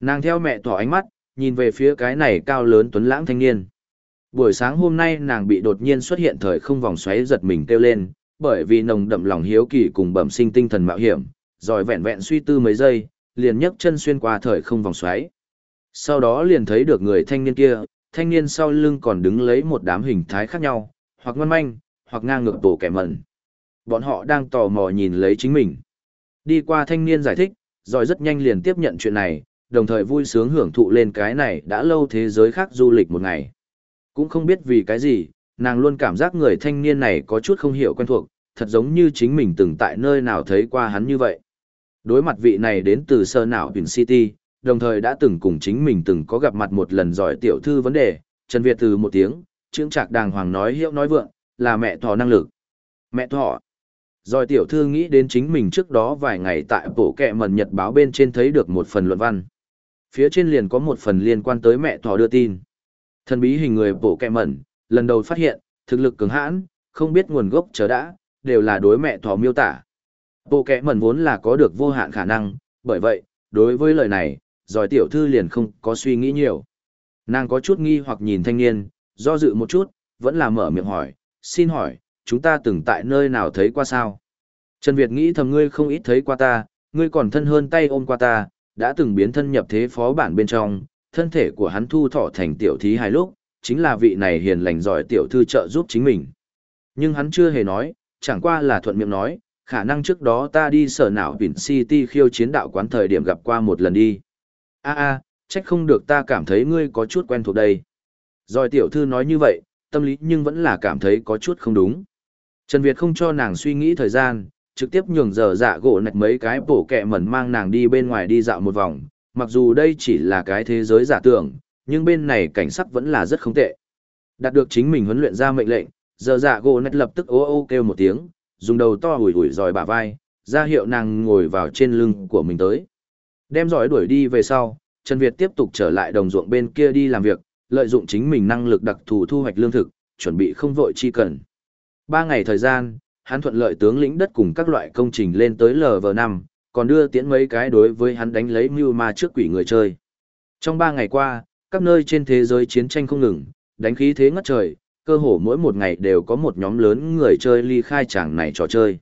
Nàng theo mẹ tỏ ánh mắt, nhìn về phía cái này cao lớn tuấn lãng thanh niên. Buổi sáng hôm nay nàng bị đột nhiên xuất hiện thời không vòng xoáy giật mình kêu lên, bởi vì nồng đậm lòng hiếu kỳ cùng bẩm sinh tinh thần mạo hiểm, rồi vẹn vẹn suy tư mấy giây, liền nhấc chân xuyên qua thời không vòng xoáy. Sau đó liền thấy được người thanh niên kia, thanh niên sau lưng còn đứng lấy một đám hình thái khác nhau, hoặc ngoan manh, hoặc ngang ngược tổ kẻ mẩn. Bọn họ đang tò mò nhìn lấy chính mình. Đi qua thanh niên giải thích, rồi rất nhanh liền tiếp nhận chuyện này, đồng thời vui sướng hưởng thụ lên cái này đã lâu thế giới khác du lịch một ngày. Cũng không biết vì cái gì, nàng luôn cảm giác người thanh niên này có chút không hiểu quen thuộc, thật giống như chính mình từng tại nơi nào thấy qua hắn như vậy. Đối mặt vị này đến từ sơ não Pin City, đồng thời đã từng cùng chính mình từng có gặp mặt một lần giỏi tiểu thư vấn đề, Trần Việt từ một tiếng, trương trạc đàng hoàng nói hiệu nói vượng, là mẹ thỏ năng lực. Mẹ thỏ. Rồi tiểu thư nghĩ đến chính mình trước đó vài ngày tại bộ kẹ mần nhật báo bên trên thấy được một phần luận văn. Phía trên liền có một phần liên quan tới mẹ thỏ đưa tin. Thần bí hình người bộ kẹ mẩn, lần đầu phát hiện, thực lực cứng hãn, không biết nguồn gốc chờ đã, đều là đối mẹ thỏ miêu tả. Bộ kẹ mẩn vốn là có được vô hạn khả năng, bởi vậy, đối với lời này, giỏi tiểu thư liền không có suy nghĩ nhiều. Nàng có chút nghi hoặc nhìn thanh niên, do dự một chút, vẫn là mở miệng hỏi, xin hỏi, chúng ta từng tại nơi nào thấy qua sao? Trần Việt nghĩ thầm ngươi không ít thấy qua ta, ngươi còn thân hơn tay ôm qua ta, đã từng biến thân nhập thế phó bản bên trong, thân thể của hắn thu thọ thành tiểu thí hai lúc, chính là vị này hiền lành giỏi tiểu thư trợ giúp chính mình. Nhưng hắn chưa hề nói, chẳng qua là thuận miệng nói, khả năng trước đó ta đi sở não Vin City khiêu chiến đạo quán thời điểm gặp qua một lần đi. a a trách không được ta cảm thấy ngươi có chút quen thuộc đây. Rồi tiểu thư nói như vậy, tâm lý nhưng vẫn là cảm thấy có chút không đúng. Trần Việt không cho nàng suy nghĩ thời gian, trực tiếp nhường giờ dạ gỗ nạch mấy cái bổ kẹ mẩn mang nàng đi bên ngoài đi dạo một vòng, mặc dù đây chỉ là cái thế giới giả tưởng, nhưng bên này cảnh sắc vẫn là rất không tệ. Đạt được chính mình huấn luyện ra mệnh lệnh, giờ dạ gỗ nạch lập tức ô ô kêu một tiếng, dùng đầu to hủi hủi dòi bả vai, ra hiệu nàng ngồi vào trên lưng của mình tới. Đem giỏi đuổi đi về sau, Trần Việt tiếp tục trở lại đồng ruộng bên kia đi làm việc, lợi dụng chính mình năng lực đặc thù thu hoạch lương thực, chuẩn bị không vội chi cần. Ba ngày thời gian, hắn thuận lợi tướng lĩnh đất cùng các loại công trình lên tới LV5, còn đưa tiễn mấy cái đối với hắn đánh lấy mưu ma trước quỷ người chơi. Trong ba ngày qua, các nơi trên thế giới chiến tranh không ngừng, đánh khí thế ngất trời, cơ hồ mỗi một ngày đều có một nhóm lớn người chơi ly khai chẳng này trò chơi.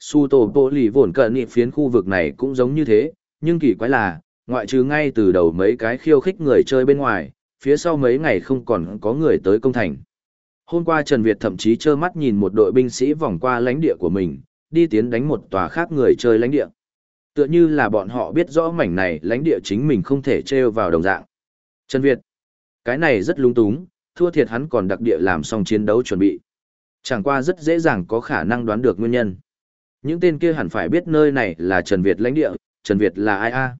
Su tổ bộ lì vổn cận nị phiến khu vực này cũng giống như thế, nhưng kỳ quái là, ngoại trừ ngay từ đầu mấy cái khiêu khích người chơi bên ngoài, phía sau mấy ngày không còn có người tới công thành. Hôm qua Trần Việt thậm chí trơ mắt nhìn một đội binh sĩ vòng qua lãnh địa của mình, đi tiến đánh một tòa khác người chơi lãnh địa. Tựa như là bọn họ biết rõ mảnh này lãnh địa chính mình không thể treo vào đồng dạng. Trần Việt, cái này rất lung túng, thua thiệt hắn còn đặc địa làm xong chiến đấu chuẩn bị. Chẳng qua rất dễ dàng có khả năng đoán được nguyên nhân. Những tên kia hẳn phải biết nơi này là Trần Việt lãnh địa, Trần Việt là ai a?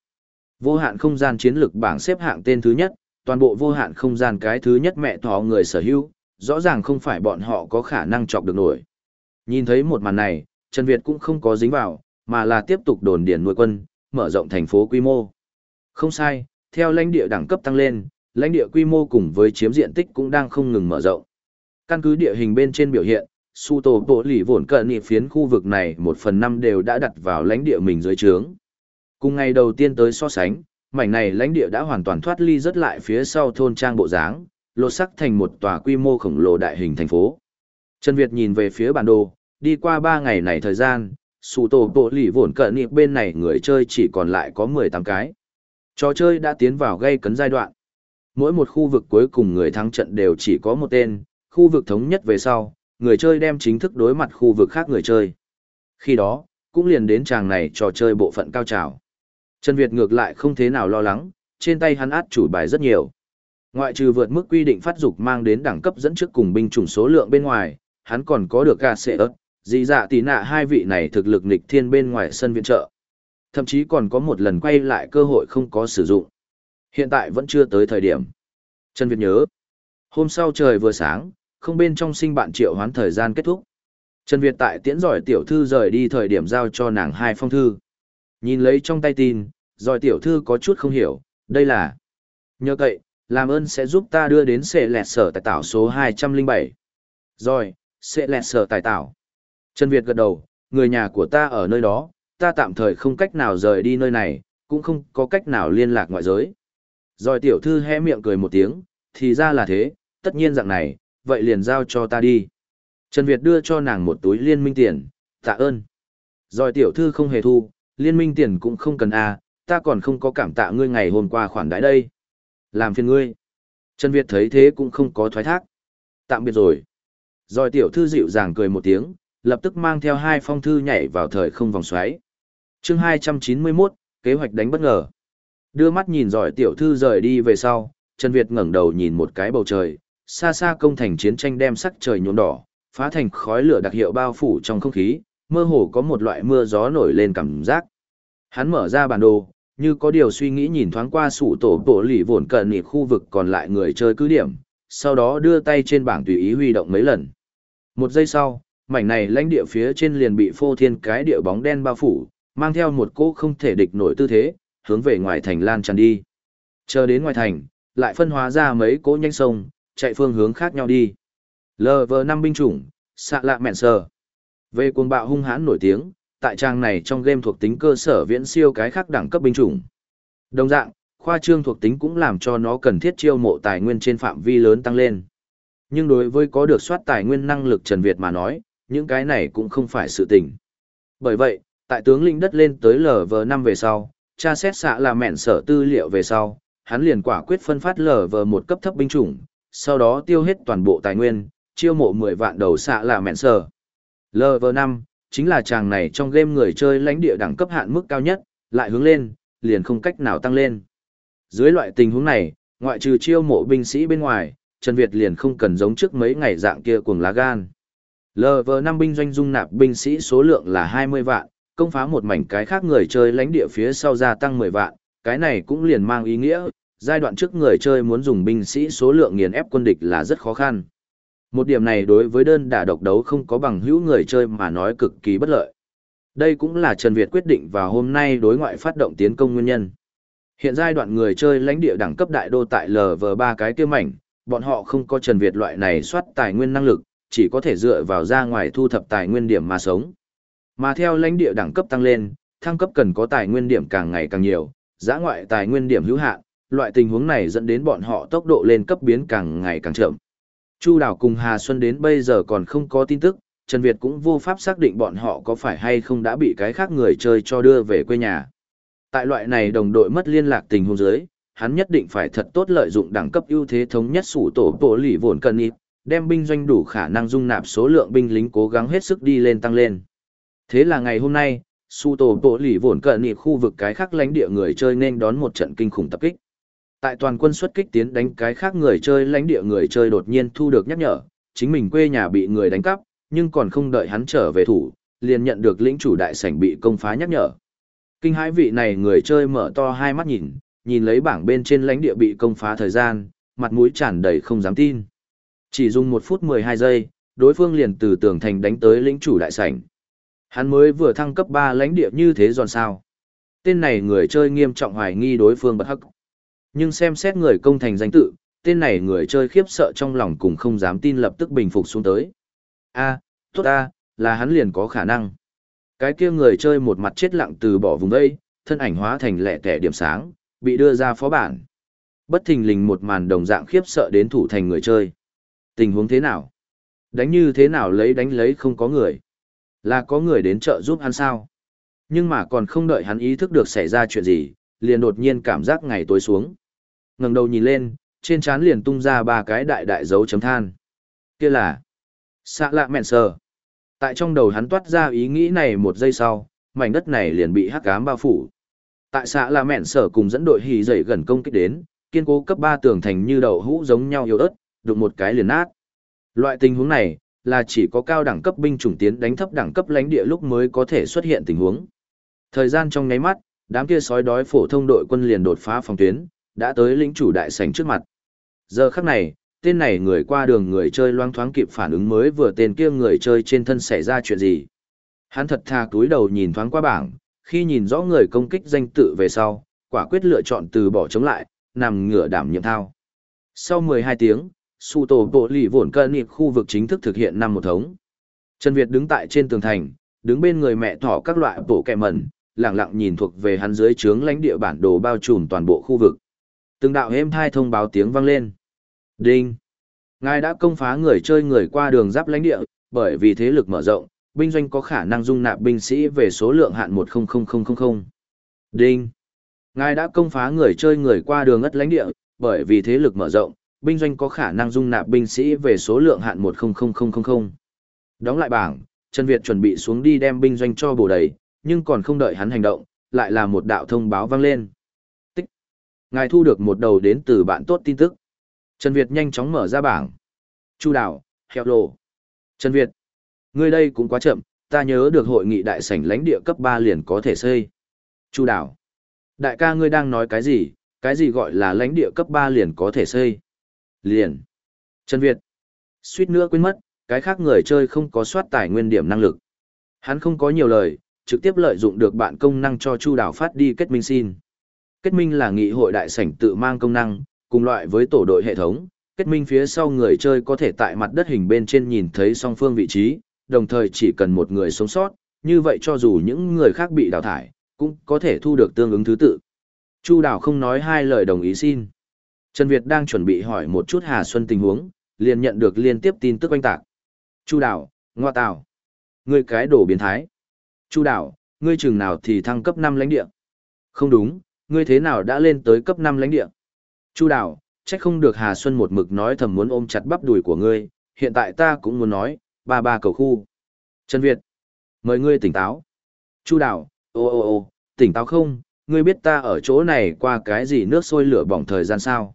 Vô hạn không gian chiến lược bảng xếp hạng tên thứ nhất, toàn bộ vô hạn không gian cái thứ nhất mẹ thỏ người sở hữu, rõ ràng không phải bọn họ có khả năng chọc được nổi. Nhìn thấy một màn này, Trần Việt cũng không có dính vào, mà là tiếp tục đồn điền nuôi quân, mở rộng thành phố quy mô. Không sai, theo lãnh địa đẳng cấp tăng lên, lãnh địa quy mô cùng với chiếm diện tích cũng đang không ngừng mở rộng. Căn cứ địa hình bên trên biểu hiện, su tổ bộ lì vốn cận nhị phiến khu vực này một phần năm đều đã đặt vào lãnh địa mình dưới trướng. Cùng ngày đầu tiên tới so sánh, mảnh này lãnh địa đã hoàn toàn thoát ly rất lại phía sau thôn trang bộ dáng, lột sắc thành một tòa quy mô khổng lồ đại hình thành phố. Trần Việt nhìn về phía bản đồ, đi qua 3 ngày này thời gian, sủ tổ bộ lì vốn cận nịp bên này người chơi chỉ còn lại có 18 cái. Trò chơi đã tiến vào gây cấn giai đoạn. Mỗi một khu vực cuối cùng người thắng trận đều chỉ có một tên, khu vực thống nhất về sau, người chơi đem chính thức đối mặt khu vực khác người chơi. Khi đó, cũng liền đến tràng này trò chơi bộ phận cao trào. Trần Việt ngược lại không thế nào lo lắng, trên tay hắn át chủ bài rất nhiều. Ngoại trừ vượt mức quy định phát dục mang đến đẳng cấp dẫn trước cùng binh chủng số lượng bên ngoài, hắn còn có được gà sệ ớt, dị dạ tỷ nạ hai vị này thực lực nịch thiên bên ngoài sân viện trợ. Thậm chí còn có một lần quay lại cơ hội không có sử dụng. Hiện tại vẫn chưa tới thời điểm. Trần Việt nhớ. Hôm sau trời vừa sáng, không bên trong sinh bạn triệu hoán thời gian kết thúc. Trần Việt tại tiễn giỏi tiểu thư rời đi thời điểm giao cho nàng hai phong thư. Nhìn lấy trong tay tin, giỏi tiểu thư có chút không hiểu, đây là. Nhờ cậy, làm ơn sẽ giúp ta đưa đến sệ lẹt sở tài tạo số 207. Rồi, sệ lẹt sở tài tạo. Trần Việt gật đầu, người nhà của ta ở nơi đó, ta tạm thời không cách nào rời đi nơi này, cũng không có cách nào liên lạc ngoại giới. Rồi tiểu thư hé miệng cười một tiếng, thì ra là thế, tất nhiên dạng này, vậy liền giao cho ta đi. Trần Việt đưa cho nàng một túi liên minh tiền, tạ ơn. Rồi tiểu thư không hề thu, liên minh tiền cũng không cần à, ta còn không có cảm tạ ngươi ngày hôm qua khoản đãi đây. Làm phiền ngươi. Trần Việt thấy thế cũng không có thoái thác. Tạm biệt rồi. Rồi tiểu thư dịu dàng cười một tiếng, lập tức mang theo hai phong thư nhảy vào thời không vòng xoáy. chương 291, kế hoạch đánh bất ngờ. Đưa mắt nhìn giỏi tiểu thư rời đi về sau, Trần Việt ngẩng đầu nhìn một cái bầu trời, xa xa công thành chiến tranh đem sắc trời nhuộm đỏ, phá thành khói lửa đặc hiệu bao phủ trong không khí, mơ hồ có một loại mưa gió nổi lên cảm giác. Hắn mở ra bản đồ, như có điều suy nghĩ nhìn thoáng qua sủ tổ bộ lì vồn cận nịp khu vực còn lại người chơi cứ điểm, sau đó đưa tay trên bảng tùy ý huy động mấy lần. Một giây sau, mảnh này lãnh địa phía trên liền bị phô thiên cái địa bóng đen bao phủ, mang theo một cỗ không thể địch nổi tư thế, hướng về ngoài thành lan tràn đi. Chờ đến ngoài thành, lại phân hóa ra mấy cỗ nhanh sông, chạy phương hướng khác nhau đi. lv năm binh chủng, xạ lạ mẹn sờ. Về cuồng bạo hung hãn nổi tiếng, tại trang này trong game thuộc tính cơ sở viễn siêu cái khác đẳng cấp binh chủng. Đồng dạng, khoa trương thuộc tính cũng làm cho nó cần thiết chiêu mộ tài nguyên trên phạm vi lớn tăng lên. Nhưng đối với có được soát tài nguyên năng lực Trần Việt mà nói, những cái này cũng không phải sự tình. Bởi vậy, tại tướng lĩnh đất lên tới LV5 về sau, tra xét xạ là mẹn sở tư liệu về sau, hắn liền quả quyết phân phát LV một cấp thấp binh chủng, sau đó tiêu hết toàn bộ tài nguyên, chiêu mộ 10 vạn đầu xạ là mẹn sở. LV5, chính là chàng này trong game người chơi lãnh địa đẳng cấp hạn mức cao nhất, lại hướng lên, liền không cách nào tăng lên. Dưới loại tình huống này, ngoại trừ chiêu mộ binh sĩ bên ngoài, Trần Việt liền không cần giống trước mấy ngày dạng kia cuồng lá gan. LV5 binh doanh dung nạp binh sĩ số lượng là 20 vạn, công phá một mảnh cái khác người chơi lãnh địa phía sau gia tăng 10 vạn, cái này cũng liền mang ý nghĩa, giai đoạn trước người chơi muốn dùng binh sĩ số lượng nghiền ép quân địch là rất khó khăn. Một điểm này đối với đơn đả độc đấu không có bằng hữu người chơi mà nói cực kỳ bất lợi. Đây cũng là Trần Việt quyết định vào hôm nay đối ngoại phát động tiến công nguyên nhân. Hiện giai đoạn người chơi lãnh địa đẳng cấp đại đô tại LV3 cái kia mảnh, bọn họ không có Trần Việt loại này soát tài nguyên năng lực, chỉ có thể dựa vào ra ngoài thu thập tài nguyên điểm mà sống. Mà theo lãnh địa đẳng cấp tăng lên, thăng cấp cần có tài nguyên điểm càng ngày càng nhiều, giã ngoại tài nguyên điểm hữu hạn, loại tình huống này dẫn đến bọn họ tốc độ lên cấp biến càng ngày càng chậm. Chu Đào cùng Hà Xuân đến bây giờ còn không có tin tức, Trần Việt cũng vô pháp xác định bọn họ có phải hay không đã bị cái khác người chơi cho đưa về quê nhà. Tại loại này đồng đội mất liên lạc tình huống dưới, hắn nhất định phải thật tốt lợi dụng đẳng cấp ưu thế thống nhất sủ tổ bộ lì vồn cần ít, đem binh doanh đủ khả năng dung nạp số lượng binh lính cố gắng hết sức đi lên tăng lên. Thế là ngày hôm nay, sủ tổ bộ lì vồn cần ít khu vực cái khác lãnh địa người chơi nên đón một trận kinh khủng tập kích. Tại toàn quân xuất kích tiến đánh cái khác người chơi lãnh địa người chơi đột nhiên thu được nhắc nhở, chính mình quê nhà bị người đánh cắp, nhưng còn không đợi hắn trở về thủ, liền nhận được lĩnh chủ đại sảnh bị công phá nhắc nhở. Kinh hãi vị này người chơi mở to hai mắt nhìn, nhìn lấy bảng bên trên lãnh địa bị công phá thời gian, mặt mũi tràn đầy không dám tin. Chỉ dùng một phút mười hai giây, đối phương liền từ tường thành đánh tới lĩnh chủ đại sảnh. Hắn mới vừa thăng cấp ba lãnh địa như thế giòn sao. Tên này người chơi nghiêm trọng hoài nghi đối phương bất hắc. Nhưng xem xét người công thành danh tự, tên này người chơi khiếp sợ trong lòng cùng không dám tin lập tức bình phục xuống tới. a tốt a là hắn liền có khả năng. Cái kia người chơi một mặt chết lặng từ bỏ vùng đây, thân ảnh hóa thành lẻ tẻ điểm sáng, bị đưa ra phó bản. Bất thình lình một màn đồng dạng khiếp sợ đến thủ thành người chơi. Tình huống thế nào? Đánh như thế nào lấy đánh lấy không có người? Là có người đến chợ giúp hắn sao? Nhưng mà còn không đợi hắn ý thức được xảy ra chuyện gì, liền đột nhiên cảm giác ngày tối xuống ngẩng đầu nhìn lên, trên trán liền tung ra ba cái đại đại dấu chấm than. Kia là xạ lạ mẹn sờ. Tại trong đầu hắn toát ra ý nghĩ này một giây sau, mảnh đất này liền bị hắc ám bao phủ. Tại xạ lạ mẹn sở cùng dẫn đội hì dậy gần công kích đến, kiên cố cấp ba tường thành như đậu hũ giống nhau yếu ớt, đụng một cái liền nát. Loại tình huống này, là chỉ có cao đẳng cấp binh chủng tiến đánh thấp đẳng cấp lãnh địa lúc mới có thể xuất hiện tình huống. Thời gian trong nháy mắt, đám kia sói đói phổ thông đội quân liền đột phá phòng tuyến, đã tới lĩnh chủ đại sảnh trước mặt. Giờ khắc này, tên này người qua đường người chơi loang thoáng kịp phản ứng mới vừa tên kia người chơi trên thân xảy ra chuyện gì. Hắn thật thà túi đầu nhìn thoáng qua bảng, khi nhìn rõ người công kích danh tự về sau, quả quyết lựa chọn từ bỏ chống lại, nằm ngửa đảm nhiệm thao. Sau 12 tiếng, su tổ bộ lì vổn cân nhịp khu vực chính thức thực hiện năm một thống. Trần Việt đứng tại trên tường thành, đứng bên người mẹ thỏ các loại bộ kẹ mẩn, lặng lặng nhìn thuộc về hắn dưới trướng lãnh địa bản đồ bao trùm toàn bộ khu vực. Từng đạo êm thai thông báo tiếng vang lên. Đinh! Ngài đã công phá người chơi người qua đường giáp lãnh địa, bởi vì thế lực mở rộng, binh doanh có khả năng dung nạp binh sĩ về số lượng hạn 100000. Đinh! Ngài đã công phá người chơi người qua đường ất lãnh địa, bởi vì thế lực mở rộng, binh doanh có khả năng dung nạp binh sĩ về số lượng hạn 100000. Đóng lại bảng, Trần Việt chuẩn bị xuống đi đem binh doanh cho bổ đầy, nhưng còn không đợi hắn hành động, lại là một đạo thông báo vang lên. Ngài thu được một đầu đến từ bạn tốt tin tức. Trần Việt nhanh chóng mở ra bảng. Chu đảo, heo lộ. Trần Việt. Ngươi đây cũng quá chậm, ta nhớ được hội nghị đại sảnh lãnh địa cấp 3 liền có thể xây. Chu đảo. Đại ca ngươi đang nói cái gì, cái gì gọi là lãnh địa cấp 3 liền có thể xây. Liền. Trần Việt. Suýt nữa quên mất, cái khác người chơi không có soát tài nguyên điểm năng lực. Hắn không có nhiều lời, trực tiếp lợi dụng được bạn công năng cho Chu Đào phát đi kết minh xin. Kết minh là nghị hội đại sảnh tự mang công năng, cùng loại với tổ đội hệ thống, kết minh phía sau người chơi có thể tại mặt đất hình bên trên nhìn thấy song phương vị trí, đồng thời chỉ cần một người sống sót, như vậy cho dù những người khác bị đào thải, cũng có thể thu được tương ứng thứ tự. Chu Đào không nói hai lời đồng ý xin. Trần Việt đang chuẩn bị hỏi một chút Hà Xuân tình huống, liền nhận được liên tiếp tin tức oanh tạc. Chu Đào, ngoa tào. Ngươi cái đồ biến thái. Chu Đào, ngươi chừng nào thì thăng cấp 5 lãnh địa. Không đúng, ngươi thế nào đã lên tới cấp 5 lãnh địa. Chu Đào, trách không được Hà Xuân một mực nói thầm muốn ôm chặt bắp đùi của ngươi, hiện tại ta cũng muốn nói, ba ba cầu khu. Trần Việt, mời ngươi tỉnh táo. Chu Đào, ô ô ô, tỉnh táo không, ngươi biết ta ở chỗ này qua cái gì nước sôi lửa bỏng thời gian sao.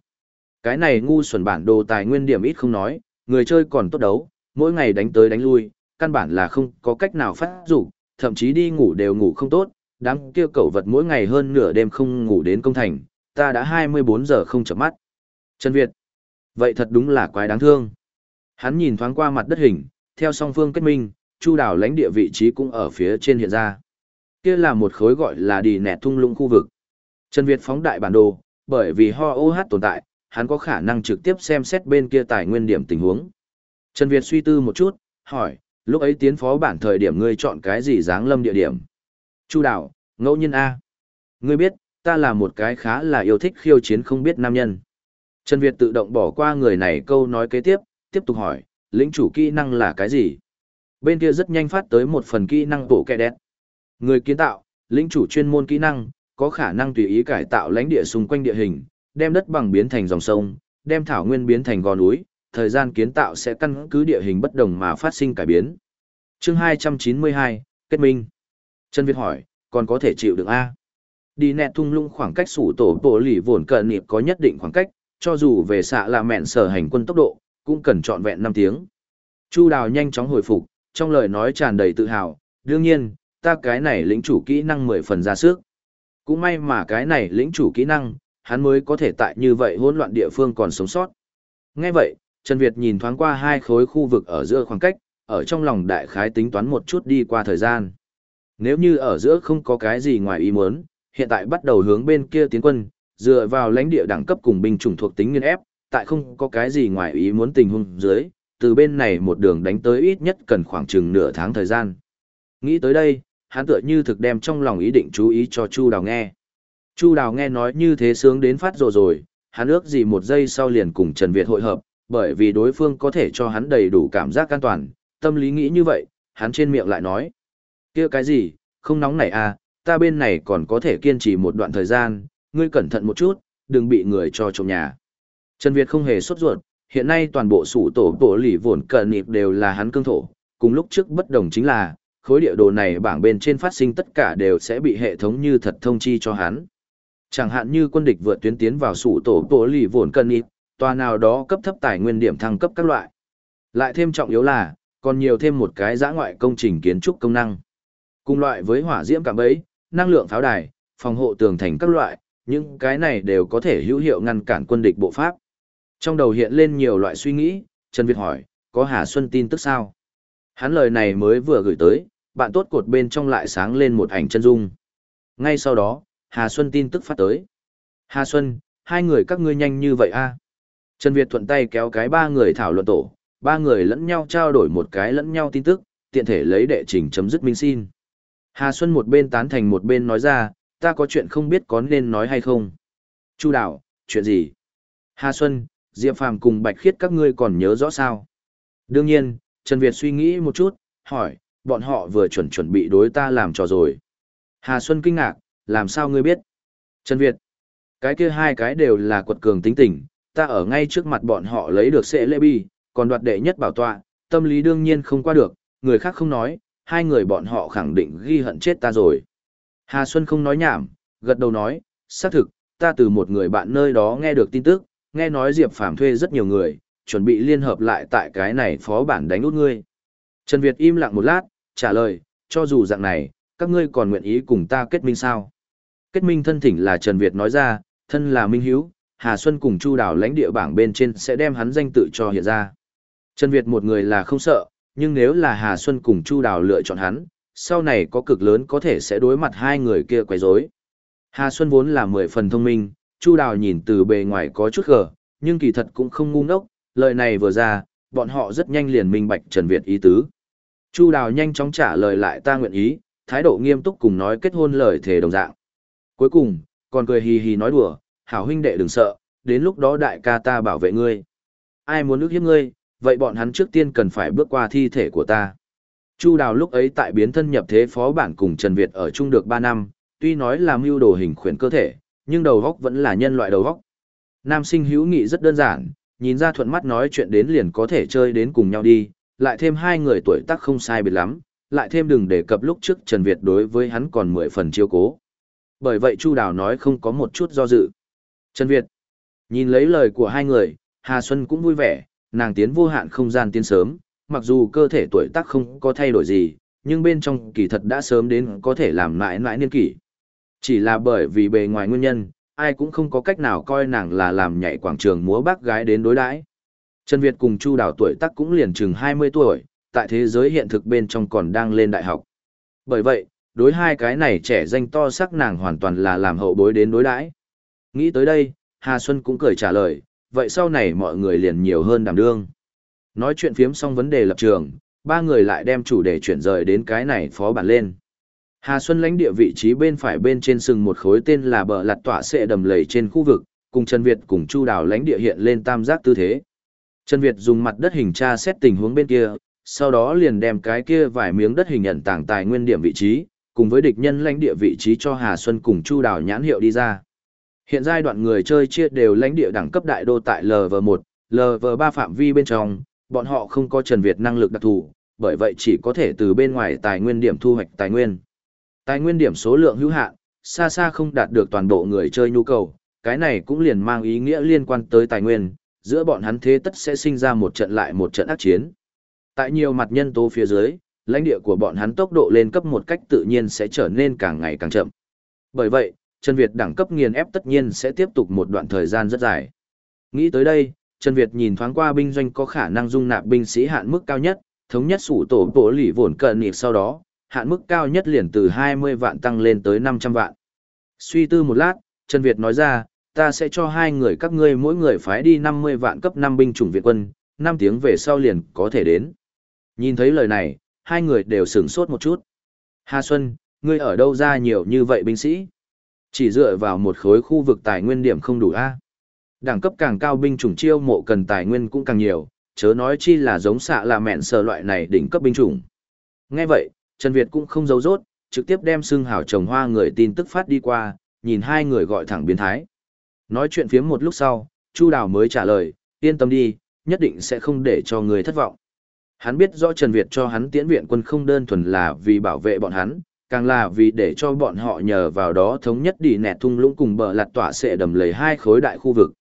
Cái này ngu xuẩn bản đồ tài nguyên điểm ít không nói, người chơi còn tốt đấu, mỗi ngày đánh tới đánh lui, căn bản là không có cách nào phát dục thậm chí đi ngủ đều ngủ không tốt, đám kia cẩu vật mỗi ngày hơn nửa đêm không ngủ đến công thành, ta đã 24 giờ không chợp mắt. Trần Việt, vậy thật đúng là quái đáng thương. Hắn nhìn thoáng qua mặt đất hình, theo song phương kết minh, Chu đảo lãnh địa vị trí cũng ở phía trên hiện ra. Kia là một khối gọi là đi nẹt thung lũng khu vực. Trần Việt phóng đại bản đồ, bởi vì ho OH tồn tại, hắn có khả năng trực tiếp xem xét bên kia tài nguyên điểm tình huống. Trần Việt suy tư một chút, hỏi, lúc ấy tiến phó bản thời điểm ngươi chọn cái gì dáng lâm địa điểm? Chu đảo, ngẫu nhiên A. Ngươi biết, ta là một cái khá là yêu thích khiêu chiến không biết nam nhân. Trần Việt tự động bỏ qua người này câu nói kế tiếp, tiếp tục hỏi, lĩnh chủ kỹ năng là cái gì? Bên kia rất nhanh phát tới một phần kỹ năng bổ kẹ đẹp. Người kiến tạo, lĩnh chủ chuyên môn kỹ năng, có khả năng tùy ý cải tạo lãnh địa xung quanh địa hình, đem đất bằng biến thành dòng sông, đem thảo nguyên biến thành gò núi, thời gian kiến tạo sẽ căn cứ địa hình bất đồng mà phát sinh cải biến. Chương 292, kết minh. Trần Việt hỏi, còn có thể chịu được A? Đi nẹt thung lũng khoảng cách sủ tổ bộ lì vồn cận niệm có nhất định khoảng cách, cho dù về xạ là mẹn sở hành quân tốc độ, cũng cần trọn vẹn 5 tiếng. Chu Đào nhanh chóng hồi phục, trong lời nói tràn đầy tự hào, đương nhiên, ta cái này lĩnh chủ kỹ năng 10 phần ra sức. Cũng may mà cái này lĩnh chủ kỹ năng, hắn mới có thể tại như vậy hỗn loạn địa phương còn sống sót. Nghe vậy, Trần Việt nhìn thoáng qua hai khối khu vực ở giữa khoảng cách, ở trong lòng đại khái tính toán một chút đi qua thời gian. Nếu như ở giữa không có cái gì ngoài ý muốn, hiện tại bắt đầu hướng bên kia tiến quân, dựa vào lãnh địa đẳng cấp cùng binh chủng thuộc tính nghiên ép, tại không có cái gì ngoài ý muốn tình huống dưới, từ bên này một đường đánh tới ít nhất cần khoảng chừng nửa tháng thời gian. Nghĩ tới đây, hắn tựa như thực đem trong lòng ý định chú ý cho Chu Đào nghe. Chu Đào nghe nói như thế sướng đến phát rồi rồi, hắn ước gì một giây sau liền cùng Trần Việt hội hợp, bởi vì đối phương có thể cho hắn đầy đủ cảm giác an toàn, tâm lý nghĩ như vậy, hắn trên miệng lại nói kia cái gì, không nóng này à, ta bên này còn có thể kiên trì một đoạn thời gian, ngươi cẩn thận một chút, đừng bị người cho trộm nhà. Trần Việt không hề sốt ruột, hiện nay toàn bộ sủ tổ tổ lì vồn cận nịp đều là hắn cương thổ, cùng lúc trước bất đồng chính là, khối địa đồ này bảng bên trên phát sinh tất cả đều sẽ bị hệ thống như thật thông chi cho hắn. Chẳng hạn như quân địch vượt tuyến tiến vào sủ tổ tổ lì vồn cận nịp, tòa nào đó cấp thấp tài nguyên điểm thăng cấp các loại. Lại thêm trọng yếu là, còn nhiều thêm một cái giã ngoại công trình kiến trúc công năng. Cùng loại với hỏa diễm cảm bẫy, năng lượng pháo đài, phòng hộ tường thành các loại, những cái này đều có thể hữu hiệu ngăn cản quân địch bộ pháp. Trong đầu hiện lên nhiều loại suy nghĩ, Trần Việt hỏi, có Hà Xuân tin tức sao? Hắn lời này mới vừa gửi tới, bạn tốt cột bên trong lại sáng lên một ảnh chân dung. Ngay sau đó, Hà Xuân tin tức phát tới. Hà Xuân, hai người các ngươi nhanh như vậy a Trần Việt thuận tay kéo cái ba người thảo luận tổ, ba người lẫn nhau trao đổi một cái lẫn nhau tin tức, tiện thể lấy đệ trình chấm dứt minh xin. Hà Xuân một bên tán thành một bên nói ra, ta có chuyện không biết có nên nói hay không. Chu Đạo, chuyện gì? Hà Xuân, Diệp Phàm cùng Bạch Khiết các ngươi còn nhớ rõ sao? Đương nhiên, Trần Việt suy nghĩ một chút, hỏi, bọn họ vừa chuẩn chuẩn bị đối ta làm trò rồi. Hà Xuân kinh ngạc, làm sao ngươi biết? Trần Việt, cái kia hai cái đều là quật cường tính tình, ta ở ngay trước mặt bọn họ lấy được sẽ lễ bi, còn đoạt đệ nhất bảo tọa, tâm lý đương nhiên không qua được, người khác không nói, hai người bọn họ khẳng định ghi hận chết ta rồi. Hà Xuân không nói nhảm, gật đầu nói, xác thực, ta từ một người bạn nơi đó nghe được tin tức, nghe nói Diệp Phàm thuê rất nhiều người, chuẩn bị liên hợp lại tại cái này phó bản đánh út ngươi. Trần Việt im lặng một lát, trả lời, cho dù dạng này, các ngươi còn nguyện ý cùng ta kết minh sao? Kết minh thân thỉnh là Trần Việt nói ra, thân là Minh Hiếu, Hà Xuân cùng Chu Đào lãnh địa bảng bên trên sẽ đem hắn danh tự cho hiện ra. Trần Việt một người là không sợ, nhưng nếu là Hà Xuân cùng Chu Đào lựa chọn hắn, sau này có cực lớn có thể sẽ đối mặt hai người kia quấy rối. Hà Xuân vốn là mười phần thông minh, Chu Đào nhìn từ bề ngoài có chút gờ, nhưng kỳ thật cũng không ngu ngốc, lời này vừa ra, bọn họ rất nhanh liền minh bạch Trần Việt ý tứ. Chu Đào nhanh chóng trả lời lại ta nguyện ý, thái độ nghiêm túc cùng nói kết hôn lời thề đồng dạng. Cuối cùng, còn cười hì hì nói đùa, hảo huynh đệ đừng sợ, đến lúc đó đại ca ta bảo vệ ngươi. Ai muốn ước hiếp ngươi, vậy bọn hắn trước tiên cần phải bước qua thi thể của ta. Chu Đào lúc ấy tại biến thân nhập thế phó bản cùng Trần Việt ở chung được 3 năm, tuy nói là mưu đồ hình khuyển cơ thể, nhưng đầu góc vẫn là nhân loại đầu góc. Nam sinh hữu nghị rất đơn giản, nhìn ra thuận mắt nói chuyện đến liền có thể chơi đến cùng nhau đi, lại thêm hai người tuổi tác không sai biệt lắm, lại thêm đừng đề cập lúc trước Trần Việt đối với hắn còn 10 phần chiêu cố. Bởi vậy Chu Đào nói không có một chút do dự. Trần Việt, nhìn lấy lời của hai người, Hà Xuân cũng vui vẻ, nàng tiến vô hạn không gian tiến sớm, mặc dù cơ thể tuổi tác không có thay đổi gì, nhưng bên trong kỳ thật đã sớm đến có thể làm mãi mãi niên kỷ. Chỉ là bởi vì bề ngoài nguyên nhân, ai cũng không có cách nào coi nàng là làm nhảy quảng trường múa bác gái đến đối đãi. Trần Việt cùng Chu Đào tuổi tác cũng liền chừng 20 tuổi, tại thế giới hiện thực bên trong còn đang lên đại học. Bởi vậy, đối hai cái này trẻ danh to sắc nàng hoàn toàn là làm hậu bối đến đối đãi. Nghĩ tới đây, Hà Xuân cũng cười trả lời, vậy sau này mọi người liền nhiều hơn đảm đương. Nói chuyện phiếm xong vấn đề lập trường, ba người lại đem chủ đề chuyển rời đến cái này phó bản lên. Hà Xuân lãnh địa vị trí bên phải bên trên sừng một khối tên là bờ lặt tỏa sẽ đầm lầy trên khu vực, cùng Trần Việt cùng Chu Đào lãnh địa hiện lên tam giác tư thế. Trần Việt dùng mặt đất hình tra xét tình huống bên kia, sau đó liền đem cái kia vài miếng đất hình nhận tảng tài nguyên điểm vị trí, cùng với địch nhân lãnh địa vị trí cho Hà Xuân cùng Chu Đào nhãn hiệu đi ra. Hiện giai đoạn người chơi chia đều lãnh địa đẳng cấp đại đô tại LV1, LV3 phạm vi bên trong, bọn họ không có Trần Việt năng lực đặc thù, bởi vậy chỉ có thể từ bên ngoài tài nguyên điểm thu hoạch tài nguyên. Tài nguyên điểm số lượng hữu hạn, xa xa không đạt được toàn bộ người chơi nhu cầu, cái này cũng liền mang ý nghĩa liên quan tới tài nguyên, giữa bọn hắn thế tất sẽ sinh ra một trận lại một trận ác chiến. Tại nhiều mặt nhân tố phía dưới, lãnh địa của bọn hắn tốc độ lên cấp một cách tự nhiên sẽ trở nên càng ngày càng chậm. Bởi vậy, Trần Việt đẳng cấp nghiền ép tất nhiên sẽ tiếp tục một đoạn thời gian rất dài. Nghĩ tới đây, Trần Việt nhìn thoáng qua binh doanh có khả năng dung nạp binh sĩ hạn mức cao nhất, thống nhất sủ tổ bộ lỷ vốn cận nịp sau đó, hạn mức cao nhất liền từ 20 vạn tăng lên tới 500 vạn. Suy tư một lát, Trần Việt nói ra, ta sẽ cho hai người các ngươi mỗi người phái đi 50 vạn cấp 5 binh chủng Việt quân, 5 tiếng về sau liền có thể đến. Nhìn thấy lời này, hai người đều sửng sốt một chút. Hà Xuân, ngươi ở đâu ra nhiều như vậy binh sĩ? Chỉ dựa vào một khối khu vực tài nguyên điểm không đủ a. Đẳng cấp càng cao binh chủng chiêu mộ cần tài nguyên cũng càng nhiều, chớ nói chi là giống xạ là mẹn sờ loại này đỉnh cấp binh chủng. Nghe vậy, Trần Việt cũng không giấu rốt, trực tiếp đem xương hảo trồng hoa người tin tức phát đi qua, nhìn hai người gọi thẳng biến thái. Nói chuyện phiếm một lúc sau, Chu Đào mới trả lời, yên tâm đi, nhất định sẽ không để cho người thất vọng. Hắn biết rõ Trần Việt cho hắn tiễn viện quân không đơn thuần là vì bảo vệ bọn hắn, càng là vì để cho bọn họ nhờ vào đó thống nhất đi nẹt thung lũng cùng bờ lạt tỏa sẽ đầm lầy hai khối đại khu vực.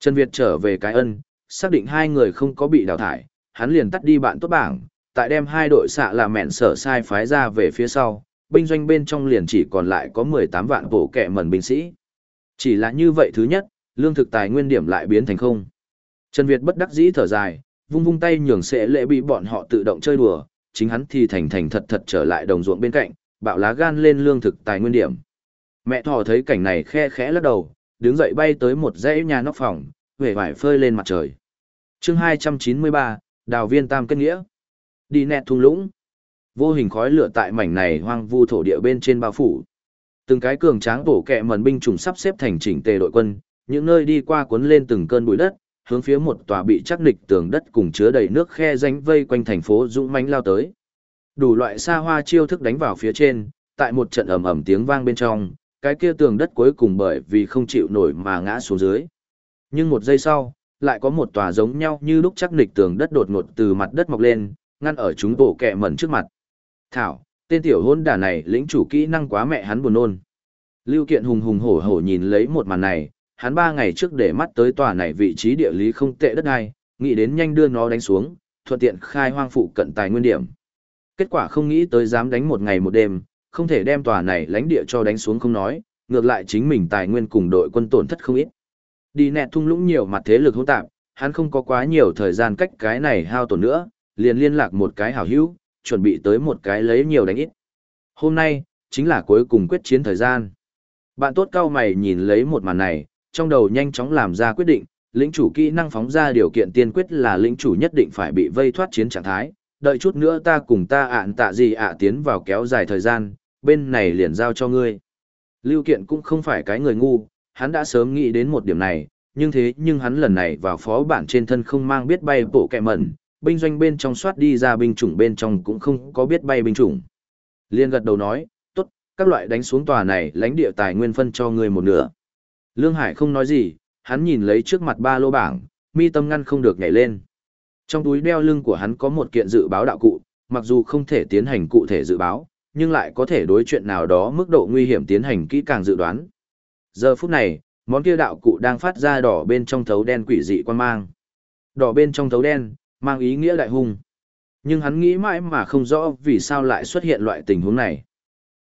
Trần Việt trở về cái ân, xác định hai người không có bị đào thải, hắn liền tắt đi bạn tốt bảng, tại đem hai đội xạ là mẹn sở sai phái ra về phía sau, binh doanh bên trong liền chỉ còn lại có 18 vạn bộ kẻ mẩn binh sĩ. Chỉ là như vậy thứ nhất, lương thực tài nguyên điểm lại biến thành không. Trần Việt bất đắc dĩ thở dài, vung vung tay nhường sẽ lễ bị bọn họ tự động chơi đùa, chính hắn thì thành thành thật thật trở lại đồng ruộng bên cạnh, bạo lá gan lên lương thực tài nguyên điểm. Mẹ thỏ thấy cảnh này khe khẽ lắc đầu, đứng dậy bay tới một dãy nhà nóc phòng, về vải phơi lên mặt trời. chương 293, Đào viên Tam Kết Nghĩa. Đi nẹt thung lũng. Vô hình khói lửa tại mảnh này hoang vu thổ địa bên trên bao phủ. Từng cái cường tráng bổ kẹ mần binh chủng sắp xếp thành chỉnh tề đội quân, những nơi đi qua cuốn lên từng cơn bụi đất, hướng phía một tòa bị chắc địch tường đất cùng chứa đầy nước khe danh vây quanh thành phố dũng mãnh lao tới. Đủ loại xa hoa chiêu thức đánh vào phía trên, tại một trận ầm ầm tiếng vang bên trong, cái kia tường đất cuối cùng bởi vì không chịu nổi mà ngã xuống dưới. Nhưng một giây sau, lại có một tòa giống nhau như lúc chắc nịch tường đất đột ngột từ mặt đất mọc lên, ngăn ở chúng bộ kẹ mẩn trước mặt. Thảo, tên tiểu hôn đà này lĩnh chủ kỹ năng quá mẹ hắn buồn nôn. Lưu Kiện hùng hùng hổ hổ nhìn lấy một màn này, hắn ba ngày trước để mắt tới tòa này vị trí địa lý không tệ đất ai, nghĩ đến nhanh đưa nó đánh xuống, thuận tiện khai hoang phụ cận tài nguyên điểm. Kết quả không nghĩ tới dám đánh một ngày một đêm, không thể đem tòa này lãnh địa cho đánh xuống không nói, ngược lại chính mình tài nguyên cùng đội quân tổn thất không ít. Đi nẹt thung lũng nhiều mặt thế lực hỗn tạp, hắn không có quá nhiều thời gian cách cái này hao tổn nữa, liền liên lạc một cái hảo hữu, chuẩn bị tới một cái lấy nhiều đánh ít. Hôm nay, chính là cuối cùng quyết chiến thời gian. Bạn tốt cao mày nhìn lấy một màn này, trong đầu nhanh chóng làm ra quyết định, lĩnh chủ kỹ năng phóng ra điều kiện tiên quyết là lĩnh chủ nhất định phải bị vây thoát chiến trạng thái, đợi chút nữa ta cùng ta ạn tạ gì ạ tiến vào kéo dài thời gian, bên này liền giao cho ngươi. Lưu Kiện cũng không phải cái người ngu, hắn đã sớm nghĩ đến một điểm này, nhưng thế nhưng hắn lần này vào phó bản trên thân không mang biết bay bộ kẹ mẩn, binh doanh bên trong soát đi ra binh chủng bên trong cũng không có biết bay binh chủng. Liên gật đầu nói, tốt, các loại đánh xuống tòa này lãnh địa tài nguyên phân cho ngươi một nửa. Lương Hải không nói gì, hắn nhìn lấy trước mặt ba lô bảng, mi tâm ngăn không được nhảy lên. Trong túi đeo lưng của hắn có một kiện dự báo đạo cụ, mặc dù không thể tiến hành cụ thể dự báo, nhưng lại có thể đối chuyện nào đó mức độ nguy hiểm tiến hành kỹ càng dự đoán. Giờ phút này, món kia đạo cụ đang phát ra đỏ bên trong thấu đen quỷ dị quan mang. Đỏ bên trong thấu đen, mang ý nghĩa đại hung. Nhưng hắn nghĩ mãi mà không rõ vì sao lại xuất hiện loại tình huống này.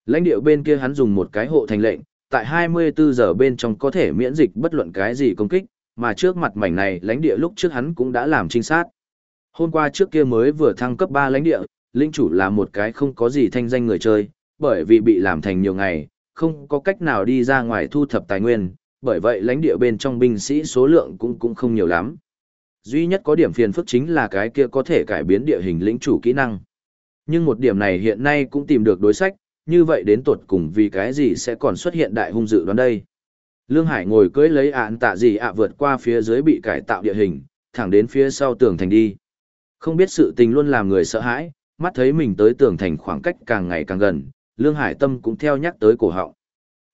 Lãnh địa bên kia hắn dùng một cái hộ thành lệnh, tại 24 giờ bên trong có thể miễn dịch bất luận cái gì công kích, mà trước mặt mảnh này lãnh địa lúc trước hắn cũng đã làm trinh sát. Hôm qua trước kia mới vừa thăng cấp 3 lãnh địa, linh chủ là một cái không có gì thanh danh người chơi, bởi vì bị làm thành nhiều ngày, không có cách nào đi ra ngoài thu thập tài nguyên, bởi vậy lãnh địa bên trong binh sĩ số lượng cũng cũng không nhiều lắm. Duy nhất có điểm phiền phức chính là cái kia có thể cải biến địa hình lĩnh chủ kỹ năng. Nhưng một điểm này hiện nay cũng tìm được đối sách, như vậy đến tuột cùng vì cái gì sẽ còn xuất hiện đại hung dự đoán đây. Lương Hải ngồi cưới lấy án tạ gì ạ vượt qua phía dưới bị cải tạo địa hình, thẳng đến phía sau tường thành đi. Không biết sự tình luôn làm người sợ hãi, mắt thấy mình tới tường thành khoảng cách càng ngày càng gần, Lương Hải Tâm cũng theo nhắc tới cổ họng.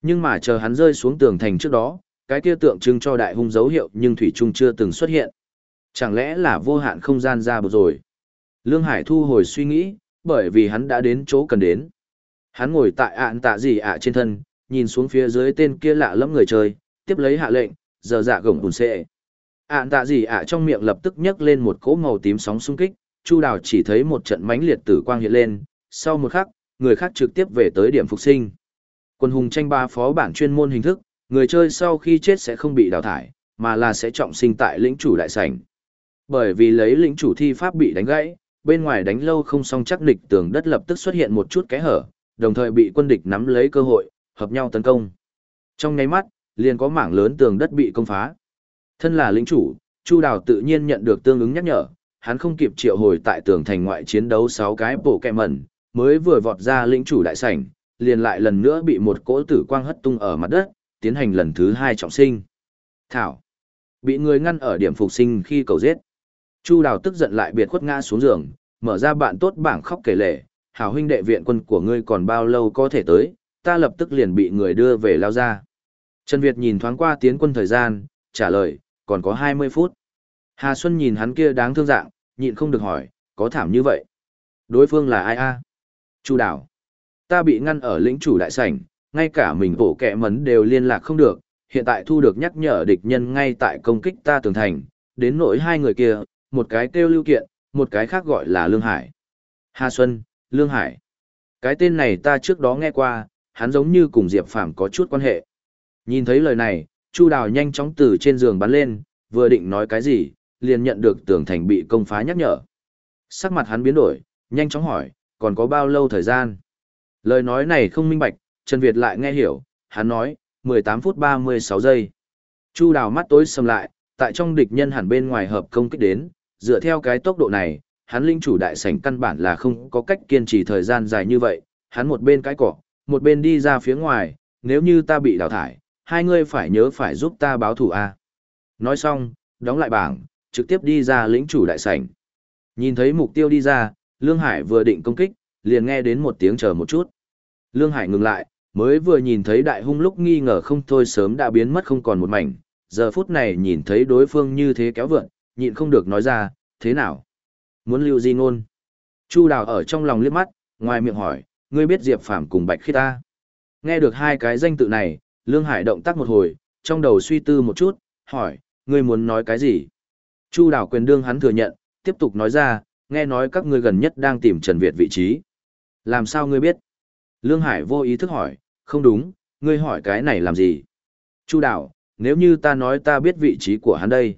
Nhưng mà chờ hắn rơi xuống tường thành trước đó, cái kia tượng trưng cho đại hung dấu hiệu nhưng Thủy Trung chưa từng xuất hiện. Chẳng lẽ là vô hạn không gian ra bột rồi? Lương Hải thu hồi suy nghĩ, bởi vì hắn đã đến chỗ cần đến. Hắn ngồi tại ạn tạ gì ạ trên thân, nhìn xuống phía dưới tên kia lạ lẫm người chơi, tiếp lấy hạ lệnh, giờ dạ gồng bùn xệ. Ạn tạ gì ạ trong miệng lập tức nhấc lên một cỗ màu tím sóng xung kích, Chu Đào chỉ thấy một trận mánh liệt tử quang hiện lên, sau một khắc, người khác trực tiếp về tới điểm phục sinh. Quân hùng tranh ba phó bản chuyên môn hình thức, người chơi sau khi chết sẽ không bị đào thải, mà là sẽ trọng sinh tại lĩnh chủ đại sảnh. Bởi vì lấy lĩnh chủ thi pháp bị đánh gãy, bên ngoài đánh lâu không xong chắc địch tường đất lập tức xuất hiện một chút kẽ hở, đồng thời bị quân địch nắm lấy cơ hội, hợp nhau tấn công. Trong nháy mắt, liền có mảng lớn tường đất bị công phá. Thân là lĩnh chủ, Chu Đào tự nhiên nhận được tương ứng nhắc nhở, hắn không kịp triệu hồi tại tường thành ngoại chiến đấu 6 cái bổ kẹ mẩn, mới vừa vọt ra lĩnh chủ đại sảnh, liền lại lần nữa bị một cỗ tử quang hất tung ở mặt đất, tiến hành lần thứ hai trọng sinh. Thảo. Bị người ngăn ở điểm phục sinh khi cầu giết. Chu Đào tức giận lại biệt khuất ngã xuống giường, mở ra bạn tốt bảng khóc kể lể, hảo huynh đệ viện quân của ngươi còn bao lâu có thể tới, ta lập tức liền bị người đưa về lao ra. Trần Việt nhìn thoáng qua tiến quân thời gian, trả lời, còn có 20 phút. Hà Xuân nhìn hắn kia đáng thương dạng, nhịn không được hỏi, có thảm như vậy. Đối phương là ai a? Chu Đào. Ta bị ngăn ở lĩnh chủ đại sảnh, ngay cả mình bổ kẹ mấn đều liên lạc không được, hiện tại thu được nhắc nhở địch nhân ngay tại công kích ta tường thành, đến nỗi hai người kia, một cái kêu lưu kiện, một cái khác gọi là Lương Hải. Hà Xuân, Lương Hải. Cái tên này ta trước đó nghe qua, hắn giống như cùng Diệp Phàm có chút quan hệ. Nhìn thấy lời này, Chu Đào nhanh chóng từ trên giường bắn lên, vừa định nói cái gì, liền nhận được tường thành bị công phá nhắc nhở. Sắc mặt hắn biến đổi, nhanh chóng hỏi, còn có bao lâu thời gian? Lời nói này không minh bạch, Trần Việt lại nghe hiểu, hắn nói, 18 phút 36 giây. Chu đào mắt tối sầm lại, tại trong địch nhân hẳn bên ngoài hợp công kích đến, dựa theo cái tốc độ này, hắn linh chủ đại sảnh căn bản là không có cách kiên trì thời gian dài như vậy, hắn một bên cái cỏ, một bên đi ra phía ngoài, nếu như ta bị đào thải, hai ngươi phải nhớ phải giúp ta báo thù a. Nói xong, đóng lại bảng, trực tiếp đi ra lĩnh chủ đại sảnh. Nhìn thấy mục tiêu đi ra, Lương Hải vừa định công kích, liền nghe đến một tiếng chờ một chút. Lương Hải ngừng lại, mới vừa nhìn thấy đại hung lúc nghi ngờ không thôi sớm đã biến mất không còn một mảnh, giờ phút này nhìn thấy đối phương như thế kéo vượn, nhịn không được nói ra, thế nào? Muốn lưu di ngôn? Chu Đào ở trong lòng liếc mắt, ngoài miệng hỏi, ngươi biết Diệp Phàm cùng Bạch Khiết ta? Nghe được hai cái danh tự này, Lương Hải động tác một hồi, trong đầu suy tư một chút, hỏi, ngươi muốn nói cái gì? Chu Đảo quyền đương hắn thừa nhận, tiếp tục nói ra, nghe nói các ngươi gần nhất đang tìm Trần Việt vị trí. Làm sao ngươi biết? Lương Hải vô ý thức hỏi, không đúng, ngươi hỏi cái này làm gì? Chu Đảo, nếu như ta nói ta biết vị trí của hắn đây.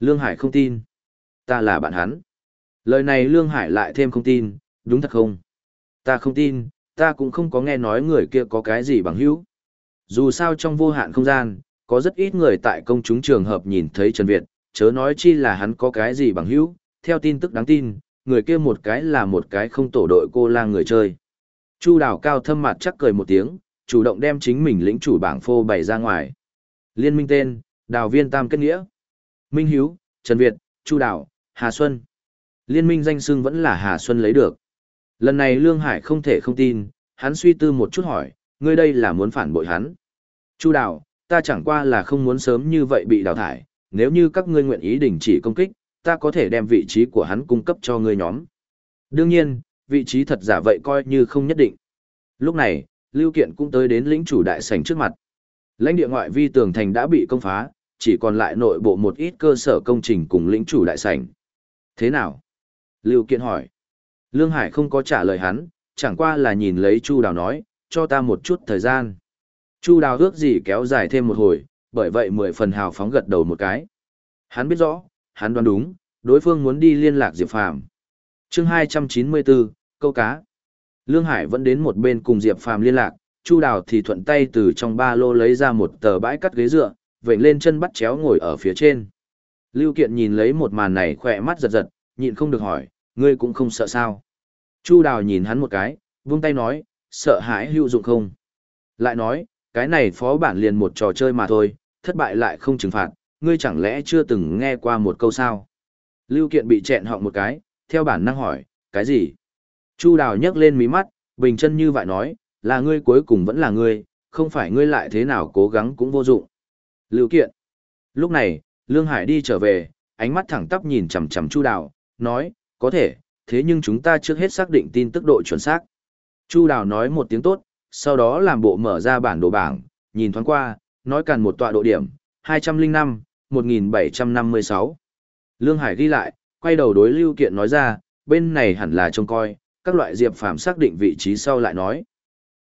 Lương Hải không tin. Ta là bạn hắn. Lời này Lương Hải lại thêm không tin, đúng thật không? Ta không tin, ta cũng không có nghe nói người kia có cái gì bằng hữu. Dù sao trong vô hạn không gian, có rất ít người tại công chúng trường hợp nhìn thấy Trần Việt, chớ nói chi là hắn có cái gì bằng hữu, theo tin tức đáng tin, người kia một cái là một cái không tổ đội cô lang người chơi. Chu đào cao thâm mặt chắc cười một tiếng, chủ động đem chính mình lĩnh chủ bảng phô bày ra ngoài. Liên minh tên, đào viên tam kết nghĩa. Minh Hiếu, Trần Việt, Chu Đào, Hà Xuân. Liên minh danh xưng vẫn là Hà Xuân lấy được. Lần này Lương Hải không thể không tin, hắn suy tư một chút hỏi, ngươi đây là muốn phản bội hắn. Chu Đào, ta chẳng qua là không muốn sớm như vậy bị đào thải, nếu như các ngươi nguyện ý đình chỉ công kích, ta có thể đem vị trí của hắn cung cấp cho ngươi nhóm. Đương nhiên, vị trí thật giả vậy coi như không nhất định. Lúc này, Lưu Kiện cũng tới đến lĩnh chủ đại sảnh trước mặt. Lãnh địa ngoại vi tường thành đã bị công phá, chỉ còn lại nội bộ một ít cơ sở công trình cùng lĩnh chủ đại sảnh. Thế nào? Lưu Kiện hỏi. Lương Hải không có trả lời hắn, chẳng qua là nhìn lấy Chu Đào nói, cho ta một chút thời gian. Chu Đào ước gì kéo dài thêm một hồi, bởi vậy mười phần hào phóng gật đầu một cái. Hắn biết rõ, hắn đoán đúng, đối phương muốn đi liên lạc Diệp Phàm. Chương 294, câu cá. Lương Hải vẫn đến một bên cùng Diệp Phàm liên lạc, Chu Đào thì thuận tay từ trong ba lô lấy ra một tờ bãi cắt ghế dựa, vểnh lên chân bắt chéo ngồi ở phía trên. Lưu Kiện nhìn lấy một màn này khỏe mắt giật giật, nhịn không được hỏi, ngươi cũng không sợ sao? Chu Đào nhìn hắn một cái, vung tay nói, sợ hãi hữu dụng không? Lại nói, cái này phó bản liền một trò chơi mà thôi, thất bại lại không trừng phạt, ngươi chẳng lẽ chưa từng nghe qua một câu sao? Lưu Kiện bị chẹn họng một cái, theo bản năng hỏi, cái gì? Chu Đào nhấc lên mí mắt, bình chân như vậy nói, là ngươi cuối cùng vẫn là ngươi, không phải ngươi lại thế nào cố gắng cũng vô dụng. Lưu Kiện. Lúc này, Lương Hải đi trở về, ánh mắt thẳng tắp nhìn chằm chằm Chu Đào, nói, có thể, thế nhưng chúng ta trước hết xác định tin tức độ chuẩn xác. Chu Đào nói một tiếng tốt, sau đó làm bộ mở ra bản đồ bảng, nhìn thoáng qua, nói cần một tọa độ điểm, 205, 1756. Lương Hải ghi lại, quay đầu đối Lưu Kiện nói ra, bên này hẳn là trông coi, các loại diệp phàm xác định vị trí sau lại nói.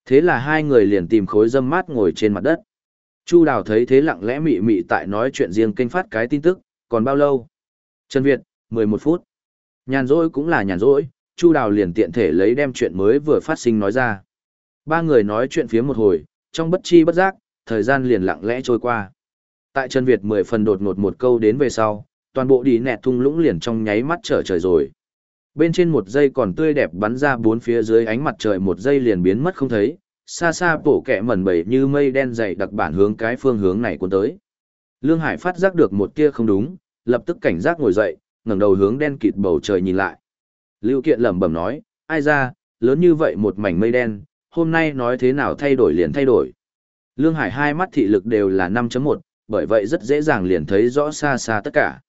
Thế là hai người liền tìm khối dâm mát ngồi trên mặt đất. Chu Đào thấy thế lặng lẽ mị mị tại nói chuyện riêng kênh phát cái tin tức, còn bao lâu? Trần Việt, 11 phút. Nhàn rỗi cũng là nhàn rỗi, Chu Đào liền tiện thể lấy đem chuyện mới vừa phát sinh nói ra. Ba người nói chuyện phía một hồi, trong bất chi bất giác, thời gian liền lặng lẽ trôi qua. Tại Trần Việt 10 phần đột ngột một câu đến về sau, toàn bộ đi nẹt thung lũng liền trong nháy mắt trở trời rồi. Bên trên một giây còn tươi đẹp bắn ra bốn phía dưới ánh mặt trời một giây liền biến mất không thấy, xa xa bổ kẹ mẩn bẩy như mây đen dày đặc bản hướng cái phương hướng này cuốn tới. Lương Hải phát giác được một tia không đúng, lập tức cảnh giác ngồi dậy, ngẩng đầu hướng đen kịt bầu trời nhìn lại. Lưu Kiện lẩm bẩm nói, ai ra, lớn như vậy một mảnh mây đen, hôm nay nói thế nào thay đổi liền thay đổi. Lương Hải hai mắt thị lực đều là 5.1, bởi vậy rất dễ dàng liền thấy rõ xa xa tất cả.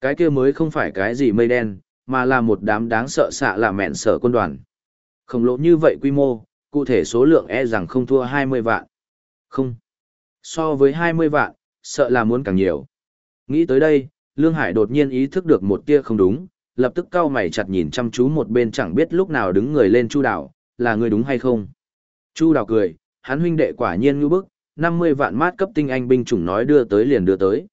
Cái kia mới không phải cái gì mây đen, mà là một đám đáng sợ xạ là mẹn sở quân đoàn. Khổng lồ như vậy quy mô, cụ thể số lượng e rằng không thua 20 vạn. Không. So với 20 vạn, sợ là muốn càng nhiều. Nghĩ tới đây, Lương Hải đột nhiên ý thức được một tia không đúng, lập tức cau mày chặt nhìn chăm chú một bên chẳng biết lúc nào đứng người lên Chu Đào, là người đúng hay không. Chu Đào cười, hắn huynh đệ quả nhiên ngư bức, 50 vạn mát cấp tinh anh binh chủng nói đưa tới liền đưa tới.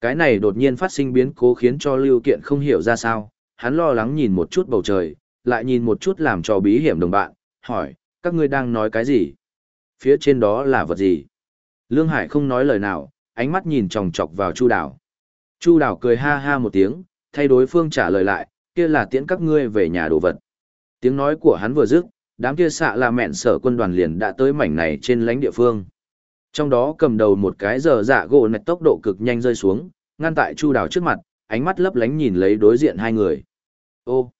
Cái này đột nhiên phát sinh biến cố khiến cho Lưu Kiện không hiểu ra sao, hắn lo lắng nhìn một chút bầu trời, lại nhìn một chút làm cho bí hiểm đồng bạn, hỏi, các ngươi đang nói cái gì? Phía trên đó là vật gì? Lương Hải không nói lời nào, ánh mắt nhìn chòng chọc vào Chu Đào. Chu Đào cười ha ha một tiếng, thay đối phương trả lời lại, kia là tiễn các ngươi về nhà đồ vật. Tiếng nói của hắn vừa dứt, đám kia xạ là mẹn sở quân đoàn liền đã tới mảnh này trên lãnh địa phương. Trong đó cầm đầu một cái giờ dạ gỗ nạch tốc độ cực nhanh rơi xuống, ngăn tại Chu Đào trước mặt, ánh mắt lấp lánh nhìn lấy đối diện hai người. Ô,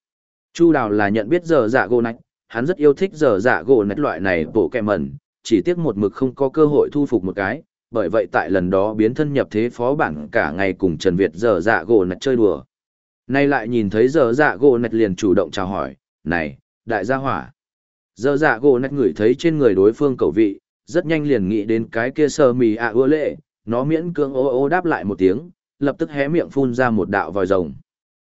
Chu Đào là nhận biết giờ dạ gỗ nạch, hắn rất yêu thích giờ dạ gỗ nạch loại này bộ kẹ mẩn, chỉ tiếc một mực không có cơ hội thu phục một cái, bởi vậy tại lần đó biến thân nhập thế phó bản cả ngày cùng Trần Việt giờ dạ gỗ nạch chơi đùa. Nay lại nhìn thấy giờ dạ gỗ nạch liền chủ động chào hỏi, này, đại gia hỏa. Giờ dạ gỗ nạch ngửi thấy trên người đối phương cầu vị, rất nhanh liền nghĩ đến cái kia sơ mì ạ à ưa lệ, nó miễn cưỡng ô ô đáp lại một tiếng, lập tức hé miệng phun ra một đạo vòi rồng.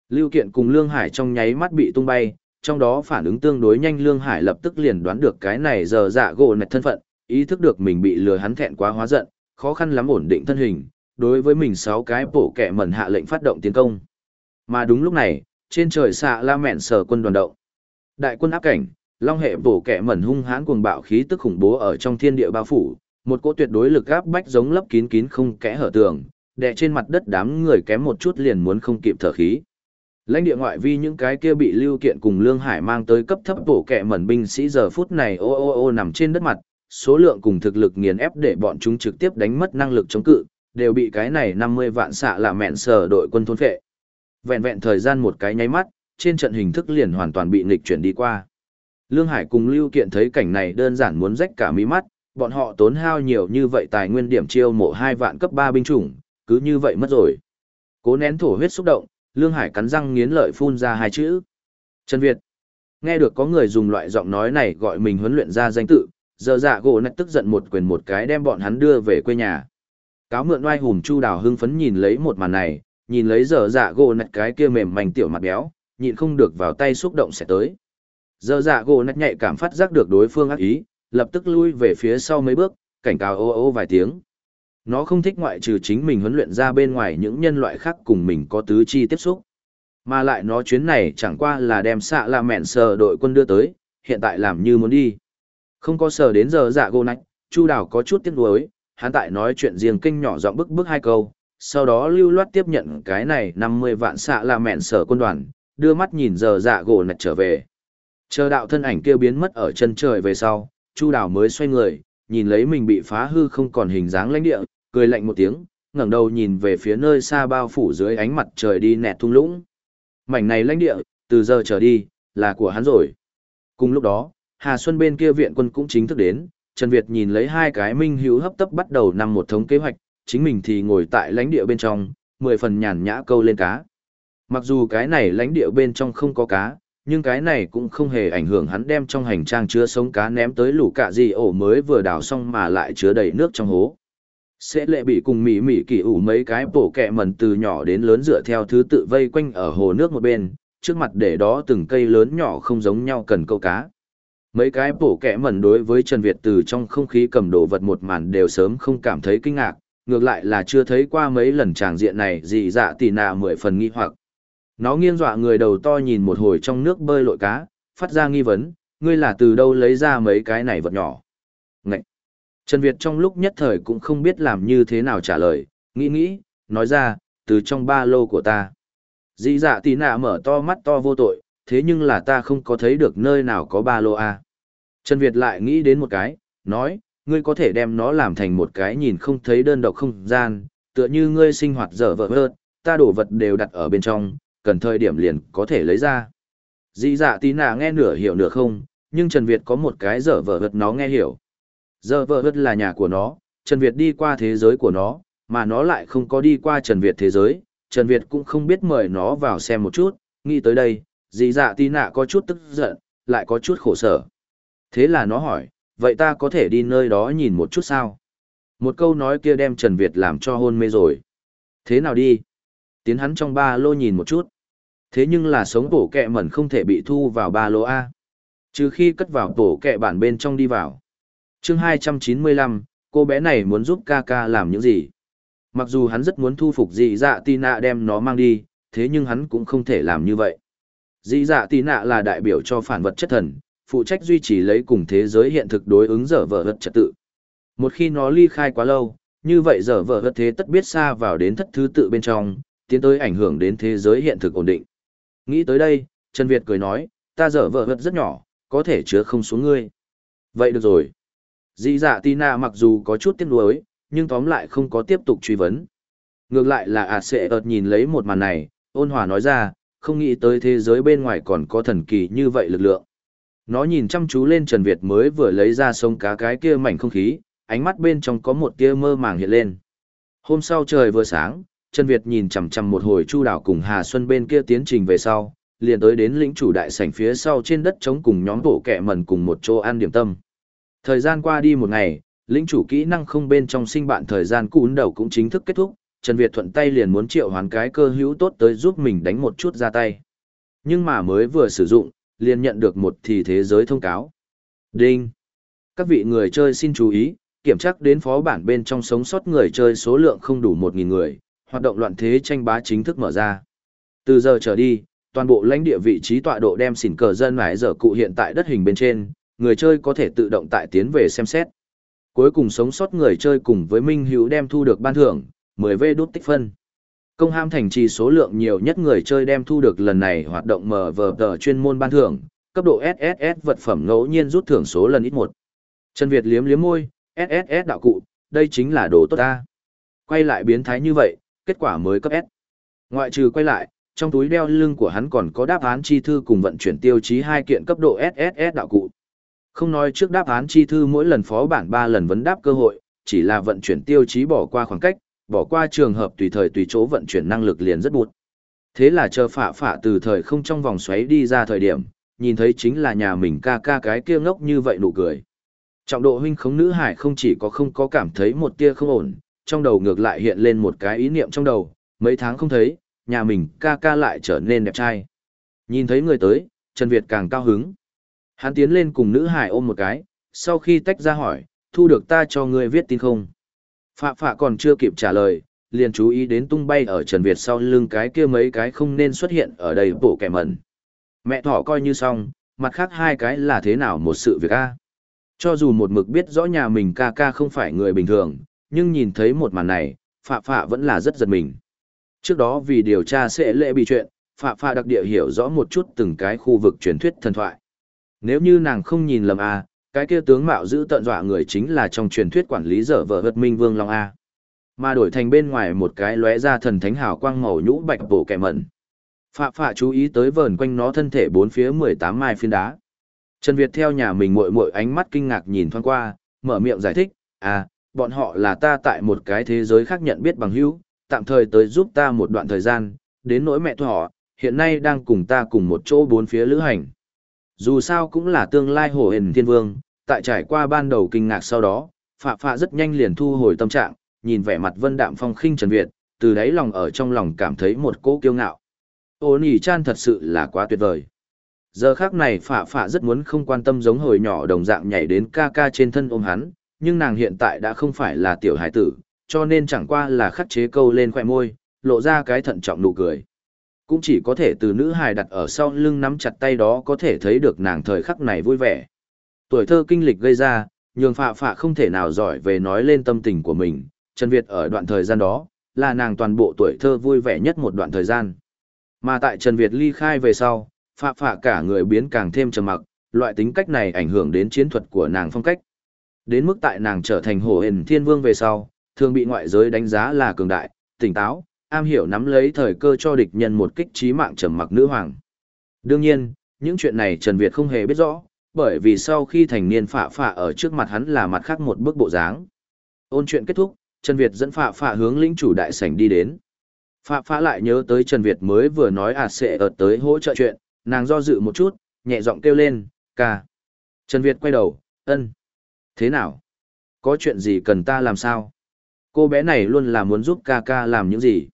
Lưu Kiện cùng Lương Hải trong nháy mắt bị tung bay, trong đó phản ứng tương đối nhanh Lương Hải lập tức liền đoán được cái này giờ dạ gỗ nạch thân phận, ý thức được mình bị lừa hắn thẹn quá hóa giận, khó khăn lắm ổn định thân hình, đối với mình sáu cái bổ kẻ mẩn hạ lệnh phát động tiến công. Mà đúng lúc này, trên trời xạ la mẹn sở quân đoàn động. Đại quân áp cảnh, long hệ bổ kẻ mẩn hung hãn cuồng bạo khí tức khủng bố ở trong thiên địa bao phủ, một cỗ tuyệt đối lực áp bách giống lấp kín kín không kẽ hở tường, đè trên mặt đất đám người kém một chút liền muốn không kịp thở khí. Lãnh địa ngoại vi những cái kia bị lưu kiện cùng Lương Hải mang tới cấp thấp bổ kẻ mẩn binh sĩ giờ phút này ô ô ô nằm trên đất mặt, số lượng cùng thực lực nghiền ép để bọn chúng trực tiếp đánh mất năng lực chống cự, đều bị cái này 50 vạn xạ là mẹn sở đội quân thôn phệ. Vẹn vẹn thời gian một cái nháy mắt, trên trận hình thức liền hoàn toàn bị nghịch chuyển đi qua. Lương Hải cùng Lưu Kiện thấy cảnh này đơn giản muốn rách cả mí mắt, bọn họ tốn hao nhiều như vậy tài nguyên điểm chiêu mộ hai vạn cấp ba binh chủng, cứ như vậy mất rồi. Cố nén thổ huyết xúc động, Lương Hải cắn răng nghiến lợi phun ra hai chữ. Trần Việt. Nghe được có người dùng loại giọng nói này gọi mình huấn luyện ra danh tự, giờ dạ gỗ nạch tức giận một quyền một cái đem bọn hắn đưa về quê nhà. Cáo mượn oai hùm chu đào hưng phấn nhìn lấy một màn này, nhìn lấy giờ dạ gỗ nạch cái kia mềm mảnh tiểu mặt béo, nhịn không được vào tay xúc động sẽ tới. Giờ dạ gỗ nạch nhạy cảm phát giác được đối phương ác ý, lập tức lui về phía sau mấy bước, cảnh cáo ô ô vài tiếng. Nó không thích ngoại trừ chính mình huấn luyện ra bên ngoài những nhân loại khác cùng mình có tứ chi tiếp xúc. Mà lại nó chuyến này chẳng qua là đem xạ là mẹn sờ đội quân đưa tới, hiện tại làm như muốn đi. Không có sờ đến giờ dạ gỗ nạch, Chu Đào có chút tiếc nuối, hắn tại nói chuyện riêng kinh nhỏ giọng bức bức hai câu, sau đó lưu loát tiếp nhận cái này 50 vạn xạ là mẹn sở quân đoàn, đưa mắt nhìn giờ dạ gỗ nạch trở về. Chờ đạo thân ảnh kia biến mất ở chân trời về sau, Chu Đào mới xoay người, nhìn lấy mình bị phá hư không còn hình dáng lãnh địa, cười lạnh một tiếng, ngẩng đầu nhìn về phía nơi xa bao phủ dưới ánh mặt trời đi nẹt thung lũng. Mảnh này lãnh địa, từ giờ trở đi, là của hắn rồi. Cùng lúc đó, Hà Xuân bên kia viện quân cũng chính thức đến, Trần Việt nhìn lấy hai cái minh hữu hấp tấp bắt đầu năm một thống kế hoạch, chính mình thì ngồi tại lãnh địa bên trong, mười phần nhàn nhã câu lên cá. Mặc dù cái này lãnh địa bên trong không có cá, nhưng cái này cũng không hề ảnh hưởng hắn đem trong hành trang chứa sống cá ném tới lũ cạ gì ổ mới vừa đào xong mà lại chứa đầy nước trong hố. Sẽ lệ bị cùng mỉ mỉ kỳ ủ mấy cái bổ kẹ mần từ nhỏ đến lớn dựa theo thứ tự vây quanh ở hồ nước một bên, trước mặt để đó từng cây lớn nhỏ không giống nhau cần câu cá. Mấy cái bổ kẹ mẩn đối với Trần Việt từ trong không khí cầm đồ vật một màn đều sớm không cảm thấy kinh ngạc, ngược lại là chưa thấy qua mấy lần tràng diện này dị dạ tì nạ mười phần nghi hoặc. Nó nghiêng dọa người đầu to nhìn một hồi trong nước bơi lội cá, phát ra nghi vấn, ngươi là từ đâu lấy ra mấy cái này vật nhỏ. Ngậy! Trần Việt trong lúc nhất thời cũng không biết làm như thế nào trả lời, nghĩ nghĩ, nói ra, từ trong ba lô của ta. Dị dạ tì nạ mở to mắt to vô tội, thế nhưng là ta không có thấy được nơi nào có ba lô a. Trần Việt lại nghĩ đến một cái, nói, ngươi có thể đem nó làm thành một cái nhìn không thấy đơn độc không gian, tựa như ngươi sinh hoạt dở vợ hơn, ta đổ vật đều đặt ở bên trong, cần thời điểm liền có thể lấy ra. Dĩ dạ tí nà nghe nửa hiểu nửa không, nhưng Trần Việt có một cái dở vợ vật nó nghe hiểu. Dở vợ vật là nhà của nó, Trần Việt đi qua thế giới của nó, mà nó lại không có đi qua Trần Việt thế giới, Trần Việt cũng không biết mời nó vào xem một chút, nghĩ tới đây, dì dạ tí nạ có chút tức giận, lại có chút khổ sở. Thế là nó hỏi, vậy ta có thể đi nơi đó nhìn một chút sao? Một câu nói kia đem Trần Việt làm cho hôn mê rồi. Thế nào đi? Tiến hắn trong ba lô nhìn một chút. Thế nhưng là sống tổ kẹ mẩn không thể bị thu vào ba lô A. Trừ khi cất vào tổ kẹ bản bên trong đi vào. chương 295, cô bé này muốn giúp ca ca làm những gì? Mặc dù hắn rất muốn thu phục dị dạ tì nạ đem nó mang đi, thế nhưng hắn cũng không thể làm như vậy. Dị dạ tì nạ là đại biểu cho phản vật chất thần, phụ trách duy trì lấy cùng thế giới hiện thực đối ứng dở vở vật trật tự. Một khi nó ly khai quá lâu, như vậy dở vở vật thế tất biết xa vào đến thất thứ tự bên trong, tiến tới ảnh hưởng đến thế giới hiện thực ổn định. Nghĩ tới đây, Trần Việt cười nói, ta dở vợ vật rất nhỏ, có thể chứa không xuống ngươi. Vậy được rồi. Dĩ dạ Tina mặc dù có chút tiếc nuối, nhưng tóm lại không có tiếp tục truy vấn. Ngược lại là ạt sẽ ợt nhìn lấy một màn này, ôn hòa nói ra, không nghĩ tới thế giới bên ngoài còn có thần kỳ như vậy lực lượng. Nó nhìn chăm chú lên Trần Việt mới vừa lấy ra sông cá cái kia mảnh không khí, ánh mắt bên trong có một tia mơ màng hiện lên. Hôm sau trời vừa sáng, Trần Việt nhìn chằm chằm một hồi Chu Đảo cùng Hà Xuân bên kia tiến trình về sau, liền tới đến lĩnh chủ đại sảnh phía sau trên đất trống cùng nhóm bộ kẹ mần cùng một chỗ ăn điểm tâm. Thời gian qua đi một ngày, lĩnh chủ kỹ năng không bên trong sinh bạn thời gian cún đầu cũng chính thức kết thúc, Trần Việt thuận tay liền muốn triệu hoán cái cơ hữu tốt tới giúp mình đánh một chút ra tay. Nhưng mà mới vừa sử dụng, liền nhận được một thì thế giới thông cáo. Đinh! Các vị người chơi xin chú ý, kiểm tra đến phó bản bên trong sống sót người chơi số lượng không đủ 1.000 người, hoạt động loạn thế tranh bá chính thức mở ra. Từ giờ trở đi, toàn bộ lãnh địa vị trí tọa độ đem xỉn cờ dân mãi giờ cụ hiện tại đất hình bên trên, người chơi có thể tự động tại tiến về xem xét. Cuối cùng sống sót người chơi cùng với Minh Hữu đem thu được ban thưởng, 10V đút tích phân. Công ham thành trì số lượng nhiều nhất người chơi đem thu được lần này hoạt động mở vờ tờ chuyên môn ban thưởng, cấp độ SSS vật phẩm ngẫu nhiên rút thưởng số lần ít một. Trần Việt liếm liếm môi, SSS đạo cụ, đây chính là đồ tốt ta. Quay lại biến thái như vậy, kết quả mới cấp S. Ngoại trừ quay lại, trong túi đeo lưng của hắn còn có đáp án chi thư cùng vận chuyển tiêu chí hai kiện cấp độ SSS đạo cụ. Không nói trước đáp án chi thư mỗi lần phó bản 3 lần vấn đáp cơ hội, chỉ là vận chuyển tiêu chí bỏ qua khoảng cách, bỏ qua trường hợp tùy thời tùy chỗ vận chuyển năng lực liền rất bụt. Thế là chờ phạ phạ từ thời không trong vòng xoáy đi ra thời điểm, nhìn thấy chính là nhà mình ca ca cái kia ngốc như vậy nụ cười. Trọng độ huynh khống nữ hải không chỉ có không có cảm thấy một tia không ổn, trong đầu ngược lại hiện lên một cái ý niệm trong đầu, mấy tháng không thấy, nhà mình ca ca lại trở nên đẹp trai. Nhìn thấy người tới, Trần Việt càng cao hứng. Hắn tiến lên cùng nữ hải ôm một cái, sau khi tách ra hỏi, thu được ta cho ngươi viết tin không? Phạ phạ còn chưa kịp trả lời, liền chú ý đến tung bay ở Trần Việt sau lưng cái kia mấy cái không nên xuất hiện ở đây bộ kẻ mẩn. Mẹ thỏ coi như xong, mặt khác hai cái là thế nào một sự việc a Cho dù một mực biết rõ nhà mình ca ca không phải người bình thường, nhưng nhìn thấy một màn này, phạ phạ vẫn là rất giật mình. Trước đó vì điều tra sẽ lệ bị chuyện, phạ phạ đặc địa hiểu rõ một chút từng cái khu vực truyền thuyết thần thoại. Nếu như nàng không nhìn lầm a cái kia tướng mạo giữ tận dọa người chính là trong truyền thuyết quản lý dở vợ vật minh vương long a. Mà đổi thành bên ngoài một cái lóe ra thần thánh hào quang màu nhũ bạch bổ kẻ mẩn. Phạ phạ chú ý tới vờn quanh nó thân thể bốn phía mười tám mai phiến đá. Trần việt theo nhà mình mội mội ánh mắt kinh ngạc nhìn thoáng qua mở miệng giải thích à bọn họ là ta tại một cái thế giới khác nhận biết bằng hữu tạm thời tới giúp ta một đoạn thời gian đến nỗi mẹ họ hiện nay đang cùng ta cùng một chỗ bốn phía lữ hành. Dù sao cũng là tương lai hổ hển thiên vương, tại trải qua ban đầu kinh ngạc sau đó, phạ phạ rất nhanh liền thu hồi tâm trạng, nhìn vẻ mặt vân đạm phong khinh Trần Việt, từ đáy lòng ở trong lòng cảm thấy một cỗ kiêu ngạo. Ô Nhĩ chan thật sự là quá tuyệt vời. Giờ khác này phạ phạ rất muốn không quan tâm giống hồi nhỏ đồng dạng nhảy đến ca ca trên thân ôm hắn, nhưng nàng hiện tại đã không phải là tiểu hải tử, cho nên chẳng qua là khắc chế câu lên khoẻ môi, lộ ra cái thận trọng nụ cười cũng chỉ có thể từ nữ hài đặt ở sau lưng nắm chặt tay đó có thể thấy được nàng thời khắc này vui vẻ. Tuổi thơ kinh lịch gây ra, nhường phạ phạ không thể nào giỏi về nói lên tâm tình của mình, Trần Việt ở đoạn thời gian đó, là nàng toàn bộ tuổi thơ vui vẻ nhất một đoạn thời gian. Mà tại Trần Việt ly khai về sau, phạ phạ cả người biến càng thêm trầm mặc, loại tính cách này ảnh hưởng đến chiến thuật của nàng phong cách. Đến mức tại nàng trở thành hổ hình thiên vương về sau, thường bị ngoại giới đánh giá là cường đại, tỉnh táo, am hiểu nắm lấy thời cơ cho địch nhân một kích trí mạng trầm mặc nữ hoàng. Đương nhiên, những chuyện này Trần Việt không hề biết rõ, bởi vì sau khi thành niên phạ phạ ở trước mặt hắn là mặt khác một bước bộ dáng. Ôn chuyện kết thúc, Trần Việt dẫn phạ phạ hướng lĩnh chủ đại sảnh đi đến. Phạ phạ lại nhớ tới Trần Việt mới vừa nói à sẽ ở tới hỗ trợ chuyện, nàng do dự một chút, nhẹ giọng kêu lên, ca. Trần Việt quay đầu, ân. Thế nào? Có chuyện gì cần ta làm sao? Cô bé này luôn là muốn giúp ca ca làm những gì?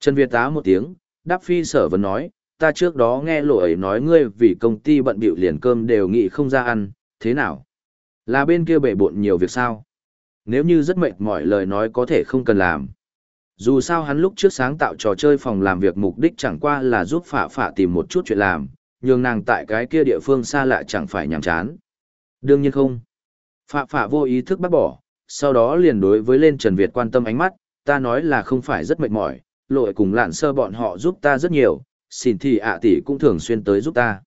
Trần Việt tá một tiếng, đáp phi sở vẫn nói, ta trước đó nghe lộ ấy nói ngươi vì công ty bận bịu liền cơm đều nghĩ không ra ăn, thế nào? Là bên kia bể bộn nhiều việc sao? Nếu như rất mệt mỏi lời nói có thể không cần làm. Dù sao hắn lúc trước sáng tạo trò chơi phòng làm việc mục đích chẳng qua là giúp phạ phạ tìm một chút chuyện làm, nhường nàng tại cái kia địa phương xa lạ chẳng phải nhàm chán. Đương nhiên không. Phạ phạ vô ý thức bác bỏ, sau đó liền đối với lên Trần Việt quan tâm ánh mắt, ta nói là không phải rất mệt mỏi, lội cùng lạn sơ bọn họ giúp ta rất nhiều, xin thì ạ tỷ cũng thường xuyên tới giúp ta.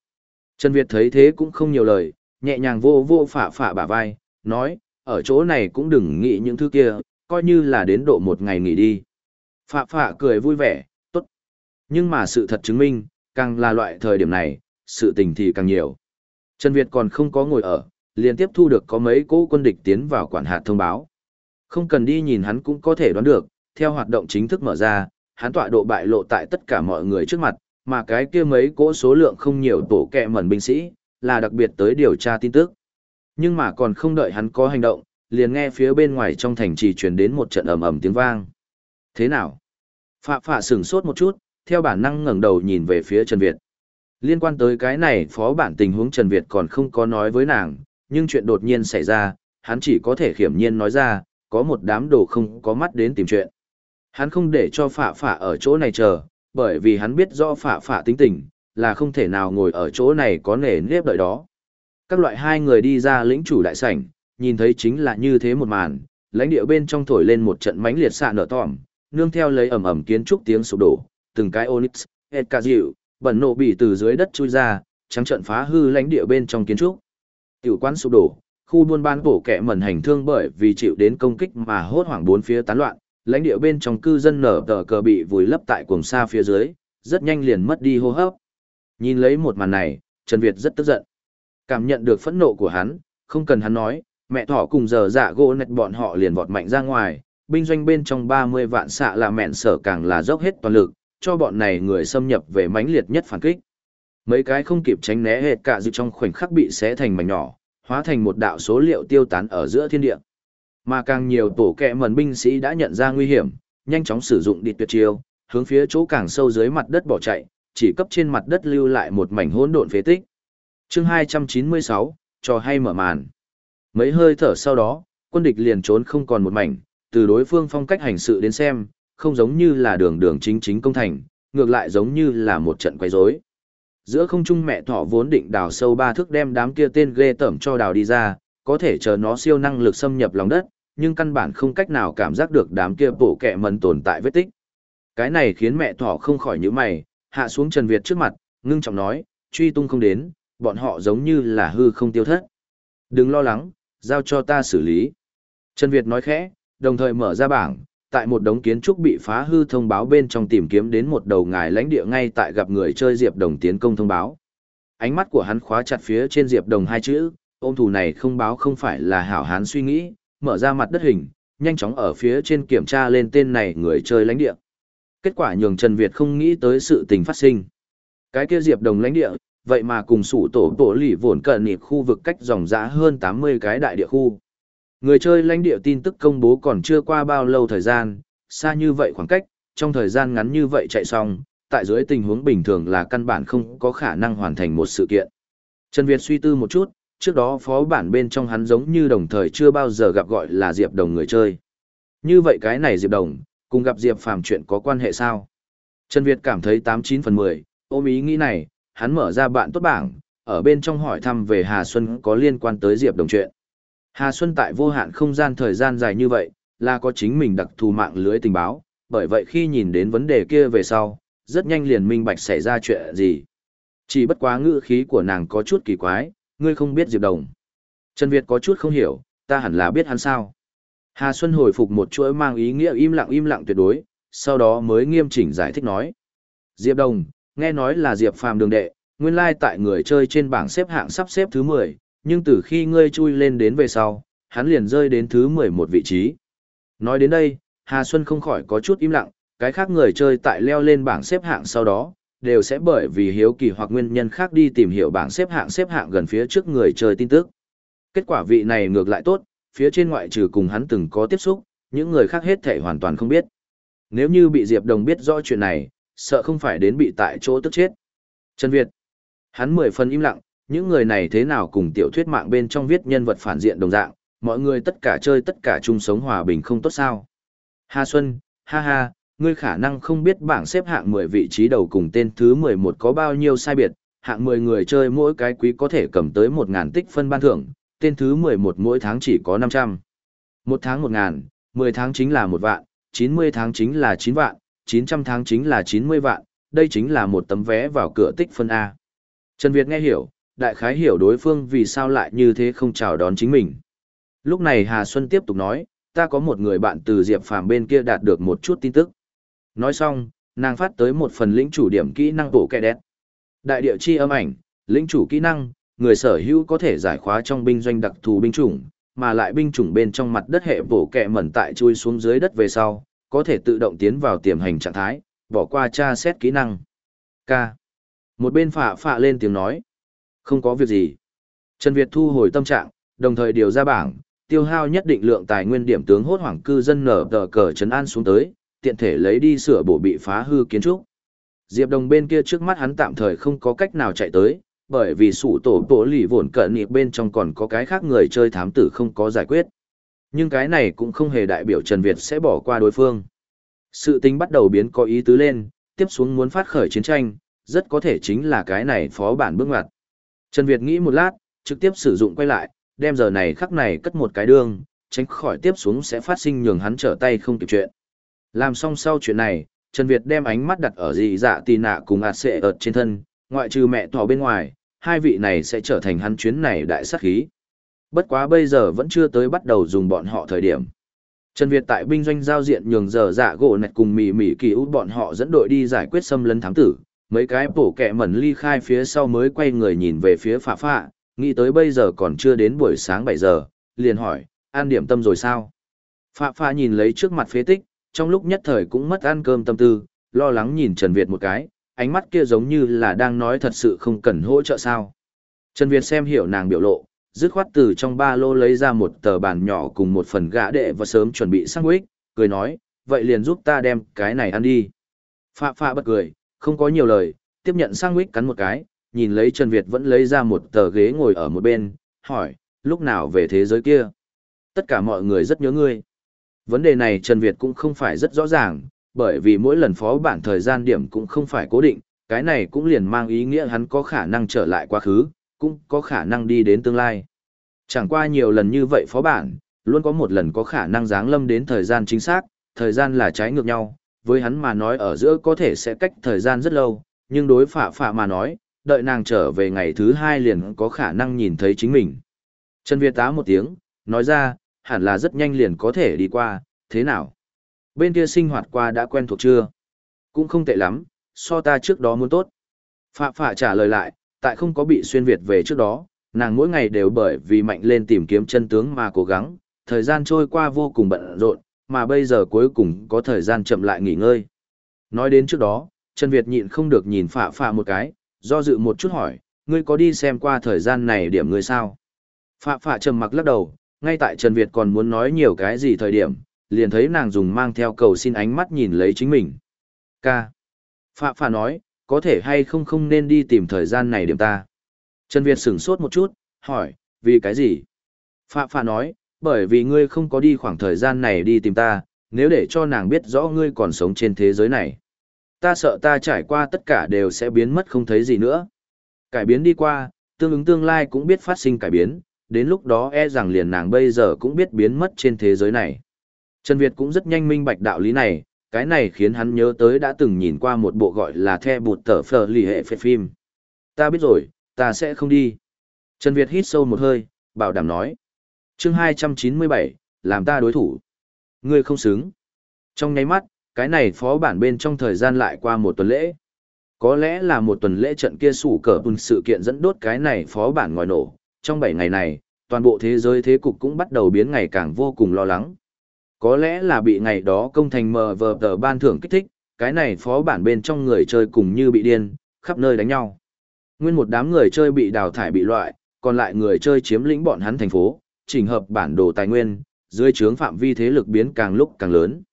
Trần Việt thấy thế cũng không nhiều lời, nhẹ nhàng vô vô phả phả bả vai, nói, ở chỗ này cũng đừng nghĩ những thứ kia, coi như là đến độ một ngày nghỉ đi. Phạ phạ cười vui vẻ, tốt. Nhưng mà sự thật chứng minh, càng là loại thời điểm này, sự tình thì càng nhiều. Trần Việt còn không có ngồi ở, liền tiếp thu được có mấy cỗ quân địch tiến vào quản hạt thông báo. Không cần đi nhìn hắn cũng có thể đoán được, theo hoạt động chính thức mở ra, hắn tọa độ bại lộ tại tất cả mọi người trước mặt, mà cái kia mấy cỗ số lượng không nhiều tổ kẹ mẩn binh sĩ, là đặc biệt tới điều tra tin tức. Nhưng mà còn không đợi hắn có hành động, liền nghe phía bên ngoài trong thành trì truyền đến một trận ầm ầm tiếng vang. Thế nào? Phạ phạ sửng sốt một chút, theo bản năng ngẩng đầu nhìn về phía Trần Việt. Liên quan tới cái này phó bản tình huống Trần Việt còn không có nói với nàng, nhưng chuyện đột nhiên xảy ra, hắn chỉ có thể khiểm nhiên nói ra, có một đám đồ không có mắt đến tìm chuyện. Hắn không để cho phạ phạ ở chỗ này chờ, bởi vì hắn biết rõ phạ phạ tính tình, là không thể nào ngồi ở chỗ này có nể nếp đợi đó. Các loại hai người đi ra lĩnh chủ đại sảnh, nhìn thấy chính là như thế một màn, lãnh địa bên trong thổi lên một trận mánh liệt xạ nở tòm, nương theo lấy ầm ầm kiến trúc tiếng sụp đổ, từng cái onyx, ca dịu, bẩn nộ bị từ dưới đất chui ra, trắng trận phá hư lãnh địa bên trong kiến trúc. Tiểu quán sụp đổ, khu buôn bán bổ kẻ mẩn hành thương bởi vì chịu đến công kích mà hốt hoảng bốn phía tán loạn, lãnh địa bên trong cư dân nở tờ cờ bị vùi lấp tại cuồng xa phía dưới, rất nhanh liền mất đi hô hấp. Nhìn lấy một màn này, Trần Việt rất tức giận. Cảm nhận được phẫn nộ của hắn, không cần hắn nói, mẹ thỏ cùng giờ dạ gỗ nạch bọn họ liền vọt mạnh ra ngoài, binh doanh bên trong 30 vạn xạ là mẹn sở càng là dốc hết toàn lực, cho bọn này người xâm nhập về mãnh liệt nhất phản kích. Mấy cái không kịp tránh né hệt cả dự trong khoảnh khắc bị xé thành mảnh nhỏ, hóa thành một đạo số liệu tiêu tán ở giữa thiên địa. Mà càng nhiều tổ kẹ mần binh sĩ đã nhận ra nguy hiểm, nhanh chóng sử dụng địch tuyệt chiêu, hướng phía chỗ càng sâu dưới mặt đất bỏ chạy, chỉ cấp trên mặt đất lưu lại một mảnh hỗn độn phế tích. Chương 296, trò hay mở màn. Mấy hơi thở sau đó, quân địch liền trốn không còn một mảnh, từ đối phương phong cách hành sự đến xem, không giống như là đường đường chính chính công thành, ngược lại giống như là một trận quấy rối. Giữa không trung mẹ thỏ vốn định đào sâu ba thước đem đám kia tên ghê tởm cho đào đi ra, có thể chờ nó siêu năng lực xâm nhập lòng đất, nhưng căn bản không cách nào cảm giác được đám kia bộ kẹ mần tồn tại vết tích. Cái này khiến mẹ thỏ không khỏi nhíu mày, hạ xuống Trần Việt trước mặt, ngưng trọng nói, truy tung không đến, bọn họ giống như là hư không tiêu thất. Đừng lo lắng, giao cho ta xử lý. Trần Việt nói khẽ, đồng thời mở ra bảng, tại một đống kiến trúc bị phá hư thông báo bên trong tìm kiếm đến một đầu ngài lãnh địa ngay tại gặp người chơi Diệp Đồng tiến công thông báo. Ánh mắt của hắn khóa chặt phía trên Diệp Đồng hai chữ, ôm thù này không báo không phải là hảo hán suy nghĩ, mở ra mặt đất hình, nhanh chóng ở phía trên kiểm tra lên tên này người chơi lãnh địa. Kết quả nhường Trần Việt không nghĩ tới sự tình phát sinh. Cái kia Diệp Đồng lãnh địa, vậy mà cùng sủ tổ tổ lì vốn cận nịp khu vực cách dòng giã hơn 80 cái đại địa khu. Người chơi lãnh địa tin tức công bố còn chưa qua bao lâu thời gian, xa như vậy khoảng cách, trong thời gian ngắn như vậy chạy xong, tại dưới tình huống bình thường là căn bản không có khả năng hoàn thành một sự kiện. Trần Việt suy tư một chút, trước đó phó bản bên trong hắn giống như đồng thời chưa bao giờ gặp gọi là Diệp Đồng người chơi. Như vậy cái này Diệp Đồng, cùng gặp Diệp Phàm chuyện có quan hệ sao? Trần Việt cảm thấy 89 phần 10, ôm ý nghĩ này, hắn mở ra bạn tốt bảng, ở bên trong hỏi thăm về Hà Xuân có liên quan tới Diệp Đồng chuyện. Hà Xuân tại vô hạn không gian thời gian dài như vậy, là có chính mình đặc thù mạng lưới tình báo, bởi vậy khi nhìn đến vấn đề kia về sau, rất nhanh liền minh bạch xảy ra chuyện gì. Chỉ bất quá ngữ khí của nàng có chút kỳ quái, ngươi không biết Diệp Đồng. Trần Việt có chút không hiểu, ta hẳn là biết hắn sao. Hà Xuân hồi phục một chuỗi mang ý nghĩa im lặng im lặng tuyệt đối, sau đó mới nghiêm chỉnh giải thích nói. Diệp Đồng, nghe nói là Diệp Phàm đường đệ, nguyên lai tại người chơi trên bảng xếp hạng sắp xếp thứ 10, nhưng từ khi ngươi chui lên đến về sau, hắn liền rơi đến thứ 11 vị trí. Nói đến đây, Hà Xuân không khỏi có chút im lặng, cái khác người chơi tại leo lên bảng xếp hạng sau đó, đều sẽ bởi vì hiếu kỳ hoặc nguyên nhân khác đi tìm hiểu bảng xếp hạng xếp hạng gần phía trước người chơi tin tức. Kết quả vị này ngược lại tốt, phía trên ngoại trừ cùng hắn từng có tiếp xúc, những người khác hết thể hoàn toàn không biết. Nếu như bị Diệp Đồng biết rõ chuyện này, sợ không phải đến bị tại chỗ tức chết. Trần Việt, hắn mười phần im lặng, những người này thế nào cùng tiểu thuyết mạng bên trong viết nhân vật phản diện đồng dạng, mọi người tất cả chơi tất cả chung sống hòa bình không tốt sao. Hà Xuân, ha ha, ngươi khả năng không biết bảng xếp hạng 10 vị trí đầu cùng tên thứ 11 có bao nhiêu sai biệt, hạng 10 người chơi mỗi cái quý có thể cầm tới 1.000 tích phân ban thưởng, tên thứ 11 mỗi tháng chỉ có 500. Một tháng 1.000, 10 tháng chính là 1 vạn, 90 tháng chính là 9 vạn, 900 tháng chính là 90 vạn, đây chính là một tấm vé vào cửa tích phân A. Trần Việt nghe hiểu, đại khái hiểu đối phương vì sao lại như thế không chào đón chính mình. Lúc này Hà Xuân tiếp tục nói, ta có một người bạn từ Diệp Phàm bên kia đạt được một chút tin tức. Nói xong, nàng phát tới một phần lĩnh chủ điểm kỹ năng bộ kẻ đét. Đại địa chi âm ảnh, lĩnh chủ kỹ năng, người sở hữu có thể giải khóa trong binh doanh đặc thù binh chủng, mà lại binh chủng bên trong mặt đất hệ bổ kẹ mẩn tại chui xuống dưới đất về sau, có thể tự động tiến vào tiềm hành trạng thái, bỏ qua tra xét kỹ năng. K. Một bên phạ phạ lên tiếng nói. Không có việc gì. Trần Việt thu hồi tâm trạng, đồng thời điều ra bảng, tiêu hao nhất định lượng tài nguyên điểm tướng hốt hoảng cư dân nở tờ cờ trấn an xuống tới, tiện thể lấy đi sửa bổ bị phá hư kiến trúc. Diệp Đồng bên kia trước mắt hắn tạm thời không có cách nào chạy tới, bởi vì sủ tổ tổ lì vồn cận nhịp bên trong còn có cái khác người chơi thám tử không có giải quyết. Nhưng cái này cũng không hề đại biểu Trần Việt sẽ bỏ qua đối phương. Sự tính bắt đầu biến có ý tứ lên, tiếp xuống muốn phát khởi chiến tranh, rất có thể chính là cái này phó bản bước ngoặt. Trần Việt nghĩ một lát, trực tiếp sử dụng quay lại, đem giờ này khắc này cất một cái đường, tránh khỏi tiếp xuống sẽ phát sinh nhường hắn trở tay không kịp chuyện. Làm xong sau chuyện này, Trần Việt đem ánh mắt đặt ở dị dạ tì nạ cùng ạt sệ ợt trên thân, ngoại trừ mẹ thỏ bên ngoài, hai vị này sẽ trở thành hắn chuyến này đại sát khí. Bất quá bây giờ vẫn chưa tới bắt đầu dùng bọn họ thời điểm. Trần Việt tại binh doanh giao diện nhường giờ dạ gỗ nạch cùng mỉ mỉ kỳ út bọn họ dẫn đội đi giải quyết xâm lấn thám tử. Mấy cái bổ kẹ mẩn ly khai phía sau mới quay người nhìn về phía phạ phạ, nghĩ tới bây giờ còn chưa đến buổi sáng 7 giờ, liền hỏi, An điểm tâm rồi sao? Phạ phạ nhìn lấy trước mặt phế tích, trong lúc nhất thời cũng mất ăn cơm tâm tư, lo lắng nhìn Trần Việt một cái, ánh mắt kia giống như là đang nói thật sự không cần hỗ trợ sao. Trần Việt xem hiểu nàng biểu lộ, dứt khoát từ trong ba lô lấy ra một tờ bản nhỏ cùng một phần gã đệ và sớm chuẩn bị sandwich, cười nói, vậy liền giúp ta đem cái này ăn đi. Phạ phạ bật cười, không có nhiều lời, tiếp nhận sandwich cắn một cái, nhìn lấy Trần Việt vẫn lấy ra một tờ ghế ngồi ở một bên, hỏi, lúc nào về thế giới kia? Tất cả mọi người rất nhớ ngươi. Vấn đề này Trần Việt cũng không phải rất rõ ràng, bởi vì mỗi lần phó bản thời gian điểm cũng không phải cố định, cái này cũng liền mang ý nghĩa hắn có khả năng trở lại quá khứ, cũng có khả năng đi đến tương lai. Chẳng qua nhiều lần như vậy phó bản, luôn có một lần có khả năng giáng lâm đến thời gian chính xác, thời gian là trái ngược nhau, với hắn mà nói ở giữa có thể sẽ cách thời gian rất lâu, nhưng đối phạ phạ mà nói, đợi nàng trở về ngày thứ hai liền có khả năng nhìn thấy chính mình. Trần Việt tá một tiếng, nói ra, hẳn là rất nhanh liền có thể đi qua, thế nào? Bên kia sinh hoạt qua đã quen thuộc chưa? Cũng không tệ lắm, so ta trước đó muốn tốt. Phạ phạ trả lời lại, tại không có bị xuyên Việt về trước đó, nàng mỗi ngày đều bởi vì mạnh lên tìm kiếm chân tướng mà cố gắng, thời gian trôi qua vô cùng bận rộn, mà bây giờ cuối cùng có thời gian chậm lại nghỉ ngơi. Nói đến trước đó, Trần Việt nhịn không được nhìn phạ phạ một cái, do dự một chút hỏi, ngươi có đi xem qua thời gian này điểm ngươi sao? Phạ phạ trầm mặc lắc đầu, ngay tại Trần Việt còn muốn nói nhiều cái gì thời điểm, liền thấy nàng dùng mang theo cầu xin ánh mắt nhìn lấy chính mình. Ca. Phạ phạ nói, có thể hay không không nên đi tìm thời gian này điểm ta. Trần Việt sửng sốt một chút, hỏi, vì cái gì? Phạ phạ nói, bởi vì ngươi không có đi khoảng thời gian này đi tìm ta, nếu để cho nàng biết rõ ngươi còn sống trên thế giới này. Ta sợ ta trải qua tất cả đều sẽ biến mất không thấy gì nữa. Cải biến đi qua, tương ứng tương lai cũng biết phát sinh cải biến, đến lúc đó e rằng liền nàng bây giờ cũng biết biến mất trên thế giới này. Trần Việt cũng rất nhanh minh bạch đạo lý này, cái này khiến hắn nhớ tới đã từng nhìn qua một bộ gọi là The Bụt Tờ phở Lì Hệ Phê Phim. Ta biết rồi, ta sẽ không đi. Trần Việt hít sâu một hơi, bảo đảm nói. chương 297, làm ta đối thủ. Ngươi không xứng. Trong nháy mắt, cái này phó bản bên trong thời gian lại qua một tuần lễ. Có lẽ là một tuần lễ trận kia sủ cờ bùn sự kiện dẫn đốt cái này phó bản ngòi nổ. Trong 7 ngày này, toàn bộ thế giới thế cục cũng bắt đầu biến ngày càng vô cùng lo lắng. Có lẽ là bị ngày đó công thành mờ vờ tờ ban thưởng kích thích, cái này phó bản bên trong người chơi cùng như bị điên, khắp nơi đánh nhau. Nguyên một đám người chơi bị đào thải bị loại, còn lại người chơi chiếm lĩnh bọn hắn thành phố, chỉnh hợp bản đồ tài nguyên, dưới trướng phạm vi thế lực biến càng lúc càng lớn.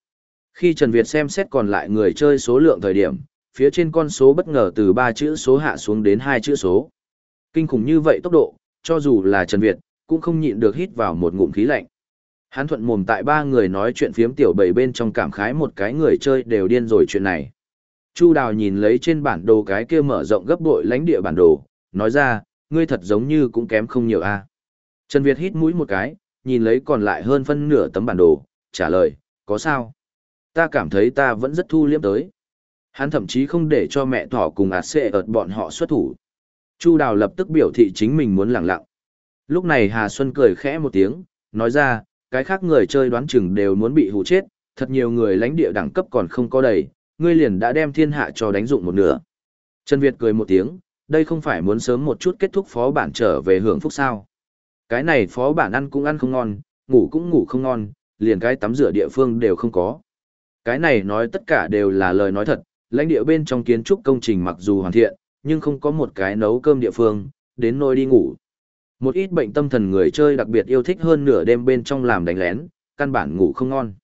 Khi Trần Việt xem xét còn lại người chơi số lượng thời điểm, phía trên con số bất ngờ từ 3 chữ số hạ xuống đến 2 chữ số. Kinh khủng như vậy tốc độ, cho dù là Trần Việt, cũng không nhịn được hít vào một ngụm khí lạnh. Hắn thuận mồm tại ba người nói chuyện phiếm tiểu bảy bên trong cảm khái một cái người chơi đều điên rồi chuyện này. Chu Đào nhìn lấy trên bản đồ cái kia mở rộng gấp bội lãnh địa bản đồ, nói ra, ngươi thật giống như cũng kém không nhiều a. Trần Việt hít mũi một cái, nhìn lấy còn lại hơn phân nửa tấm bản đồ, trả lời, có sao? Ta cảm thấy ta vẫn rất thu liếm tới. Hắn thậm chí không để cho mẹ thỏ cùng ạt xệ ợt bọn họ xuất thủ. Chu Đào lập tức biểu thị chính mình muốn lặng lặng. Lúc này Hà Xuân cười khẽ một tiếng, nói ra, cái khác người chơi đoán chừng đều muốn bị hù chết, thật nhiều người lãnh địa đẳng cấp còn không có đầy, ngươi liền đã đem thiên hạ cho đánh dụng một nửa. Trần Việt cười một tiếng, đây không phải muốn sớm một chút kết thúc phó bản trở về hưởng phúc sao. Cái này phó bản ăn cũng ăn không ngon, ngủ cũng ngủ không ngon, liền cái tắm rửa địa phương đều không có. Cái này nói tất cả đều là lời nói thật, lãnh địa bên trong kiến trúc công trình mặc dù hoàn thiện, nhưng không có một cái nấu cơm địa phương, đến nôi đi ngủ. Một ít bệnh tâm thần người chơi đặc biệt yêu thích hơn nửa đêm bên trong làm đánh lén, căn bản ngủ không ngon.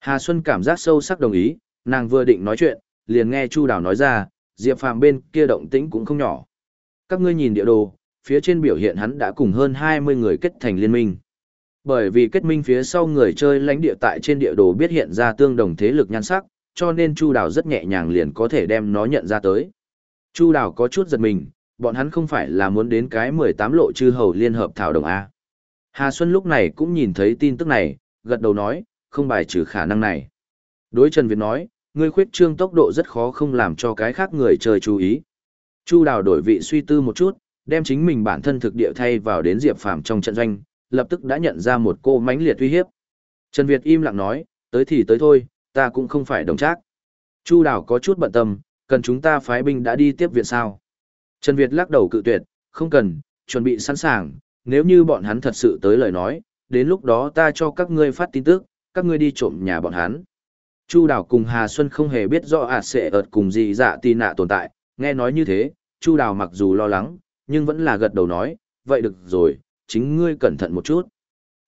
Hà Xuân cảm giác sâu sắc đồng ý, nàng vừa định nói chuyện, liền nghe Chu Đào nói ra, Diệp Phàm bên kia động tĩnh cũng không nhỏ. Các ngươi nhìn địa đồ, phía trên biểu hiện hắn đã cùng hơn 20 người kết thành liên minh. Bởi vì kết minh phía sau người chơi lãnh địa tại trên địa đồ biết hiện ra tương đồng thế lực nhan sắc, cho nên Chu Đào rất nhẹ nhàng liền có thể đem nó nhận ra tới. Chu Đào có chút giật mình, bọn hắn không phải là muốn đến cái 18 lộ chư hầu liên hợp thảo đồng A. Hà Xuân lúc này cũng nhìn thấy tin tức này, gật đầu nói, không bài trừ khả năng này. Đối Trần Việt nói, ngươi khuyết trương tốc độ rất khó không làm cho cái khác người chơi chú ý. Chu Đào đổi vị suy tư một chút, đem chính mình bản thân thực địa thay vào đến Diệp Phàm trong trận doanh, lập tức đã nhận ra một cô mãnh liệt uy hiếp. Trần Việt im lặng nói, tới thì tới thôi, ta cũng không phải đồng trác. Chu Đào có chút bận tâm, cần chúng ta phái binh đã đi tiếp viện sao? Trần Việt lắc đầu cự tuyệt, không cần, chuẩn bị sẵn sàng, nếu như bọn hắn thật sự tới lời nói, đến lúc đó ta cho các ngươi phát tin tức, các ngươi đi trộm nhà bọn hắn. Chu Đào cùng Hà Xuân không hề biết rõ ạt sẽ ợt cùng gì dạ tì nạ tồn tại, nghe nói như thế, Chu Đào mặc dù lo lắng, nhưng vẫn là gật đầu nói, vậy được rồi, chính ngươi cẩn thận một chút.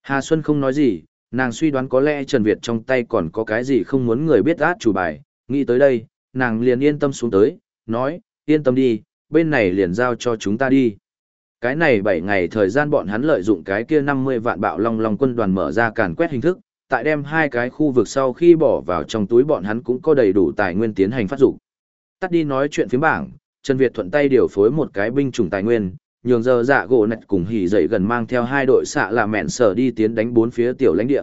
Hà Xuân không nói gì, nàng suy đoán có lẽ Trần Việt trong tay còn có cái gì không muốn người biết át chủ bài, nghĩ tới đây, nàng liền yên tâm xuống tới, nói, yên tâm đi, bên này liền giao cho chúng ta đi. Cái này 7 ngày thời gian bọn hắn lợi dụng cái kia 50 vạn bạo long long quân đoàn mở ra càn quét hình thức, tại đem hai cái khu vực sau khi bỏ vào trong túi bọn hắn cũng có đầy đủ tài nguyên tiến hành phát dụng. Tắt đi nói chuyện phía bảng, Trần Việt thuận tay điều phối một cái binh chủng tài nguyên, nhường giờ dạ gỗ nạch cùng hỉ dậy gần mang theo hai đội xạ là mẹn sở đi tiến đánh bốn phía tiểu lãnh địa.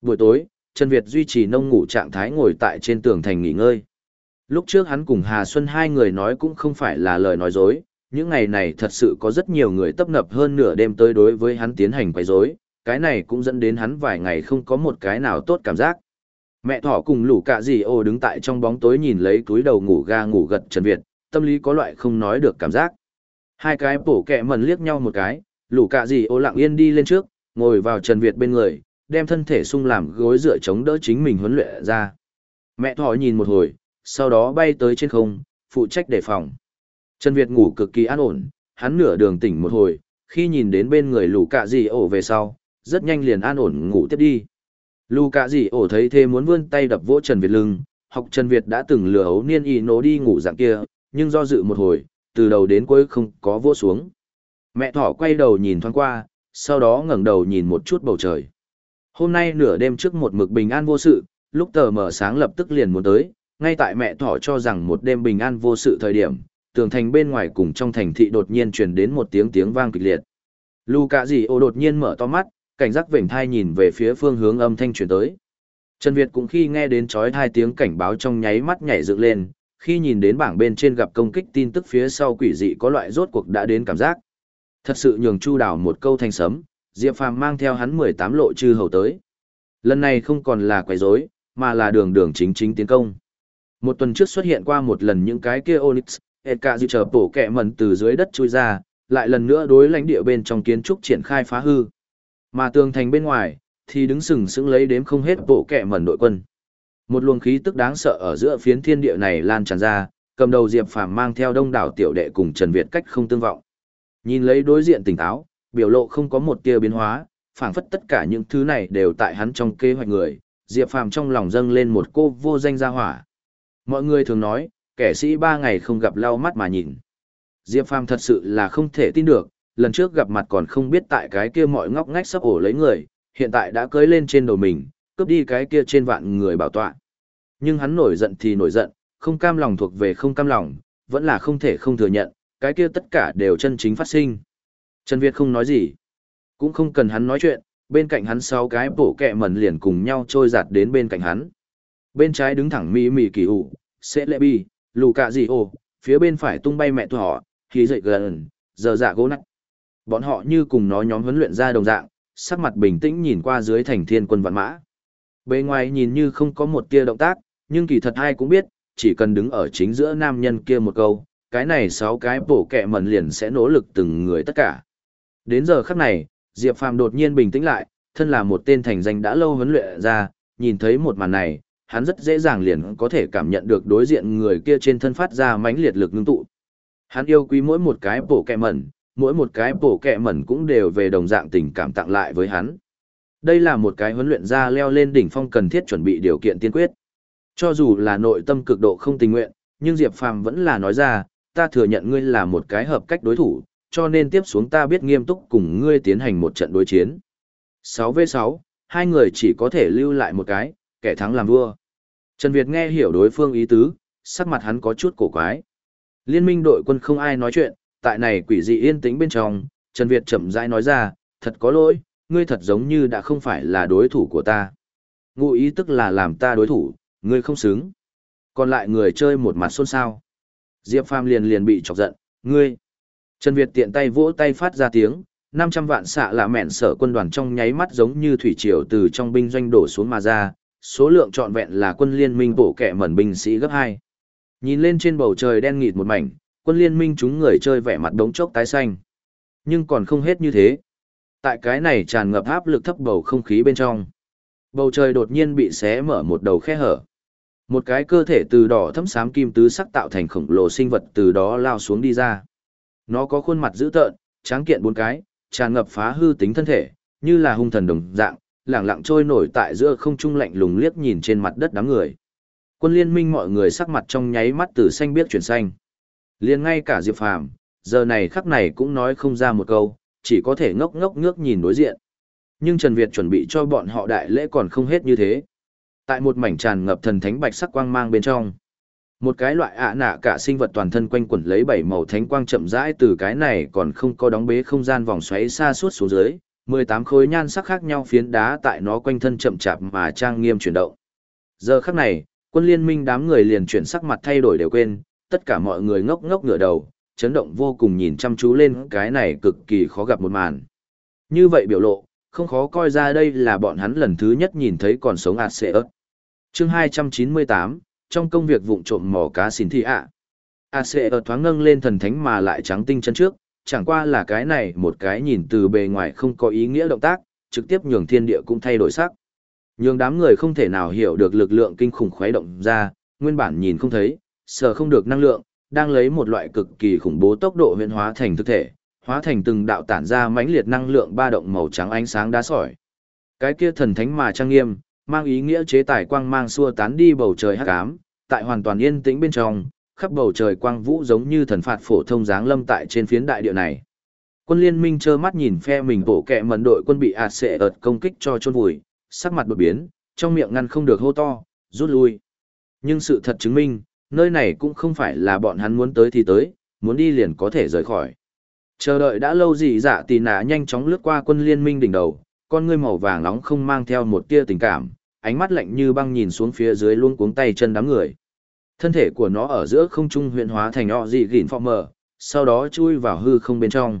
Buổi tối, Trần Việt duy trì nông ngủ trạng thái ngồi tại trên tường thành nghỉ ngơi. Lúc trước hắn cùng Hà Xuân hai người nói cũng không phải là lời nói dối, những ngày này thật sự có rất nhiều người tấp nập hơn nửa đêm tới đối với hắn tiến hành quấy rối, cái này cũng dẫn đến hắn vài ngày không có một cái nào tốt cảm giác. Mẹ thỏ cùng lũ cạ gì ô đứng tại trong bóng tối nhìn lấy túi đầu ngủ ga ngủ gật Trần Việt, tâm lý có loại không nói được cảm giác. Hai cái bổ kẹ mần liếc nhau một cái, lũ cạ gì ô lặng yên đi lên trước, ngồi vào Trần Việt bên người, đem thân thể sung làm gối dựa chống đỡ chính mình huấn luyện ra. Mẹ thỏ nhìn một hồi, sau đó bay tới trên không, phụ trách đề phòng. Trần Việt ngủ cực kỳ an ổn, hắn nửa đường tỉnh một hồi, khi nhìn đến bên người lù cạ gì ổ về sau, rất nhanh liền an ổn ngủ tiếp đi. Lù cạ gì ổ thấy thế muốn vươn tay đập vỗ Trần Việt lưng, học Trần Việt đã từng lừa ấu niên y nổ đi ngủ dạng kia, nhưng do dự một hồi, từ đầu đến cuối không có vỗ xuống. Mẹ thỏ quay đầu nhìn thoáng qua, sau đó ngẩng đầu nhìn một chút bầu trời. Hôm nay nửa đêm trước một mực bình an vô sự, lúc tờ mở sáng lập tức liền muốn tới, ngay tại mẹ thỏ cho rằng một đêm bình an vô sự thời điểm, tường thành bên ngoài cùng trong thành thị đột nhiên truyền đến một tiếng tiếng vang kịch liệt. Lù cả gì ô đột nhiên mở to mắt, cảnh giác vểnh thai nhìn về phía phương hướng âm thanh truyền tới. Trần Việt cũng khi nghe đến chói hai tiếng cảnh báo trong nháy mắt nhảy dựng lên, khi nhìn đến bảng bên trên gặp công kích tin tức phía sau quỷ dị có loại rốt cuộc đã đến cảm giác. Thật sự nhường Chu Đào một câu thanh sấm, Diệp Phàm mang theo hắn 18 lộ chư hầu tới. Lần này không còn là quấy rối, mà là đường đường chính chính tiến công. Một tuần trước xuất hiện qua một lần những cái kia Onyx, Eka dự chờ bổ kẹ mẩn từ dưới đất chui ra, lại lần nữa đối lãnh địa bên trong kiến trúc triển khai phá hư. Mà tường thành bên ngoài, thì đứng sừng sững lấy đếm không hết bộ kẹ mẩn đội quân. Một luồng khí tức đáng sợ ở giữa phiến thiên địa này lan tràn ra, cầm đầu Diệp Phàm mang theo đông đảo tiểu đệ cùng Trần Việt cách không tương vọng. Nhìn lấy đối diện tỉnh táo, biểu lộ không có một tia biến hóa, phảng phất tất cả những thứ này đều tại hắn trong kế hoạch người, Diệp Phàm trong lòng dâng lên một cô vô danh gia hỏa. Mọi người thường nói, kẻ sĩ ba ngày không gặp lau mắt mà nhìn. Diệp Phàm thật sự là không thể tin được, lần trước gặp mặt còn không biết tại cái kia mọi ngóc ngách sắp ổ lấy người, hiện tại đã cưới lên trên đầu mình, cướp đi cái kia trên vạn người bảo tọa. Nhưng hắn nổi giận thì nổi giận, không cam lòng thuộc về không cam lòng, vẫn là không thể không thừa nhận, cái kia tất cả đều chân chính phát sinh. Trần Việt không nói gì, cũng không cần hắn nói chuyện, bên cạnh hắn sáu cái bổ kẹ mẩn liền cùng nhau trôi giạt đến bên cạnh hắn. Bên trái đứng thẳng mỹ mỉ kỳ ủ, sẽ lệ bi, lù cạ gì ồ, phía bên phải tung bay mẹ thỏ, khí dậy gần, giờ dạ gỗ nặng. Bọn họ như cùng nó nhóm huấn luyện ra đồng dạng, sắc mặt bình tĩnh nhìn qua dưới thành thiên quân vạn mã. Bề ngoài nhìn như không có một tia động tác, nhưng kỳ thật ai cũng biết, chỉ cần đứng ở chính giữa nam nhân kia một câu, cái này sáu cái bổ kẹ mẩn liền sẽ nỗ lực từng người tất cả. Đến giờ khắc này, Diệp Phàm đột nhiên bình tĩnh lại, thân là một tên thành danh đã lâu huấn luyện ra, nhìn thấy một màn này, hắn rất dễ dàng liền có thể cảm nhận được đối diện người kia trên thân phát ra mãnh liệt lực ngưng tụ. Hắn yêu quý mỗi một cái bổ kẹ mẩn, mỗi một cái bổ kẹ mẩn cũng đều về đồng dạng tình cảm tặng lại với hắn. Đây là một cái huấn luyện ra leo lên đỉnh phong cần thiết chuẩn bị điều kiện tiên quyết. Cho dù là nội tâm cực độ không tình nguyện, nhưng Diệp Phàm vẫn là nói ra, ta thừa nhận ngươi là một cái hợp cách đối thủ, cho nên tiếp xuống ta biết nghiêm túc cùng ngươi tiến hành một trận đối chiến. 6v6, hai người chỉ có thể lưu lại một cái, kẻ thắng làm vua. Trần Việt nghe hiểu đối phương ý tứ, sắc mặt hắn có chút cổ quái. Liên minh đội quân không ai nói chuyện, tại này quỷ dị yên tĩnh bên trong, Trần Việt chậm rãi nói ra, thật có lỗi, ngươi thật giống như đã không phải là đối thủ của ta. Ngụ ý tức là làm ta đối thủ, ngươi không xứng. Còn lại người chơi một mặt xôn xao. Diệp Phàm liền liền bị chọc giận, ngươi. Trần Việt tiện tay vỗ tay phát ra tiếng, 500 vạn xạ là mẹn sở quân đoàn trong nháy mắt giống như thủy triều từ trong binh doanh đổ xuống mà ra, số lượng trọn vẹn là quân liên minh bổ kẻ mẩn binh sĩ gấp 2. Nhìn lên trên bầu trời đen nghịt một mảnh, quân liên minh chúng người chơi vẻ mặt đống chốc tái xanh. Nhưng còn không hết như thế. Tại cái này tràn ngập áp lực thấp bầu không khí bên trong. Bầu trời đột nhiên bị xé mở một đầu khe hở. Một cái cơ thể từ đỏ thấm xám kim tứ sắc tạo thành khổng lồ sinh vật từ đó lao xuống đi ra. Nó có khuôn mặt dữ tợn, tráng kiện bốn cái, tràn ngập phá hư tính thân thể, như là hung thần đồng dạng, lẳng lặng trôi nổi tại giữa không trung lạnh lùng liếc nhìn trên mặt đất đám người. Quân liên minh mọi người sắc mặt trong nháy mắt từ xanh biết chuyển xanh. Liên ngay cả Diệp Phàm, giờ này khắc này cũng nói không ra một câu, chỉ có thể ngốc ngốc ngước nhìn đối diện. Nhưng Trần Việt chuẩn bị cho bọn họ đại lễ còn không hết như thế. Tại một mảnh tràn ngập thần thánh bạch sắc quang mang bên trong, một cái loại ạ nạ cả sinh vật toàn thân quanh quẩn lấy bảy màu thánh quang chậm rãi từ cái này còn không có đóng bế không gian vòng xoáy xa suốt xuống dưới, 18 khối nhan sắc khác nhau phiến đá tại nó quanh thân chậm chạp mà trang nghiêm chuyển động. Giờ khắc này, quân liên minh đám người liền chuyển sắc mặt thay đổi đều quên, tất cả mọi người ngốc ngốc ngửa đầu, chấn động vô cùng nhìn chăm chú lên cái này cực kỳ khó gặp một màn. Như vậy biểu lộ, không khó coi ra đây là bọn hắn lần thứ nhất nhìn thấy còn sống ạt xệ ớt. Chương 298, trong công việc vụng trộm mỏ cá xin thị ạ. À. xệ ớt thoáng ngâng lên thần thánh mà lại trắng tinh chân trước, chẳng qua là cái này một cái nhìn từ bề ngoài không có ý nghĩa động tác, trực tiếp nhường thiên địa cũng thay đổi sắc. Nhường đám người không thể nào hiểu được lực lượng kinh khủng khuấy động ra, nguyên bản nhìn không thấy, sợ không được năng lượng, đang lấy một loại cực kỳ khủng bố tốc độ huyễn hóa thành thực thể, hóa thành từng đạo tản ra mãnh liệt năng lượng ba động màu trắng ánh sáng đá sỏi. Cái kia thần thánh mà trang nghiêm, mang ý nghĩa chế tài quang mang xua tán đi bầu trời hắc ám, tại hoàn toàn yên tĩnh bên trong, khắp bầu trời quang vũ giống như thần phạt phổ thông dáng lâm tại trên phiến đại địa này. Quân liên minh trơ mắt nhìn phe mình bộ kẹ mần đội quân bị ạt xệ ợt công kích cho chôn vùi, sắc mặt đột biến, trong miệng ngăn không được hô to, rút lui. Nhưng sự thật chứng minh, nơi này cũng không phải là bọn hắn muốn tới thì tới, muốn đi liền có thể rời khỏi. Chờ đợi đã lâu gì dạ tì nạ nhanh chóng lướt qua quân liên minh đỉnh đầu, con ngươi màu vàng nóng không mang theo một tia tình cảm, ánh mắt lạnh như băng nhìn xuống phía dưới luôn cuống tay chân đám người. Thân thể của nó ở giữa không trung huyện hóa thành o dị gỉn phò mờ, sau đó chui vào hư không bên trong.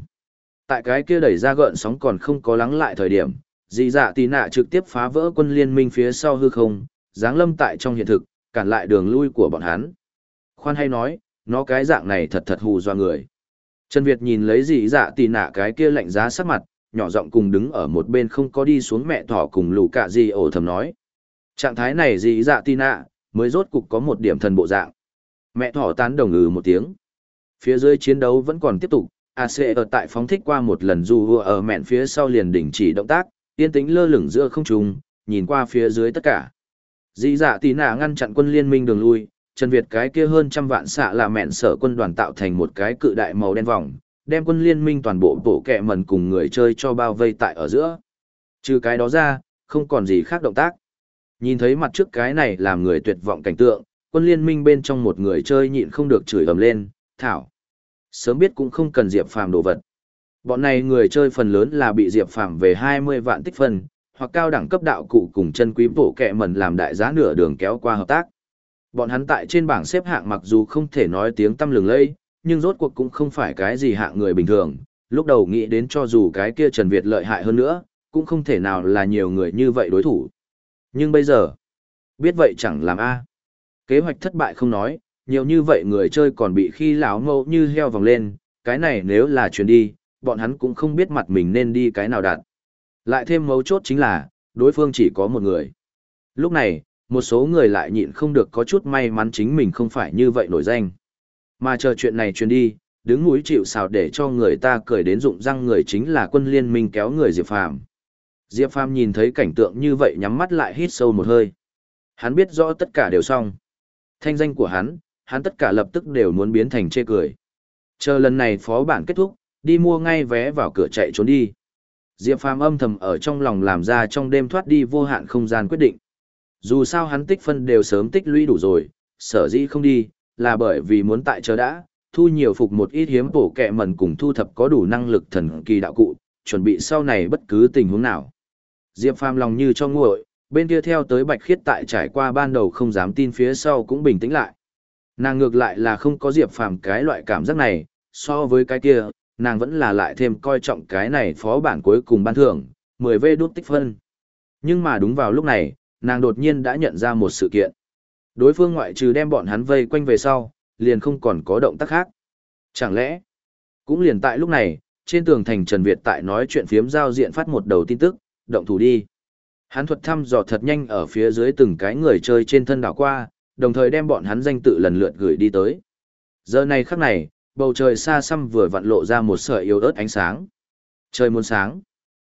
Tại cái kia đẩy ra gợn sóng còn không có lắng lại thời điểm, dị dạ tì nạ trực tiếp phá vỡ quân liên minh phía sau hư không, giáng lâm tại trong hiện thực, cản lại đường lui của bọn hắn. Khoan hay nói, nó cái dạng này thật thật hù do người. Trần Việt nhìn lấy dị dạ tì nạ cái kia lạnh giá sắc mặt, nhỏ giọng cùng đứng ở một bên không có đi xuống mẹ thỏ cùng lù cả gì ổ thầm nói. Trạng thái này dị dạ tì nạ, mới rốt cục có một điểm thần bộ dạng. Mẹ thỏ tán đồng ngừ một tiếng. Phía dưới chiến đấu vẫn còn tiếp tục, AC ở tại phóng thích qua một lần dù ở mẹn phía sau liền đình chỉ động tác, yên tĩnh lơ lửng giữa không trung, nhìn qua phía dưới tất cả. Dĩ dạ tí nạ ngăn chặn quân liên minh đường lui, Trần Việt cái kia hơn trăm vạn xạ là mẹn sở quân đoàn tạo thành một cái cự đại màu đen vòng, đem quân liên minh toàn bộ bộ kẹ mần cùng người chơi cho bao vây tại ở giữa. Trừ cái đó ra, không còn gì khác động tác. Nhìn thấy mặt trước cái này làm người tuyệt vọng cảnh tượng, quân liên minh bên trong một người chơi nhịn không được chửi ầm lên, thảo. Sớm biết cũng không cần Diệp Phàm đồ vật. Bọn này người chơi phần lớn là bị Diệp Phàm về 20 vạn tích phân, hoặc cao đẳng cấp đạo cụ cùng chân quý bổ kẹ mần làm đại giá nửa đường kéo qua hợp tác. bọn hắn tại trên bảng xếp hạng mặc dù không thể nói tiếng tăm lừng lẫy, nhưng rốt cuộc cũng không phải cái gì hạng người bình thường. Lúc đầu nghĩ đến cho dù cái kia Trần Việt lợi hại hơn nữa, cũng không thể nào là nhiều người như vậy đối thủ. Nhưng bây giờ, biết vậy chẳng làm a. Kế hoạch thất bại không nói, nhiều như vậy người chơi còn bị khi lão mâu như heo vòng lên, cái này nếu là chuyến đi, bọn hắn cũng không biết mặt mình nên đi cái nào đạt. Lại thêm mấu chốt chính là, đối phương chỉ có một người. Lúc này, một số người lại nhịn không được có chút may mắn chính mình không phải như vậy nổi danh. Mà chờ chuyện này truyền đi, đứng núi chịu sào để cho người ta cười đến rụng răng người chính là quân liên minh kéo người Diệp Phàm. Diệp Phàm nhìn thấy cảnh tượng như vậy nhắm mắt lại hít sâu một hơi. Hắn biết rõ tất cả đều xong. Thanh danh của hắn, hắn tất cả lập tức đều muốn biến thành chê cười. Chờ lần này phó bản kết thúc, đi mua ngay vé vào cửa chạy trốn đi. Diệp Phàm âm thầm ở trong lòng làm ra trong đêm thoát đi vô hạn không gian quyết định. Dù sao hắn tích phân đều sớm tích lũy đủ rồi, sở dĩ không đi, là bởi vì muốn tại chờ đã, thu nhiều phục một ít hiếm bổ kẹ mần cùng thu thập có đủ năng lực thần kỳ đạo cụ, chuẩn bị sau này bất cứ tình huống nào. Diệp Phàm lòng như cho nguội, bên kia theo tới Bạch Khiết tại trải qua ban đầu không dám tin phía sau cũng bình tĩnh lại. Nàng ngược lại là không có Diệp Phàm cái loại cảm giác này, so với cái kia, nàng vẫn là lại thêm coi trọng cái này phó bản cuối cùng ban thưởng, 10 v đút tích phân. Nhưng mà đúng vào lúc này, nàng đột nhiên đã nhận ra một sự kiện. Đối phương ngoại trừ đem bọn hắn vây quanh về sau, liền không còn có động tác khác. Chẳng lẽ, cũng liền tại lúc này, trên tường thành Trần Việt tại nói chuyện phiếm giao diện phát một đầu tin tức, động thủ đi. Hắn thuật thăm dò thật nhanh ở phía dưới từng cái người chơi trên thân đảo qua, đồng thời đem bọn hắn danh tự lần lượt gửi đi tới. Giờ này khắc này, bầu trời xa xăm vừa vặn lộ ra một sợi yếu ớt ánh sáng. Trời muốn sáng.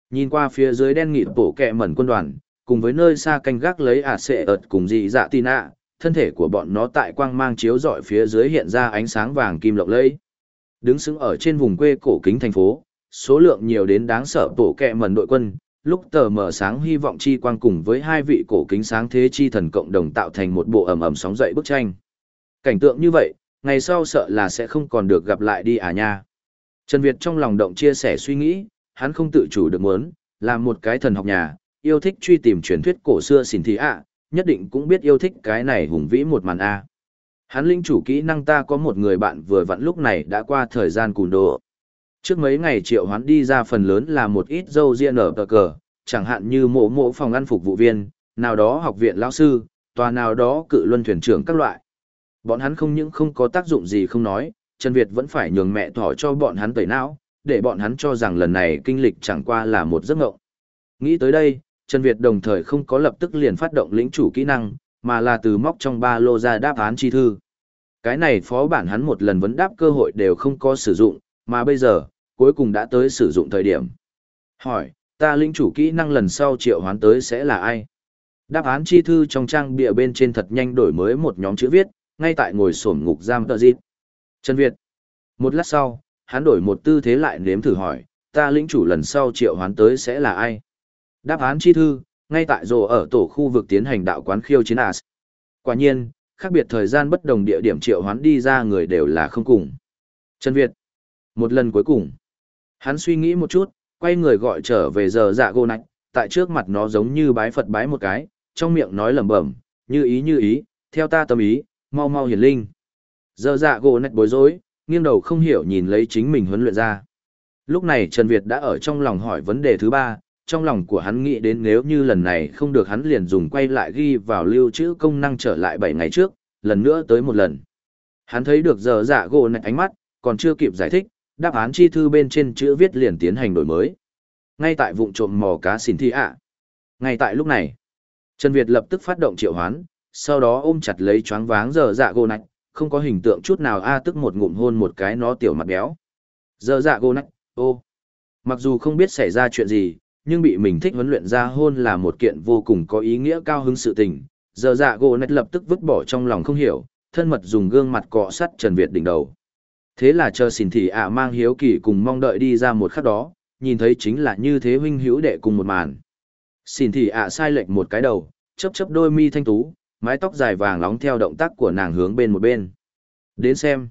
Nhìn qua phía dưới đen nghịt bổ kẹ mẩn quân đoàn, cùng với nơi xa canh gác lấy ả sệ ợt cùng dị dạ tin ạ, thân thể của bọn nó tại quang mang chiếu rọi phía dưới hiện ra ánh sáng vàng kim lộng lẫy. Đứng sững ở trên vùng quê cổ kính thành phố, số lượng nhiều đến đáng sợ bổ kẹ mẩn đội quân, lúc tờ mở sáng hy vọng chi quang cùng với hai vị cổ kính sáng thế chi thần cộng đồng tạo thành một bộ ầm ầm sóng dậy bức tranh. Cảnh tượng như vậy, ngày sau sợ là sẽ không còn được gặp lại đi à nha. Trần Việt trong lòng động chia sẻ suy nghĩ, hắn không tự chủ được muốn, làm một cái thần học nhà, yêu thích truy tìm truyền thuyết cổ xưa xỉn thị ạ, nhất định cũng biết yêu thích cái này hùng vĩ một màn A. Hắn linh chủ kỹ năng ta có một người bạn vừa vặn lúc này đã qua thời gian cùn đồ. Trước mấy ngày triệu hoán đi ra phần lớn là một ít dâu riêng ở cờ cờ, chẳng hạn như mộ mộ phòng ăn phục vụ viên, nào đó học viện lão sư, tòa nào đó cự luân thuyền trưởng các loại. Bọn hắn không những không có tác dụng gì không nói, Trần Việt vẫn phải nhường mẹ thỏ cho bọn hắn tẩy não, để bọn hắn cho rằng lần này kinh lịch chẳng qua là một giấc mộng. Nghĩ tới đây, Trần Việt đồng thời không có lập tức liền phát động lĩnh chủ kỹ năng, mà là từ móc trong ba lô ra đáp án chi thư. Cái này phó bản hắn một lần vấn đáp cơ hội đều không có sử dụng, mà bây giờ, cuối cùng đã tới sử dụng thời điểm. Hỏi, ta lĩnh chủ kỹ năng lần sau triệu hoán tới sẽ là ai? Đáp án chi thư trong trang bìa bên trên thật nhanh đổi mới một nhóm chữ viết, ngay tại ngồi sổm ngục giam tờ dịp. Trần Việt. Một lát sau, hắn đổi một tư thế lại nếm thử hỏi, ta lĩnh chủ lần sau triệu hoán tới sẽ là ai? Đáp án chi thư, ngay tại rồ ở tổ khu vực tiến hành đạo quán khiêu chiến As. Quả nhiên, khác biệt thời gian bất đồng địa điểm triệu hoán đi ra người đều là không cùng. Trần Việt. Một lần cuối cùng. Hắn suy nghĩ một chút, quay người gọi trở về giờ dạ gô nạch, tại trước mặt nó giống như bái Phật bái một cái, trong miệng nói lẩm bẩm, như ý như ý, theo ta tâm ý, mau mau hiển linh. Giờ dạ gô nạch bối rối, nghiêng đầu không hiểu nhìn lấy chính mình huấn luyện ra. Lúc này Trần Việt đã ở trong lòng hỏi vấn đề thứ ba, trong lòng của hắn nghĩ đến nếu như lần này không được hắn liền dùng quay lại ghi vào lưu trữ công năng trở lại 7 ngày trước, lần nữa tới một lần. Hắn thấy được giờ dạ gỗ nạch ánh mắt, còn chưa kịp giải thích, đáp án chi thư bên trên chữ viết liền tiến hành đổi mới. Ngay tại vụng trộm mò cá xỉn thi ạ. Ngay tại lúc này, Trần Việt lập tức phát động triệu hoán, sau đó ôm chặt lấy choáng váng giờ dạ gô nạch, không có hình tượng chút nào a à tức một ngụm hôn một cái nó tiểu mặt béo. Giờ dạ gô nạch, ô. Mặc dù không biết xảy ra chuyện gì, nhưng bị mình thích huấn luyện ra hôn là một kiện vô cùng có ý nghĩa cao hứng sự tình. Giờ dạ gô nạch lập tức vứt bỏ trong lòng không hiểu, thân mật dùng gương mặt cọ sắt Trần Việt đỉnh đầu. Thế là chờ xỉn thị ạ mang hiếu kỳ cùng mong đợi đi ra một khắc đó, nhìn thấy chính là như thế huynh hữu đệ cùng một màn. Xỉn thị ạ sai lệch một cái đầu, chấp chấp đôi mi thanh tú, mái tóc dài vàng lóng theo động tác của nàng hướng bên một bên. Đến xem.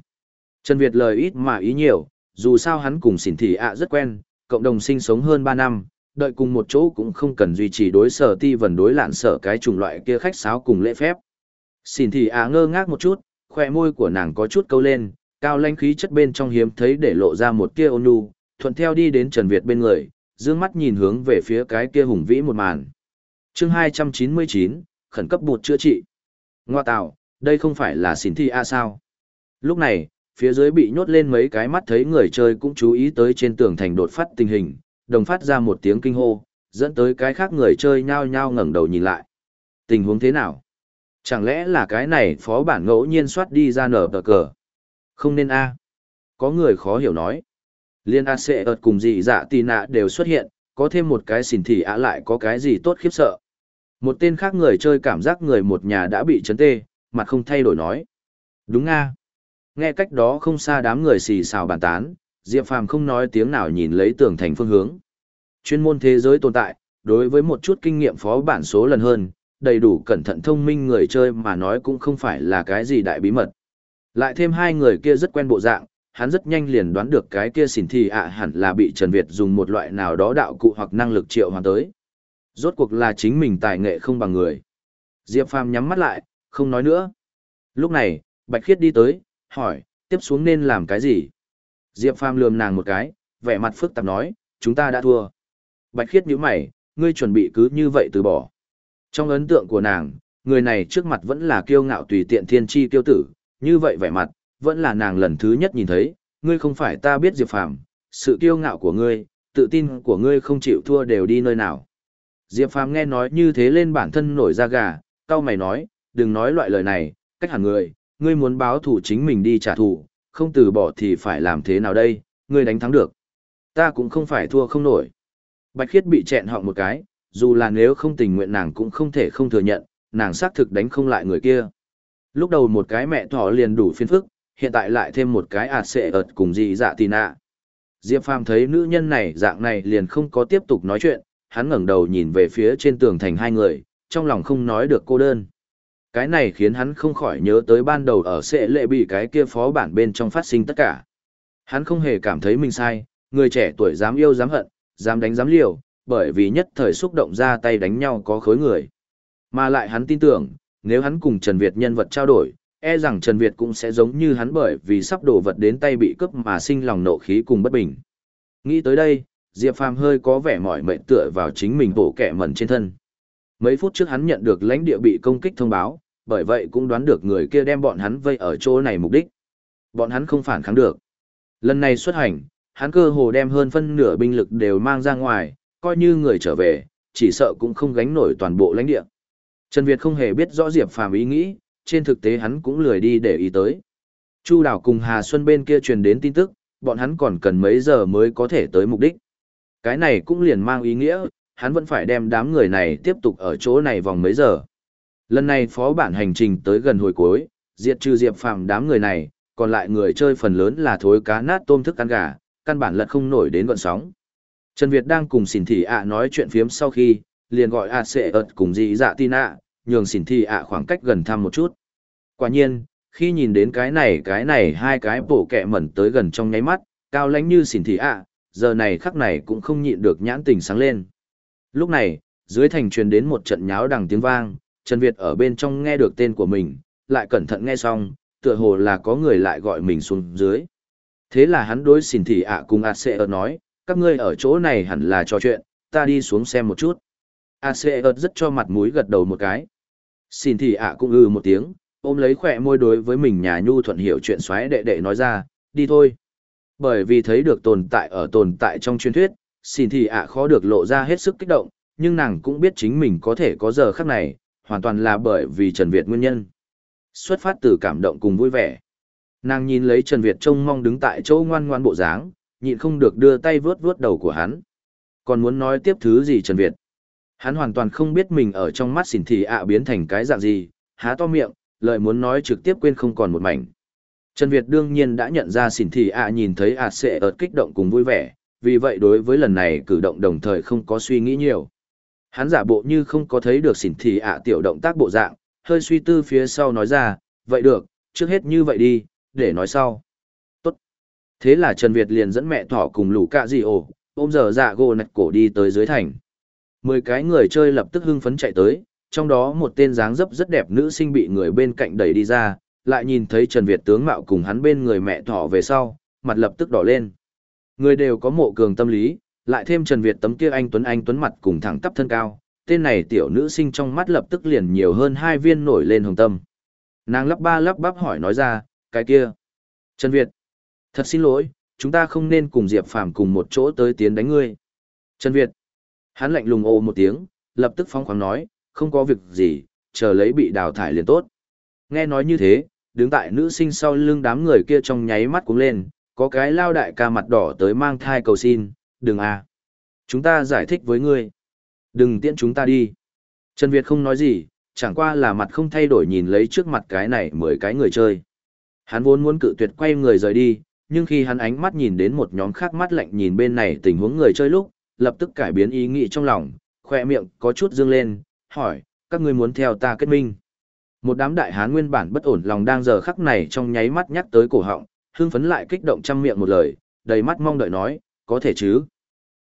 Trần Việt lời ít mà ý nhiều, dù sao hắn cùng xỉn thị ạ rất quen, cộng đồng sinh sống hơn 3 năm, đợi cùng một chỗ cũng không cần duy trì đối sở ti vần đối lạn sở cái chủng loại kia khách sáo cùng lễ phép. Xin thị à ngơ ngác một chút, khoe môi của nàng có chút câu lên, cao lanh khí chất bên trong hiếm thấy để lộ ra một tia ôn nhu, thuận theo đi đến Trần Việt bên người, dương mắt nhìn hướng về phía cái kia hùng vĩ một màn. chương 299, khẩn cấp bột chữa trị. Ngoa tạo, đây không phải là xỉn thi a sao? Lúc này, phía dưới bị nhốt lên mấy cái mắt thấy người chơi cũng chú ý tới trên tường thành đột phát tình hình, đồng phát ra một tiếng kinh hô, dẫn tới cái khác người chơi nhao nhao ngẩng đầu nhìn lại. Tình huống thế nào? Chẳng lẽ là cái này phó bản ngẫu nhiên soát đi ra nở tờ cờ? Không nên a Có người khó hiểu nói. Liên A sẽ ợt cùng dị dạ tì nạ đều xuất hiện, có thêm một cái xỉn thì ạ lại có cái gì tốt khiếp sợ. Một tên khác người chơi cảm giác người một nhà đã bị chấn tê, mặt không thay đổi nói. Đúng nga. Nghe cách đó không xa đám người xì xào bàn tán, Diệp Phàm không nói tiếng nào nhìn lấy tường thành phương hướng. Chuyên môn thế giới tồn tại, đối với một chút kinh nghiệm phó bản số lần hơn, đầy đủ cẩn thận thông minh người chơi mà nói cũng không phải là cái gì đại bí mật. Lại thêm hai người kia rất quen bộ dạng, hắn rất nhanh liền đoán được cái kia xỉn thì ạ hẳn là bị Trần Việt dùng một loại nào đó đạo cụ hoặc năng lực triệu hoàn tới. Rốt cuộc là chính mình tài nghệ không bằng người. Diệp Phàm nhắm mắt lại, không nói nữa. Lúc này, Bạch Khiết đi tới, hỏi, tiếp xuống nên làm cái gì? Diệp Phàm lườm nàng một cái, vẻ mặt phức tạp nói, chúng ta đã thua. Bạch Khiết nhíu mày, ngươi chuẩn bị cứ như vậy từ bỏ. Trong ấn tượng của nàng, người này trước mặt vẫn là kiêu ngạo tùy tiện thiên chi tiêu tử, như vậy vẻ mặt, vẫn là nàng lần thứ nhất nhìn thấy, ngươi không phải ta biết Diệp Phàm, sự kiêu ngạo của ngươi, tự tin của ngươi không chịu thua đều đi nơi nào. Diệp Phàm nghe nói như thế lên bản thân nổi da gà, cao mày nói, đừng nói loại lời này, cách hẳn người, ngươi muốn báo thủ chính mình đi trả thù, không từ bỏ thì phải làm thế nào đây, ngươi đánh thắng được. Ta cũng không phải thua không nổi. Bạch Khiết bị chẹn họng một cái, dù là nếu không tình nguyện nàng cũng không thể không thừa nhận, nàng xác thực đánh không lại người kia. Lúc đầu một cái mẹ thỏ liền đủ phiền phức, hiện tại lại thêm một cái ạt xệ ợt cùng dị dạ tì nạ. Diệp Phàm thấy nữ nhân này dạng này liền không có tiếp tục nói chuyện, hắn ngẩng đầu nhìn về phía trên tường thành hai người, trong lòng không nói được cô đơn. Cái này khiến hắn không khỏi nhớ tới ban đầu ở sệ lệ bị cái kia phó bản bên trong phát sinh tất cả. Hắn không hề cảm thấy mình sai, người trẻ tuổi dám yêu dám hận, dám đánh dám liều, bởi vì nhất thời xúc động ra tay đánh nhau có khối người. Mà lại hắn tin tưởng, nếu hắn cùng Trần Việt nhân vật trao đổi, e rằng Trần Việt cũng sẽ giống như hắn bởi vì sắp đổ vật đến tay bị cướp mà sinh lòng nộ khí cùng bất bình. Nghĩ tới đây, Diệp Phàm hơi có vẻ mỏi mệt tựa vào chính mình bổ kẻ mẩn trên thân. Mấy phút trước hắn nhận được lãnh địa bị công kích thông báo, bởi vậy cũng đoán được người kia đem bọn hắn vây ở chỗ này mục đích. Bọn hắn không phản kháng được. Lần này xuất hành, hắn cơ hồ đem hơn phân nửa binh lực đều mang ra ngoài, coi như người trở về, chỉ sợ cũng không gánh nổi toàn bộ lãnh địa. Trần Việt không hề biết rõ Diệp Phàm ý nghĩ, trên thực tế hắn cũng lười đi để ý tới. Chu Đào cùng Hà Xuân bên kia truyền đến tin tức, bọn hắn còn cần mấy giờ mới có thể tới mục đích. Cái này cũng liền mang ý nghĩa, hắn vẫn phải đem đám người này tiếp tục ở chỗ này vòng mấy giờ. Lần này phó bản hành trình tới gần hồi cuối, diệt trừ Diệp Phàm đám người này, còn lại người chơi phần lớn là thối cá nát tôm thức ăn gà, căn bản lật không nổi đến gọn sóng. Trần Việt đang cùng xỉn thị ạ nói chuyện phiếm sau khi, liền gọi ạ sệ ợt cùng dị dạ tin ạ, nhường xỉn thị ạ khoảng cách gần thăm một chút. Quả nhiên, khi nhìn đến cái này cái này hai cái bổ kẹ mẩn tới gần trong nháy mắt, cao lãnh như xỉn thị ạ, giờ này khắc này cũng không nhịn được nhãn tình sáng lên. Lúc này, dưới thành truyền đến một trận nháo đằng tiếng vang, Trần Việt ở bên trong nghe được tên của mình, lại cẩn thận nghe xong, tựa hồ là có người lại gọi mình xuống dưới. Thế là hắn đối xỉn thị ạ cùng ạ sẽ ợt nói, các ngươi ở chỗ này hẳn là trò chuyện, ta đi xuống xem một chút. A C ợt rất cho mặt mũi gật đầu một cái. Xin thì ạ cũng ư một tiếng, ôm lấy khỏe môi đối với mình nhà nhu thuận hiểu chuyện xoáy đệ đệ nói ra, đi thôi. Bởi vì thấy được tồn tại ở tồn tại trong truyền thuyết, xin thì ạ khó được lộ ra hết sức kích động, nhưng nàng cũng biết chính mình có thể có giờ khắc này, hoàn toàn là bởi vì Trần Việt nguyên nhân. Xuất phát từ cảm động cùng vui vẻ. Nàng nhìn lấy Trần Việt trông mong đứng tại chỗ ngoan ngoan bộ dáng, nhịn không được đưa tay vướt vướt đầu của hắn. Còn muốn nói tiếp thứ gì Trần Việt? Hắn hoàn toàn không biết mình ở trong mắt xỉn thị ạ biến thành cái dạng gì, há to miệng, lời muốn nói trực tiếp quên không còn một mảnh. Trần Việt đương nhiên đã nhận ra xỉn thị ạ nhìn thấy ạ sẽ ợt kích động cùng vui vẻ, vì vậy đối với lần này cử động đồng thời không có suy nghĩ nhiều. Hắn giả bộ như không có thấy được xỉn thị ạ tiểu động tác bộ dạng, hơi suy tư phía sau nói ra, vậy được, trước hết như vậy đi, để nói sau. tốt Thế là Trần Việt liền dẫn mẹ thỏ cùng lũ cạ gì ổ, ôm giờ dạ gỗ nạch cổ đi tới dưới thành. Mười cái người chơi lập tức hưng phấn chạy tới, trong đó một tên dáng dấp rất đẹp nữ sinh bị người bên cạnh đẩy đi ra, lại nhìn thấy Trần Việt tướng mạo cùng hắn bên người mẹ thỏ về sau, mặt lập tức đỏ lên. Người đều có mộ cường tâm lý, lại thêm Trần Việt tấm kia anh Tuấn Anh Tuấn mặt cùng thẳng tắp thân cao, tên này tiểu nữ sinh trong mắt lập tức liền nhiều hơn hai viên nổi lên hồng tâm. Nàng lắp ba lắp bắp hỏi nói ra, cái kia. Trần Việt, thật xin lỗi, chúng ta không nên cùng Diệp Phàm cùng một chỗ tới tiến đánh ngươi. Trần Việt, hắn lạnh lùng ô một tiếng, lập tức phóng khoáng nói, không có việc gì, chờ lấy bị đào thải liền tốt. Nghe nói như thế, đứng tại nữ sinh sau lưng đám người kia trong nháy mắt cũng lên, có cái lao đại ca mặt đỏ tới mang thai cầu xin, đừng à. Chúng ta giải thích với ngươi. Đừng tiễn chúng ta đi. Trần Việt không nói gì, chẳng qua là mặt không thay đổi nhìn lấy trước mặt cái này mười cái người chơi. Hắn vốn muốn cự tuyệt quay người rời đi, nhưng khi hắn ánh mắt nhìn đến một nhóm khác mắt lạnh nhìn bên này tình huống người chơi lúc, lập tức cải biến ý nghĩ trong lòng, khoe miệng có chút dương lên, hỏi, các ngươi muốn theo ta kết minh. Một đám đại hán nguyên bản bất ổn lòng đang giờ khắc này trong nháy mắt nhắc tới cổ họng, hưng phấn lại kích động trăm miệng một lời, đầy mắt mong đợi nói, có thể chứ.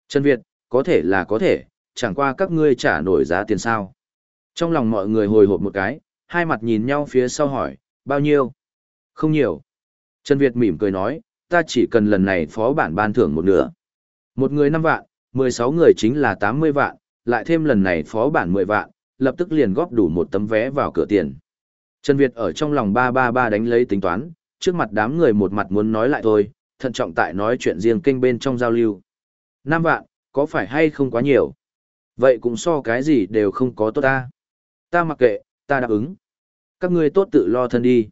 Trần Việt, có thể là có thể, chẳng qua các ngươi trả nổi giá tiền sao. Trong lòng mọi người hồi hộp một cái, hai mặt nhìn nhau phía sau hỏi, bao nhiêu? Không nhiều. Trần Việt mỉm cười nói, ta chỉ cần lần này phó bản ban thưởng một nửa. Một người năm vạn, 16 người chính là 80 vạn, lại thêm lần này phó bản 10 vạn, lập tức liền góp đủ một tấm vé vào cửa tiền. Trần Việt ở trong lòng 333 đánh lấy tính toán, trước mặt đám người một mặt muốn nói lại thôi, thận trọng tại nói chuyện riêng kênh bên trong giao lưu. 5 vạn, có phải hay không quá nhiều? Vậy cũng so cái gì đều không có tốt ta. Ta mặc kệ, ta đáp ứng. Các ngươi tốt tự lo thân đi.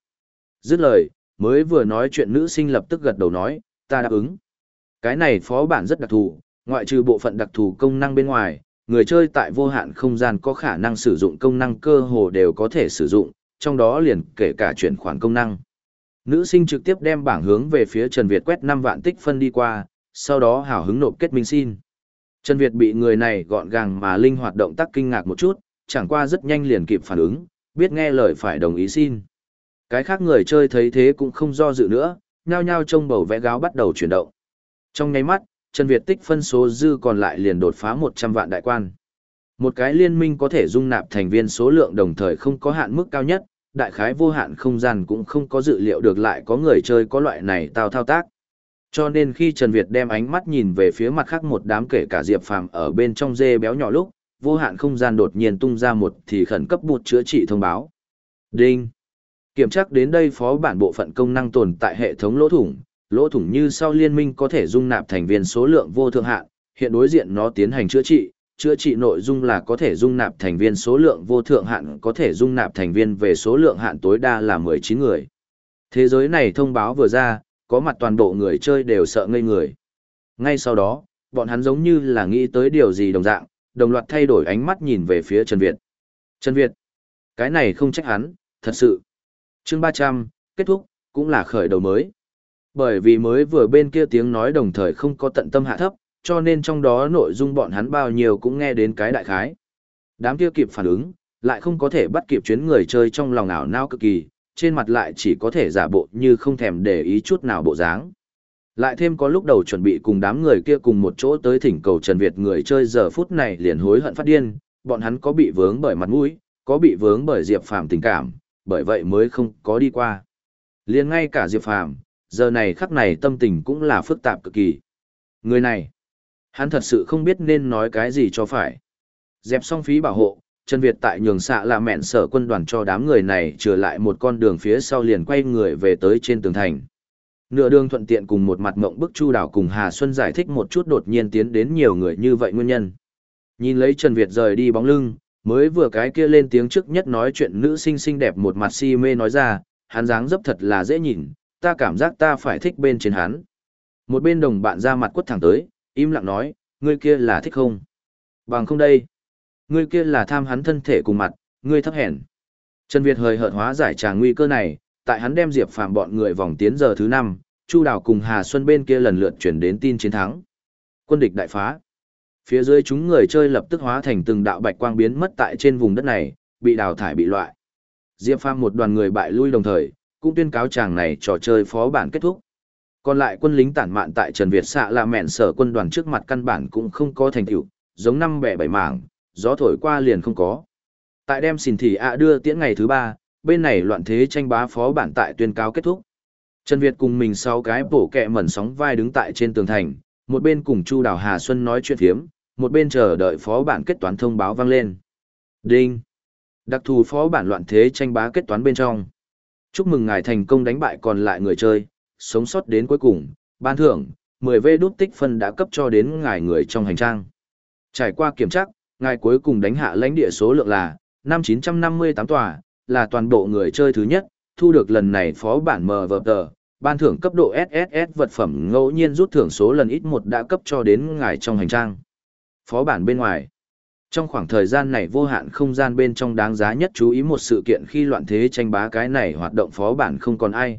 Dứt lời, mới vừa nói chuyện nữ sinh lập tức gật đầu nói, ta đáp ứng. Cái này phó bản rất đặc thù, ngoại trừ bộ phận đặc thù công năng bên ngoài, người chơi tại vô hạn không gian có khả năng sử dụng công năng cơ hồ đều có thể sử dụng, trong đó liền kể cả chuyển khoản công năng. Nữ sinh trực tiếp đem bảng hướng về phía Trần Việt quét 5 vạn tích phân đi qua, sau đó hào hứng nộp kết minh xin. Trần Việt bị người này gọn gàng mà linh hoạt động tác kinh ngạc một chút, chẳng qua rất nhanh liền kịp phản ứng, biết nghe lời phải đồng ý xin. Cái khác người chơi thấy thế cũng không do dự nữa, nhao nhao trông bầu vẽ gáo bắt đầu chuyển động. Trong nháy mắt, Trần Việt tích phân số dư còn lại liền đột phá 100 vạn đại quan. Một cái liên minh có thể dung nạp thành viên số lượng đồng thời không có hạn mức cao nhất, đại khái vô hạn không gian cũng không có dự liệu được lại có người chơi có loại này tao thao tác. Cho nên khi Trần Việt đem ánh mắt nhìn về phía mặt khác một đám kể cả Diệp Phàm ở bên trong dê béo nhỏ lúc, vô hạn không gian đột nhiên tung ra một thì khẩn cấp bụt chữa trị thông báo. Đinh. Kiểm tra đến đây phó bản bộ phận công năng tồn tại hệ thống lỗ thủng, lỗ thủng như sau liên minh có thể dung nạp thành viên số lượng vô thượng hạn, hiện đối diện nó tiến hành chữa trị, chữa trị nội dung là có thể dung nạp thành viên số lượng vô thượng hạn có thể dung nạp thành viên về số lượng hạn tối đa là 19 người. Thế giới này thông báo vừa ra, có mặt toàn bộ người chơi đều sợ ngây người. Ngay sau đó, bọn hắn giống như là nghĩ tới điều gì đồng dạng, đồng loạt thay đổi ánh mắt nhìn về phía Trần Việt. Trần Việt, cái này không trách hắn, thật sự. chương 300, kết thúc, cũng là khởi đầu mới. Bởi vì mới vừa bên kia tiếng nói đồng thời không có tận tâm hạ thấp, cho nên trong đó nội dung bọn hắn bao nhiêu cũng nghe đến cái đại khái. Đám kia kịp phản ứng, lại không có thể bắt kịp chuyến người chơi trong lòng ảo nao cực kỳ, trên mặt lại chỉ có thể giả bộ như không thèm để ý chút nào bộ dáng. Lại thêm có lúc đầu chuẩn bị cùng đám người kia cùng một chỗ tới thỉnh cầu Trần Việt người chơi giờ phút này liền hối hận phát điên, bọn hắn có bị vướng bởi mặt mũi, có bị vướng bởi Diệp Phàm tình cảm, bởi vậy mới không có đi qua. Liền ngay cả Diệp Phàm, giờ này khắc này tâm tình cũng là phức tạp cực kỳ. Người này, hắn thật sự không biết nên nói cái gì cho phải. Dẹp xong phí bảo hộ, Trần Việt tại nhường xạ là mẹn sở quân đoàn cho đám người này trở lại một con đường phía sau liền quay người về tới trên tường thành. Nửa đường thuận tiện cùng một mặt mộng bức chu đảo cùng Hà Xuân giải thích một chút đột nhiên tiến đến nhiều người như vậy nguyên nhân. Nhìn lấy Trần Việt rời đi bóng lưng, mới vừa cái kia lên tiếng trước nhất nói chuyện nữ sinh xinh đẹp một mặt si mê nói ra, hắn dáng dấp thật là dễ nhìn, ta cảm giác ta phải thích bên trên hắn. Một bên đồng bạn ra mặt quất thẳng tới, im lặng nói, ngươi kia là thích không? Bằng không đây. Ngươi kia là tham hắn thân thể cùng mặt, ngươi thấp hèn. Trần Việt hời hợt hóa giải tràng nguy cơ này, tại hắn đem Diệp Phàm bọn người vòng tiến giờ thứ năm, Chu Đào cùng Hà Xuân bên kia lần lượt chuyển đến tin chiến thắng. Quân địch đại phá. Phía dưới chúng người chơi lập tức hóa thành từng đạo bạch quang biến mất tại trên vùng đất này, bị đào thải bị loại. Diệp Phàm một đoàn người bại lui đồng thời, cũng tuyên cáo chàng này trò chơi phó bản kết thúc. Còn lại quân lính tản mạn tại Trần Việt xạ là mẹn sở quân đoàn trước mặt căn bản cũng không có thành tựu, giống năm bẻ bảy mảng, gió thổi qua liền không có. Tại đem xỉn thị ạ đưa tiễn ngày thứ ba, bên này loạn thế tranh bá phó bản tại tuyên cáo kết thúc. Trần Việt cùng mình sau cái bổ kẹ mẩn sóng vai đứng tại trên tường thành, một bên cùng Chu Đào Hà Xuân nói chuyện thiếm, một bên chờ đợi phó bản kết toán thông báo vang lên. Đinh! Đặc thù phó bản loạn thế tranh bá kết toán bên trong. Chúc mừng ngài thành công đánh bại còn lại người chơi, sống sót đến cuối cùng, ban thưởng, 10 v đút tích phân đã cấp cho đến ngài người trong hành trang. Trải qua kiểm tra, ngài cuối cùng đánh hạ lãnh địa số lượng là 5958 tòa, là toàn bộ người chơi thứ nhất, thu được lần này phó bản MVT, ban thưởng cấp độ SSS vật phẩm ngẫu nhiên rút thưởng số lần ít một đã cấp cho đến ngài trong hành trang. Phó bản bên ngoài. Trong khoảng thời gian này vô hạn không gian bên trong đáng giá nhất chú ý một sự kiện khi loạn thế tranh bá cái này hoạt động phó bản không còn ai.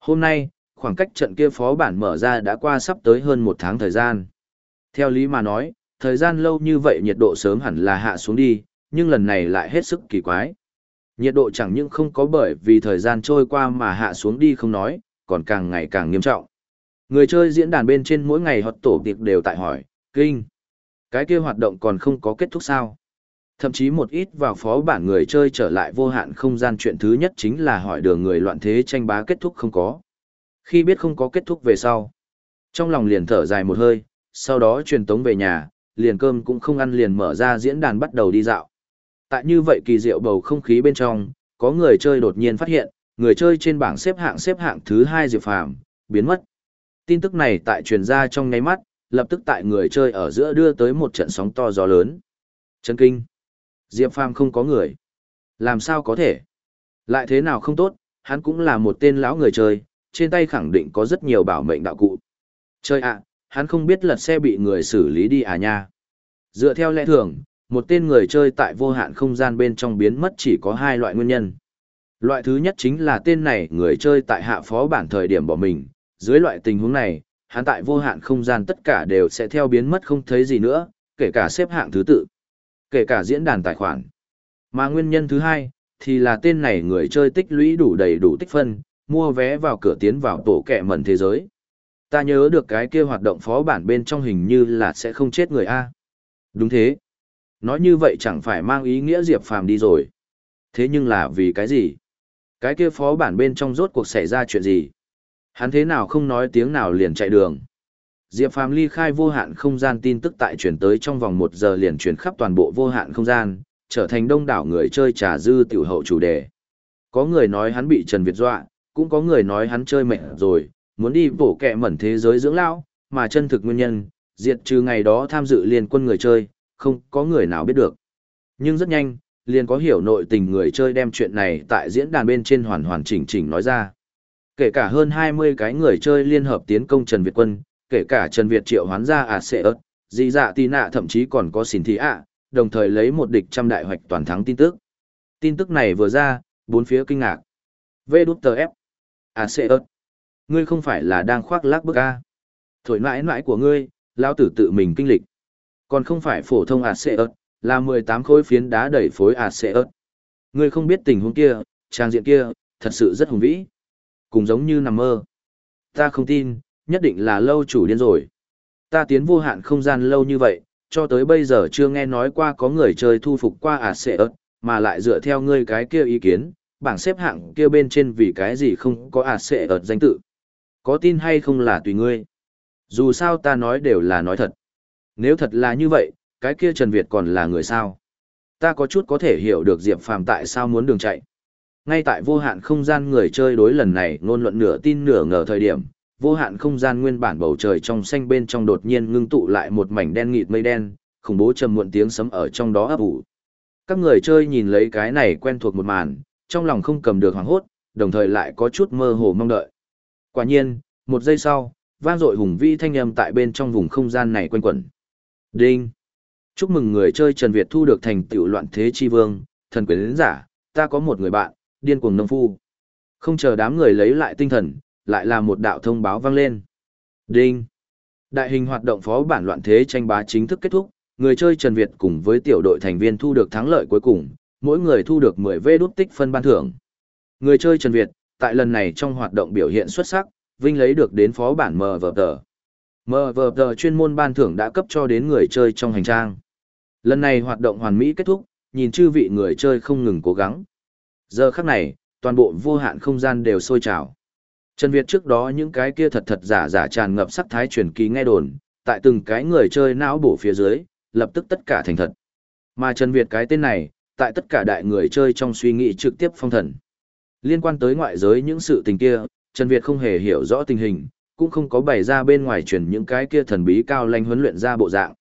Hôm nay, khoảng cách trận kia phó bản mở ra đã qua sắp tới hơn một tháng thời gian. Theo lý mà nói, thời gian lâu như vậy nhiệt độ sớm hẳn là hạ xuống đi, nhưng lần này lại hết sức kỳ quái. Nhiệt độ chẳng những không có bởi vì thời gian trôi qua mà hạ xuống đi không nói, còn càng ngày càng nghiêm trọng. Người chơi diễn đàn bên trên mỗi ngày hoặc tổ tiệc đều tại hỏi, kinh. Cái kia hoạt động còn không có kết thúc sao? Thậm chí một ít vào phó bản người chơi trở lại vô hạn không gian chuyện thứ nhất chính là hỏi đường người loạn thế tranh bá kết thúc không có. Khi biết không có kết thúc về sau, trong lòng liền thở dài một hơi, sau đó truyền tống về nhà, liền cơm cũng không ăn liền mở ra diễn đàn bắt đầu đi dạo. Tại như vậy kỳ diệu bầu không khí bên trong, có người chơi đột nhiên phát hiện, người chơi trên bảng xếp hạng xếp hạng thứ hai Diệp Phàm biến mất. Tin tức này tại truyền ra trong nháy mắt, lập tức tại người chơi ở giữa đưa tới một trận sóng to gió lớn. Chân kinh. Diệp Phàm không có người. Làm sao có thể? Lại thế nào không tốt, hắn cũng là một tên lão người chơi, trên tay khẳng định có rất nhiều bảo mệnh đạo cụ. Chơi ạ, hắn không biết lật xe bị người xử lý đi à nha. Dựa theo lẽ thường, một tên người chơi tại vô hạn không gian bên trong biến mất chỉ có hai loại nguyên nhân. Loại thứ nhất chính là tên này người chơi tại hạ phó bản thời điểm bỏ mình, dưới loại tình huống này, hắn tại vô hạn không gian tất cả đều sẽ theo biến mất không thấy gì nữa, kể cả xếp hạng thứ tự, kể cả diễn đàn tài khoản. Mà nguyên nhân thứ hai, thì là tên này người chơi tích lũy đủ đầy đủ tích phân, mua vé vào cửa tiến vào tổ kẹ mẩn thế giới. Ta nhớ được cái kia hoạt động phó bản bên trong hình như là sẽ không chết người A. Đúng thế. Nói như vậy chẳng phải mang ý nghĩa Diệp Phàm đi rồi. Thế nhưng là vì cái gì? Cái kia phó bản bên trong rốt cuộc xảy ra chuyện gì? Hắn thế nào không nói tiếng nào liền chạy đường? Diệp Phàm ly khai vô hạn không gian tin tức tại chuyển tới trong vòng một giờ liền chuyển khắp toàn bộ vô hạn không gian, trở thành đông đảo người chơi trà dư tiểu hậu chủ đề. Có người nói hắn bị Trần Việt dọa, cũng có người nói hắn chơi mệt rồi, muốn đi bổ kẹ mẩn thế giới dưỡng lão, mà chân thực nguyên nhân, diệt trừ ngày đó tham dự liên quân người chơi, không có người nào biết được. Nhưng rất nhanh, liền có hiểu nội tình người chơi đem chuyện này tại diễn đàn bên trên hoàn hoàn chỉnh chỉnh nói ra. Kể cả hơn 20 cái người chơi liên hợp tiến công Trần Việt quân, kể cả Trần Việt triệu hoán ra à sẽ ớt, dị dạ tì nạ thậm chí còn có xỉn thị ạ, đồng thời lấy một địch trăm đại hoạch toàn thắng tin tức. Tin tức này vừa ra, bốn phía kinh ngạc. Vê đút tờ ép. À sẽ ớt. Ngươi không phải là đang khoác lác bức a Thổi mãi mãi của ngươi, lao tử tự mình kinh lịch. Còn không phải phổ thông ạt xệ ớt, là 18 khối phiến đá đẩy phối ạt xệ ớt. Ngươi không biết tình huống kia, trang diện kia, thật sự rất hùng vĩ. Cùng giống như nằm mơ. Ta không tin, nhất định là lâu chủ điên rồi. Ta tiến vô hạn không gian lâu như vậy, cho tới bây giờ chưa nghe nói qua có người chơi thu phục qua à ả sệ ớt, mà lại dựa theo ngươi cái kia ý kiến, bảng xếp hạng kia bên trên vì cái gì không có à ả sệ ớt danh tự. Có tin hay không là tùy ngươi. Dù sao ta nói đều là nói thật. Nếu thật là như vậy, cái kia Trần Việt còn là người sao? Ta có chút có thể hiểu được Diệp Phàm tại sao muốn đường chạy. Ngay tại vô hạn không gian người chơi đối lần này ngôn luận nửa tin nửa ngờ thời điểm, vô hạn không gian nguyên bản bầu trời trong xanh bên trong đột nhiên ngưng tụ lại một mảnh đen nghịt mây đen, khủng bố trầm muộn tiếng sấm ở trong đó ấp ủ. Các người chơi nhìn lấy cái này quen thuộc một màn, trong lòng không cầm được hoảng hốt, đồng thời lại có chút mơ hồ mong đợi. Quả nhiên, một giây sau, vang dội hùng vĩ thanh âm tại bên trong vùng không gian này quanh quẩn. Đinh! Chúc mừng người chơi Trần Việt thu được thành tựu loạn thế chi vương, thần quyến giả, ta có một người bạn, điên cuồng nông phu. Không chờ đám người lấy lại tinh thần, lại là một đạo thông báo vang lên. Đinh! Đại hình hoạt động phó bản loạn thế tranh bá chính thức kết thúc, người chơi Trần Việt cùng với tiểu đội thành viên thu được thắng lợi cuối cùng, mỗi người thu được 10 vê đút tích phân ban thưởng. Người chơi Trần Việt, tại lần này trong hoạt động biểu hiện xuất sắc, Vinh lấy được đến phó bản mờ vờ tờ. Tờ chuyên môn ban thưởng đã cấp cho đến người chơi trong hành trang. Lần này hoạt động hoàn mỹ kết thúc, nhìn chư vị người chơi không ngừng cố gắng. Giờ khắc này, toàn bộ vô hạn không gian đều sôi trào. Trần Việt trước đó những cái kia thật thật giả giả tràn ngập sắc thái truyền kỳ nghe đồn, tại từng cái người chơi não bổ phía dưới, lập tức tất cả thành thật. Mà Trần Việt cái tên này, tại tất cả đại người chơi trong suy nghĩ trực tiếp phong thần. Liên quan tới ngoại giới những sự tình kia, Trần Việt không hề hiểu rõ tình hình, cũng không có bày ra bên ngoài truyền những cái kia thần bí cao lanh huấn luyện ra bộ dạng.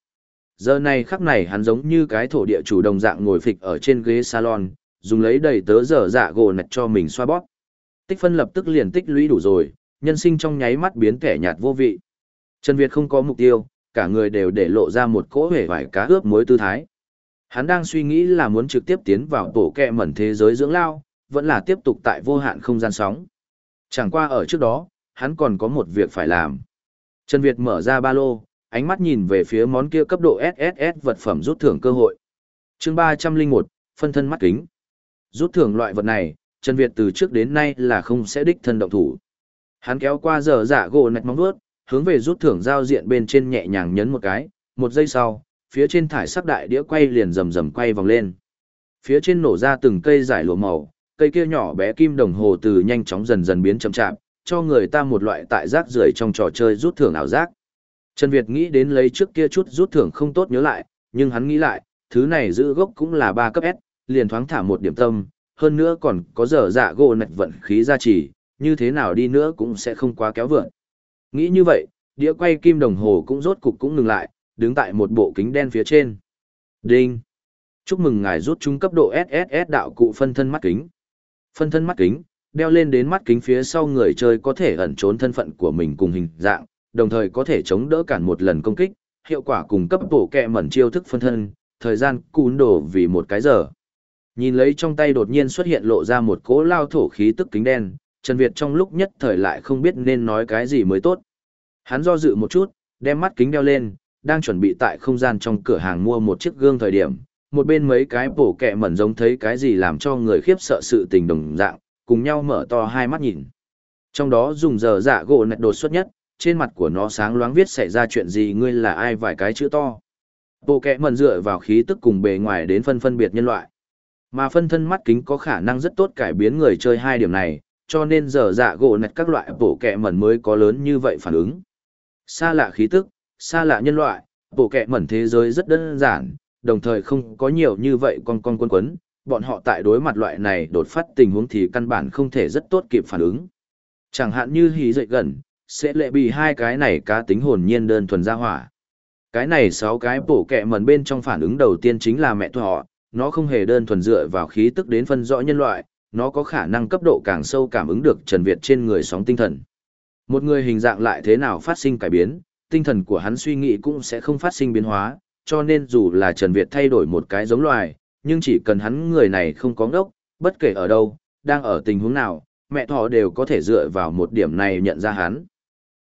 Giờ này khắc này hắn giống như cái thổ địa chủ đồng dạng ngồi phịch ở trên ghế salon, dùng lấy đầy tớ dở dạ gồ nạch cho mình xoa bóp. Tích phân lập tức liền tích lũy đủ rồi, nhân sinh trong nháy mắt biến kẻ nhạt vô vị. Trần Việt không có mục tiêu, cả người đều để lộ ra một cỗ hể vải cá ướp muối tư thái. Hắn đang suy nghĩ là muốn trực tiếp tiến vào tổ kẹ mẩn thế giới dưỡng lao, vẫn là tiếp tục tại vô hạn không gian sóng. Chẳng qua ở trước đó, hắn còn có một việc phải làm. Trần Việt mở ra ba lô, ánh mắt nhìn về phía món kia cấp độ SSS vật phẩm rút thưởng cơ hội. chương 301, phân thân mắt kính. Rút thưởng loại vật này, Trần Việt từ trước đến nay là không sẽ đích thân động thủ. Hắn kéo qua giờ giả gỗ nạch móng vuốt, hướng về rút thưởng giao diện bên trên nhẹ nhàng nhấn một cái, một giây sau, phía trên thải sắc đại đĩa quay liền rầm rầm quay vòng lên. Phía trên nổ ra từng cây giải lụa màu, cây kia nhỏ bé kim đồng hồ từ nhanh chóng dần dần biến chậm chạp, cho người ta một loại tại rác rưởi trong trò chơi rút thưởng ảo giác. Trần Việt nghĩ đến lấy trước kia chút rút thưởng không tốt nhớ lại, nhưng hắn nghĩ lại, thứ này giữ gốc cũng là ba cấp S, liền thoáng thả một điểm tâm, hơn nữa còn có dở dạ gỗ nạch vận khí gia trì, như thế nào đi nữa cũng sẽ không quá kéo vượn. Nghĩ như vậy, đĩa quay kim đồng hồ cũng rốt cục cũng ngừng lại, đứng tại một bộ kính đen phía trên. Đinh! Chúc mừng ngài rút chúng cấp độ SSS đạo cụ phân thân mắt kính. Phân thân mắt kính, đeo lên đến mắt kính phía sau người chơi có thể ẩn trốn thân phận của mình cùng hình dạng, đồng thời có thể chống đỡ cản một lần công kích, hiệu quả cùng cấp bổ kẹ mẩn chiêu thức phân thân, thời gian cún đổ vì một cái giờ. Nhìn lấy trong tay đột nhiên xuất hiện lộ ra một cỗ lao thổ khí tức kính đen, Trần Việt trong lúc nhất thời lại không biết nên nói cái gì mới tốt. Hắn do dự một chút, đem mắt kính đeo lên, đang chuẩn bị tại không gian trong cửa hàng mua một chiếc gương thời điểm, một bên mấy cái bổ kẹ mẩn giống thấy cái gì làm cho người khiếp sợ sự tình đồng dạng, cùng nhau mở to hai mắt nhìn. Trong đó dùng giờ dạ gỗ nạch đột xuất nhất, trên mặt của nó sáng loáng viết xảy ra chuyện gì ngươi là ai vài cái chữ to. Bộ kẹ mẩn dựa vào khí tức cùng bề ngoài đến phân phân biệt nhân loại. Mà phân thân mắt kính có khả năng rất tốt cải biến người chơi hai điểm này, cho nên giờ dạ gỗ nạch các loại bộ kẹ mẩn mới có lớn như vậy phản ứng. Xa lạ khí tức, xa lạ nhân loại, bộ kẹ mẩn thế giới rất đơn giản, đồng thời không có nhiều như vậy con con quân quấn, bọn họ tại đối mặt loại này đột phát tình huống thì căn bản không thể rất tốt kịp phản ứng. Chẳng hạn như hí dậy gần, sẽ lệ bị hai cái này cá tính hồn nhiên đơn thuần ra hỏa. Cái này sáu cái bổ kẹ mẩn bên trong phản ứng đầu tiên chính là mẹ họ, nó không hề đơn thuần dựa vào khí tức đến phân rõ nhân loại, nó có khả năng cấp độ càng sâu cảm ứng được Trần Việt trên người sóng tinh thần. Một người hình dạng lại thế nào phát sinh cải biến, tinh thần của hắn suy nghĩ cũng sẽ không phát sinh biến hóa, cho nên dù là Trần Việt thay đổi một cái giống loài, nhưng chỉ cần hắn người này không có ngốc, bất kể ở đâu, đang ở tình huống nào, mẹ thỏ đều có thể dựa vào một điểm này nhận ra hắn.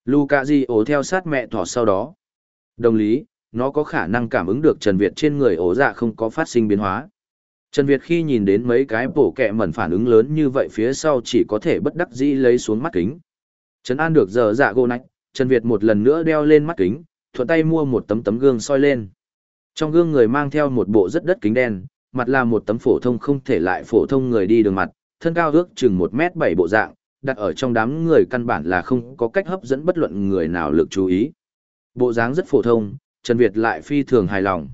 Luca Di ố theo sát mẹ thỏ sau đó. Đồng lý, nó có khả năng cảm ứng được Trần Việt trên người ổ dạ không có phát sinh biến hóa. Trần Việt khi nhìn đến mấy cái bổ kẹ mẩn phản ứng lớn như vậy phía sau chỉ có thể bất đắc dĩ lấy xuống mắt kính. Trần An được giờ dạ gô nách, Trần Việt một lần nữa đeo lên mắt kính, thuận tay mua một tấm tấm gương soi lên. Trong gương người mang theo một bộ rất đất kính đen, mặt là một tấm phổ thông không thể lại phổ thông người đi đường mặt, thân cao ước chừng một mét bảy bộ dạng, đặt ở trong đám người căn bản là không có cách hấp dẫn bất luận người nào lực chú ý. Bộ dáng rất phổ thông, Trần Việt lại phi thường hài lòng.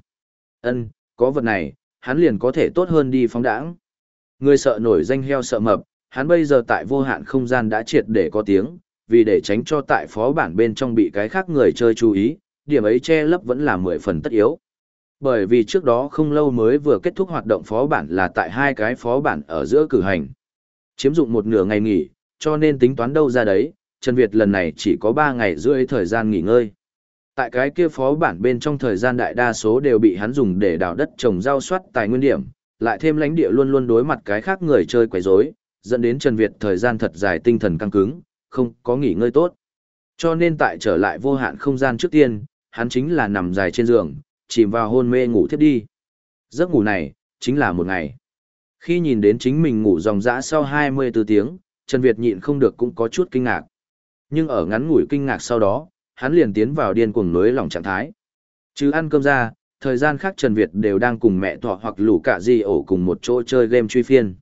Ân, có vật này, hắn liền có thể tốt hơn đi phóng đãng. Người sợ nổi danh heo sợ mập, hắn bây giờ tại vô hạn không gian đã triệt để có tiếng, vì để tránh cho tại phó bản bên trong bị cái khác người chơi chú ý, điểm ấy che lấp vẫn là mười phần tất yếu. Bởi vì trước đó không lâu mới vừa kết thúc hoạt động phó bản là tại hai cái phó bản ở giữa cử hành. Chiếm dụng một nửa ngày nghỉ, cho nên tính toán đâu ra đấy, Trần Việt lần này chỉ có 3 ngày rưỡi thời gian nghỉ ngơi. Tại cái kia phó bản bên trong thời gian đại đa số đều bị hắn dùng để đào đất trồng rau soát tài nguyên điểm, lại thêm lãnh địa luôn luôn đối mặt cái khác người chơi quấy rối, dẫn đến Trần Việt thời gian thật dài tinh thần căng cứng, không có nghỉ ngơi tốt. Cho nên tại trở lại vô hạn không gian trước tiên, hắn chính là nằm dài trên giường, chìm vào hôn mê ngủ thiếp đi. Giấc ngủ này, chính là một ngày. Khi nhìn đến chính mình ngủ dòng dã sau 24 tiếng, Trần Việt nhịn không được cũng có chút kinh ngạc. Nhưng ở ngắn ngủi kinh ngạc sau đó, hắn liền tiến vào điên cuồng nối lòng trạng thái. Chứ ăn cơm ra, thời gian khác Trần Việt đều đang cùng mẹ thọ hoặc lũ cả gì ổ cùng một chỗ chơi game truy phiên.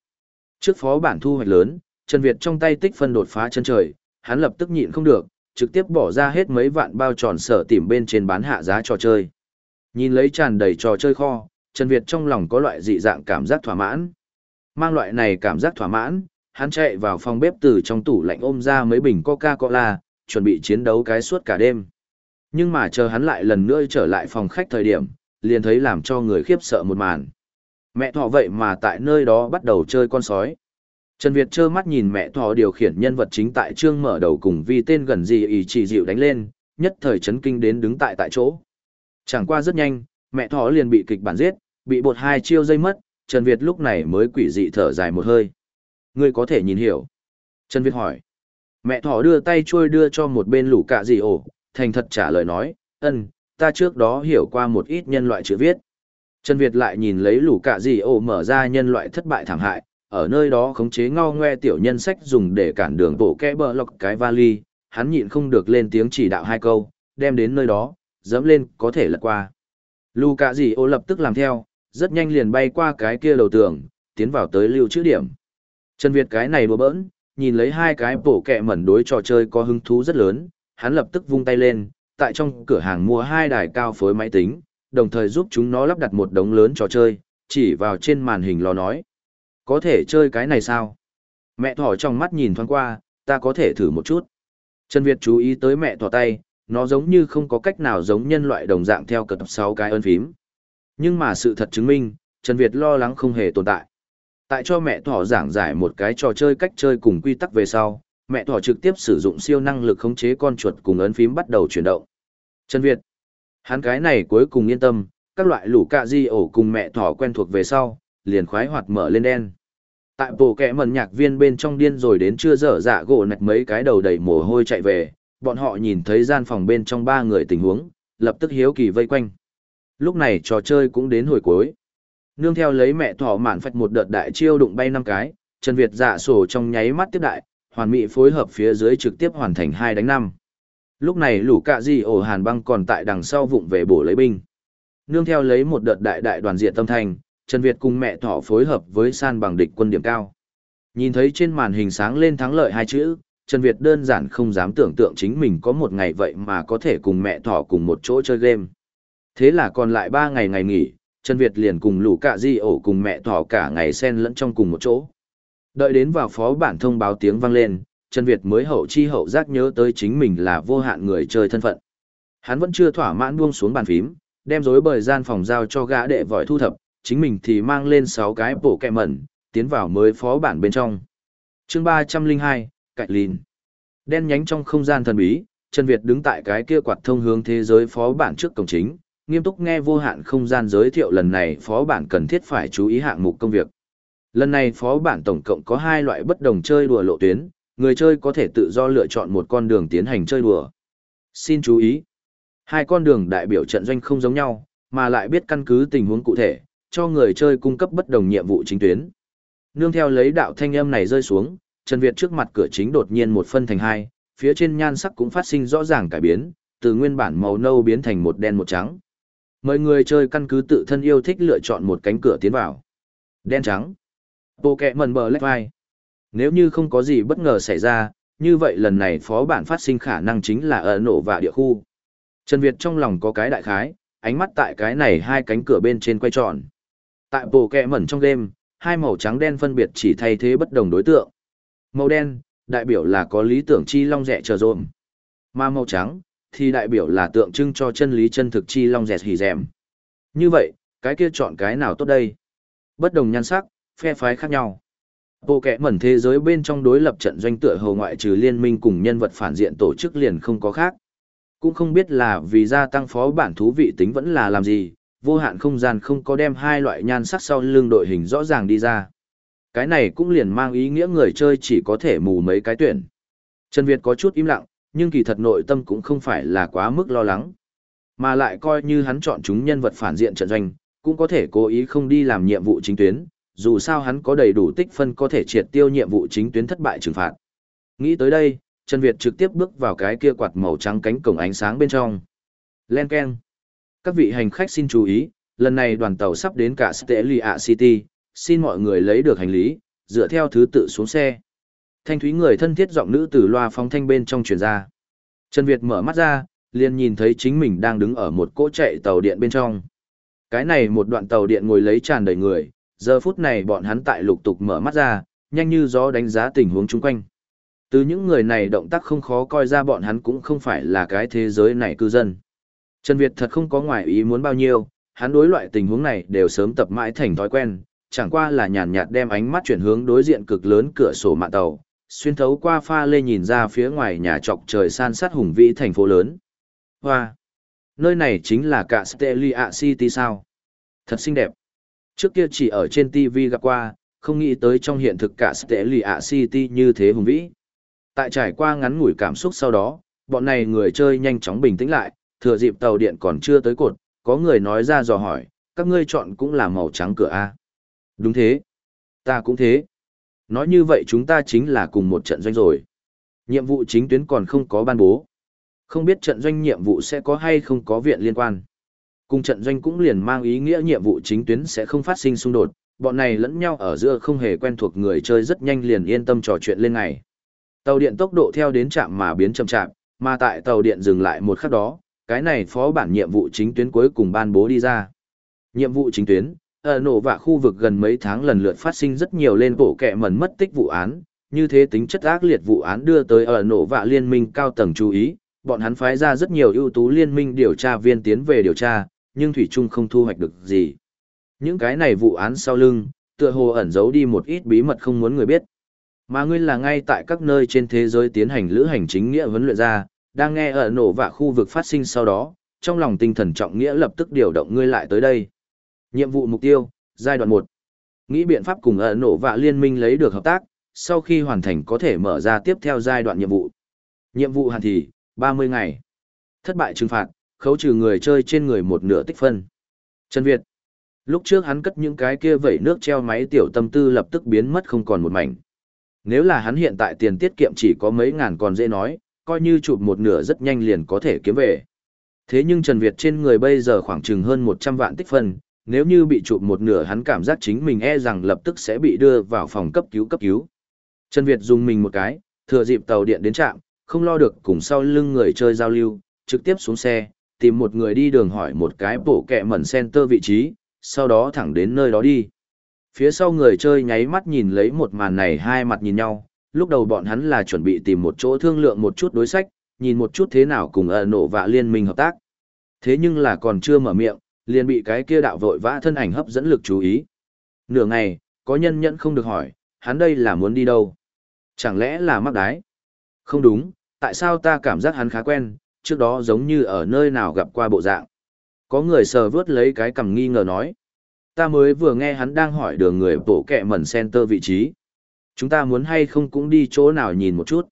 Trước phó bản thu hoạch lớn, Trần Việt trong tay tích phân đột phá chân trời, hắn lập tức nhịn không được, trực tiếp bỏ ra hết mấy vạn bao tròn sở tìm bên trên bán hạ giá trò chơi. Nhìn lấy tràn đầy trò chơi kho, Trần Việt trong lòng có loại dị dạng cảm giác thỏa mãn. Mang loại này cảm giác thỏa mãn, hắn chạy vào phòng bếp từ trong tủ lạnh ôm ra mấy bình Coca-Cola, chuẩn bị chiến đấu cái suốt cả đêm. Nhưng mà chờ hắn lại lần nữa trở lại phòng khách thời điểm, liền thấy làm cho người khiếp sợ một màn. Mẹ thỏ vậy mà tại nơi đó bắt đầu chơi con sói. Trần Việt trơ mắt nhìn mẹ thỏ điều khiển nhân vật chính tại trương mở đầu cùng vì tên gần gì ý chỉ dịu đánh lên, nhất thời chấn kinh đến đứng tại tại chỗ. Chẳng qua rất nhanh, mẹ thỏ liền bị kịch bản giết, bị bột hai chiêu dây mất, Trần Việt lúc này mới quỷ dị thở dài một hơi. Ngươi có thể nhìn hiểu. Trần Việt hỏi. Mẹ thỏ đưa tay trôi đưa cho một bên lũ cạ gì ổ, thành thật trả lời nói, ân, ta trước đó hiểu qua một ít nhân loại chữ viết. Trần Việt lại nhìn lấy lũ cạ gì ổ mở ra nhân loại thất bại thảm hại, ở nơi đó khống chế ngao ngoe tiểu nhân sách dùng để cản đường bộ kẽ bờ lọc cái vali, hắn nhịn không được lên tiếng chỉ đạo hai câu, đem đến nơi đó, dẫm lên có thể lật qua. Lũ cạ gì ổ lập tức làm theo, rất nhanh liền bay qua cái kia đầu tường, tiến vào tới lưu chữ điểm. Trần Việt cái này bừa bỡn, nhìn lấy hai cái bổ kẹ mẩn đối trò chơi có hứng thú rất lớn, hắn lập tức vung tay lên, tại trong cửa hàng mua hai đài cao phối máy tính, đồng thời giúp chúng nó lắp đặt một đống lớn trò chơi, chỉ vào trên màn hình lo nói. Có thể chơi cái này sao? Mẹ thỏ trong mắt nhìn thoáng qua, ta có thể thử một chút. Trần Việt chú ý tới mẹ thỏ tay, nó giống như không có cách nào giống nhân loại đồng dạng theo cật sáu cái ơn phím. Nhưng mà sự thật chứng minh, Trần Việt lo lắng không hề tồn tại. Tại cho mẹ thỏ giảng giải một cái trò chơi cách chơi cùng quy tắc về sau, mẹ thỏ trực tiếp sử dụng siêu năng lực khống chế con chuột cùng ấn phím bắt đầu chuyển động. Trần Việt, hắn cái này cuối cùng yên tâm, các loại lũ cạ di ổ cùng mẹ thỏ quen thuộc về sau, liền khoái hoạt mở lên đen. Tại bộ kẽ mần nhạc viên bên trong điên rồi đến chưa dở dạ gỗ nạch mấy cái đầu đầy mồ hôi chạy về, bọn họ nhìn thấy gian phòng bên trong ba người tình huống, lập tức hiếu kỳ vây quanh. Lúc này trò chơi cũng đến hồi cuối. Nương theo lấy mẹ thỏ mạn phách một đợt đại chiêu đụng bay năm cái, Trần Việt dạ sổ trong nháy mắt tiếp đại, hoàn mỹ phối hợp phía dưới trực tiếp hoàn thành hai đánh năm. Lúc này lũ cạ di ổ hàn băng còn tại đằng sau vụng về bổ lấy binh. Nương theo lấy một đợt đại đại đoàn diện tâm thành, Trần Việt cùng mẹ thỏ phối hợp với san bằng địch quân điểm cao. Nhìn thấy trên màn hình sáng lên thắng lợi hai chữ, Trần Việt đơn giản không dám tưởng tượng chính mình có một ngày vậy mà có thể cùng mẹ thỏ cùng một chỗ chơi game. Thế là còn lại ba ngày ngày nghỉ, Trần Việt liền cùng lũ cạ di ổ cùng mẹ thỏ cả ngày sen lẫn trong cùng một chỗ. Đợi đến vào phó bản thông báo tiếng vang lên, Trần Việt mới hậu chi hậu giác nhớ tới chính mình là vô hạn người chơi thân phận. Hắn vẫn chưa thỏa mãn buông xuống bàn phím, đem rối bời gian phòng giao cho gã đệ vội thu thập, chính mình thì mang lên 6 cái bổ kẹ mẩn, tiến vào mới phó bản bên trong. chương 302, Cạnh Lìn. Đen nhánh trong không gian thần bí, Trần Việt đứng tại cái kia quạt thông hướng thế giới phó bản trước cổng chính, nghiêm túc nghe vô hạn không gian giới thiệu lần này phó bản cần thiết phải chú ý hạng mục công việc. Lần này phó bản tổng cộng có hai loại bất đồng chơi đùa lộ tuyến, người chơi có thể tự do lựa chọn một con đường tiến hành chơi đùa. Xin chú ý, hai con đường đại biểu trận doanh không giống nhau, mà lại biết căn cứ tình huống cụ thể, cho người chơi cung cấp bất đồng nhiệm vụ chính tuyến. Nương theo lấy đạo thanh âm này rơi xuống, Trần Việt trước mặt cửa chính đột nhiên một phân thành hai, phía trên nhan sắc cũng phát sinh rõ ràng cải biến, từ nguyên bản màu nâu biến thành một đen một trắng. Mời người chơi căn cứ tự thân yêu thích lựa chọn một cánh cửa tiến vào. Đen trắng. Bộ kẹ mần bờ lách vai. Nếu như không có gì bất ngờ xảy ra, như vậy lần này phó bản phát sinh khả năng chính là ở nổ và địa khu. Trần Việt trong lòng có cái đại khái, ánh mắt tại cái này hai cánh cửa bên trên quay tròn. Tại bộ kẹ mẩn trong game, hai màu trắng đen phân biệt chỉ thay thế bất đồng đối tượng. Màu đen, đại biểu là có lý tưởng chi long rẻ trở rộm. Mà màu trắng, thì đại biểu là tượng trưng cho chân lý chân thực chi long dẹt hỉ rèm Như vậy, cái kia chọn cái nào tốt đây? Bất đồng nhan sắc, phe phái khác nhau. Bộ kẻ mẩn thế giới bên trong đối lập trận doanh tựa hầu ngoại trừ liên minh cùng nhân vật phản diện tổ chức liền không có khác. Cũng không biết là vì gia tăng phó bản thú vị tính vẫn là làm gì, vô hạn không gian không có đem hai loại nhan sắc sau lưng đội hình rõ ràng đi ra. Cái này cũng liền mang ý nghĩa người chơi chỉ có thể mù mấy cái tuyển. Trần Việt có chút im lặng, nhưng kỳ thật nội tâm cũng không phải là quá mức lo lắng. Mà lại coi như hắn chọn chúng nhân vật phản diện trận doanh, cũng có thể cố ý không đi làm nhiệm vụ chính tuyến, dù sao hắn có đầy đủ tích phân có thể triệt tiêu nhiệm vụ chính tuyến thất bại trừng phạt. Nghĩ tới đây, Trần Việt trực tiếp bước vào cái kia quạt màu trắng cánh cổng ánh sáng bên trong. Len keng. Các vị hành khách xin chú ý, lần này đoàn tàu sắp đến cả Stelia City, xin mọi người lấy được hành lý, dựa theo thứ tự xuống xe. Thanh thúy người thân thiết giọng nữ từ loa phóng thanh bên trong truyền ra. Trần Việt mở mắt ra, liền nhìn thấy chính mình đang đứng ở một cỗ chạy tàu điện bên trong. Cái này một đoạn tàu điện ngồi lấy tràn đầy người, giờ phút này bọn hắn tại lục tục mở mắt ra, nhanh như gió đánh giá tình huống chung quanh. Từ những người này động tác không khó coi ra bọn hắn cũng không phải là cái thế giới này cư dân. Trần Việt thật không có ngoại ý muốn bao nhiêu, hắn đối loại tình huống này đều sớm tập mãi thành thói quen, chẳng qua là nhàn nhạt đem ánh mắt chuyển hướng đối diện cực lớn cửa sổ mạng tàu, xuyên thấu qua pha lê nhìn ra phía ngoài nhà trọc trời san sát hùng vĩ thành phố lớn. Hoa! Nơi này chính là cả Stelia City sao? Thật xinh đẹp. Trước kia chỉ ở trên TV gặp qua, không nghĩ tới trong hiện thực cả Stelia City như thế hùng vĩ. Tại trải qua ngắn ngủi cảm xúc sau đó, bọn này người chơi nhanh chóng bình tĩnh lại, thừa dịp tàu điện còn chưa tới cột, có người nói ra dò hỏi, các ngươi chọn cũng là màu trắng cửa A. Đúng thế. Ta cũng thế. Nói như vậy chúng ta chính là cùng một trận doanh rồi. Nhiệm vụ chính tuyến còn không có ban bố. Không biết trận doanh nhiệm vụ sẽ có hay không có viện liên quan. Cùng trận doanh cũng liền mang ý nghĩa nhiệm vụ chính tuyến sẽ không phát sinh xung đột, bọn này lẫn nhau ở giữa không hề quen thuộc người chơi rất nhanh liền yên tâm trò chuyện lên ngày. Tàu điện tốc độ theo đến trạm mà biến chậm chạm, mà tại tàu điện dừng lại một khắc đó, cái này phó bản nhiệm vụ chính tuyến cuối cùng ban bố đi ra. Nhiệm vụ chính tuyến, ở nổ vạ khu vực gần mấy tháng lần lượt phát sinh rất nhiều lên bộ kẹ mẩn mất tích vụ án, như thế tính chất ác liệt vụ án đưa tới ở nổ vạ liên minh cao tầng chú ý, bọn hắn phái ra rất nhiều ưu tú liên minh điều tra viên tiến về điều tra, nhưng Thủy Trung không thu hoạch được gì. Những cái này vụ án sau lưng, tựa hồ ẩn giấu đi một ít bí mật không muốn người biết. Mà ngươi là ngay tại các nơi trên thế giới tiến hành lữ hành chính nghĩa huấn luyện ra, đang nghe ở nổ vạ khu vực phát sinh sau đó, trong lòng tinh thần trọng nghĩa lập tức điều động ngươi lại tới đây. Nhiệm vụ mục tiêu, giai đoạn 1. Nghĩ biện pháp cùng ở nổ vạ liên minh lấy được hợp tác, sau khi hoàn thành có thể mở ra tiếp theo giai đoạn nhiệm vụ. Nhiệm vụ hạn thì, 30 ngày. Thất bại trừng phạt, khấu trừ người chơi trên người một nửa tích phân. Trần Việt. Lúc trước hắn cất những cái kia vẩy nước treo máy tiểu tâm tư lập tức biến mất không còn một mảnh. Nếu là hắn hiện tại tiền tiết kiệm chỉ có mấy ngàn còn dễ nói, coi như chụp một nửa rất nhanh liền có thể kiếm về. Thế nhưng Trần Việt trên người bây giờ khoảng chừng hơn 100 vạn tích phân, nếu như bị chụp một nửa hắn cảm giác chính mình e rằng lập tức sẽ bị đưa vào phòng cấp cứu cấp cứu. Trần Việt dùng mình một cái, thừa dịp tàu điện đến trạm, không lo được cùng sau lưng người chơi giao lưu, trực tiếp xuống xe, tìm một người đi đường hỏi một cái bộ kẹ mẩn center vị trí, sau đó thẳng đến nơi đó đi. Phía sau người chơi nháy mắt nhìn lấy một màn này hai mặt nhìn nhau, lúc đầu bọn hắn là chuẩn bị tìm một chỗ thương lượng một chút đối sách, nhìn một chút thế nào cùng ở nổ và liên minh hợp tác. Thế nhưng là còn chưa mở miệng, liền bị cái kia đạo vội vã thân ảnh hấp dẫn lực chú ý. Nửa ngày, có nhân nhẫn không được hỏi, hắn đây là muốn đi đâu? Chẳng lẽ là mắc đái? Không đúng, tại sao ta cảm giác hắn khá quen, trước đó giống như ở nơi nào gặp qua bộ dạng. Có người sờ vướt lấy cái cầm nghi ngờ nói. Ta mới vừa nghe hắn đang hỏi đường người bổ kẹ mẩn center vị trí. Chúng ta muốn hay không cũng đi chỗ nào nhìn một chút.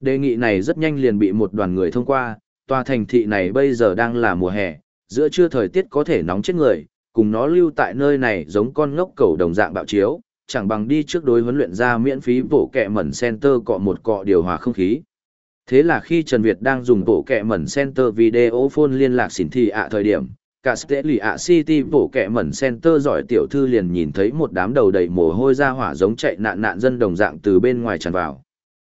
Đề nghị này rất nhanh liền bị một đoàn người thông qua, tòa thành thị này bây giờ đang là mùa hè, giữa trưa thời tiết có thể nóng chết người, cùng nó lưu tại nơi này giống con ngốc cầu đồng dạng bạo chiếu, chẳng bằng đi trước đối huấn luyện ra miễn phí bổ kẹ mẩn center cọ một cọ điều hòa không khí. Thế là khi Trần Việt đang dùng bộ kẹ mẩn center video phone liên lạc xỉn thị ạ thời điểm, cả Steli ạ City bộ kẹ mẩn center giỏi tiểu thư liền nhìn thấy một đám đầu đầy mồ hôi ra hỏa giống chạy nạn nạn dân đồng dạng từ bên ngoài tràn vào.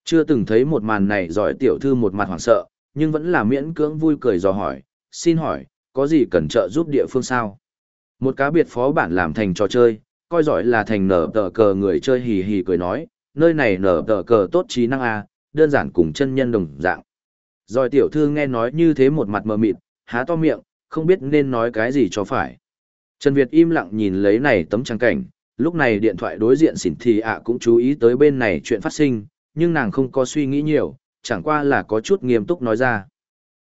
Chưa từng thấy một màn này giỏi tiểu thư một mặt hoảng sợ, nhưng vẫn là miễn cưỡng vui cười dò hỏi, xin hỏi, có gì cần trợ giúp địa phương sao? Một cá biệt phó bản làm thành trò chơi, coi giỏi là thành nở tờ cờ người chơi hì hì cười nói, nơi này nở tờ cờ tốt trí năng a đơn giản cùng chân nhân đồng dạng. Rồi tiểu thư nghe nói như thế một mặt mờ mịt, há to miệng, không biết nên nói cái gì cho phải. Trần Việt im lặng nhìn lấy này tấm trang cảnh, lúc này điện thoại đối diện xỉn thì ạ cũng chú ý tới bên này chuyện phát sinh, nhưng nàng không có suy nghĩ nhiều, chẳng qua là có chút nghiêm túc nói ra.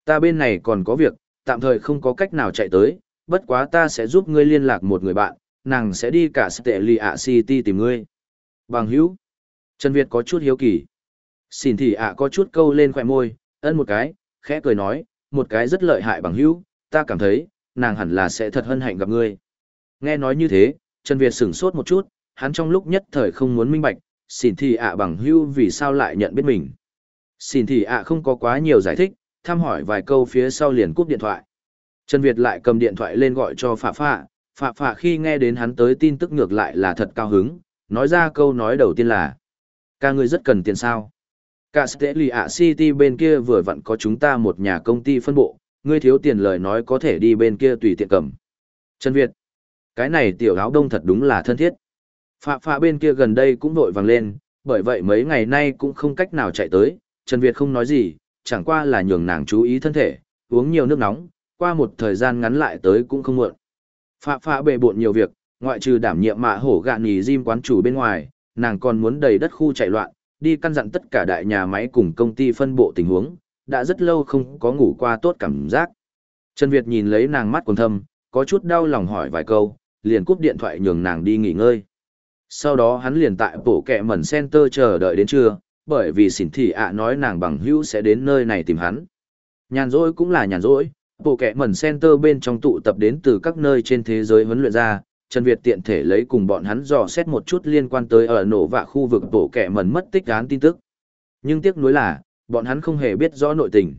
Ta bên này còn có việc, tạm thời không có cách nào chạy tới, bất quá ta sẽ giúp ngươi liên lạc một người bạn, nàng sẽ đi cả Stelia City tìm ngươi. Bằng hữu. Trần Việt có chút hiếu kỳ. Xin thì ạ có chút câu lên khỏe môi, ân một cái, khẽ cười nói, một cái rất lợi hại bằng hữu, ta cảm thấy, nàng hẳn là sẽ thật hân hạnh gặp ngươi. Nghe nói như thế, Trần Việt sửng sốt một chút, hắn trong lúc nhất thời không muốn minh bạch, xin thì ạ bằng hữu vì sao lại nhận biết mình. Xin thì ạ không có quá nhiều giải thích, thăm hỏi vài câu phía sau liền cúp điện thoại. Trần Việt lại cầm điện thoại lên gọi cho Phạ Phạ, Phạ Phạ khi nghe đến hắn tới tin tức ngược lại là thật cao hứng, nói ra câu nói đầu tiên là Ca ngươi rất cần tiền sao? Cả Stanley City bên kia vừa vặn có chúng ta một nhà công ty phân bộ, ngươi thiếu tiền lời nói có thể đi bên kia tùy tiện cầm. Trần Việt, cái này tiểu áo đông thật đúng là thân thiết. Phạ phạ bên kia gần đây cũng vội vàng lên, bởi vậy mấy ngày nay cũng không cách nào chạy tới, Trần Việt không nói gì, chẳng qua là nhường nàng chú ý thân thể, uống nhiều nước nóng, qua một thời gian ngắn lại tới cũng không muộn. Phạ phạ bề bộn nhiều việc, ngoại trừ đảm nhiệm mạ hổ gạn nhì gym quán chủ bên ngoài, nàng còn muốn đầy đất khu chạy loạn, đi căn dặn tất cả đại nhà máy cùng công ty phân bộ tình huống, đã rất lâu không có ngủ qua tốt cảm giác. Trần Việt nhìn lấy nàng mắt quần thâm, có chút đau lòng hỏi vài câu, liền cúp điện thoại nhường nàng đi nghỉ ngơi. Sau đó hắn liền tại bộ kẹ mẩn center chờ đợi đến trưa, bởi vì xỉn thị ạ nói nàng bằng hữu sẽ đến nơi này tìm hắn. Nhàn rỗi cũng là nhàn rỗi, bộ kẻ mẩn center bên trong tụ tập đến từ các nơi trên thế giới huấn luyện ra, Trần Việt tiện thể lấy cùng bọn hắn dò xét một chút liên quan tới ở nổ và khu vực bộ kẻ mẩn mất tích án tin tức. Nhưng tiếc nuối là, bọn hắn không hề biết rõ nội tình.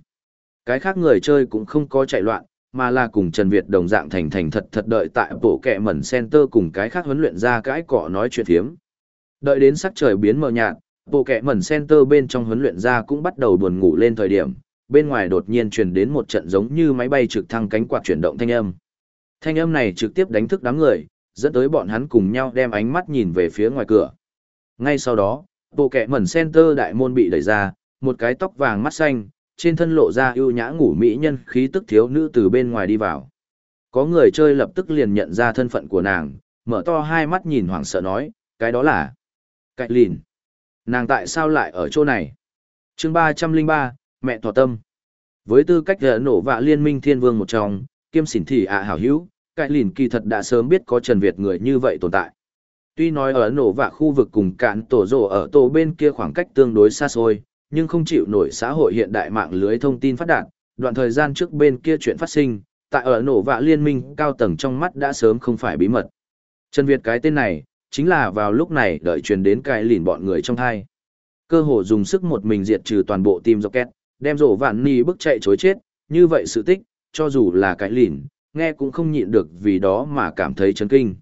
Cái khác người chơi cũng không có chạy loạn, mà là cùng Trần Việt đồng dạng thành thành thật thật đợi tại bộ kẻ mẩn center cùng cái khác huấn luyện ra cãi cọ nói chuyện thiếm. Đợi đến sắc trời biến mờ nhạt, bộ kẻ mẩn center bên trong huấn luyện ra cũng bắt đầu buồn ngủ lên thời điểm, bên ngoài đột nhiên truyền đến một trận giống như máy bay trực thăng cánh quạt chuyển động thanh âm. Thanh âm này trực tiếp đánh thức đám người, dẫn tới bọn hắn cùng nhau đem ánh mắt nhìn về phía ngoài cửa. Ngay sau đó, bộ kẻ mẩn center đại môn bị đẩy ra, một cái tóc vàng mắt xanh, trên thân lộ ra ưu nhã ngủ mỹ nhân khí tức thiếu nữ từ bên ngoài đi vào. Có người chơi lập tức liền nhận ra thân phận của nàng, mở to hai mắt nhìn hoảng sợ nói, cái đó là... Cạch lìn. Nàng tại sao lại ở chỗ này? chương ba trăm linh ba mẹ thọ tâm. Với tư cách gỡ nổ vạ liên minh thiên vương một trong, kiêm xỉn thị ạ hảo hữu, cái lìn kỳ thật đã sớm biết có Trần Việt người như vậy tồn tại. Tuy nói ở nổ vạ khu vực cùng cạn tổ rổ ở tổ bên kia khoảng cách tương đối xa xôi, nhưng không chịu nổi xã hội hiện đại mạng lưới thông tin phát đạt, đoạn thời gian trước bên kia chuyện phát sinh, tại ở nổ vạ liên minh cao tầng trong mắt đã sớm không phải bí mật. Trần Việt cái tên này, chính là vào lúc này đợi truyền đến cái lìn bọn người trong thai. Cơ hồ dùng sức một mình diệt trừ toàn bộ team rocket, đem rổ vạn ni bức chạy chối chết, như vậy sự tích, cho dù là cái lìn, nghe cũng không nhịn được vì đó mà cảm thấy chấn kinh.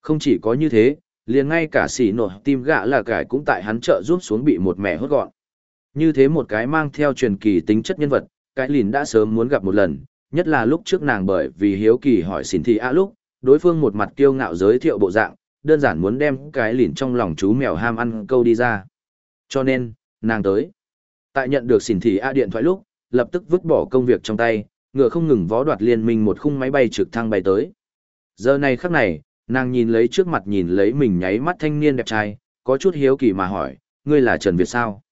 Không chỉ có như thế, liền ngay cả xỉ nổi tim gạ là cải cũng tại hắn trợ giúp xuống bị một mẹ hốt gọn. Như thế một cái mang theo truyền kỳ tính chất nhân vật, cái lìn đã sớm muốn gặp một lần, nhất là lúc trước nàng bởi vì hiếu kỳ hỏi xin thị a lúc, đối phương một mặt kiêu ngạo giới thiệu bộ dạng, đơn giản muốn đem cái lìn trong lòng chú mèo ham ăn câu đi ra. Cho nên, nàng tới. Tại nhận được xin thị a điện thoại lúc, lập tức vứt bỏ công việc trong tay, ngựa không ngừng vó đoạt liên minh một khung máy bay trực thăng bay tới. Giờ này khắc này, nàng nhìn lấy trước mặt nhìn lấy mình nháy mắt thanh niên đẹp trai, có chút hiếu kỳ mà hỏi, ngươi là Trần Việt sao?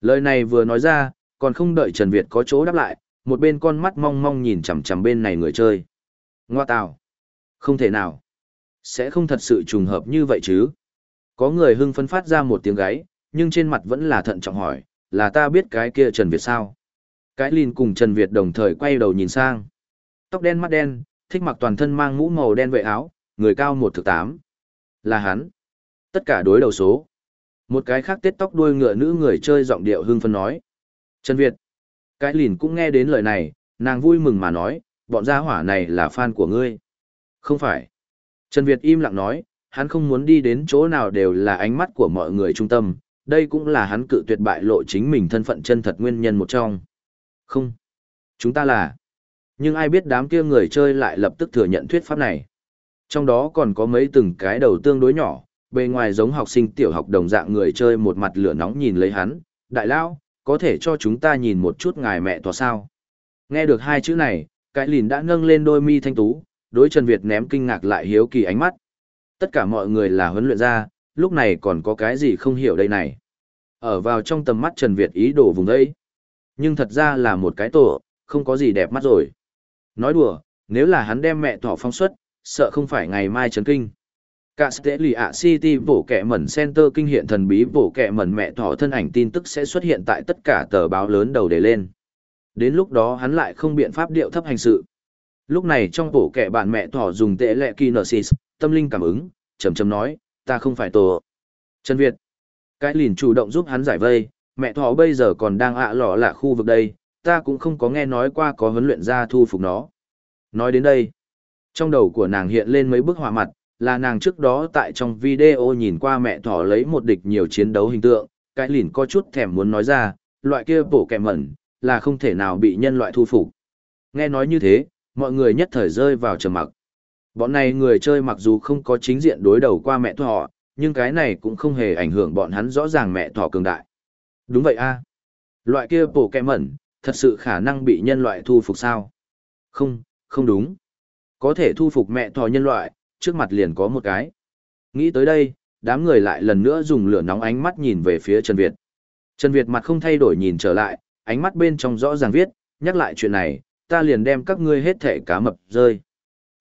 Lời này vừa nói ra, còn không đợi Trần Việt có chỗ đáp lại, một bên con mắt mong mong nhìn chằm chằm bên này người chơi. Ngoa tào. Không thể nào. Sẽ không thật sự trùng hợp như vậy chứ. Có người hưng phấn phát ra một tiếng gáy, nhưng trên mặt vẫn là thận trọng hỏi, là ta biết cái kia Trần Việt sao? Cái Linh cùng Trần Việt đồng thời quay đầu nhìn sang. Tóc đen mắt đen, thích mặc toàn thân mang mũ màu đen vệ áo, người cao một thực tám. Là hắn. Tất cả đối đầu số. Một cái khác tết tóc đuôi ngựa nữ người chơi giọng điệu hưng phân nói. Trần Việt. Cái lìn cũng nghe đến lời này, nàng vui mừng mà nói, bọn gia hỏa này là fan của ngươi. Không phải. Trần Việt im lặng nói, hắn không muốn đi đến chỗ nào đều là ánh mắt của mọi người trung tâm, đây cũng là hắn cự tuyệt bại lộ chính mình thân phận chân thật nguyên nhân một trong. Không. Chúng ta là. Nhưng ai biết đám kia người chơi lại lập tức thừa nhận thuyết pháp này. Trong đó còn có mấy từng cái đầu tương đối nhỏ, bề ngoài giống học sinh tiểu học đồng dạng người chơi một mặt lửa nóng nhìn lấy hắn, đại lao, có thể cho chúng ta nhìn một chút ngài mẹ tòa sao. Nghe được hai chữ này, cái lìn đã nâng lên đôi mi thanh tú, đối Trần Việt ném kinh ngạc lại hiếu kỳ ánh mắt. Tất cả mọi người là huấn luyện ra, lúc này còn có cái gì không hiểu đây này. Ở vào trong tầm mắt Trần Việt ý đồ vùng đây. Nhưng thật ra là một cái tổ, không có gì đẹp mắt rồi. Nói đùa, nếu là hắn đem mẹ thỏ phong xuất, sợ không phải ngày mai chấn kinh. Cả Steli ạ City bổ kẹ mẩn center kinh hiện thần bí bổ kẹ mẩn mẹ thỏ thân ảnh tin tức sẽ xuất hiện tại tất cả tờ báo lớn đầu đề lên. Đến lúc đó hắn lại không biện pháp điệu thấp hành sự. Lúc này trong bộ kẹ bạn mẹ thỏ dùng tệ lệ kinesis tâm linh cảm ứng, chầm chầm nói, ta không phải tổ. Trần Việt. Cái lìn chủ động giúp hắn giải vây, mẹ thỏ bây giờ còn đang ạ lọ là khu vực đây, ta cũng không có nghe nói qua có huấn luyện ra thu phục nó. Nói đến đây, trong đầu của nàng hiện lên mấy bức họa mặt, là nàng trước đó tại trong video nhìn qua mẹ thỏ lấy một địch nhiều chiến đấu hình tượng, cái lìn có chút thèm muốn nói ra, loại kia bổ kẹ mẩn, là không thể nào bị nhân loại thu phục. Nghe nói như thế, mọi người nhất thời rơi vào trầm mặc. Bọn này người chơi mặc dù không có chính diện đối đầu qua mẹ thỏ, nhưng cái này cũng không hề ảnh hưởng bọn hắn rõ ràng mẹ thỏ cường đại. Đúng vậy a à. Loại kia bổ kẹ mẩn, thật sự khả năng bị nhân loại thu phục sao? Không, không đúng. Có thể thu phục mẹ thỏ nhân loại, trước mặt liền có một cái. Nghĩ tới đây, đám người lại lần nữa dùng lửa nóng ánh mắt nhìn về phía Trần Việt. Trần Việt mặt không thay đổi nhìn trở lại, ánh mắt bên trong rõ ràng viết, nhắc lại chuyện này, ta liền đem các ngươi hết thể cá mập rơi.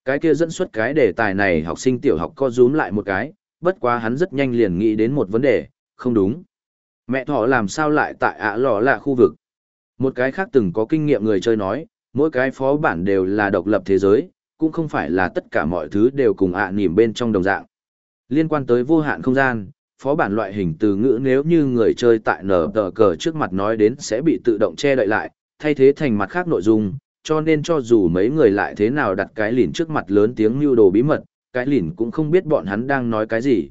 Cái kia dẫn xuất cái đề tài này học sinh tiểu học co rúm lại một cái, bất quá hắn rất nhanh liền nghĩ đến một vấn đề, không đúng. Mẹ thỏ làm sao lại tại ạ lò là khu vực. Một cái khác từng có kinh nghiệm người chơi nói, mỗi cái phó bản đều là độc lập thế giới, cũng không phải là tất cả mọi thứ đều cùng ạ à bên trong đồng dạng. Liên quan tới vô hạn không gian, phó bản loại hình từ ngữ nếu như người chơi tại nở tờ cờ trước mặt nói đến sẽ bị tự động che đậy lại, thay thế thành mặt khác nội dung, cho nên cho dù mấy người lại thế nào đặt cái lìn trước mặt lớn tiếng lưu đồ bí mật, cái lìn cũng không biết bọn hắn đang nói cái gì.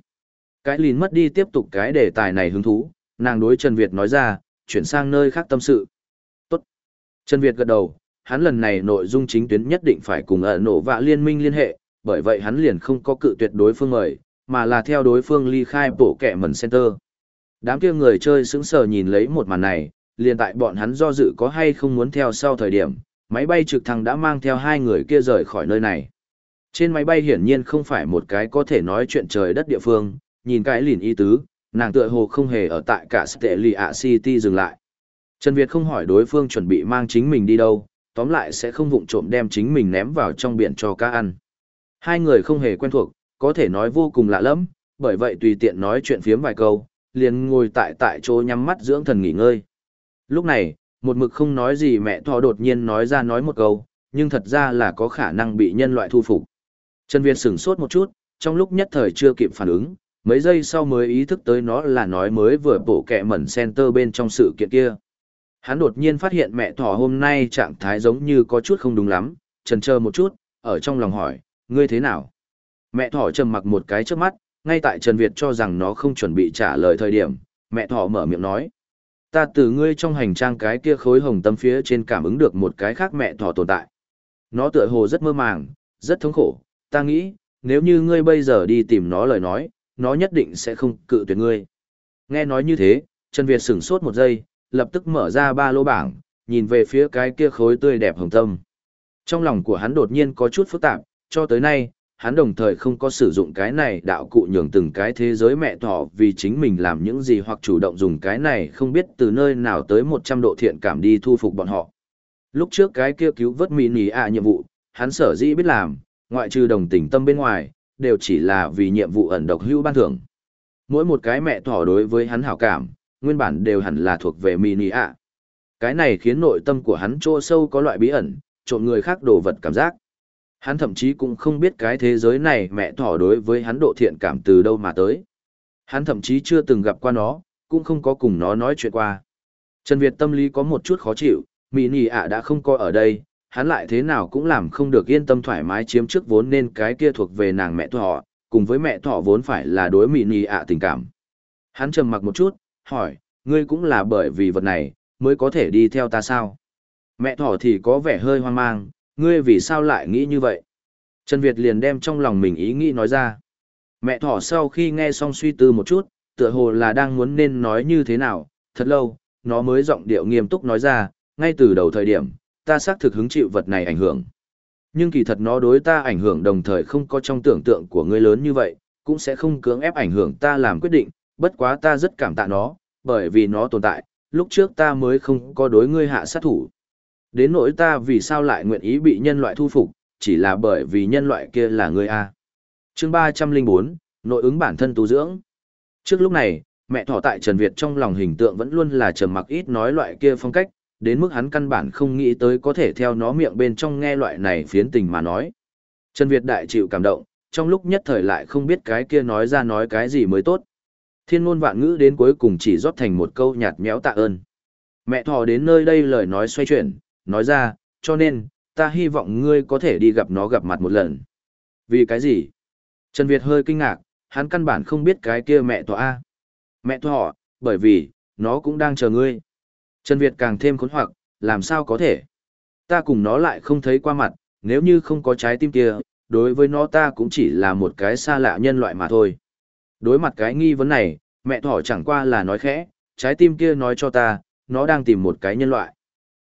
Cái lìn mất đi tiếp tục cái đề tài này hứng thú, nàng đối Trần Việt nói ra, chuyển sang nơi khác tâm sự. Tốt. Trần Việt gật đầu, hắn lần này nội dung chính tuyến nhất định phải cùng ở nổ vạ liên minh liên hệ, bởi vậy hắn liền không có cự tuyệt đối phương mời, mà là theo đối phương ly khai bổ kẻ mẩn center. Đám kia người chơi sững sờ nhìn lấy một màn này, liền tại bọn hắn do dự có hay không muốn theo sau thời điểm, máy bay trực thăng đã mang theo hai người kia rời khỏi nơi này. Trên máy bay hiển nhiên không phải một cái có thể nói chuyện trời đất địa phương, nhìn cái lìn y tứ, nàng tựa hồ không hề ở tại cả Stelia City dừng lại. Trần Việt không hỏi đối phương chuẩn bị mang chính mình đi đâu, tóm lại sẽ không vụng trộm đem chính mình ném vào trong biển cho cá ăn. Hai người không hề quen thuộc, có thể nói vô cùng lạ lẫm, bởi vậy tùy tiện nói chuyện phiếm vài câu, liền ngồi tại tại chỗ nhắm mắt dưỡng thần nghỉ ngơi. Lúc này, một mực không nói gì mẹ thỏ đột nhiên nói ra nói một câu, nhưng thật ra là có khả năng bị nhân loại thu phục. Trần Việt sửng sốt một chút, trong lúc nhất thời chưa kịp phản ứng, mấy giây sau mới ý thức tới nó là nói mới vừa bổ kẹ mẩn center bên trong sự kiện kia. Hắn đột nhiên phát hiện mẹ thỏ hôm nay trạng thái giống như có chút không đúng lắm, trần chờ một chút, ở trong lòng hỏi, ngươi thế nào? Mẹ thỏ trầm mặc một cái trước mắt, ngay tại Trần Việt cho rằng nó không chuẩn bị trả lời thời điểm, mẹ thỏ mở miệng nói. Ta từ ngươi trong hành trang cái kia khối hồng tâm phía trên cảm ứng được một cái khác mẹ thỏ tồn tại. Nó tựa hồ rất mơ màng, rất thống khổ, ta nghĩ, nếu như ngươi bây giờ đi tìm nó lời nói, nó nhất định sẽ không cự tuyệt ngươi. Nghe nói như thế, Trần Việt sửng sốt một giây, lập tức mở ra ba lô bảng, nhìn về phía cái kia khối tươi đẹp hồng tâm. Trong lòng của hắn đột nhiên có chút phức tạp, cho tới nay, hắn đồng thời không có sử dụng cái này đạo cụ nhường từng cái thế giới mẹ thỏ vì chính mình làm những gì hoặc chủ động dùng cái này không biết từ nơi nào tới 100 độ thiện cảm đi thu phục bọn họ. Lúc trước cái kia cứu vớt mỹ nỉ ạ nhiệm vụ, hắn sở dĩ biết làm, ngoại trừ đồng tình tâm bên ngoài, đều chỉ là vì nhiệm vụ ẩn độc hưu ban thưởng. Mỗi một cái mẹ thỏ đối với hắn hảo cảm, nguyên bản đều hẳn là thuộc về mỹ nỉ ạ. Cái này khiến nội tâm của hắn trô sâu có loại bí ẩn, trộn người khác đồ vật cảm giác. Hắn thậm chí cũng không biết cái thế giới này mẹ thỏ đối với hắn độ thiện cảm từ đâu mà tới. Hắn thậm chí chưa từng gặp qua nó, cũng không có cùng nó nói chuyện qua. Trần Việt tâm lý có một chút khó chịu, Mỹ Nì ạ đã không có ở đây, hắn lại thế nào cũng làm không được yên tâm thoải mái chiếm trước vốn nên cái kia thuộc về nàng mẹ thỏ, cùng với mẹ thỏ vốn phải là đối Mỹ Nì ạ tình cảm. Hắn trầm mặc một chút, hỏi, ngươi cũng là bởi vì vật này, mới có thể đi theo ta sao? Mẹ thỏ thì có vẻ hơi hoang mang, ngươi vì sao lại nghĩ như vậy? Trần Việt liền đem trong lòng mình ý nghĩ nói ra. Mẹ thỏ sau khi nghe xong suy tư một chút, tựa hồ là đang muốn nên nói như thế nào, thật lâu, nó mới giọng điệu nghiêm túc nói ra, ngay từ đầu thời điểm, ta xác thực hứng chịu vật này ảnh hưởng. Nhưng kỳ thật nó đối ta ảnh hưởng đồng thời không có trong tưởng tượng của ngươi lớn như vậy, cũng sẽ không cưỡng ép ảnh hưởng ta làm quyết định, bất quá ta rất cảm tạ nó, bởi vì nó tồn tại, lúc trước ta mới không có đối ngươi hạ sát thủ. Đến nỗi ta vì sao lại nguyện ý bị nhân loại thu phục, chỉ là bởi vì nhân loại kia là ngươi A. chương 304, nội ứng bản thân tu dưỡng. Trước lúc này, mẹ thỏ tại Trần Việt trong lòng hình tượng vẫn luôn là trầm mặc ít nói loại kia phong cách, đến mức hắn căn bản không nghĩ tới có thể theo nó miệng bên trong nghe loại này phiến tình mà nói. Trần Việt đại chịu cảm động, trong lúc nhất thời lại không biết cái kia nói ra nói cái gì mới tốt. Thiên ngôn vạn ngữ đến cuối cùng chỉ rót thành một câu nhạt nhẽo tạ ơn. Mẹ thỏ đến nơi đây lời nói xoay chuyển, nói ra, cho nên, ta hy vọng ngươi có thể đi gặp nó gặp mặt một lần. Vì cái gì? Trần Việt hơi kinh ngạc, hắn căn bản không biết cái kia mẹ tòa A. Mẹ tòa, bởi vì, nó cũng đang chờ ngươi. Trần Việt càng thêm khốn hoặc, làm sao có thể? Ta cùng nó lại không thấy qua mặt, nếu như không có trái tim kia, đối với nó ta cũng chỉ là một cái xa lạ nhân loại mà thôi. Đối mặt cái nghi vấn này, mẹ thỏ chẳng qua là nói khẽ, trái tim kia nói cho ta, nó đang tìm một cái nhân loại.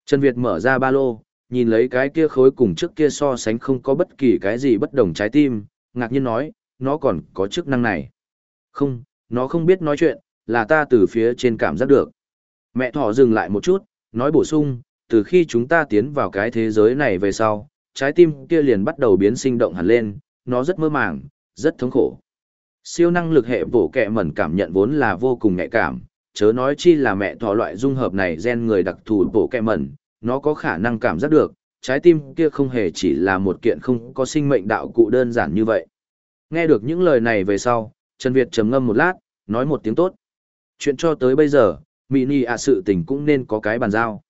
Trần Việt mở ra ba lô, nhìn lấy cái kia khối cùng trước kia so sánh không có bất kỳ cái gì bất đồng trái tim, ngạc nhiên nói, nó còn có chức năng này. Không, nó không biết nói chuyện, là ta từ phía trên cảm giác được. Mẹ thỏ dừng lại một chút, nói bổ sung, từ khi chúng ta tiến vào cái thế giới này về sau, trái tim kia liền bắt đầu biến sinh động hẳn lên, nó rất mơ màng, rất thống khổ. Siêu năng lực hệ bổ kẹ mẩn cảm nhận vốn là vô cùng nhạy cảm, chớ nói chi là mẹ thỏ loại dung hợp này gen người đặc thù bổ kẹ mẩn, nó có khả năng cảm giác được, trái tim kia không hề chỉ là một kiện không có sinh mệnh đạo cụ đơn giản như vậy. Nghe được những lời này về sau, Trần Việt trầm ngâm một lát, nói một tiếng tốt. Chuyện cho tới bây giờ, mini ạ sự tình cũng nên có cái bàn giao.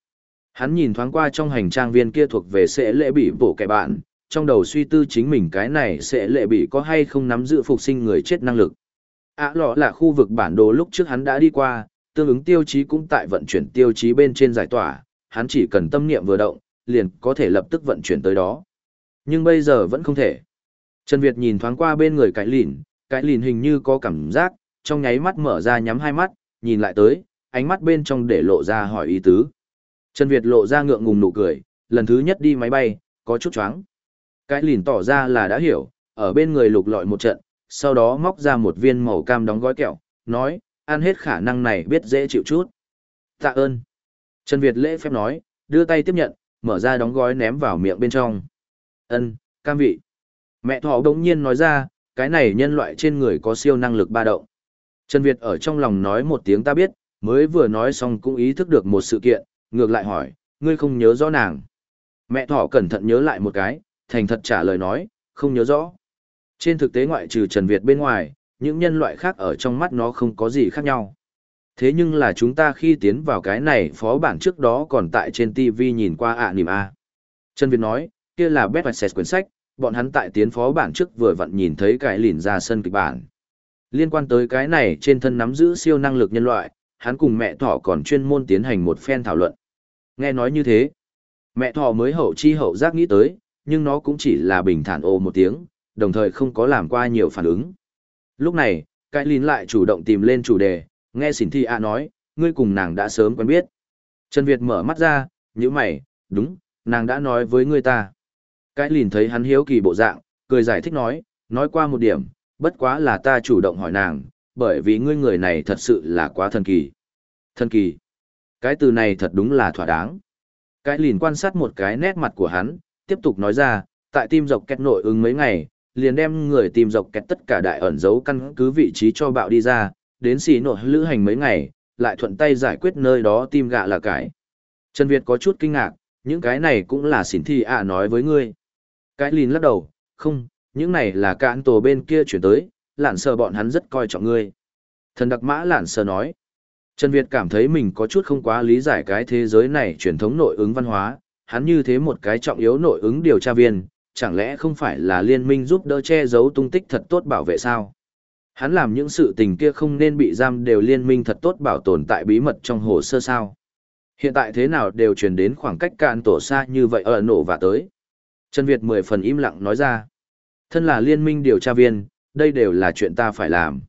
Hắn nhìn thoáng qua trong hành trang viên kia thuộc về sẽ lễ bị bổ kẻ bạn, trong đầu suy tư chính mình cái này sẽ lệ bị có hay không nắm giữ phục sinh người chết năng lực. Ả lọ là khu vực bản đồ lúc trước hắn đã đi qua, tương ứng tiêu chí cũng tại vận chuyển tiêu chí bên trên giải tỏa, hắn chỉ cần tâm niệm vừa động, liền có thể lập tức vận chuyển tới đó. Nhưng bây giờ vẫn không thể. Trần Việt nhìn thoáng qua bên người cái lìn, cái lìn hình như có cảm giác, trong nháy mắt mở ra nhắm hai mắt, nhìn lại tới, ánh mắt bên trong để lộ ra hỏi ý tứ. Trần Việt lộ ra ngượng ngùng nụ cười, lần thứ nhất đi máy bay, có chút chóng. Cái lìn tỏ ra là đã hiểu, ở bên người lục lọi một trận, sau đó móc ra một viên màu cam đóng gói kẹo, nói, ăn hết khả năng này biết dễ chịu chút. Tạ ơn. Trần Việt lễ phép nói, đưa tay tiếp nhận, mở ra đóng gói ném vào miệng bên trong. Ân, cam vị. Mẹ thỏ đống nhiên nói ra, cái này nhân loại trên người có siêu năng lực ba động. Trần Việt ở trong lòng nói một tiếng ta biết, mới vừa nói xong cũng ý thức được một sự kiện, ngược lại hỏi, ngươi không nhớ rõ nàng. Mẹ thỏ cẩn thận nhớ lại một cái, thành thật trả lời nói, không nhớ rõ. Trên thực tế ngoại trừ Trần Việt bên ngoài, những nhân loại khác ở trong mắt nó không có gì khác nhau. Thế nhưng là chúng ta khi tiến vào cái này phó bản trước đó còn tại trên TV nhìn qua ạ à A. Trần Việt nói, kia là Bét Hoạch Sẹt quyển sách, bọn hắn tại tiến phó bản trước vừa vặn nhìn thấy cái lìn ra sân kịch bản. Liên quan tới cái này trên thân nắm giữ siêu năng lực nhân loại, hắn cùng mẹ thỏ còn chuyên môn tiến hành một phen thảo luận. Nghe nói như thế, mẹ thỏ mới hậu chi hậu giác nghĩ tới, nhưng nó cũng chỉ là bình thản ồ một tiếng, đồng thời không có làm qua nhiều phản ứng. Lúc này, cái lín lại chủ động tìm lên chủ đề, nghe xỉn thi ạ nói, ngươi cùng nàng đã sớm quen biết. Trần Việt mở mắt ra, như mày, đúng, nàng đã nói với ngươi ta. Cái lìn thấy hắn hiếu kỳ bộ dạng, cười giải thích nói, nói qua một điểm, bất quá là ta chủ động hỏi nàng, bởi vì ngươi người này thật sự là quá thần kỳ. Thần kỳ. Cái từ này thật đúng là thỏa đáng. Cái lìn quan sát một cái nét mặt của hắn, tiếp tục nói ra, tại tim dọc két nội ứng mấy ngày, liền đem người tìm dọc kẹt tất cả đại ẩn dấu căn cứ vị trí cho bạo đi ra, đến xì nội lữ hành mấy ngày, lại thuận tay giải quyết nơi đó tim gạ là cái. Trần Việt có chút kinh ngạc, những cái này cũng là xỉn thi ạ nói với ngươi. Cái lìn lắc đầu, không, những này là cạn tổ bên kia chuyển tới, lạn sờ bọn hắn rất coi trọng ngươi. Thần đặc mã lạn sờ nói. Trần Việt cảm thấy mình có chút không quá lý giải cái thế giới này truyền thống nội ứng văn hóa, hắn như thế một cái trọng yếu nội ứng điều tra viên, chẳng lẽ không phải là liên minh giúp đỡ che giấu tung tích thật tốt bảo vệ sao? Hắn làm những sự tình kia không nên bị giam đều liên minh thật tốt bảo tồn tại bí mật trong hồ sơ sao? Hiện tại thế nào đều truyền đến khoảng cách cạn tổ xa như vậy ở nổ và tới. Trần Việt mười phần im lặng nói ra. Thân là liên minh điều tra viên, đây đều là chuyện ta phải làm.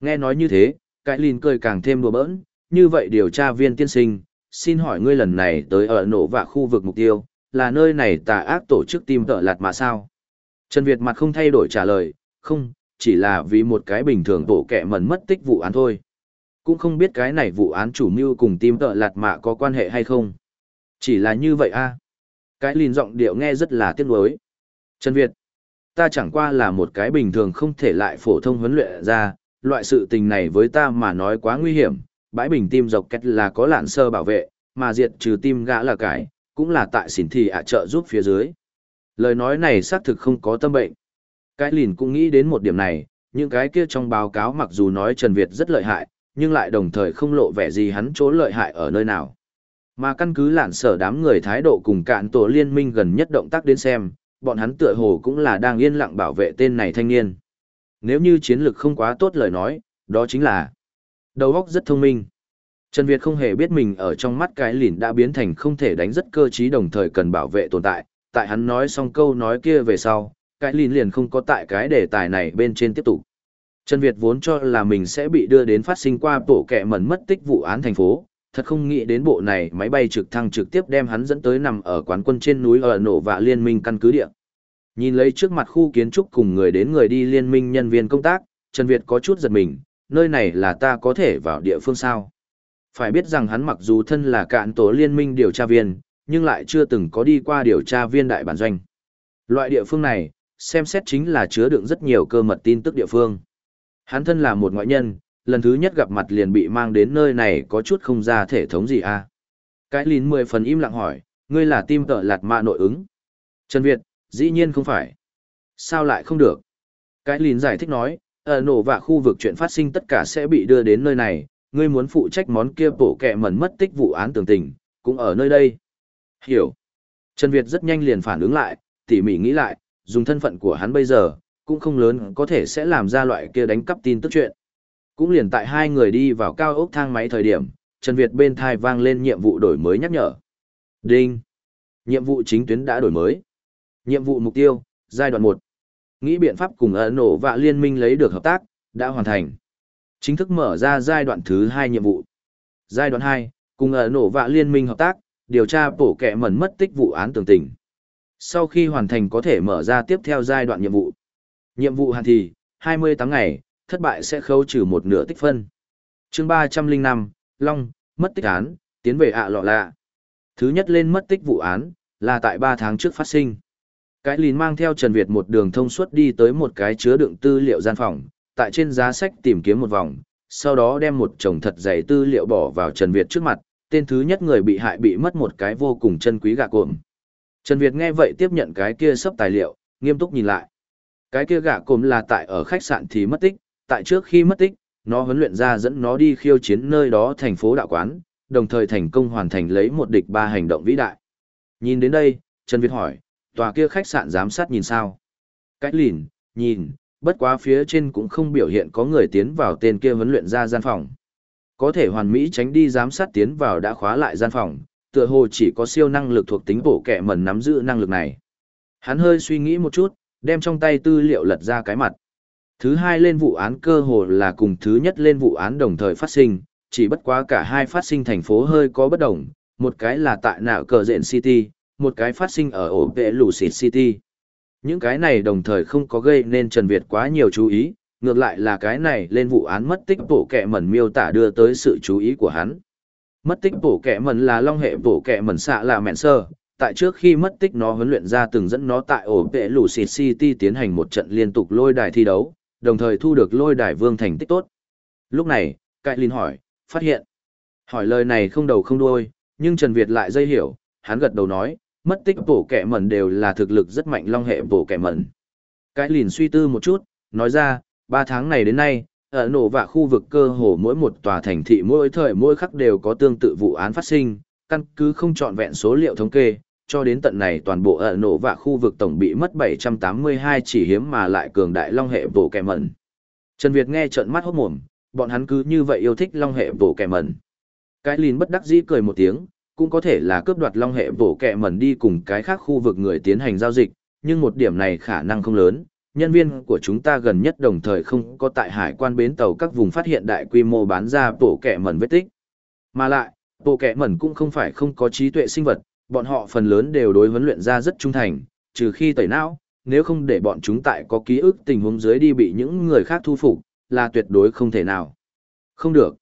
Nghe nói như thế, cái lìn cười càng thêm đùa bỡn, như vậy điều tra viên tiên sinh, xin hỏi ngươi lần này tới ở nổ vạ khu vực mục tiêu, là nơi này tà ác tổ chức tim tợ lạt mà sao? Trần Việt mặt không thay đổi trả lời, không, chỉ là vì một cái bình thường tổ kẻ mẩn mất tích vụ án thôi. Cũng không biết cái này vụ án chủ mưu cùng tim tợ lạt mạ có quan hệ hay không. Chỉ là như vậy a Cái lìn giọng điệu nghe rất là tiếc nuối. Trần Việt, ta chẳng qua là một cái bình thường không thể lại phổ thông huấn luyện ra, loại sự tình này với ta mà nói quá nguy hiểm, bãi bình tim dọc kết là có lạn sơ bảo vệ, mà diệt trừ tim gã là cái, cũng là tại xỉn thì ạ trợ giúp phía dưới. Lời nói này xác thực không có tâm bệnh. Cái lìn cũng nghĩ đến một điểm này, những cái kia trong báo cáo mặc dù nói Trần Việt rất lợi hại, nhưng lại đồng thời không lộ vẻ gì hắn chỗ lợi hại ở nơi nào. Mà căn cứ lạn sở đám người thái độ cùng cạn tổ liên minh gần nhất động tác đến xem, bọn hắn tựa hồ cũng là đang yên lặng bảo vệ tên này thanh niên. Nếu như chiến lược không quá tốt lời nói, đó chính là đầu óc rất thông minh. Trần Việt không hề biết mình ở trong mắt cái lìn đã biến thành không thể đánh rất cơ trí đồng thời cần bảo vệ tồn tại, tại hắn nói xong câu nói kia về sau, cái lìn liền không có tại cái đề tài này bên trên tiếp tục. Trần Việt vốn cho là mình sẽ bị đưa đến phát sinh qua bộ kẹ mẩn mất tích vụ án thành phố, thật không nghĩ đến bộ này máy bay trực thăng trực tiếp đem hắn dẫn tới nằm ở quán quân trên núi ở nổ và liên minh căn cứ địa. Nhìn lấy trước mặt khu kiến trúc cùng người đến người đi liên minh nhân viên công tác, Trần Việt có chút giật mình, nơi này là ta có thể vào địa phương sao. Phải biết rằng hắn mặc dù thân là cạn tổ liên minh điều tra viên, nhưng lại chưa từng có đi qua điều tra viên đại bản doanh. Loại địa phương này, xem xét chính là chứa đựng rất nhiều cơ mật tin tức địa phương. Hắn thân là một ngoại nhân, lần thứ nhất gặp mặt liền bị mang đến nơi này có chút không ra thể thống gì à. Cái lín mười phần im lặng hỏi, ngươi là tim tợ lạt mạ nội ứng. Trần Việt, dĩ nhiên không phải. Sao lại không được? Cái lín giải thích nói, ở nổ và khu vực chuyện phát sinh tất cả sẽ bị đưa đến nơi này, ngươi muốn phụ trách món kia bổ kẹ mẩn mất tích vụ án tường tình, cũng ở nơi đây. Hiểu. Trần Việt rất nhanh liền phản ứng lại, tỉ mỉ nghĩ lại, dùng thân phận của hắn bây giờ, cũng không lớn có thể sẽ làm ra loại kia đánh cắp tin tức chuyện. Cũng liền tại hai người đi vào cao ốc thang máy thời điểm, Trần Việt bên thai vang lên nhiệm vụ đổi mới nhắc nhở. Đinh. Nhiệm vụ chính tuyến đã đổi mới. Nhiệm vụ mục tiêu, giai đoạn 1. Nghĩ biện pháp cùng Ấn Nổ và Liên minh lấy được hợp tác, đã hoàn thành. Chính thức mở ra giai đoạn thứ 2 nhiệm vụ. Giai đoạn 2, cùng ở Nổ vạ Liên minh hợp tác, điều tra bổ kẹ mẩn mất tích vụ án tường tình. Sau khi hoàn thành có thể mở ra tiếp theo giai đoạn nhiệm vụ. Nhiệm vụ hạn thì, 28 ngày, thất bại sẽ khấu trừ một nửa tích phân. chương 305, Long, mất tích án, tiến về ạ lọ lạ. Thứ nhất lên mất tích vụ án, là tại 3 tháng trước phát sinh. Cái lìn mang theo Trần Việt một đường thông suốt đi tới một cái chứa đựng tư liệu gian phòng, tại trên giá sách tìm kiếm một vòng, sau đó đem một chồng thật dày tư liệu bỏ vào Trần Việt trước mặt, tên thứ nhất người bị hại bị mất một cái vô cùng chân quý gạ cộm. Trần Việt nghe vậy tiếp nhận cái kia sấp tài liệu, nghiêm túc nhìn lại. Cái kia gạ cộm là tại ở khách sạn thì mất tích, tại trước khi mất tích, nó huấn luyện ra dẫn nó đi khiêu chiến nơi đó thành phố đạo quán, đồng thời thành công hoàn thành lấy một địch ba hành động vĩ đại. Nhìn đến đây, Trần Việt hỏi, tòa kia khách sạn giám sát nhìn sao? Cách lìn, nhìn, bất quá phía trên cũng không biểu hiện có người tiến vào tên kia huấn luyện ra gian phòng. Có thể hoàn mỹ tránh đi giám sát tiến vào đã khóa lại gian phòng, tựa hồ chỉ có siêu năng lực thuộc tính bổ kẻ mẩn nắm giữ năng lực này. Hắn hơi suy nghĩ một chút, đem trong tay tư liệu lật ra cái mặt. Thứ hai lên vụ án cơ hồ là cùng thứ nhất lên vụ án đồng thời phát sinh, chỉ bất quá cả hai phát sinh thành phố hơi có bất đồng, một cái là tại nạo cờ rện City, một cái phát sinh ở ổ vệ Lucid City. Những cái này đồng thời không có gây nên Trần Việt quá nhiều chú ý, ngược lại là cái này lên vụ án mất tích bổ kẹ mẩn miêu tả đưa tới sự chú ý của hắn. Mất tích bổ kẹ mẩn là long hệ bổ kẹ mẩn xạ là mẹn sơ, tại trước khi mất tích nó huấn luyện ra từng dẫn nó tại ổ vệ lũ xịt City tiến hành một trận liên tục lôi đài thi đấu, đồng thời thu được lôi đài vương thành tích tốt. Lúc này, Cại Linh hỏi, phát hiện. Hỏi lời này không đầu không đuôi, nhưng Trần Việt lại dây hiểu, hắn gật đầu nói, mất tích bổ kẻ mẩn đều là thực lực rất mạnh long hệ bổ kẻ mẩn. Cái lìn suy tư một chút, nói ra, ba tháng này đến nay, ở nổ vạ khu vực cơ hồ mỗi một tòa thành thị mỗi thời mỗi khắc đều có tương tự vụ án phát sinh, căn cứ không trọn vẹn số liệu thống kê, cho đến tận này toàn bộ ở nổ vạ khu vực tổng bị mất 782 chỉ hiếm mà lại cường đại long hệ bổ kẻ mẩn. Trần Việt nghe trợn mắt hốt mồm, bọn hắn cứ như vậy yêu thích long hệ bổ kẻ mẩn. Cái lìn bất đắc dĩ cười một tiếng, cũng có thể là cướp đoạt long hệ bổ kẹ mẩn đi cùng cái khác khu vực người tiến hành giao dịch, nhưng một điểm này khả năng không lớn. Nhân viên của chúng ta gần nhất đồng thời không có tại hải quan bến tàu các vùng phát hiện đại quy mô bán ra bổ kẹ mẩn vết tích. Mà lại, bộ kẹ mẩn cũng không phải không có trí tuệ sinh vật, bọn họ phần lớn đều đối huấn luyện ra rất trung thành, trừ khi tẩy não, nếu không để bọn chúng tại có ký ức tình huống dưới đi bị những người khác thu phục, là tuyệt đối không thể nào. Không được.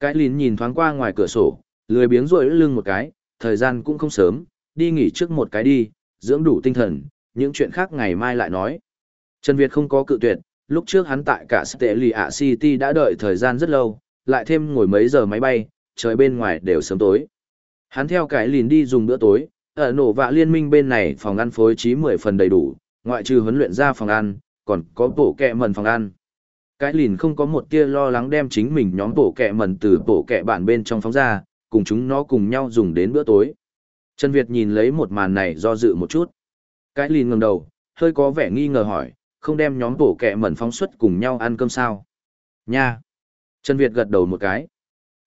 Cái lín nhìn thoáng qua ngoài cửa sổ, lười biếng rội lưng một cái, thời gian cũng không sớm, đi nghỉ trước một cái đi, dưỡng đủ tinh thần, những chuyện khác ngày mai lại nói. Trần Việt không có cự tuyệt, lúc trước hắn tại cả Stelia City đã đợi thời gian rất lâu, lại thêm ngồi mấy giờ máy bay, trời bên ngoài đều sớm tối. Hắn theo cái lìn đi dùng bữa tối, ở nổ vạ liên minh bên này phòng ăn phối trí 10 phần đầy đủ, ngoại trừ huấn luyện ra phòng ăn, còn có bổ kẹ mần phòng ăn. Cái lìn không có một tia lo lắng đem chính mình nhóm bổ kẹ mần từ bổ kẹ bản bên trong phóng ra, cùng chúng nó cùng nhau dùng đến bữa tối. Trần Việt nhìn lấy một màn này do dự một chút. Cái lìn ngẩng đầu, hơi có vẻ nghi ngờ hỏi, không đem nhóm bổ kẹ mẩn phóng xuất cùng nhau ăn cơm sao? Nha! Trần Việt gật đầu một cái.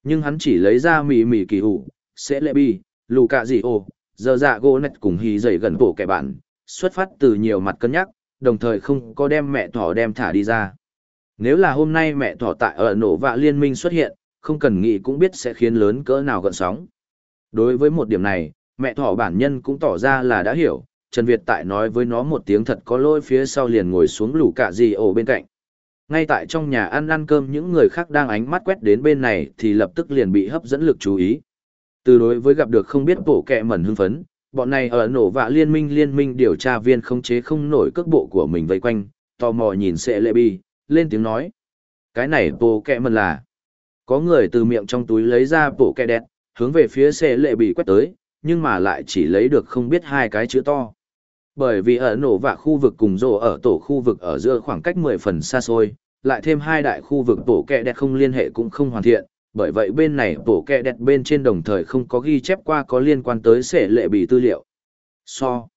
Nhưng hắn chỉ lấy ra mì mì kỳ hủ, sẽ lệ bi, lù cạ gì ồ, giờ dạ gỗ nạch cùng hì dậy gần bổ kẹ bạn, xuất phát từ nhiều mặt cân nhắc, đồng thời không có đem mẹ thỏ đem thả đi ra. Nếu là hôm nay mẹ thỏ tại ở nổ vạ liên minh xuất hiện, không cần nghĩ cũng biết sẽ khiến lớn cỡ nào gợn sóng. Đối với một điểm này, mẹ thỏ bản nhân cũng tỏ ra là đã hiểu, Trần Việt tại nói với nó một tiếng thật có lỗi phía sau liền ngồi xuống lũ cả gì ổ bên cạnh. Ngay tại trong nhà ăn ăn cơm những người khác đang ánh mắt quét đến bên này thì lập tức liền bị hấp dẫn lực chú ý. Từ đối với gặp được không biết bộ kẹ mẩn hưng phấn, bọn này ở nổ vạ liên minh liên minh điều tra viên không chế không nổi cước bộ của mình vây quanh, tò mò nhìn sẽ lệ bi, lên tiếng nói. Cái này bộ kẹ mẩn là... Có người từ miệng trong túi lấy ra bộ kẹ đẹp, hướng về phía xe lệ bị quét tới, nhưng mà lại chỉ lấy được không biết hai cái chữ to. Bởi vì ở nổ và khu vực cùng rộ ở tổ khu vực ở giữa khoảng cách 10 phần xa xôi, lại thêm hai đại khu vực bộ kẹ đẹp không liên hệ cũng không hoàn thiện, bởi vậy bên này bộ kẹ đẹp bên trên đồng thời không có ghi chép qua có liên quan tới xe lệ bị tư liệu. So.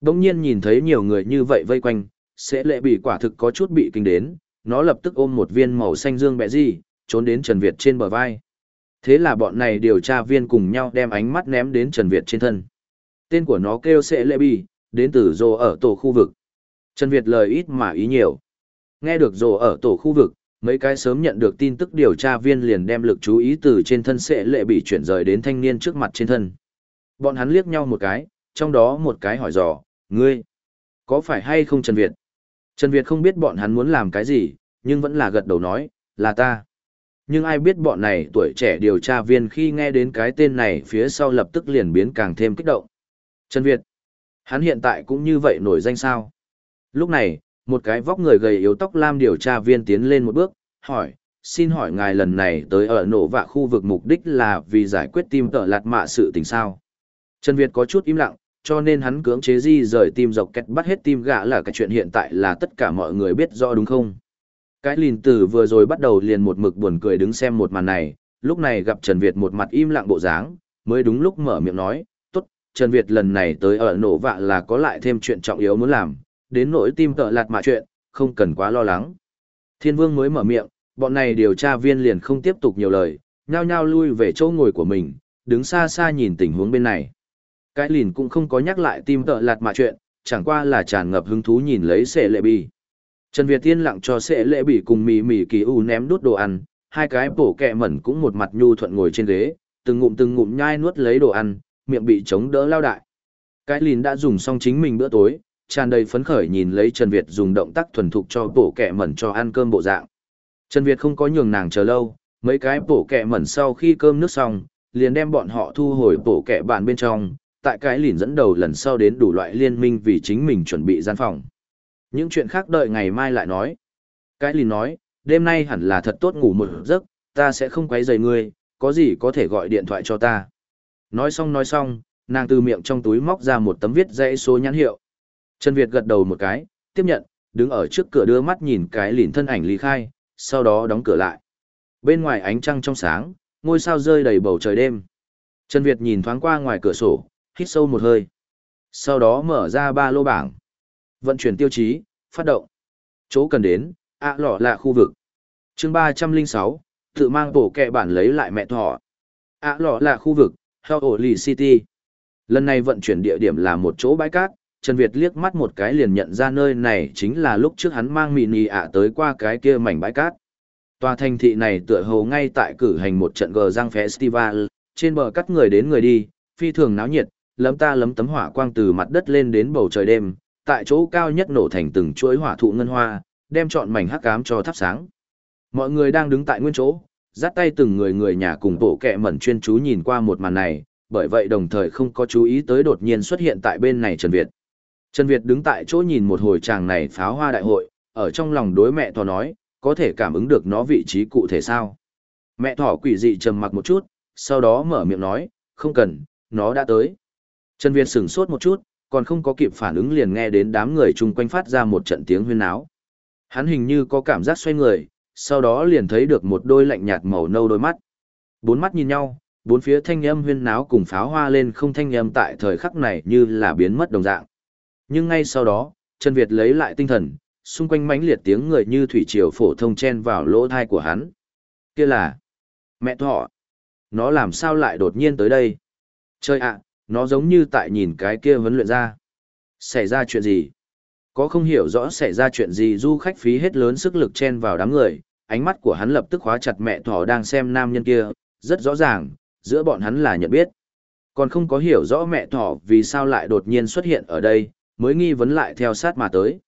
Đông nhiên nhìn thấy nhiều người như vậy vây quanh, sẽ lệ bị quả thực có chút bị kinh đến, nó lập tức ôm một viên màu xanh dương bẹ gì, trốn đến Trần Việt trên bờ vai. Thế là bọn này điều tra viên cùng nhau đem ánh mắt ném đến Trần Việt trên thân. Tên của nó kêu sẽ lệ bị, đến từ rồ ở tổ khu vực. Trần Việt lời ít mà ý nhiều. Nghe được rồ ở tổ khu vực, mấy cái sớm nhận được tin tức điều tra viên liền đem lực chú ý từ trên thân sẽ lệ bị chuyển rời đến thanh niên trước mặt trên thân. Bọn hắn liếc nhau một cái, trong đó một cái hỏi dò, ngươi, có phải hay không Trần Việt? Trần Việt không biết bọn hắn muốn làm cái gì, nhưng vẫn là gật đầu nói, là ta. Nhưng ai biết bọn này tuổi trẻ điều tra viên khi nghe đến cái tên này phía sau lập tức liền biến càng thêm kích động. Trần Việt, hắn hiện tại cũng như vậy nổi danh sao? Lúc này, một cái vóc người gầy yếu tóc lam điều tra viên tiến lên một bước, hỏi, xin hỏi ngài lần này tới ở nổ vạ khu vực mục đích là vì giải quyết tim tợ lạt mạ sự tình sao. Trần Việt có chút im lặng, cho nên hắn cưỡng chế di rời tim dọc kẹt bắt hết tim gã là cái chuyện hiện tại là tất cả mọi người biết rõ đúng không? Cái lìn tử vừa rồi bắt đầu liền một mực buồn cười đứng xem một màn này, lúc này gặp Trần Việt một mặt im lặng bộ dáng, mới đúng lúc mở miệng nói, tốt, Trần Việt lần này tới ở nổ vạ là có lại thêm chuyện trọng yếu muốn làm, đến nỗi tim tợ lạt mạ chuyện, không cần quá lo lắng. Thiên vương mới mở miệng, bọn này điều tra viên liền không tiếp tục nhiều lời, nhao nhao lui về chỗ ngồi của mình, đứng xa xa nhìn tình huống bên này. Cái lìn cũng không có nhắc lại tim tợ lạt mạ chuyện, chẳng qua là tràn ngập hứng thú nhìn lấy sệ lệ bi. Trần Việt tiên lặng cho sẽ lệ bị cùng mì mì kỳ u ném đút đồ ăn, hai cái bổ kẹ mẩn cũng một mặt nhu thuận ngồi trên ghế, từng ngụm từng ngụm nhai nuốt lấy đồ ăn, miệng bị chống đỡ lao đại. Cái lìn đã dùng xong chính mình bữa tối, tràn đầy phấn khởi nhìn lấy Trần Việt dùng động tác thuần thục cho bổ kẹ mẩn cho ăn cơm bộ dạng. Trần Việt không có nhường nàng chờ lâu, mấy cái bổ kẹ mẩn sau khi cơm nước xong, liền đem bọn họ thu hồi bổ kẹ bàn bên trong, tại cái lìn dẫn đầu lần sau đến đủ loại liên minh vì chính mình chuẩn bị gian phòng. Những chuyện khác đợi ngày mai lại nói. Cái lìn nói, đêm nay hẳn là thật tốt ngủ một giấc, ta sẽ không quấy rầy ngươi, có gì có thể gọi điện thoại cho ta. Nói xong nói xong, nàng từ miệng trong túi móc ra một tấm viết dãy số nhãn hiệu. Trần Việt gật đầu một cái, tiếp nhận, đứng ở trước cửa đưa mắt nhìn cái lìn thân ảnh ly khai, sau đó đóng cửa lại. Bên ngoài ánh trăng trong sáng, ngôi sao rơi đầy bầu trời đêm. Trần Việt nhìn thoáng qua ngoài cửa sổ, hít sâu một hơi. Sau đó mở ra ba lô bảng. Vận chuyển tiêu chí, phát động. Chỗ cần đến, ạ lọ là khu vực. chương 306, tự mang bổ kẹ bản lấy lại mẹ thỏ, ạ lọ là khu vực, Hell Oli City. Lần này vận chuyển địa điểm là một chỗ bãi cát, Trần Việt liếc mắt một cái liền nhận ra nơi này chính là lúc trước hắn mang mini ạ tới qua cái kia mảnh bãi cát. Tòa thành thị này tựa hồ ngay tại cử hành một trận gờ giang festival, trên bờ cắt người đến người đi, phi thường náo nhiệt, lấm ta lấm tấm hỏa quang từ mặt đất lên đến bầu trời đêm, tại chỗ cao nhất nổ thành từng chuỗi hỏa thụ ngân hoa, đem trọn mảnh hắc ám cho thắp sáng. Mọi người đang đứng tại nguyên chỗ, dắt tay từng người người nhà cùng bộ kệ mẩn chuyên chú nhìn qua một màn này, bởi vậy đồng thời không có chú ý tới đột nhiên xuất hiện tại bên này Trần Việt. Trần Việt đứng tại chỗ nhìn một hồi chàng này pháo hoa đại hội, ở trong lòng đối mẹ thỏ nói, có thể cảm ứng được nó vị trí cụ thể sao. Mẹ thỏ quỷ dị trầm mặc một chút, sau đó mở miệng nói, không cần, nó đã tới. Trần Việt sửng sốt một chút, còn không có kịp phản ứng liền nghe đến đám người chung quanh phát ra một trận tiếng huyên náo. Hắn hình như có cảm giác xoay người, sau đó liền thấy được một đôi lạnh nhạt màu nâu đôi mắt. Bốn mắt nhìn nhau, bốn phía thanh âm huyên náo cùng pháo hoa lên không thanh âm tại thời khắc này như là biến mất đồng dạng. Nhưng ngay sau đó, Trần Việt lấy lại tinh thần, xung quanh mãnh liệt tiếng người như thủy triều phổ thông chen vào lỗ thai của hắn. Kia là mẹ thọ. Nó làm sao lại đột nhiên tới đây? trời ạ, nó giống như tại nhìn cái kia vấn luyện ra. Xảy ra chuyện gì? Có không hiểu rõ xảy ra chuyện gì du khách phí hết lớn sức lực chen vào đám người, ánh mắt của hắn lập tức khóa chặt mẹ thỏ đang xem nam nhân kia, rất rõ ràng, giữa bọn hắn là nhận biết. Còn không có hiểu rõ mẹ thỏ vì sao lại đột nhiên xuất hiện ở đây, mới nghi vấn lại theo sát mà tới.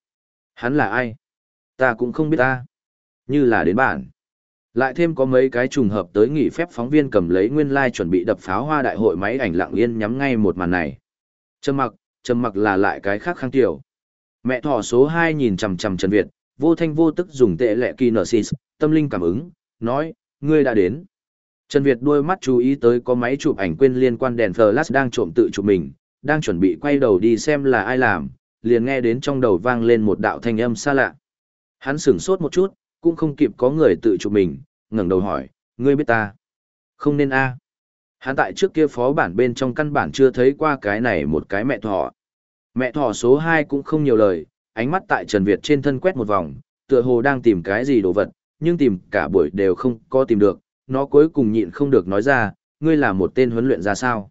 Hắn là ai? Ta cũng không biết ta. Như là đến bản. Lại thêm có mấy cái trùng hợp tới nghỉ phép phóng viên cầm lấy nguyên lai like chuẩn bị đập pháo hoa đại hội máy ảnh lặng yên nhắm ngay một màn này. Trầm mặc, trầm mặc là lại cái khác khang tiểu. Mẹ thỏ số 2 nhìn chằm chằm Trần Việt, vô thanh vô tức dùng tệ lệ kỳ nở tâm linh cảm ứng, nói, ngươi đã đến. Trần Việt đôi mắt chú ý tới có máy chụp ảnh quên liên quan đèn flash đang trộm tự chụp mình, đang chuẩn bị quay đầu đi xem là ai làm, liền nghe đến trong đầu vang lên một đạo thanh âm xa lạ. Hắn sửng sốt một chút, cũng không kịp có người tự chụp mình, ngẩng đầu hỏi, ngươi biết ta? Không nên a. Hắn tại trước kia phó bản bên trong căn bản chưa thấy qua cái này một cái mẹ thỏ. Mẹ thỏ số 2 cũng không nhiều lời, ánh mắt tại Trần Việt trên thân quét một vòng, tựa hồ đang tìm cái gì đồ vật, nhưng tìm cả buổi đều không có tìm được, nó cuối cùng nhịn không được nói ra, ngươi là một tên huấn luyện ra sao.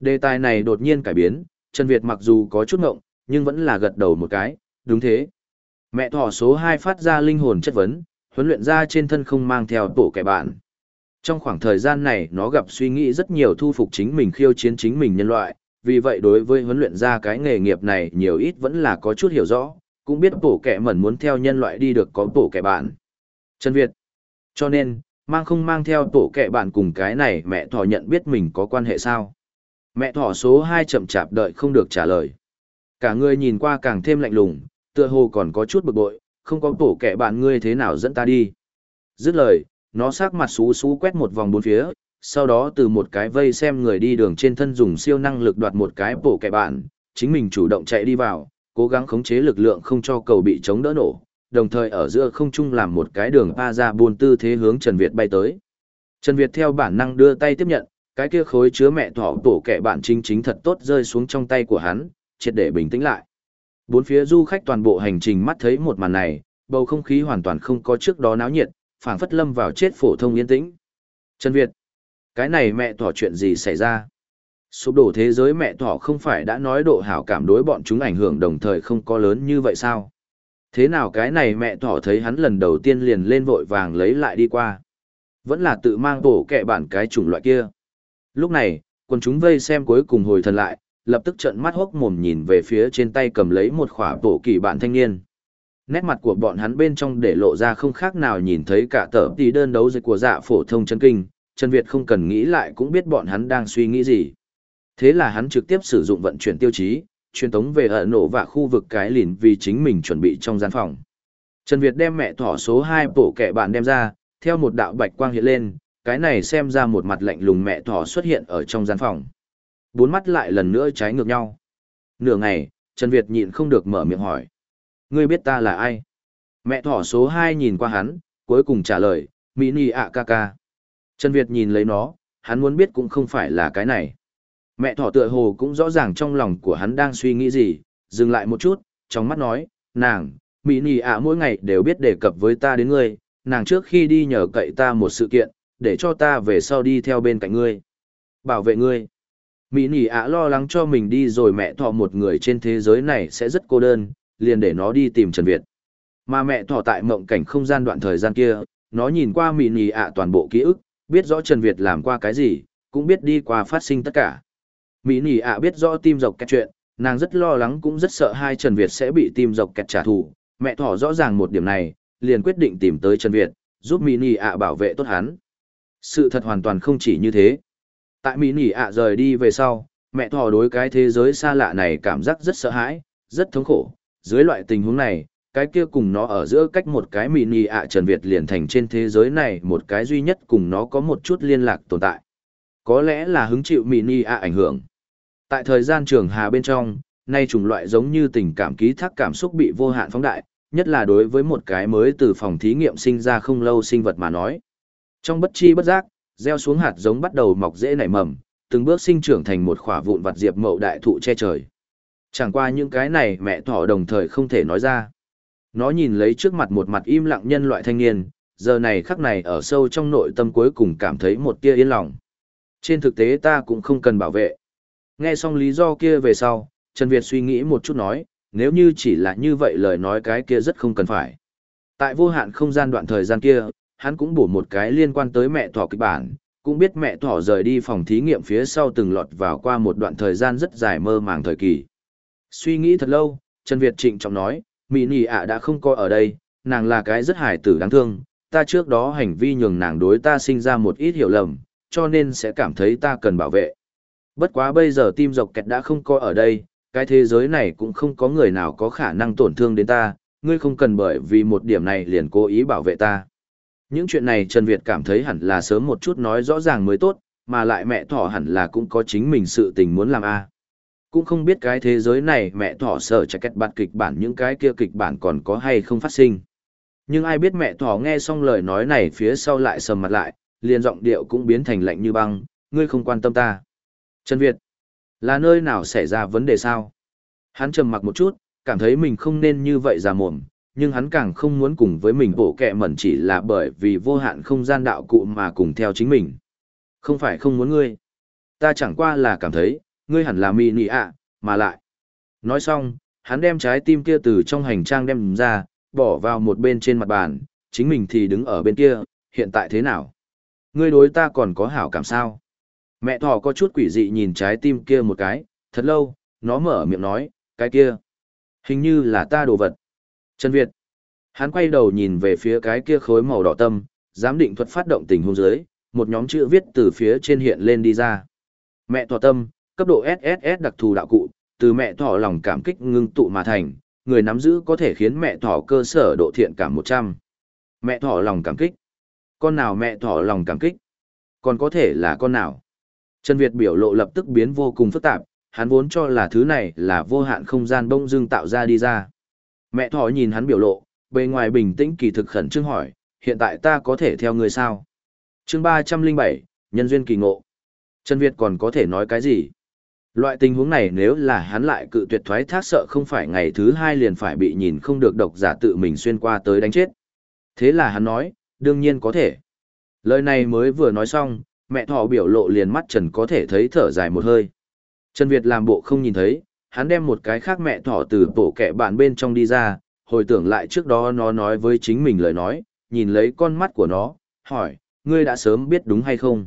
Đề tài này đột nhiên cải biến, Trần Việt mặc dù có chút ngộng, nhưng vẫn là gật đầu một cái, đúng thế. Mẹ thỏ số 2 phát ra linh hồn chất vấn, huấn luyện ra trên thân không mang theo tổ kẻ bạn. Trong khoảng thời gian này nó gặp suy nghĩ rất nhiều thu phục chính mình khiêu chiến chính mình nhân loại, vì vậy đối với huấn luyện ra cái nghề nghiệp này nhiều ít vẫn là có chút hiểu rõ, cũng biết tổ kẻ mẩn muốn theo nhân loại đi được có tổ kẻ bạn. Trần Việt. Cho nên, mang không mang theo tổ kẻ bạn cùng cái này mẹ thỏ nhận biết mình có quan hệ sao. Mẹ thỏ số 2 chậm chạp đợi không được trả lời. Cả người nhìn qua càng thêm lạnh lùng, tựa hồ còn có chút bực bội, không có tổ kẻ bạn ngươi thế nào dẫn ta đi. Dứt lời, nó sắc mặt xú xú quét một vòng bốn phía, sau đó từ một cái vây xem người đi đường trên thân dùng siêu năng lực đoạt một cái bổ kẻ bạn, chính mình chủ động chạy đi vào, cố gắng khống chế lực lượng không cho cầu bị chống đỡ nổ, đồng thời ở giữa không trung làm một cái đường pa ra buôn tư thế hướng Trần Việt bay tới. Trần Việt theo bản năng đưa tay tiếp nhận, cái kia khối chứa mẹ thỏ tổ kẻ bạn chính chính thật tốt rơi xuống trong tay của hắn, triệt để bình tĩnh lại. Bốn phía du khách toàn bộ hành trình mắt thấy một màn này, bầu không khí hoàn toàn không có trước đó náo nhiệt, phảng phất lâm vào chết phổ thông yên tĩnh. Trần Việt, cái này mẹ thỏ chuyện gì xảy ra? Sụp đổ thế giới mẹ thỏ không phải đã nói độ hảo cảm đối bọn chúng ảnh hưởng đồng thời không có lớn như vậy sao? Thế nào cái này mẹ thỏ thấy hắn lần đầu tiên liền lên vội vàng lấy lại đi qua. Vẫn là tự mang bổ kẹ bản cái chủng loại kia. Lúc này, quần chúng vây xem cuối cùng hồi thần lại, lập tức trợn mắt hốc mồm nhìn về phía trên tay cầm lấy một khỏa bộ kỳ bạn thanh niên. Nét mặt của bọn hắn bên trong để lộ ra không khác nào nhìn thấy cả tờ tí đơn đấu dịch của dạ phổ thông chân kinh, Trần Việt không cần nghĩ lại cũng biết bọn hắn đang suy nghĩ gì. Thế là hắn trực tiếp sử dụng vận chuyển tiêu chí, truyền tống về ở nổ và khu vực cái lìn vì chính mình chuẩn bị trong gian phòng. Trần Việt đem mẹ thỏ số 2 bộ kẻ bạn đem ra, theo một đạo bạch quang hiện lên, cái này xem ra một mặt lạnh lùng mẹ thỏ xuất hiện ở trong gian phòng. Bốn mắt lại lần nữa trái ngược nhau. Nửa ngày, Trần Việt nhịn không được mở miệng hỏi. Ngươi biết ta là ai? Mẹ thỏ số 2 nhìn qua hắn, cuối cùng trả lời, Mini ạ ca ca. Trần Việt nhìn lấy nó, hắn muốn biết cũng không phải là cái này. Mẹ thỏ tựa hồ cũng rõ ràng trong lòng của hắn đang suy nghĩ gì, dừng lại một chút, trong mắt nói, nàng, Mỹ Nì ạ mỗi ngày đều biết đề cập với ta đến ngươi, nàng trước khi đi nhờ cậy ta một sự kiện, để cho ta về sau đi theo bên cạnh ngươi. Bảo vệ ngươi. Mỹ Nỉ ạ lo lắng cho mình đi rồi mẹ thọ một người trên thế giới này sẽ rất cô đơn, liền để nó đi tìm Trần Việt. Mà mẹ thọ tại mộng cảnh không gian đoạn thời gian kia, nó nhìn qua Mỹ Nỉ ạ toàn bộ ký ức, biết rõ Trần Việt làm qua cái gì, cũng biết đi qua phát sinh tất cả. Mỹ nỉ ạ biết rõ tim dọc kẹt chuyện, nàng rất lo lắng cũng rất sợ hai Trần Việt sẽ bị tim dọc kẹt trả thù. Mẹ thỏ rõ ràng một điểm này, liền quyết định tìm tới Trần Việt, giúp Mỹ nỉ ạ bảo vệ tốt hắn. Sự thật hoàn toàn không chỉ như thế. Tại Mỹ nỉ ạ rời đi về sau, mẹ thỏ đối cái thế giới xa lạ này cảm giác rất sợ hãi, rất thống khổ. Dưới loại tình huống này, cái kia cùng nó ở giữa cách một cái Mỹ nỉ ạ Trần Việt liền thành trên thế giới này một cái duy nhất cùng nó có một chút liên lạc tồn tại. Có lẽ là hứng chịu Mỹ nỉ ạ ảnh hưởng Tại thời gian trường hà bên trong, nay chủng loại giống như tình cảm ký thác cảm xúc bị vô hạn phóng đại, nhất là đối với một cái mới từ phòng thí nghiệm sinh ra không lâu sinh vật mà nói. Trong bất chi bất giác, gieo xuống hạt giống bắt đầu mọc rễ nảy mầm, từng bước sinh trưởng thành một khỏa vụn vặt diệp mậu đại thụ che trời. Chẳng qua những cái này mẹ thỏ đồng thời không thể nói ra. Nó nhìn lấy trước mặt một mặt im lặng nhân loại thanh niên, giờ này khắc này ở sâu trong nội tâm cuối cùng cảm thấy một tia yên lòng. Trên thực tế ta cũng không cần bảo vệ. Nghe xong lý do kia về sau, Trần Việt suy nghĩ một chút nói, nếu như chỉ là như vậy lời nói cái kia rất không cần phải. Tại vô hạn không gian đoạn thời gian kia, hắn cũng bổ một cái liên quan tới mẹ thỏ kịch bản, cũng biết mẹ thỏ rời đi phòng thí nghiệm phía sau từng lọt vào qua một đoạn thời gian rất dài mơ màng thời kỳ. Suy nghĩ thật lâu, Trần Việt trịnh trọng nói, Mỹ Nì ạ đã không coi ở đây, nàng là cái rất hài tử đáng thương, ta trước đó hành vi nhường nàng đối ta sinh ra một ít hiểu lầm, cho nên sẽ cảm thấy ta cần bảo vệ. Bất quá bây giờ tim dọc kẹt đã không coi ở đây, cái thế giới này cũng không có người nào có khả năng tổn thương đến ta, ngươi không cần bởi vì một điểm này liền cố ý bảo vệ ta. Những chuyện này Trần Việt cảm thấy hẳn là sớm một chút nói rõ ràng mới tốt, mà lại mẹ thỏ hẳn là cũng có chính mình sự tình muốn làm a à. Cũng không biết cái thế giới này mẹ thỏ sợ chạy kết bạt kịch bản những cái kia kịch bản còn có hay không phát sinh. Nhưng ai biết mẹ thỏ nghe xong lời nói này phía sau lại sầm mặt lại, liền giọng điệu cũng biến thành lạnh như băng, ngươi không quan tâm ta. Trần Việt, là nơi nào xảy ra vấn đề sao? Hắn trầm mặc một chút, cảm thấy mình không nên như vậy già mồm, nhưng hắn càng không muốn cùng với mình bộ kẹ mẩn chỉ là bởi vì vô hạn không gian đạo cụ mà cùng theo chính mình. Không phải không muốn ngươi. Ta chẳng qua là cảm thấy, ngươi hẳn là mì nị ạ, mà lại. Nói xong, hắn đem trái tim kia từ trong hành trang đem ra, bỏ vào một bên trên mặt bàn, chính mình thì đứng ở bên kia, hiện tại thế nào? Ngươi đối ta còn có hảo cảm sao? Mẹ thỏ có chút quỷ dị nhìn trái tim kia một cái, thật lâu, nó mở miệng nói, cái kia. Hình như là ta đồ vật. Trần Việt. Hắn quay đầu nhìn về phía cái kia khối màu đỏ tâm, giám định thuật phát động tình huống dưới, một nhóm chữ viết từ phía trên hiện lên đi ra. Mẹ thỏ tâm, cấp độ SSS đặc thù đạo cụ, từ mẹ thỏ lòng cảm kích ngưng tụ mà thành, người nắm giữ có thể khiến mẹ thỏ cơ sở độ thiện cảm 100. Mẹ thỏ lòng cảm kích. Con nào mẹ thỏ lòng cảm kích? Còn có thể là con nào? Trần Việt biểu lộ lập tức biến vô cùng phức tạp, hắn vốn cho là thứ này là vô hạn không gian bông dưng tạo ra đi ra. Mẹ thỏ nhìn hắn biểu lộ, bề ngoài bình tĩnh kỳ thực khẩn trương hỏi, hiện tại ta có thể theo người sao? chương 307, Nhân duyên kỳ ngộ. Trần Việt còn có thể nói cái gì? Loại tình huống này nếu là hắn lại cự tuyệt thoái thác sợ không phải ngày thứ hai liền phải bị nhìn không được độc giả tự mình xuyên qua tới đánh chết. Thế là hắn nói, đương nhiên có thể. Lời này mới vừa nói xong, mẹ thỏ biểu lộ liền mắt Trần có thể thấy thở dài một hơi. Trần Việt làm bộ không nhìn thấy, hắn đem một cái khác mẹ thỏ từ tổ kẹ bạn bên trong đi ra, hồi tưởng lại trước đó nó nói với chính mình lời nói, nhìn lấy con mắt của nó, hỏi, ngươi đã sớm biết đúng hay không?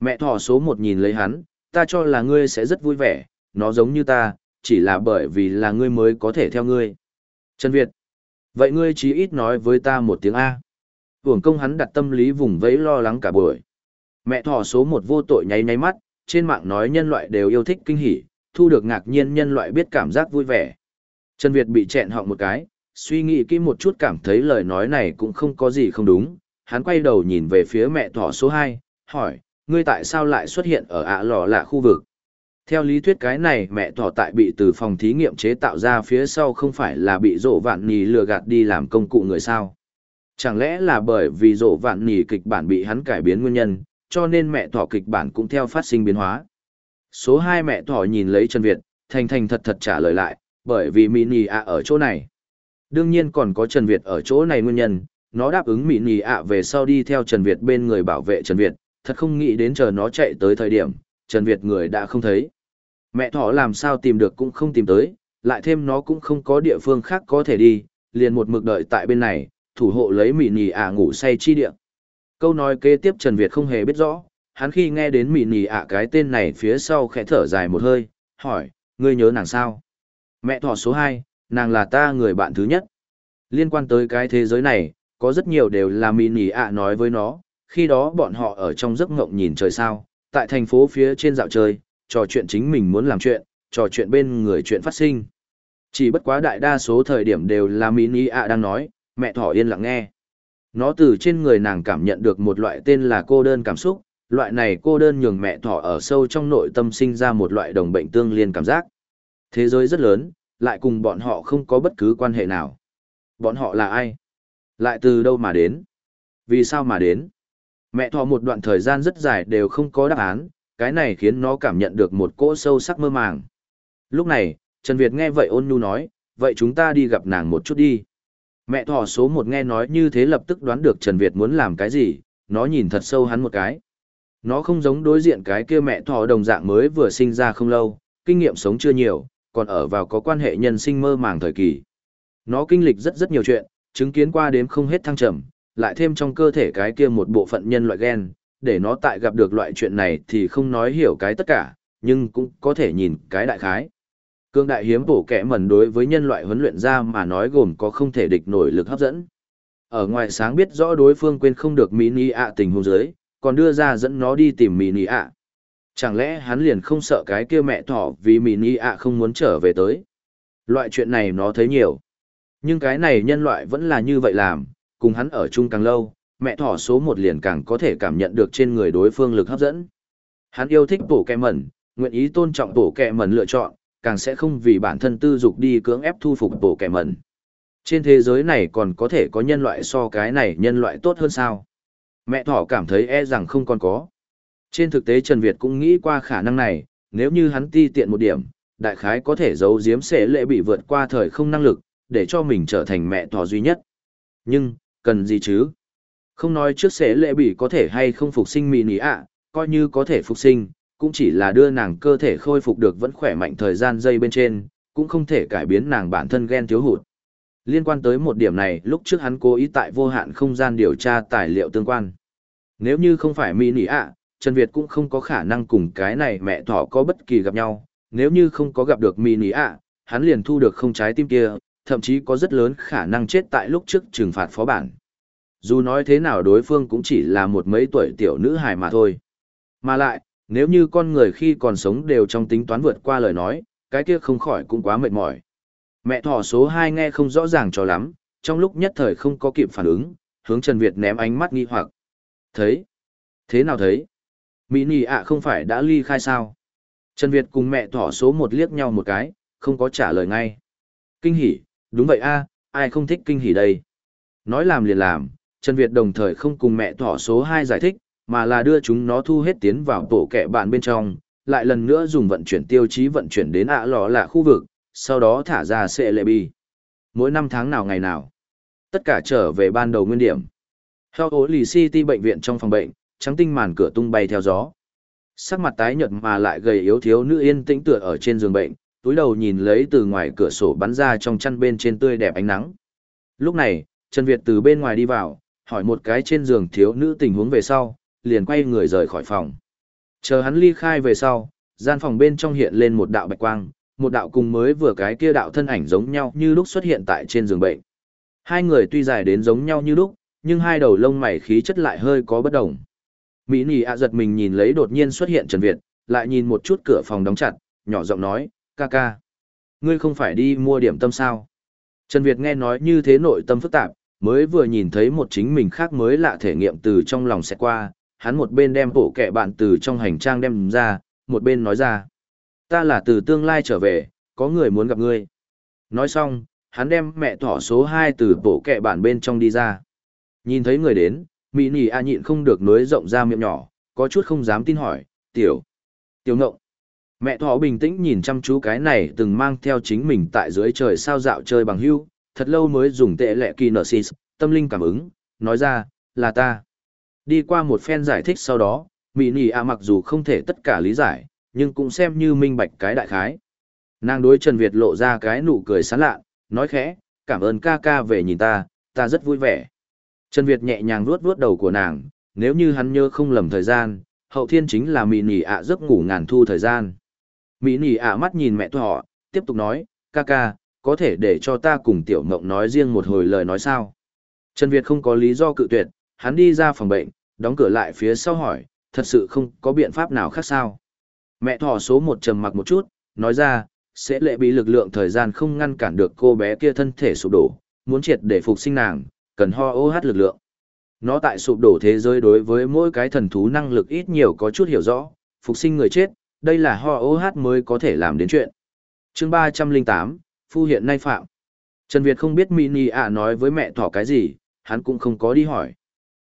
Mẹ thỏ số một nhìn lấy hắn, ta cho là ngươi sẽ rất vui vẻ, nó giống như ta, chỉ là bởi vì là ngươi mới có thể theo ngươi. Trần Việt, vậy ngươi chí ít nói với ta một tiếng A. Hưởng công hắn đặt tâm lý vùng vẫy lo lắng cả buổi. Mẹ thỏ số một vô tội nháy nháy mắt, trên mạng nói nhân loại đều yêu thích kinh hỉ, thu được ngạc nhiên nhân loại biết cảm giác vui vẻ. Trần Việt bị chẹn họng một cái, suy nghĩ kỹ một chút cảm thấy lời nói này cũng không có gì không đúng, hắn quay đầu nhìn về phía mẹ thỏ số 2, hỏi, ngươi tại sao lại xuất hiện ở ạ lò lạ khu vực? Theo lý thuyết cái này mẹ thỏ tại bị từ phòng thí nghiệm chế tạo ra phía sau không phải là bị rộ vạn nì lừa gạt đi làm công cụ người sao? Chẳng lẽ là bởi vì rộ vạn nì kịch bản bị hắn cải biến nguyên nhân, cho nên mẹ thỏ kịch bản cũng theo phát sinh biến hóa? Số 2 mẹ thỏ nhìn lấy Trần Việt, thành thành thật thật trả lời lại, bởi vì mini ạ ở chỗ này. Đương nhiên còn có Trần Việt ở chỗ này nguyên nhân, nó đáp ứng mini ạ về sau đi theo Trần Việt bên người bảo vệ Trần Việt, thật không nghĩ đến chờ nó chạy tới thời điểm, Trần Việt người đã không thấy. Mẹ thỏ làm sao tìm được cũng không tìm tới, lại thêm nó cũng không có địa phương khác có thể đi, liền một mực đợi tại bên này, thủ hộ lấy mini ạ ngủ say chi địa. Câu nói kế tiếp Trần Việt không hề biết rõ, hắn khi nghe đến mị nì ạ cái tên này phía sau khẽ thở dài một hơi, hỏi, ngươi nhớ nàng sao? Mẹ thỏ số 2, nàng là ta người bạn thứ nhất. Liên quan tới cái thế giới này, có rất nhiều đều là mị nì ạ nói với nó, khi đó bọn họ ở trong giấc ngộng nhìn trời sao, tại thành phố phía trên dạo chơi, trò chuyện chính mình muốn làm chuyện, trò chuyện bên người chuyện phát sinh. Chỉ bất quá đại đa số thời điểm đều là mị nì ạ đang nói, mẹ thỏ yên lặng nghe. Nó từ trên người nàng cảm nhận được một loại tên là cô đơn cảm xúc, loại này cô đơn nhường mẹ thỏ ở sâu trong nội tâm sinh ra một loại đồng bệnh tương liên cảm giác. Thế giới rất lớn, lại cùng bọn họ không có bất cứ quan hệ nào. Bọn họ là ai? Lại từ đâu mà đến? Vì sao mà đến? Mẹ thỏ một đoạn thời gian rất dài đều không có đáp án, cái này khiến nó cảm nhận được một cỗ sâu sắc mơ màng. Lúc này, Trần Việt nghe vậy ôn nhu nói, vậy chúng ta đi gặp nàng một chút đi. Mẹ thỏ số một nghe nói như thế lập tức đoán được Trần Việt muốn làm cái gì, nó nhìn thật sâu hắn một cái. Nó không giống đối diện cái kia mẹ thỏ đồng dạng mới vừa sinh ra không lâu, kinh nghiệm sống chưa nhiều, còn ở vào có quan hệ nhân sinh mơ màng thời kỳ. Nó kinh lịch rất rất nhiều chuyện, chứng kiến qua đếm không hết thăng trầm, lại thêm trong cơ thể cái kia một bộ phận nhân loại gen, để nó tại gặp được loại chuyện này thì không nói hiểu cái tất cả, nhưng cũng có thể nhìn cái đại khái. Cương đại hiếm bổ kẻ mẩn đối với nhân loại huấn luyện ra mà nói gồm có không thể địch nổi lực hấp dẫn. Ở ngoài sáng biết rõ đối phương quên không được mini ạ tình huống dưới, còn đưa ra dẫn nó đi tìm mini ạ. Chẳng lẽ hắn liền không sợ cái kia mẹ thỏ vì mini ạ không muốn trở về tới. Loại chuyện này nó thấy nhiều. Nhưng cái này nhân loại vẫn là như vậy làm, cùng hắn ở chung càng lâu, mẹ thỏ số một liền càng có thể cảm nhận được trên người đối phương lực hấp dẫn. Hắn yêu thích bổ kẹ mẩn, nguyện ý tôn trọng bổ kẹ mẩn lựa chọn, càng sẽ không vì bản thân tư dục đi cưỡng ép thu phục bổ kẹ mẩn. Trên thế giới này còn có thể có nhân loại so cái này nhân loại tốt hơn sao? Mẹ thỏ cảm thấy e rằng không còn có. Trên thực tế Trần Việt cũng nghĩ qua khả năng này, nếu như hắn ti tiện một điểm, đại khái có thể giấu giếm sẽ lệ bị vượt qua thời không năng lực, để cho mình trở thành mẹ thỏ duy nhất. Nhưng, cần gì chứ? Không nói trước sẽ lệ bị có thể hay không phục sinh mì nỉ ạ, coi như có thể phục sinh, cũng chỉ là đưa nàng cơ thể khôi phục được vẫn khỏe mạnh thời gian dây bên trên, cũng không thể cải biến nàng bản thân ghen thiếu hụt. Liên quan tới một điểm này, lúc trước hắn cố ý tại vô hạn không gian điều tra tài liệu tương quan. Nếu như không phải mỹ nỉ ạ, Trần Việt cũng không có khả năng cùng cái này mẹ thỏ có bất kỳ gặp nhau, nếu như không có gặp được mỹ nỉ ạ, hắn liền thu được không trái tim kia, thậm chí có rất lớn khả năng chết tại lúc trước trừng phạt phó bản. Dù nói thế nào đối phương cũng chỉ là một mấy tuổi tiểu nữ hài mà thôi. Mà lại, nếu như con người khi còn sống đều trong tính toán vượt qua lời nói, cái kia không khỏi cũng quá mệt mỏi. Mẹ thỏ số 2 nghe không rõ ràng cho lắm, trong lúc nhất thời không có kịp phản ứng, hướng Trần Việt ném ánh mắt nghi hoặc. Thấy? Thế nào thấy? Mỹ nì ạ không phải đã ly khai sao? Trần Việt cùng mẹ thỏ số một liếc nhau một cái, không có trả lời ngay. Kinh hỉ, đúng vậy a ai không thích kinh hỉ đây? Nói làm liền làm, Trần Việt đồng thời không cùng mẹ thỏ số 2 giải thích, mà là đưa chúng nó thu hết tiến vào tổ kẻ bạn bên trong, lại lần nữa dùng vận chuyển tiêu chí vận chuyển đến ạ lò là khu vực, sau đó thả ra xe lệ bi. Mỗi năm tháng nào ngày nào, tất cả trở về ban đầu nguyên điểm. Theo ố lì City bệnh viện trong phòng bệnh, trắng tinh màn cửa tung bay theo gió. Sắc mặt tái nhợt mà lại gầy yếu thiếu nữ yên tĩnh tựa ở trên giường bệnh, túi đầu nhìn lấy từ ngoài cửa sổ bắn ra trong chăn bên trên tươi đẹp ánh nắng. Lúc này, Trần Việt từ bên ngoài đi vào, hỏi một cái trên giường thiếu nữ tình huống về sau, liền quay người rời khỏi phòng. Chờ hắn ly khai về sau, gian phòng bên trong hiện lên một đạo bạch quang, một đạo cùng mới vừa cái kia đạo thân ảnh giống nhau như lúc xuất hiện tại trên giường bệnh. Hai người tuy dài đến giống nhau như lúc, nhưng hai đầu lông mày khí chất lại hơi có bất đồng. Mỹ Nỉ ạ giật mình nhìn lấy đột nhiên xuất hiện Trần Việt, lại nhìn một chút cửa phòng đóng chặt, nhỏ giọng nói, ca ca. Ngươi không phải đi mua điểm tâm sao? Trần Việt nghe nói như thế nội tâm phức tạp, mới vừa nhìn thấy một chính mình khác mới lạ thể nghiệm từ trong lòng sẽ qua, hắn một bên đem bộ kẻ bạn từ trong hành trang đem ra, một bên nói ra. Ta là từ tương lai trở về, có người muốn gặp ngươi. Nói xong, hắn đem mẹ thỏ số 2 từ bộ kẻ bạn bên trong đi ra. Nhìn thấy người đến, Mỹ Nì A nhịn không được nối rộng ra miệng nhỏ, có chút không dám tin hỏi, tiểu, tiểu ngộng. Mẹ thỏ bình tĩnh nhìn chăm chú cái này từng mang theo chính mình tại dưới trời sao dạo chơi bằng hưu, thật lâu mới dùng tệ lệ kỳ nở xì tâm linh cảm ứng, nói ra, là ta. Đi qua một phen giải thích sau đó, Mỹ Nì A mặc dù không thể tất cả lý giải, nhưng cũng xem như minh bạch cái đại khái. Nàng đối Trần Việt lộ ra cái nụ cười sán lạ, nói khẽ, cảm ơn ca ca về nhìn ta, ta rất vui vẻ. Trần Việt nhẹ nhàng vuốt vuốt đầu của nàng, nếu như hắn nhớ không lầm thời gian, hậu thiên chính là Mỹ nỉ ạ giấc ngủ ngàn thu thời gian. Mỹ nỉ ạ mắt nhìn mẹ họ, tiếp tục nói, ca ca, có thể để cho ta cùng tiểu mộng nói riêng một hồi lời nói sao. Trần Việt không có lý do cự tuyệt, hắn đi ra phòng bệnh, đóng cửa lại phía sau hỏi, thật sự không có biện pháp nào khác sao. Mẹ thỏ số một trầm mặc một chút, nói ra, sẽ lệ bị lực lượng thời gian không ngăn cản được cô bé kia thân thể sụp đổ, muốn triệt để phục sinh nàng, cần ho ô hát lực lượng. Nó tại sụp đổ thế giới đối với mỗi cái thần thú năng lực ít nhiều có chút hiểu rõ, phục sinh người chết, đây là ho ô hát mới có thể làm đến chuyện. chương ba trăm linh tám Phu hiện nay phạm. Trần Việt không biết Mini ạ nói với mẹ thỏ cái gì, hắn cũng không có đi hỏi.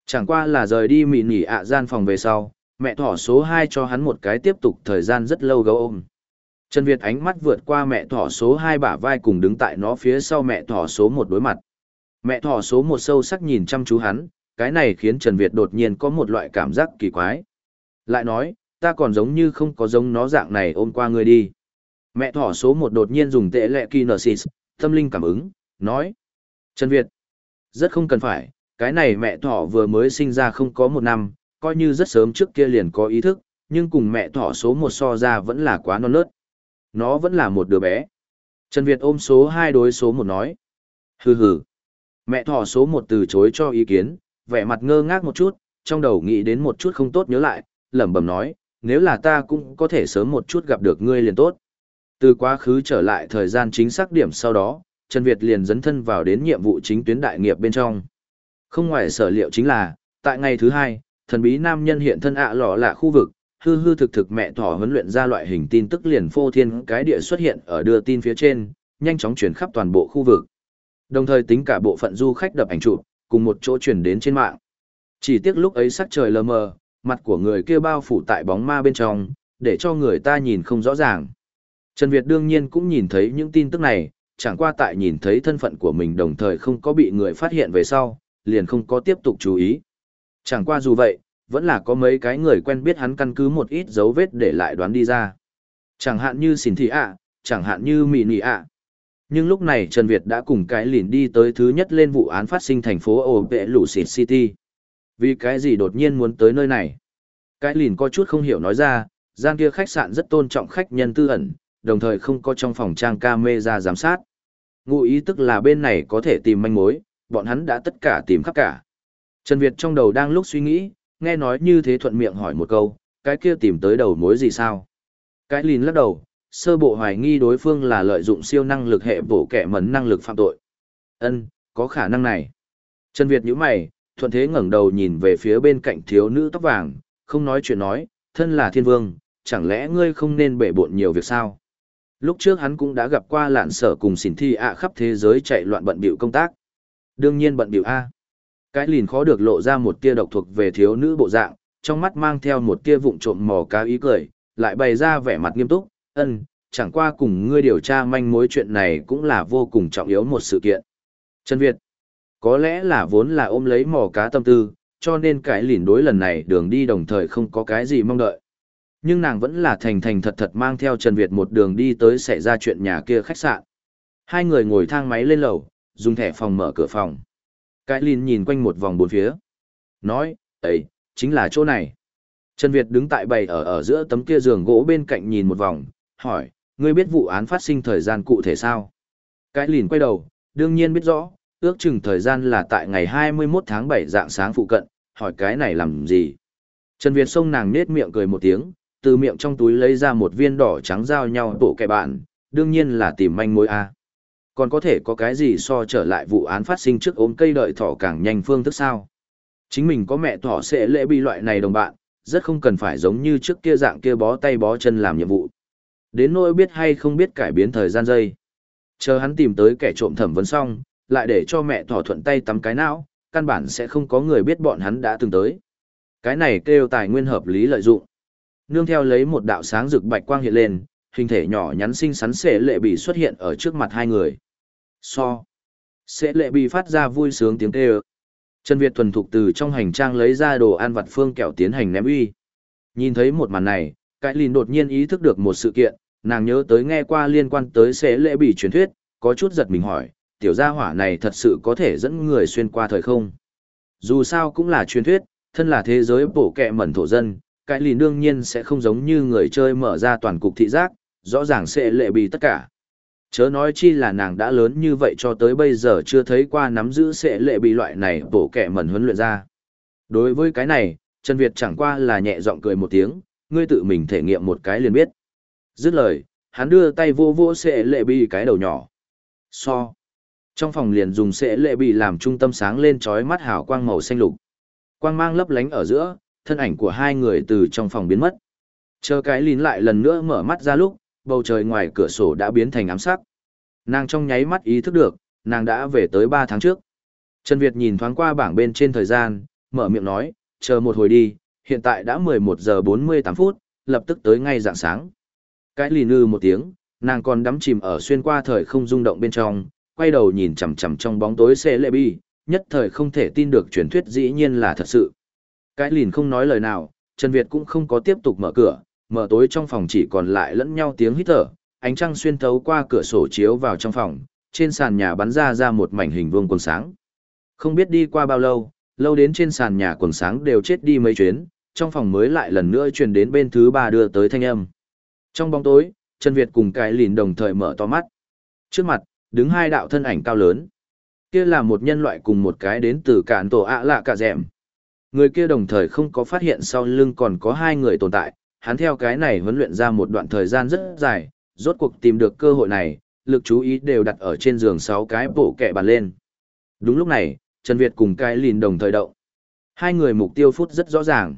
Chẳng qua là rời đi Mini nỉ ạ gian phòng về sau, mẹ thỏ số 2 cho hắn một cái tiếp tục thời gian rất lâu gấu ôm. Trần Việt ánh mắt vượt qua mẹ thỏ số 2 bả vai cùng đứng tại nó phía sau mẹ thỏ số 1 đối mặt. Mẹ thỏ số một sâu sắc nhìn chăm chú hắn, cái này khiến Trần Việt đột nhiên có một loại cảm giác kỳ quái. Lại nói, ta còn giống như không có giống nó dạng này ôm qua người đi. Mẹ thỏ số một đột nhiên dùng tệ lệ kinesis, tâm linh cảm ứng, nói. Trần Việt, rất không cần phải, cái này mẹ thỏ vừa mới sinh ra không có một năm, coi như rất sớm trước kia liền có ý thức, nhưng cùng mẹ thỏ số một so ra vẫn là quá non nớt. Nó vẫn là một đứa bé. Trần Việt ôm số 2 đối số 1 nói. Hừ hừ. Mẹ thỏ số một từ chối cho ý kiến, vẻ mặt ngơ ngác một chút, trong đầu nghĩ đến một chút không tốt nhớ lại, lẩm bẩm nói, nếu là ta cũng có thể sớm một chút gặp được ngươi liền tốt. Từ quá khứ trở lại thời gian chính xác điểm sau đó, Trần Việt liền dấn thân vào đến nhiệm vụ chính tuyến đại nghiệp bên trong. Không ngoài sở liệu chính là, tại ngày thứ hai, thần bí nam nhân hiện thân ạ à lọ là khu vực, hư hư thực thực mẹ thỏ huấn luyện ra loại hình tin tức liền phô thiên cái địa xuất hiện ở đưa tin phía trên, nhanh chóng chuyển khắp toàn bộ khu vực. Đồng thời tính cả bộ phận du khách đập ảnh chụp, cùng một chỗ chuyển đến trên mạng. Chỉ tiếc lúc ấy sắc trời lờ mờ, mặt của người kia bao phủ tại bóng ma bên trong, để cho người ta nhìn không rõ ràng. Trần Việt đương nhiên cũng nhìn thấy những tin tức này, chẳng qua tại nhìn thấy thân phận của mình đồng thời không có bị người phát hiện về sau, liền không có tiếp tục chú ý. Chẳng qua dù vậy, vẫn là có mấy cái người quen biết hắn căn cứ một ít dấu vết để lại đoán đi ra. Chẳng hạn như xỉn thị ạ, chẳng hạn như mị nị ạ. Nhưng lúc này Trần Việt đã cùng cái lìn đi tới thứ nhất lên vụ án phát sinh thành phố ổ vệ lũ xịt City. Vì cái gì đột nhiên muốn tới nơi này? Cái lìn có chút không hiểu nói ra, gian kia khách sạn rất tôn trọng khách nhân tư ẩn, đồng thời không có trong phòng trang camera giám sát. Ngụ ý tức là bên này có thể tìm manh mối, bọn hắn đã tất cả tìm khắp cả. Trần Việt trong đầu đang lúc suy nghĩ, nghe nói như thế thuận miệng hỏi một câu, cái kia tìm tới đầu mối gì sao? Cái lìn lắc đầu, sơ bộ hoài nghi đối phương là lợi dụng siêu năng lực hệ bổ kẻ mấn năng lực phạm tội. Ân, có khả năng này. Trần Việt nhíu mày, thuận thế ngẩng đầu nhìn về phía bên cạnh thiếu nữ tóc vàng, không nói chuyện nói, thân là thiên vương, chẳng lẽ ngươi không nên bể bộn nhiều việc sao? Lúc trước hắn cũng đã gặp qua lạn sở cùng xỉn thi ạ khắp thế giới chạy loạn bận bịu công tác. Đương nhiên bận bịu A. Cái lìn khó được lộ ra một tia độc thuộc về thiếu nữ bộ dạng, trong mắt mang theo một tia vụng trộm mò cá ý cười, lại bày ra vẻ mặt nghiêm túc, ân, chẳng qua cùng ngươi điều tra manh mối chuyện này cũng là vô cùng trọng yếu một sự kiện. Trần Việt, có lẽ là vốn là ôm lấy mò cá tâm tư, cho nên cái lìn đối lần này đường đi đồng thời không có cái gì mong đợi. Nhưng nàng vẫn là thành thành thật thật mang theo Trần Việt một đường đi tới xảy ra chuyện nhà kia khách sạn. Hai người ngồi thang máy lên lầu, dùng thẻ phòng mở cửa phòng. Cái Linh nhìn quanh một vòng bốn phía. Nói, ấy, chính là chỗ này. Trần Việt đứng tại bầy ở ở giữa tấm kia giường gỗ bên cạnh nhìn một vòng, hỏi, ngươi biết vụ án phát sinh thời gian cụ thể sao? Cái lìn quay đầu, đương nhiên biết rõ, ước chừng thời gian là tại ngày 21 tháng 7 dạng sáng phụ cận, hỏi cái này làm gì? Trần Việt xông nàng nết miệng cười một tiếng, từ miệng trong túi lấy ra một viên đỏ trắng giao nhau tổ kẻ bạn, đương nhiên là tìm manh mối A còn có thể có cái gì so trở lại vụ án phát sinh trước ốm cây đợi thỏ càng nhanh phương thức sao. Chính mình có mẹ thỏ sẽ lễ bị loại này đồng bạn, rất không cần phải giống như trước kia dạng kia bó tay bó chân làm nhiệm vụ. Đến nỗi biết hay không biết cải biến thời gian dây. Chờ hắn tìm tới kẻ trộm thẩm vấn xong, lại để cho mẹ thỏ thuận tay tắm cái não, căn bản sẽ không có người biết bọn hắn đã từng tới. Cái này kêu tài nguyên hợp lý lợi dụng. Nương theo lấy một đạo sáng rực bạch quang hiện lên, hình thể nhỏ nhắn xinh xắn sẽ lệ bị xuất hiện ở trước mặt hai người. So. Sẽ lệ bị phát ra vui sướng tiếng kêu. Trần Việt thuần thục từ trong hành trang lấy ra đồ ăn vặt phương kẹo tiến hành ném uy. Nhìn thấy một màn này, cái lìn đột nhiên ý thức được một sự kiện, nàng nhớ tới nghe qua liên quan tới sẽ lễ bị truyền thuyết, có chút giật mình hỏi, tiểu gia hỏa này thật sự có thể dẫn người xuyên qua thời không. Dù sao cũng là truyền thuyết, thân là thế giới bổ kẹ mẩn thổ dân, cái lì đương nhiên sẽ không giống như người chơi mở ra toàn cục thị giác, rõ ràng sẽ lệ bị tất cả. Chớ nói chi là nàng đã lớn như vậy cho tới bây giờ chưa thấy qua nắm giữ sẽ lệ bị loại này bổ kẹ mẩn huấn luyện ra. Đối với cái này, Trần Việt chẳng qua là nhẹ giọng cười một tiếng, ngươi tự mình thể nghiệm một cái liền biết. Dứt lời, hắn đưa tay vô vô sẽ lệ bị cái đầu nhỏ. So. Trong phòng liền dùng sẽ lệ bị làm trung tâm sáng lên trói mắt hào quang màu xanh lục. Quang mang lấp lánh ở giữa, thân ảnh của hai người từ trong phòng biến mất. Chờ cái lín lại lần nữa mở mắt ra lúc, bầu trời ngoài cửa sổ đã biến thành ám sắc. Nàng trong nháy mắt ý thức được, nàng đã về tới 3 tháng trước. Trần Việt nhìn thoáng qua bảng bên trên thời gian, mở miệng nói, chờ một hồi đi, hiện tại đã 11 giờ 48 phút, lập tức tới ngay dạng sáng. Cái lì nư một tiếng, nàng còn đắm chìm ở xuyên qua thời không rung động bên trong, quay đầu nhìn chằm chằm trong bóng tối xe lệ bi, nhất thời không thể tin được truyền thuyết dĩ nhiên là thật sự. Cái lìn không nói lời nào, Trần Việt cũng không có tiếp tục mở cửa, mở tối trong phòng chỉ còn lại lẫn nhau tiếng hít thở, ánh trăng xuyên thấu qua cửa sổ chiếu vào trong phòng, trên sàn nhà bắn ra ra một mảnh hình vuông quần sáng. Không biết đi qua bao lâu, lâu đến trên sàn nhà quần sáng đều chết đi mấy chuyến, trong phòng mới lại lần nữa truyền đến bên thứ ba đưa tới thanh âm. Trong bóng tối, Trần Việt cùng cái lìn đồng thời mở to mắt. Trước mặt, đứng hai đạo thân ảnh cao lớn. Kia là một nhân loại cùng một cái đến từ cản tổ ạ lạ cả dẻm Người kia đồng thời không có phát hiện sau lưng còn có hai người tồn tại, hắn theo cái này huấn luyện ra một đoạn thời gian rất dài, rốt cuộc tìm được cơ hội này, lực chú ý đều đặt ở trên giường sáu cái bộ kẹ bàn lên. Đúng lúc này, Trần Việt cùng cái lìn đồng thời động. Hai người mục tiêu phút rất rõ ràng.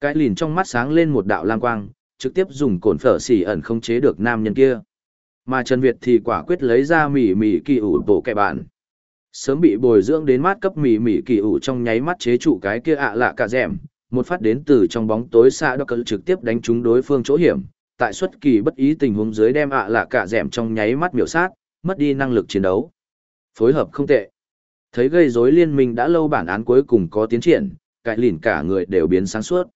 Cái lìn trong mắt sáng lên một đạo lam quang, trực tiếp dùng cồn phở xỉ ẩn không chế được nam nhân kia. Mà Trần Việt thì quả quyết lấy ra mỉ mỉ kỳ ủ bộ kẻ bạn. Sớm bị bồi dưỡng đến mát cấp mỉ mỉ kỳ ủ trong nháy mắt chế trụ cái kia ạ lạ cả dẻm, một phát đến từ trong bóng tối xa đó cỡ trực tiếp đánh trúng đối phương chỗ hiểm, tại xuất kỳ bất ý tình huống dưới đem ạ lạ cả dẻm trong nháy mắt miểu sát, mất đi năng lực chiến đấu. Phối hợp không tệ. Thấy gây rối liên minh đã lâu bản án cuối cùng có tiến triển, cải lìn cả người đều biến sáng suốt.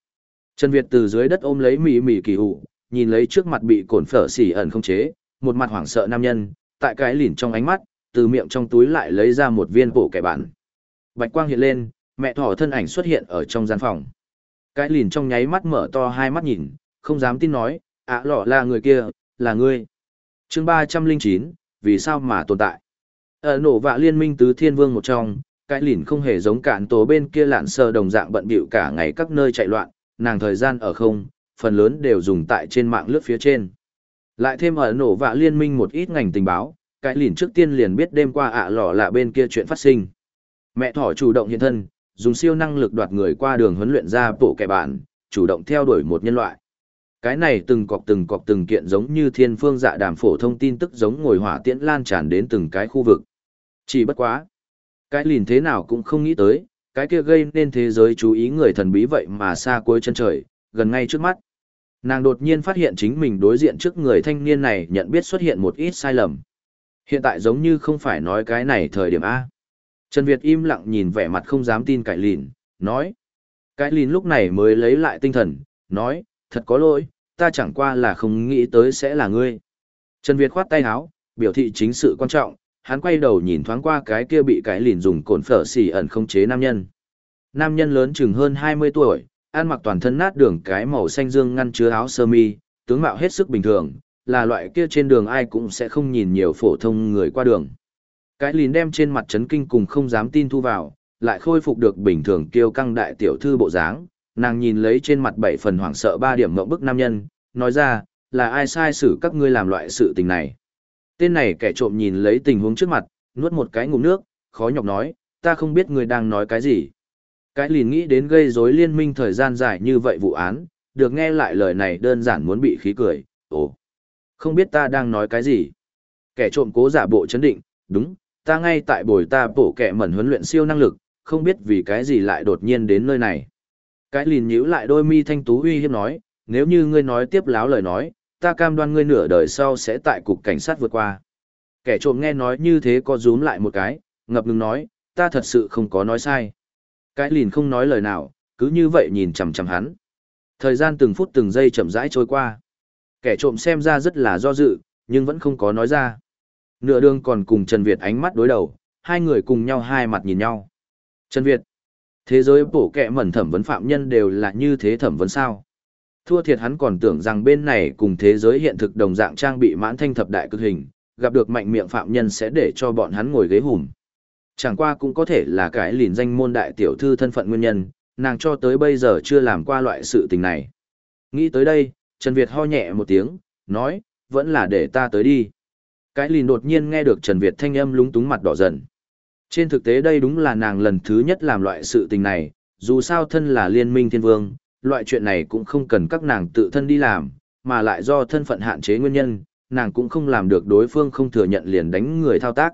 Trần Việt từ dưới đất ôm lấy mỉ mỉ kỳ hủ, nhìn lấy trước mặt bị cồn phở xỉ ẩn không chế, một mặt hoảng sợ nam nhân, tại cái lìn trong ánh mắt, từ miệng trong túi lại lấy ra một viên bổ kẻ bản. Bạch quang hiện lên, mẹ thỏ thân ảnh xuất hiện ở trong gian phòng. Cái lìn trong nháy mắt mở to hai mắt nhìn, không dám tin nói, ạ à, lọ là người kia, là ngươi. chương ba trăm linh chín vì sao mà tồn tại? Ở nổ vạ liên minh tứ thiên vương một trong, cái lìn không hề giống cản tố bên kia lạn sơ đồng dạng bận bịu cả ngày các nơi chạy loạn, nàng thời gian ở không, phần lớn đều dùng tại trên mạng lướt phía trên. Lại thêm ở nổ vạ liên minh một ít ngành tình báo, cái lìn trước tiên liền biết đêm qua ạ à lỏ là bên kia chuyện phát sinh. Mẹ thỏ chủ động hiện thân, dùng siêu năng lực đoạt người qua đường huấn luyện ra bộ kẻ bản, chủ động theo đuổi một nhân loại. Cái này từng cọc từng cọc từng kiện giống như thiên phương dạ đàm phổ thông tin tức giống ngồi hỏa tiễn lan tràn đến từng cái khu vực. Chỉ bất quá. Cái lìn thế nào cũng không nghĩ tới, cái kia gây nên thế giới chú ý người thần bí vậy mà xa cuối chân trời, gần ngay trước mắt. Nàng đột nhiên phát hiện chính mình đối diện trước người thanh niên này nhận biết xuất hiện một ít sai lầm. Hiện tại giống như không phải nói cái này thời điểm A. Trần Việt im lặng nhìn vẻ mặt không dám tin cải lìn, nói. Cái lìn lúc này mới lấy lại tinh thần, nói, thật có lỗi, ta chẳng qua là không nghĩ tới sẽ là ngươi. Trần Việt khoát tay áo, biểu thị chính sự quan trọng, hắn quay đầu nhìn thoáng qua cái kia bị cái lìn dùng cồn phở xì ẩn không chế nam nhân. Nam nhân lớn chừng hơn 20 tuổi, ăn mặc toàn thân nát đường cái màu xanh dương ngăn chứa áo sơ mi, tướng mạo hết sức bình thường, là loại kia trên đường ai cũng sẽ không nhìn nhiều phổ thông người qua đường. Cái lìn đem trên mặt chấn kinh cùng không dám tin thu vào, lại khôi phục được bình thường kiêu căng đại tiểu thư bộ dáng, nàng nhìn lấy trên mặt bảy phần hoảng sợ ba điểm ngậm bức nam nhân, nói ra, là ai sai xử các ngươi làm loại sự tình này. Tên này kẻ trộm nhìn lấy tình huống trước mặt, nuốt một cái ngụm nước, khó nhọc nói, ta không biết người đang nói cái gì. Cái lìn nghĩ đến gây rối liên minh thời gian dài như vậy vụ án, được nghe lại lời này đơn giản muốn bị khí cười, ồ, không biết ta đang nói cái gì. Kẻ trộm cố giả bộ chấn định, đúng, ta ngay tại bồi ta bổ kẻ mẩn huấn luyện siêu năng lực, không biết vì cái gì lại đột nhiên đến nơi này. Cái lìn nhíu lại đôi mi thanh tú uy hiếp nói, nếu như ngươi nói tiếp láo lời nói, ta cam đoan ngươi nửa đời sau sẽ tại cục cảnh sát vượt qua. Kẻ trộm nghe nói như thế có rúm lại một cái, ngập ngừng nói, ta thật sự không có nói sai. Cái lìn không nói lời nào, cứ như vậy nhìn chằm chằm hắn. Thời gian từng phút từng giây chậm rãi trôi qua. Kẻ trộm xem ra rất là do dự, nhưng vẫn không có nói ra. Nửa đường còn cùng Trần Việt ánh mắt đối đầu, hai người cùng nhau hai mặt nhìn nhau. Trần Việt, thế giới bổ kẹ mẩn thẩm vấn phạm nhân đều là như thế thẩm vấn sao? Thua thiệt hắn còn tưởng rằng bên này cùng thế giới hiện thực đồng dạng trang bị mãn thanh thập đại cực hình, gặp được mạnh miệng phạm nhân sẽ để cho bọn hắn ngồi ghế hùm. Chẳng qua cũng có thể là cái lìn danh môn đại tiểu thư thân phận nguyên nhân, nàng cho tới bây giờ chưa làm qua loại sự tình này. Nghĩ tới đây, Trần Việt ho nhẹ một tiếng, nói, vẫn là để ta tới đi. Cái lìn đột nhiên nghe được Trần Việt thanh âm lúng túng mặt đỏ dần. Trên thực tế đây đúng là nàng lần thứ nhất làm loại sự tình này, dù sao thân là liên minh thiên vương, loại chuyện này cũng không cần các nàng tự thân đi làm, mà lại do thân phận hạn chế nguyên nhân, nàng cũng không làm được đối phương không thừa nhận liền đánh người thao tác.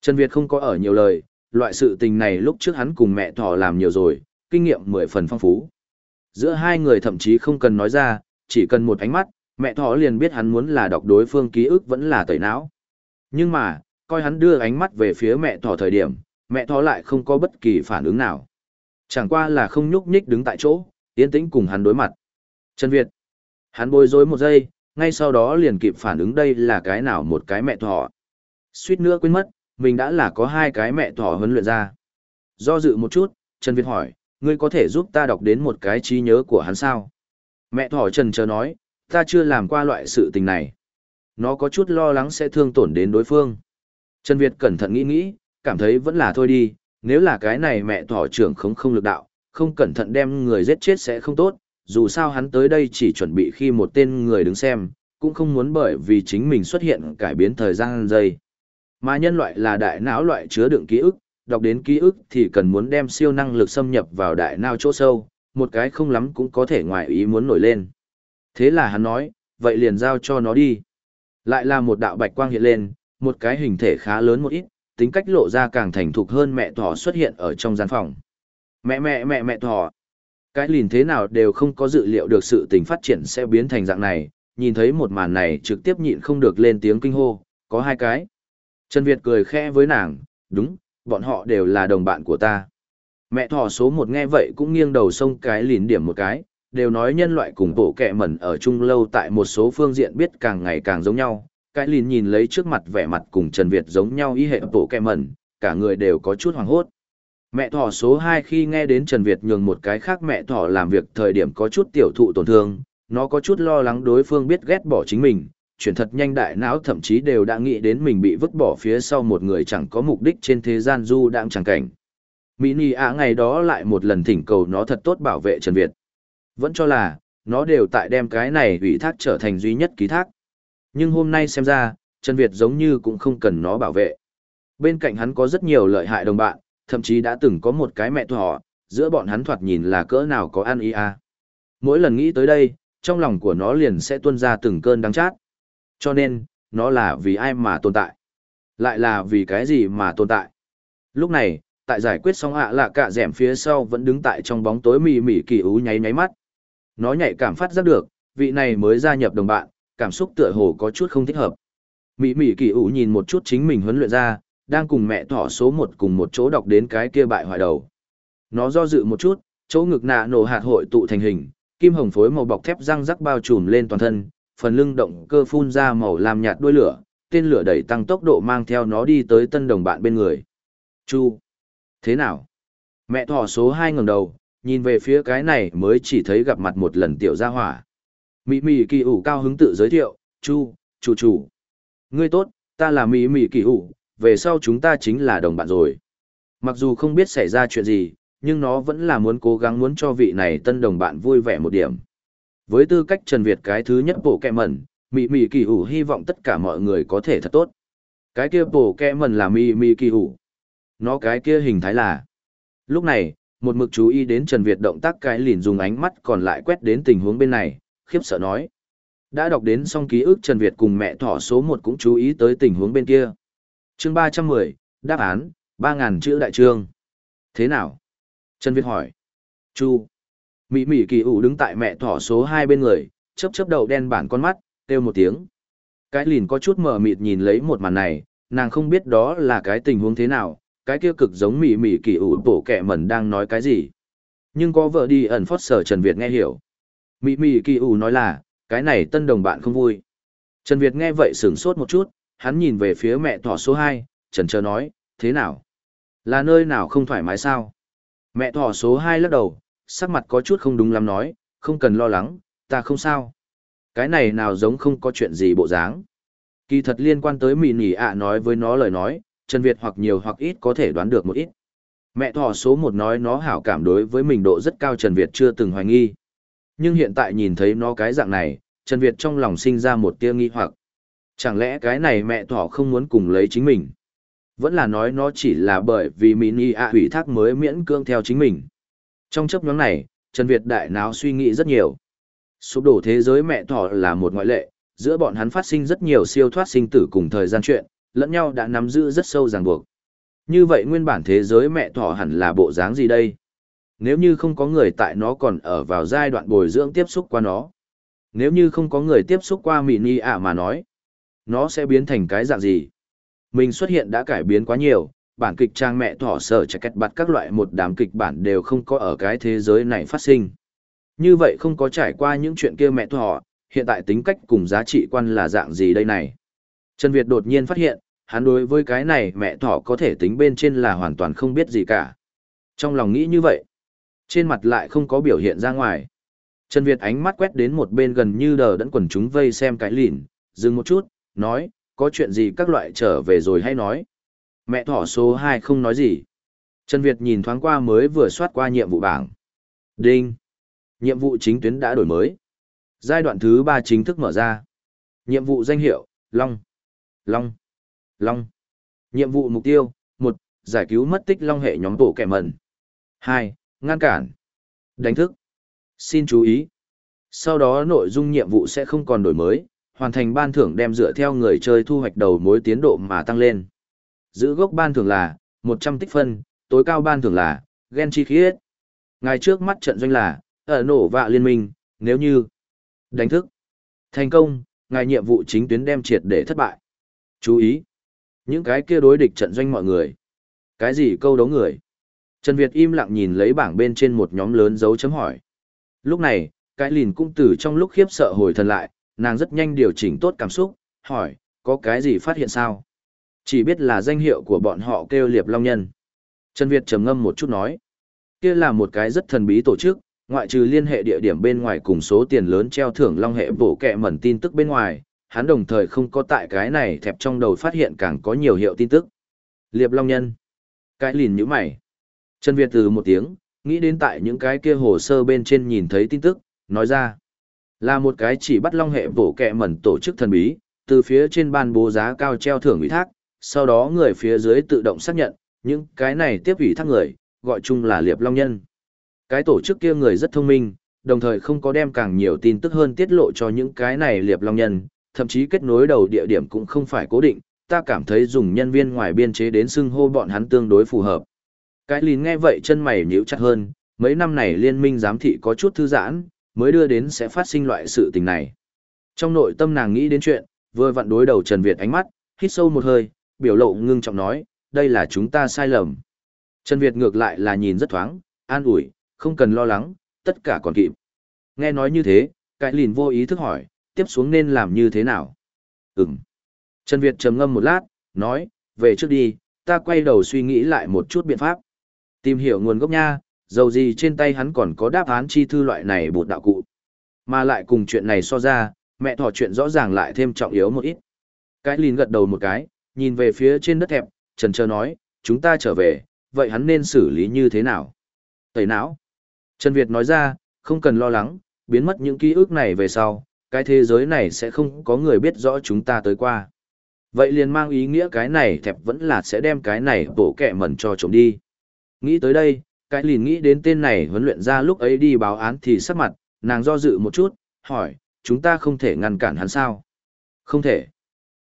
Trần Việt không có ở nhiều lời, loại sự tình này lúc trước hắn cùng mẹ thỏ làm nhiều rồi, kinh nghiệm mười phần phong phú. Giữa hai người thậm chí không cần nói ra, chỉ cần một ánh mắt, mẹ thỏ liền biết hắn muốn là đọc đối phương ký ức vẫn là tẩy não. Nhưng mà, coi hắn đưa ánh mắt về phía mẹ thỏ thời điểm, mẹ thỏ lại không có bất kỳ phản ứng nào. Chẳng qua là không nhúc nhích đứng tại chỗ, yên tĩnh cùng hắn đối mặt. Trần Việt. Hắn bối rối một giây, ngay sau đó liền kịp phản ứng đây là cái nào một cái mẹ thỏ. Suýt nữa quên mất, mình đã là có hai cái mẹ thỏ huấn luyện ra. Do dự một chút, Trần Việt hỏi, ngươi có thể giúp ta đọc đến một cái trí nhớ của hắn sao? Mẹ thỏ Trần chờ nói, ta chưa làm qua loại sự tình này. Nó có chút lo lắng sẽ thương tổn đến đối phương. Trần Việt cẩn thận nghĩ nghĩ, cảm thấy vẫn là thôi đi, nếu là cái này mẹ thỏ trưởng không không lực đạo, không cẩn thận đem người giết chết sẽ không tốt, dù sao hắn tới đây chỉ chuẩn bị khi một tên người đứng xem, cũng không muốn bởi vì chính mình xuất hiện cải biến thời gian giây. Mà nhân loại là đại não loại chứa đựng ký ức, đọc đến ký ức thì cần muốn đem siêu năng lực xâm nhập vào đại não chỗ sâu, một cái không lắm cũng có thể ngoài ý muốn nổi lên. Thế là hắn nói, vậy liền giao cho nó đi. Lại là một đạo bạch quang hiện lên, một cái hình thể khá lớn một ít, tính cách lộ ra càng thành thục hơn mẹ thỏ xuất hiện ở trong gian phòng. Mẹ mẹ mẹ mẹ thỏ. Cái lìn thế nào đều không có dự liệu được sự tình phát triển sẽ biến thành dạng này, nhìn thấy một màn này trực tiếp nhịn không được lên tiếng kinh hô, có hai cái. Trần Việt cười khẽ với nàng, đúng, bọn họ đều là đồng bạn của ta. Mẹ thỏ số một nghe vậy cũng nghiêng đầu sông cái lìn điểm một cái, đều nói nhân loại cùng bộ kẹ mẩn ở chung lâu tại một số phương diện biết càng ngày càng giống nhau. Cái lìn nhìn lấy trước mặt vẻ mặt cùng Trần Việt giống nhau y hệ bộ kẹ mẩn, cả người đều có chút hoàng hốt. Mẹ thỏ số 2 khi nghe đến Trần Việt nhường một cái khác mẹ thỏ làm việc thời điểm có chút tiểu thụ tổn thương, nó có chút lo lắng đối phương biết ghét bỏ chính mình, chuyển thật nhanh đại não thậm chí đều đã nghĩ đến mình bị vứt bỏ phía sau một người chẳng có mục đích trên thế gian du đang chẳng cảnh. Mini ạ ngày đó lại một lần thỉnh cầu nó thật tốt bảo vệ Trần Việt. Vẫn cho là, nó đều tại đem cái này ủy thác trở thành duy nhất ký thác. Nhưng hôm nay xem ra, Trần Việt giống như cũng không cần nó bảo vệ. Bên cạnh hắn có rất nhiều lợi hại đồng bạn, thậm chí đã từng có một cái mẹ thỏ, giữa bọn hắn thoạt nhìn là cỡ nào có ăn ý à. Mỗi lần nghĩ tới đây, trong lòng của nó liền sẽ tuôn ra từng cơn đắng chát. Cho nên, nó là vì ai mà tồn tại? Lại là vì cái gì mà tồn tại? Lúc này, tại giải quyết xong ạ à cả rẻm phía sau vẫn đứng tại trong bóng tối mì mỉ kỳ ú nháy nháy mắt. Nó nhạy cảm phát giác được, vị này mới gia nhập đồng bạn, cảm xúc tựa hồ có chút không thích hợp. mị mị kỳ ú nhìn một chút chính mình huấn luyện ra, đang cùng mẹ thỏ số một cùng một chỗ đọc đến cái kia bại hoại đầu. Nó do dự một chút, chỗ ngực nạ nổ hạt hội tụ thành hình, kim hồng phối màu bọc thép răng rắc bao trùm lên toàn thân, phần lưng động cơ phun ra màu làm nhạt đuôi lửa, tên lửa đẩy tăng tốc độ mang theo nó đi tới tân đồng bạn bên người. Chu! Thế nào? Mẹ thỏ số 2 ngẩng đầu, nhìn về phía cái này mới chỉ thấy gặp mặt một lần tiểu gia hỏa. Mị mị kỳ ủ cao hứng tự giới thiệu, Chu, chủ chủ. Ngươi tốt, ta là mị mị kỳ ủ, về sau chúng ta chính là đồng bạn rồi. Mặc dù không biết xảy ra chuyện gì, nhưng nó vẫn là muốn cố gắng muốn cho vị này tân đồng bạn vui vẻ một điểm. Với tư cách Trần Việt cái thứ nhất bộ kẹ mẩn, Mị Mị Kỳ Hủ hy vọng tất cả mọi người có thể thật tốt. Cái kia bộ kẹ mẩn là Mị Mị Kỳ Hủ. Nó cái kia hình thái là. Lúc này, một mực chú ý đến Trần Việt động tác cái lìn dùng ánh mắt còn lại quét đến tình huống bên này, khiếp sợ nói. Đã đọc đến xong ký ức Trần Việt cùng mẹ thỏ số một cũng chú ý tới tình huống bên kia chương ba trăm mười, đáp án, ba ngàn chữ đại trương. Thế nào? Trần việt hỏi. Chu. Mỹ mỹ kỳ ủ đứng tại mẹ thỏ số hai bên người chấp chấp đầu đen bản con mắt, kêu một tiếng. Cái lìn có chút mờ mịt nhìn lấy một màn này, nàng không biết đó là cái tình huống thế nào, cái kia cực giống mỹ mỹ kỳ ủ bổ kẹ mẩn đang nói cái gì. Nhưng có vợ đi ẩn phót sở trần việt nghe hiểu. Mỹ mỹ kỳ ủ nói là, cái này tân đồng bạn không vui. Trần việt nghe vậy sửng sốt một chút hắn nhìn về phía mẹ thỏ số 2, trần chờ nói, thế nào? Là nơi nào không thoải mái sao? Mẹ thỏ số 2 lắc đầu, sắc mặt có chút không đúng lắm nói, không cần lo lắng, ta không sao. Cái này nào giống không có chuyện gì bộ dáng. Kỳ thật liên quan tới mì nỉ ạ nói với nó lời nói, Trần Việt hoặc nhiều hoặc ít có thể đoán được một ít. Mẹ thỏ số 1 nói nó hảo cảm đối với mình độ rất cao Trần Việt chưa từng hoài nghi. Nhưng hiện tại nhìn thấy nó cái dạng này, Trần Việt trong lòng sinh ra một tia nghi hoặc. Chẳng lẽ cái này mẹ thỏ không muốn cùng lấy chính mình? Vẫn là nói nó chỉ là bởi vì mini ạ hủy thác mới miễn cương theo chính mình. Trong chấp nhóm này, Trần Việt đại náo suy nghĩ rất nhiều. Sụp đổ thế giới mẹ thỏ là một ngoại lệ, giữa bọn hắn phát sinh rất nhiều siêu thoát sinh tử cùng thời gian chuyện, lẫn nhau đã nắm giữ rất sâu ràng buộc. Như vậy nguyên bản thế giới mẹ thỏ hẳn là bộ dáng gì đây? Nếu như không có người tại nó còn ở vào giai đoạn bồi dưỡng tiếp xúc qua nó. Nếu như không có người tiếp xúc qua mini ạ mà nói, nó sẽ biến thành cái dạng gì? Mình xuất hiện đã cải biến quá nhiều, bản kịch trang mẹ thỏ sở chạy kẹt bặt các loại một đám kịch bản đều không có ở cái thế giới này phát sinh. Như vậy không có trải qua những chuyện kia mẹ thỏ, hiện tại tính cách cùng giá trị quan là dạng gì đây này? Trần Việt đột nhiên phát hiện, hắn đối với cái này mẹ thỏ có thể tính bên trên là hoàn toàn không biết gì cả. Trong lòng nghĩ như vậy, trên mặt lại không có biểu hiện ra ngoài. Trần Việt ánh mắt quét đến một bên gần như đờ đẫn quần chúng vây xem cái lìn, dừng một chút, nói, có chuyện gì các loại trở về rồi hay nói. Mẹ thỏ số 2 không nói gì. Trần Việt nhìn thoáng qua mới vừa soát qua nhiệm vụ bảng. Đinh. Nhiệm vụ chính tuyến đã đổi mới. Giai đoạn thứ 3 chính thức mở ra. Nhiệm vụ danh hiệu, Long. Long. Long. Nhiệm vụ mục tiêu, 1. Giải cứu mất tích Long hệ nhóm tổ kẻ mẩn. 2. Ngăn cản. Đánh thức. Xin chú ý. Sau đó nội dung nhiệm vụ sẽ không còn đổi mới, hoàn thành ban thưởng đem dựa theo người chơi thu hoạch đầu mối tiến độ mà tăng lên. Giữ gốc ban thưởng là 100 tích phân, tối cao ban thưởng là gen chi khiết. Ngày trước mắt trận doanh là ở nổ vạ liên minh, nếu như đánh thức thành công, ngài nhiệm vụ chính tuyến đem triệt để thất bại. Chú ý, những cái kia đối địch trận doanh mọi người. Cái gì câu đấu người? Trần Việt im lặng nhìn lấy bảng bên trên một nhóm lớn dấu chấm hỏi. Lúc này, cái lìn cũng từ trong lúc khiếp sợ hồi thần lại, nàng rất nhanh điều chỉnh tốt cảm xúc, hỏi, có cái gì phát hiện sao? Chỉ biết là danh hiệu của bọn họ kêu liệp long nhân. Trần Việt trầm ngâm một chút nói, kia là một cái rất thần bí tổ chức, ngoại trừ liên hệ địa điểm bên ngoài cùng số tiền lớn treo thưởng long hệ bổ kẹ mẩn tin tức bên ngoài, hắn đồng thời không có tại cái này thẹp trong đầu phát hiện càng có nhiều hiệu tin tức. Liệp long nhân. Cái lìn như mày. Trần Việt từ một tiếng, nghĩ đến tại những cái kia hồ sơ bên trên nhìn thấy tin tức, nói ra. Là một cái chỉ bắt long hệ bổ kẹ mẩn tổ chức thần bí, từ phía trên ban bố giá cao treo thưởng ủy thác, sau đó người phía dưới tự động xác nhận, những cái này tiếp ủy thác người, gọi chung là liệp long nhân. Cái tổ chức kia người rất thông minh, đồng thời không có đem càng nhiều tin tức hơn tiết lộ cho những cái này liệp long nhân, thậm chí kết nối đầu địa điểm cũng không phải cố định, ta cảm thấy dùng nhân viên ngoài biên chế đến xưng hô bọn hắn tương đối phù hợp. Cái lìn nghe vậy chân mày nhíu chặt hơn, mấy năm này liên minh giám thị có chút thư giãn, mới đưa đến sẽ phát sinh loại sự tình này. Trong nội tâm nàng nghĩ đến chuyện, vừa vặn đối đầu Trần Việt ánh mắt, hít sâu một hơi, biểu lộ ngưng trọng nói, đây là chúng ta sai lầm. Trần Việt ngược lại là nhìn rất thoáng, an ủi, không cần lo lắng, tất cả còn kịp. Nghe nói như thế, cái lìn vô ý thức hỏi, tiếp xuống nên làm như thế nào? Ừm. Trần Việt trầm ngâm một lát, nói, về trước đi, ta quay đầu suy nghĩ lại một chút biện pháp. Tìm hiểu nguồn gốc nha, dầu gì trên tay hắn còn có đáp án chi thư loại này bột đạo cụ. Mà lại cùng chuyện này so ra, mẹ thỏ chuyện rõ ràng lại thêm trọng yếu một ít. Cái lìn gật đầu một cái, nhìn về phía trên đất thẹp, trần trơ nói, chúng ta trở về, vậy hắn nên xử lý như thế nào? Tẩy não. Trần Việt nói ra, không cần lo lắng, biến mất những ký ức này về sau, cái thế giới này sẽ không có người biết rõ chúng ta tới qua. Vậy liền mang ý nghĩa cái này thẹp vẫn là sẽ đem cái này bổ kẹ mẩn cho trộm đi. Nghĩ tới đây, cái liền nghĩ đến tên này huấn luyện ra lúc ấy đi báo án thì sắc mặt, nàng do dự một chút, hỏi, chúng ta không thể ngăn cản hắn sao? Không thể.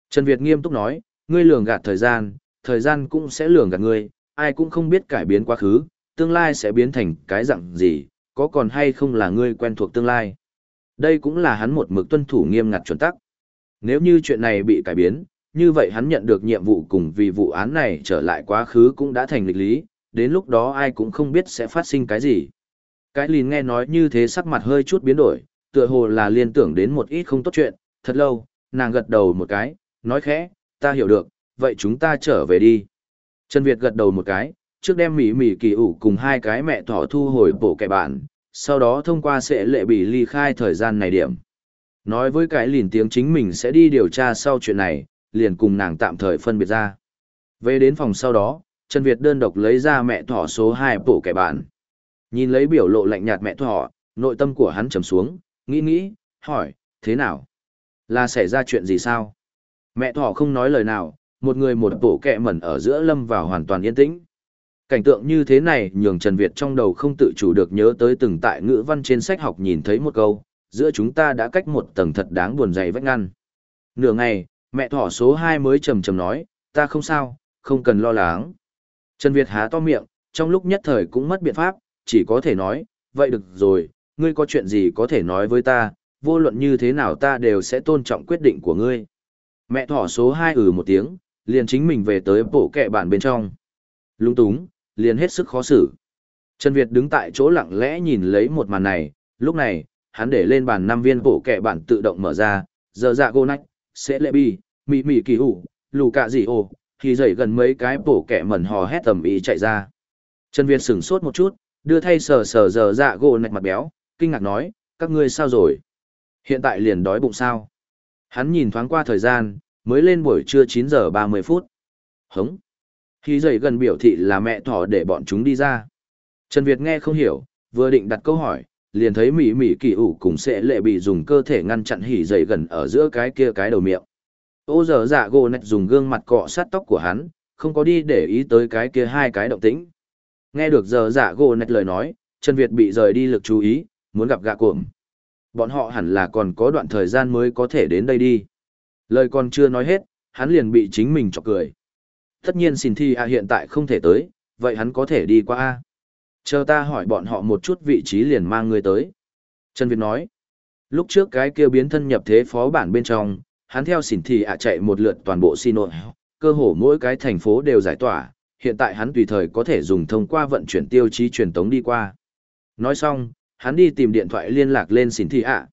Trần Việt nghiêm túc nói, ngươi lường gạt thời gian, thời gian cũng sẽ lường gạt ngươi, ai cũng không biết cải biến quá khứ, tương lai sẽ biến thành cái dạng gì, có còn hay không là ngươi quen thuộc tương lai. Đây cũng là hắn một mực tuân thủ nghiêm ngặt chuẩn tắc. Nếu như chuyện này bị cải biến, như vậy hắn nhận được nhiệm vụ cùng vì vụ án này trở lại quá khứ cũng đã thành lịch lý, đến lúc đó ai cũng không biết sẽ phát sinh cái gì. Cái lìn nghe nói như thế sắc mặt hơi chút biến đổi, tựa hồ là liên tưởng đến một ít không tốt chuyện, thật lâu, nàng gật đầu một cái, nói khẽ, ta hiểu được, vậy chúng ta trở về đi. Trần Việt gật đầu một cái, trước đem mỉ mỉ kỳ ủ cùng hai cái mẹ thỏ thu hồi bộ kẻ bạn, sau đó thông qua sẽ lệ bị ly khai thời gian này điểm. Nói với cái lìn tiếng chính mình sẽ đi điều tra sau chuyện này, liền cùng nàng tạm thời phân biệt ra. Về đến phòng sau đó, Trần Việt đơn độc lấy ra mẹ thỏ số 2 bộ kẻ bản. Nhìn lấy biểu lộ lạnh nhạt mẹ thỏ, nội tâm của hắn trầm xuống, nghĩ nghĩ, hỏi, thế nào? Là xảy ra chuyện gì sao? Mẹ thỏ không nói lời nào, một người một bộ kẹ mẩn ở giữa lâm vào hoàn toàn yên tĩnh. Cảnh tượng như thế này nhường Trần Việt trong đầu không tự chủ được nhớ tới từng tại ngữ văn trên sách học nhìn thấy một câu, giữa chúng ta đã cách một tầng thật đáng buồn dày vách ngăn. Nửa ngày, mẹ thỏ số 2 mới trầm trầm nói, ta không sao, không cần lo lắng. Trần Việt há to miệng, trong lúc nhất thời cũng mất biện pháp, chỉ có thể nói, vậy được rồi, ngươi có chuyện gì có thể nói với ta, vô luận như thế nào ta đều sẽ tôn trọng quyết định của ngươi. Mẹ thỏ số 2 ừ một tiếng, liền chính mình về tới bộ kẹ bản bên trong. Lung túng, liền hết sức khó xử. Trần Việt đứng tại chỗ lặng lẽ nhìn lấy một màn này, lúc này, hắn để lên bàn năm viên bộ kẹ bản tự động mở ra, giờ dạ gô nách, sẽ lệ bi, mị mị kỳ hủ, lù cạ gì ồ, thì dậy gần mấy cái bổ kẻ mẩn hò hét tầm ý chạy ra. Trần Việt sửng sốt một chút, đưa thay sờ sờ giờ dạ gỗ nạch mặt béo, kinh ngạc nói, các ngươi sao rồi? Hiện tại liền đói bụng sao? Hắn nhìn thoáng qua thời gian, mới lên buổi trưa 9 giờ 30 phút. Hống. Khi dậy gần biểu thị là mẹ thỏ để bọn chúng đi ra. Trần Việt nghe không hiểu, vừa định đặt câu hỏi, liền thấy mỉ mỉ kỳ ủ cùng sẽ lệ bị dùng cơ thể ngăn chặn hỉ dậy gần ở giữa cái kia cái đầu miệng. Ô giờ dạ gỗ nạch dùng gương mặt cọ sát tóc của hắn, không có đi để ý tới cái kia hai cái động tĩnh. Nghe được giờ dạ gỗ nạch lời nói, Trần Việt bị rời đi lực chú ý, muốn gặp gạ cuộm. Bọn họ hẳn là còn có đoạn thời gian mới có thể đến đây đi. Lời còn chưa nói hết, hắn liền bị chính mình chọc cười. Tất nhiên xin thi a hiện tại không thể tới, vậy hắn có thể đi qua a. Chờ ta hỏi bọn họ một chút vị trí liền mang người tới. Trần Việt nói, lúc trước cái kia biến thân nhập thế phó bản bên trong, hắn theo xỉn thì ạ chạy một lượt toàn bộ xin nội, cơ hồ mỗi cái thành phố đều giải tỏa, hiện tại hắn tùy thời có thể dùng thông qua vận chuyển tiêu chí truyền tống đi qua. Nói xong, hắn đi tìm điện thoại liên lạc lên xỉn thị ạ.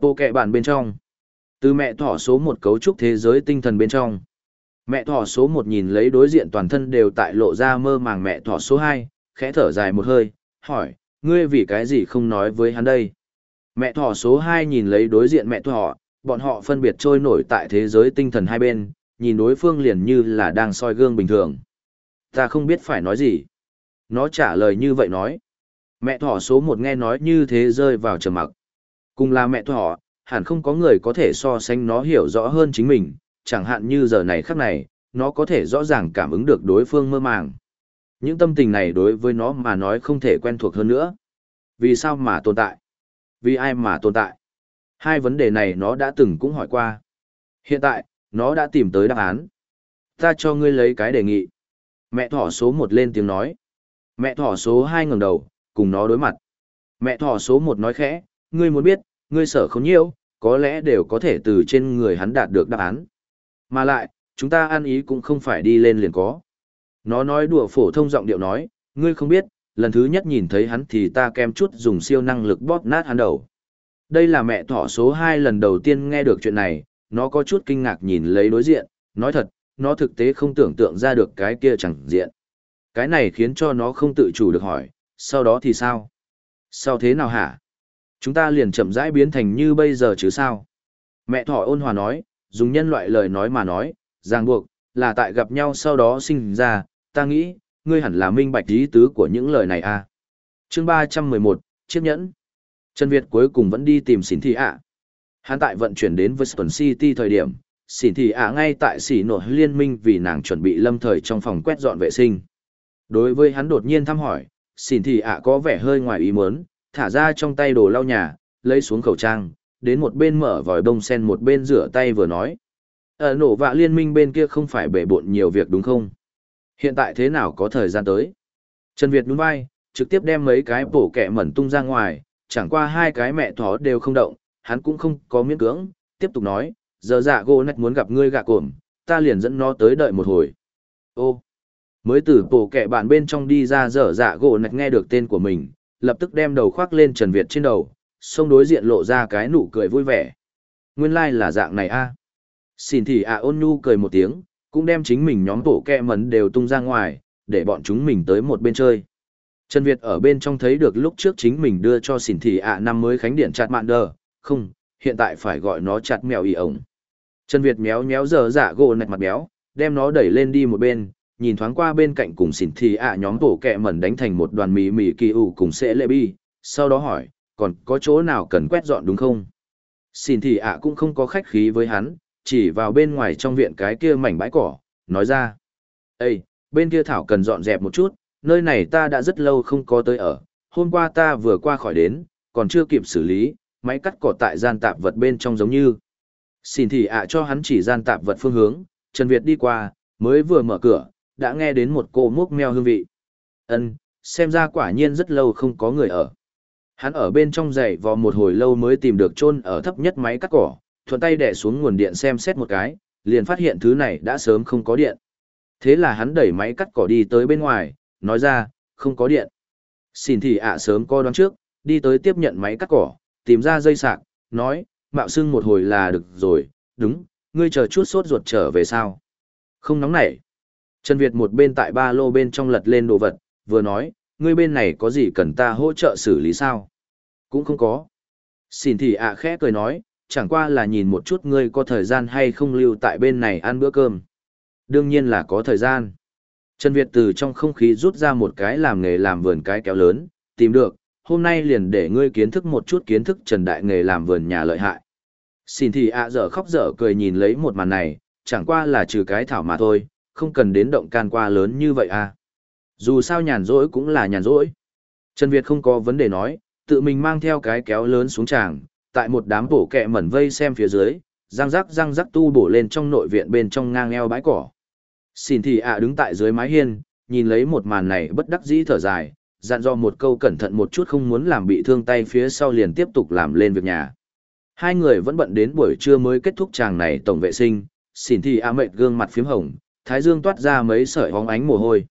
Bộ kệ bản bên trong. Từ mẹ thỏ số một cấu trúc thế giới tinh thần bên trong. Mẹ thỏ số một nhìn lấy đối diện toàn thân đều tại lộ ra mơ màng mẹ thỏ số hai, khẽ thở dài một hơi, hỏi, ngươi vì cái gì không nói với hắn đây? Mẹ thỏ số hai nhìn lấy đối diện mẹ thỏ, bọn họ phân biệt trôi nổi tại thế giới tinh thần hai bên, nhìn đối phương liền như là đang soi gương bình thường. Ta không biết phải nói gì. Nó trả lời như vậy nói. Mẹ thỏ số một nghe nói như thế rơi vào trầm mặc. Cùng là mẹ thỏ, hẳn không có người có thể so sánh nó hiểu rõ hơn chính mình, chẳng hạn như giờ này khắc này, nó có thể rõ ràng cảm ứng được đối phương mơ màng. Những tâm tình này đối với nó mà nói không thể quen thuộc hơn nữa. Vì sao mà tồn tại? Vì ai mà tồn tại? Hai vấn đề này nó đã từng cũng hỏi qua. Hiện tại, nó đã tìm tới đáp án. Ta cho ngươi lấy cái đề nghị. Mẹ thỏ số một lên tiếng nói. Mẹ thỏ số hai ngẩng đầu, cùng nó đối mặt. Mẹ thỏ số một nói khẽ, ngươi muốn biết, ngươi sở không nhiêu, có lẽ đều có thể từ trên người hắn đạt được đáp án. Mà lại, chúng ta ăn ý cũng không phải đi lên liền có. Nó nói đùa phổ thông giọng điệu nói, ngươi không biết, lần thứ nhất nhìn thấy hắn thì ta kem chút dùng siêu năng lực bóp nát hắn đầu. Đây là mẹ thỏ số 2 lần đầu tiên nghe được chuyện này, nó có chút kinh ngạc nhìn lấy đối diện, nói thật, nó thực tế không tưởng tượng ra được cái kia chẳng diện. Cái này khiến cho nó không tự chủ được hỏi, sau đó thì sao? Sau thế nào hả? Chúng ta liền chậm rãi biến thành như bây giờ chứ sao? Mẹ thỏ ôn hòa nói, dùng nhân loại lời nói mà nói, ràng buộc, là tại gặp nhau sau đó sinh ra, ta nghĩ, ngươi hẳn là minh bạch ý tứ của những lời này à. chương 311, chiếc nhẫn. Trần Việt cuối cùng vẫn đi tìm xỉn thị ạ. Hắn tại vận chuyển đến Weston City thời điểm, xỉn thị ạ ngay tại xỉ nội liên minh vì nàng chuẩn bị lâm thời trong phòng quét dọn vệ sinh. Đối với hắn đột nhiên thăm hỏi, xỉn thị ạ có vẻ hơi ngoài ý muốn, thả ra trong tay đồ lau nhà, lấy xuống khẩu trang, đến một bên mở vòi bông sen một bên rửa tay vừa nói. Ở nổ vạ liên minh bên kia không phải bể bộn nhiều việc đúng không? Hiện tại thế nào có thời gian tới? Trần Việt đúng vai, trực tiếp đem mấy cái bổ kẹ mẩn tung ra ngoài, chẳng qua hai cái mẹ thỏ đều không động, hắn cũng không có miễn cưỡng, tiếp tục nói, giờ dạ gỗ nạch muốn gặp ngươi gạ cổm, ta liền dẫn nó tới đợi một hồi. Ô, mới từ bổ kẹ bạn bên trong đi ra dở dạ gỗ nạch nghe được tên của mình, lập tức đem đầu khoác lên Trần Việt trên đầu, xông đối diện lộ ra cái nụ cười vui vẻ. Nguyên lai like là dạng này a. Xin thì à ôn nhu cười một tiếng, cũng đem chính mình nhóm bộ kẹ mẩn đều tung ra ngoài, để bọn chúng mình tới một bên chơi. Trần Việt ở bên trong thấy được lúc trước chính mình đưa cho xỉn thị ạ năm mới khánh điện chặt mạn đờ, không, hiện tại phải gọi nó chặt mèo y ổng. Trần Việt méo méo giờ giả gỗ nạch mặt béo, đem nó đẩy lên đi một bên, nhìn thoáng qua bên cạnh cùng xỉn thị ạ nhóm tổ kẹ mẩn đánh thành một đoàn mì mì kỳ ủ cùng sẽ lệ bi, sau đó hỏi, còn có chỗ nào cần quét dọn đúng không? Xỉn thị ạ cũng không có khách khí với hắn, chỉ vào bên ngoài trong viện cái kia mảnh bãi cỏ, nói ra. Ê, bên kia thảo cần dọn dẹp một chút, nơi này ta đã rất lâu không có tới ở, hôm qua ta vừa qua khỏi đến, còn chưa kịp xử lý, máy cắt cỏ tại gian tạp vật bên trong giống như. Xin thì ạ cho hắn chỉ gian tạp vật phương hướng, Trần Việt đi qua, mới vừa mở cửa, đã nghe đến một cô múc meo hương vị. Ân, xem ra quả nhiên rất lâu không có người ở. Hắn ở bên trong giày vò một hồi lâu mới tìm được chôn ở thấp nhất máy cắt cỏ, thuận tay đè xuống nguồn điện xem xét một cái, liền phát hiện thứ này đã sớm không có điện. Thế là hắn đẩy máy cắt cỏ đi tới bên ngoài, nói ra, không có điện. Xin thì ạ sớm co đoán trước, đi tới tiếp nhận máy cắt cỏ, tìm ra dây sạc, nói, mạo xưng một hồi là được rồi, đúng, ngươi chờ chút sốt ruột trở về sao. Không nóng nảy. Trần Việt một bên tại ba lô bên trong lật lên đồ vật, vừa nói, ngươi bên này có gì cần ta hỗ trợ xử lý sao? Cũng không có. Xin thì ạ khẽ cười nói, chẳng qua là nhìn một chút ngươi có thời gian hay không lưu tại bên này ăn bữa cơm. Đương nhiên là có thời gian. Trần Việt từ trong không khí rút ra một cái làm nghề làm vườn cái kéo lớn, tìm được, hôm nay liền để ngươi kiến thức một chút kiến thức Trần Đại nghề làm vườn nhà lợi hại. Xin thì ạ dở khóc dở cười nhìn lấy một màn này, chẳng qua là trừ cái thảo mà thôi, không cần đến động can qua lớn như vậy à. Dù sao nhàn rỗi cũng là nhàn rỗi. Trần Việt không có vấn đề nói, tự mình mang theo cái kéo lớn xuống tràng, tại một đám bổ kẹ mẩn vây xem phía dưới, răng rắc răng rắc tu bổ lên trong nội viện bên trong ngang eo bãi cỏ. Xin thì ạ đứng tại dưới mái hiên, nhìn lấy một màn này bất đắc dĩ thở dài, dặn dò một câu cẩn thận một chút không muốn làm bị thương tay phía sau liền tiếp tục làm lên việc nhà. Hai người vẫn bận đến buổi trưa mới kết thúc chàng này tổng vệ sinh, xin thì ạ mệt gương mặt phím hồng, thái dương toát ra mấy sợi hóng ánh mồ hôi.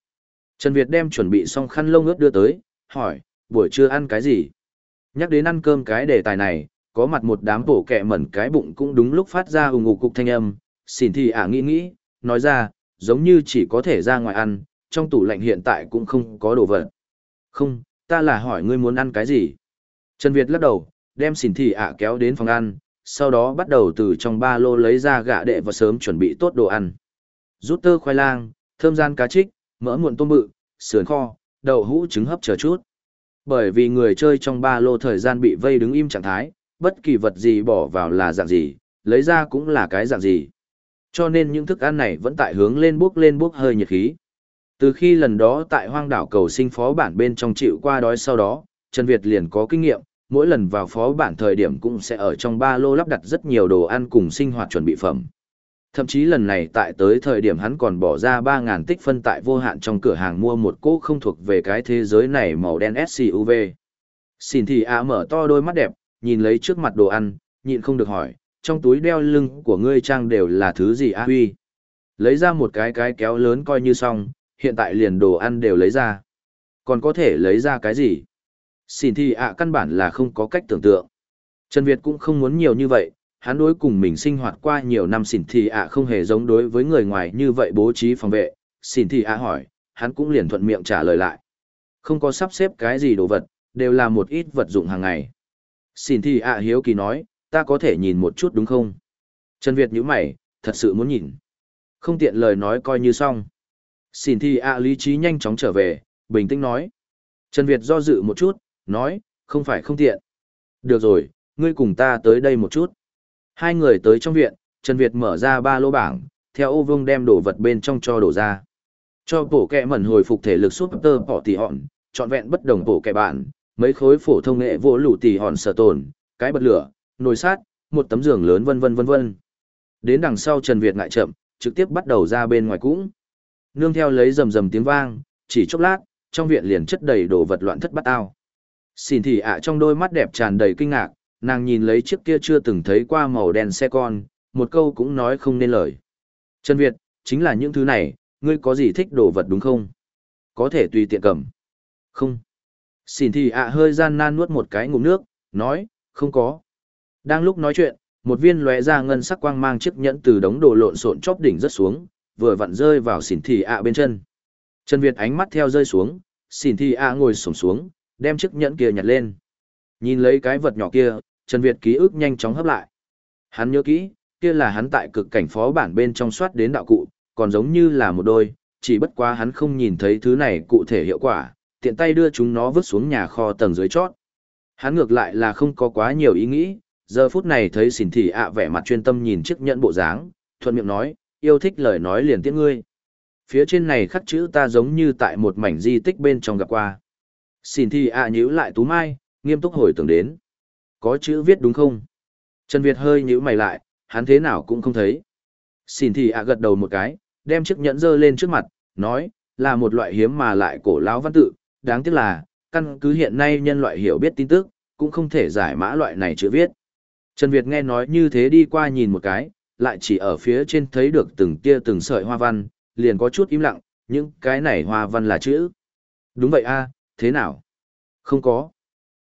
Trần Việt đem chuẩn bị xong khăn lông ướt đưa tới, hỏi, buổi trưa ăn cái gì? Nhắc đến ăn cơm cái đề tài này, có mặt một đám bổ kẹ mẩn cái bụng cũng đúng lúc phát ra ủng ngục cục thanh âm, xỉn thì ả nghĩ nghĩ, nói ra, giống như chỉ có thể ra ngoài ăn, trong tủ lạnh hiện tại cũng không có đồ vật. Không, ta là hỏi ngươi muốn ăn cái gì? Trần Việt lắc đầu, đem xỉn thị ạ kéo đến phòng ăn, sau đó bắt đầu từ trong ba lô lấy ra gạ đệ và sớm chuẩn bị tốt đồ ăn. Rút tơ khoai lang, thơm gian cá trích, mỡ muộn tôm bự, sườn kho, đậu hũ trứng hấp chờ chút. Bởi vì người chơi trong ba lô thời gian bị vây đứng im trạng thái, bất kỳ vật gì bỏ vào là dạng gì, lấy ra cũng là cái dạng gì. Cho nên những thức ăn này vẫn tại hướng lên bước lên bước hơi nhiệt khí. Từ khi lần đó tại hoang đảo cầu sinh phó bản bên trong chịu qua đói sau đó, Trần Việt liền có kinh nghiệm, mỗi lần vào phó bản thời điểm cũng sẽ ở trong ba lô lắp đặt rất nhiều đồ ăn cùng sinh hoạt chuẩn bị phẩm. Thậm chí lần này tại tới thời điểm hắn còn bỏ ra 3.000 tích phân tại vô hạn trong cửa hàng mua một cỗ không thuộc về cái thế giới này màu đen SUV. Xin thì ạ mở to đôi mắt đẹp, nhìn lấy trước mặt đồ ăn, nhịn không được hỏi, trong túi đeo lưng của ngươi trang đều là thứ gì a huy. Lấy ra một cái cái kéo lớn coi như xong, hiện tại liền đồ ăn đều lấy ra. Còn có thể lấy ra cái gì? Xin thì ạ căn bản là không có cách tưởng tượng. Trần Việt cũng không muốn nhiều như vậy, hắn đối cùng mình sinh hoạt qua nhiều năm xỉn thì ạ không hề giống đối với người ngoài như vậy bố trí phòng vệ. Xỉn thì ạ hỏi, hắn cũng liền thuận miệng trả lời lại. Không có sắp xếp cái gì đồ vật, đều là một ít vật dụng hàng ngày. Xỉn thì ạ hiếu kỳ nói, ta có thể nhìn một chút đúng không? Trần Việt nhíu mày, thật sự muốn nhìn. Không tiện lời nói coi như xong. Xin thi ạ lý trí nhanh chóng trở về, bình tĩnh nói. Trần Việt do dự một chút, nói, không phải không tiện. Được rồi, ngươi cùng ta tới đây một chút. Hai người tới trong viện, Trần Việt mở ra ba lô bảng, theo ô vương đem đồ vật bên trong cho đổ ra. Cho bổ kẹ mẩn hồi phục thể lực suốt tơ bỏ tỷ hòn, trọn vẹn bất đồng bổ kẹ bạn, mấy khối phổ thông nghệ vô lũ tỷ hòn sở tồn, cái bật lửa, nồi sát, một tấm giường lớn vân vân vân vân. Đến đằng sau Trần Việt ngại chậm, trực tiếp bắt đầu ra bên ngoài cũng. Nương theo lấy rầm rầm tiếng vang, chỉ chốc lát, trong viện liền chất đầy đồ vật loạn thất bắt ao. Xin thì ạ trong đôi mắt đẹp tràn đầy kinh ngạc, nàng nhìn lấy chiếc kia chưa từng thấy qua màu đen xe con, một câu cũng nói không nên lời. Trần Việt, chính là những thứ này, ngươi có gì thích đồ vật đúng không? Có thể tùy tiện cầm. Không. Xin thì ạ hơi gian nan nuốt một cái ngụm nước, nói, không có. Đang lúc nói chuyện, một viên lóe ra ngân sắc quang mang chiếc nhẫn từ đống đồ lộn xộn chóp đỉnh rất xuống, vừa vặn rơi vào xỉn thì ạ bên chân. Trần Việt ánh mắt theo rơi xuống, xỉn thì ạ ngồi xổm xuống, đem chiếc nhẫn kia nhặt lên. Nhìn lấy cái vật nhỏ kia, Trần Việt ký ức nhanh chóng hấp lại. Hắn nhớ kỹ, kia là hắn tại cực cảnh phó bản bên trong soát đến đạo cụ, còn giống như là một đôi, chỉ bất quá hắn không nhìn thấy thứ này cụ thể hiệu quả, tiện tay đưa chúng nó vứt xuống nhà kho tầng dưới chót. Hắn ngược lại là không có quá nhiều ý nghĩ, giờ phút này thấy xỉn thị ạ vẻ mặt chuyên tâm nhìn chiếc nhẫn bộ dáng, thuận miệng nói, yêu thích lời nói liền tiễn ngươi. Phía trên này khắc chữ ta giống như tại một mảnh di tích bên trong gặp qua. Xỉn thị ạ nhíu lại tú mai, nghiêm túc hồi tưởng đến. Có chữ viết đúng không? Trần Việt hơi nhíu mày lại, hắn thế nào cũng không thấy. xỉn thị ạ gật đầu một cái, đem chiếc nhẫn dơ lên trước mặt, nói, là một loại hiếm mà lại cổ lão văn tự, đáng tiếc là, căn cứ hiện nay nhân loại hiểu biết tin tức, cũng không thể giải mã loại này chữ viết. Trần Việt nghe nói như thế đi qua nhìn một cái, lại chỉ ở phía trên thấy được từng tia từng sợi hoa văn, liền có chút im lặng, những cái này hoa văn là chữ. Đúng vậy a, thế nào? Không có.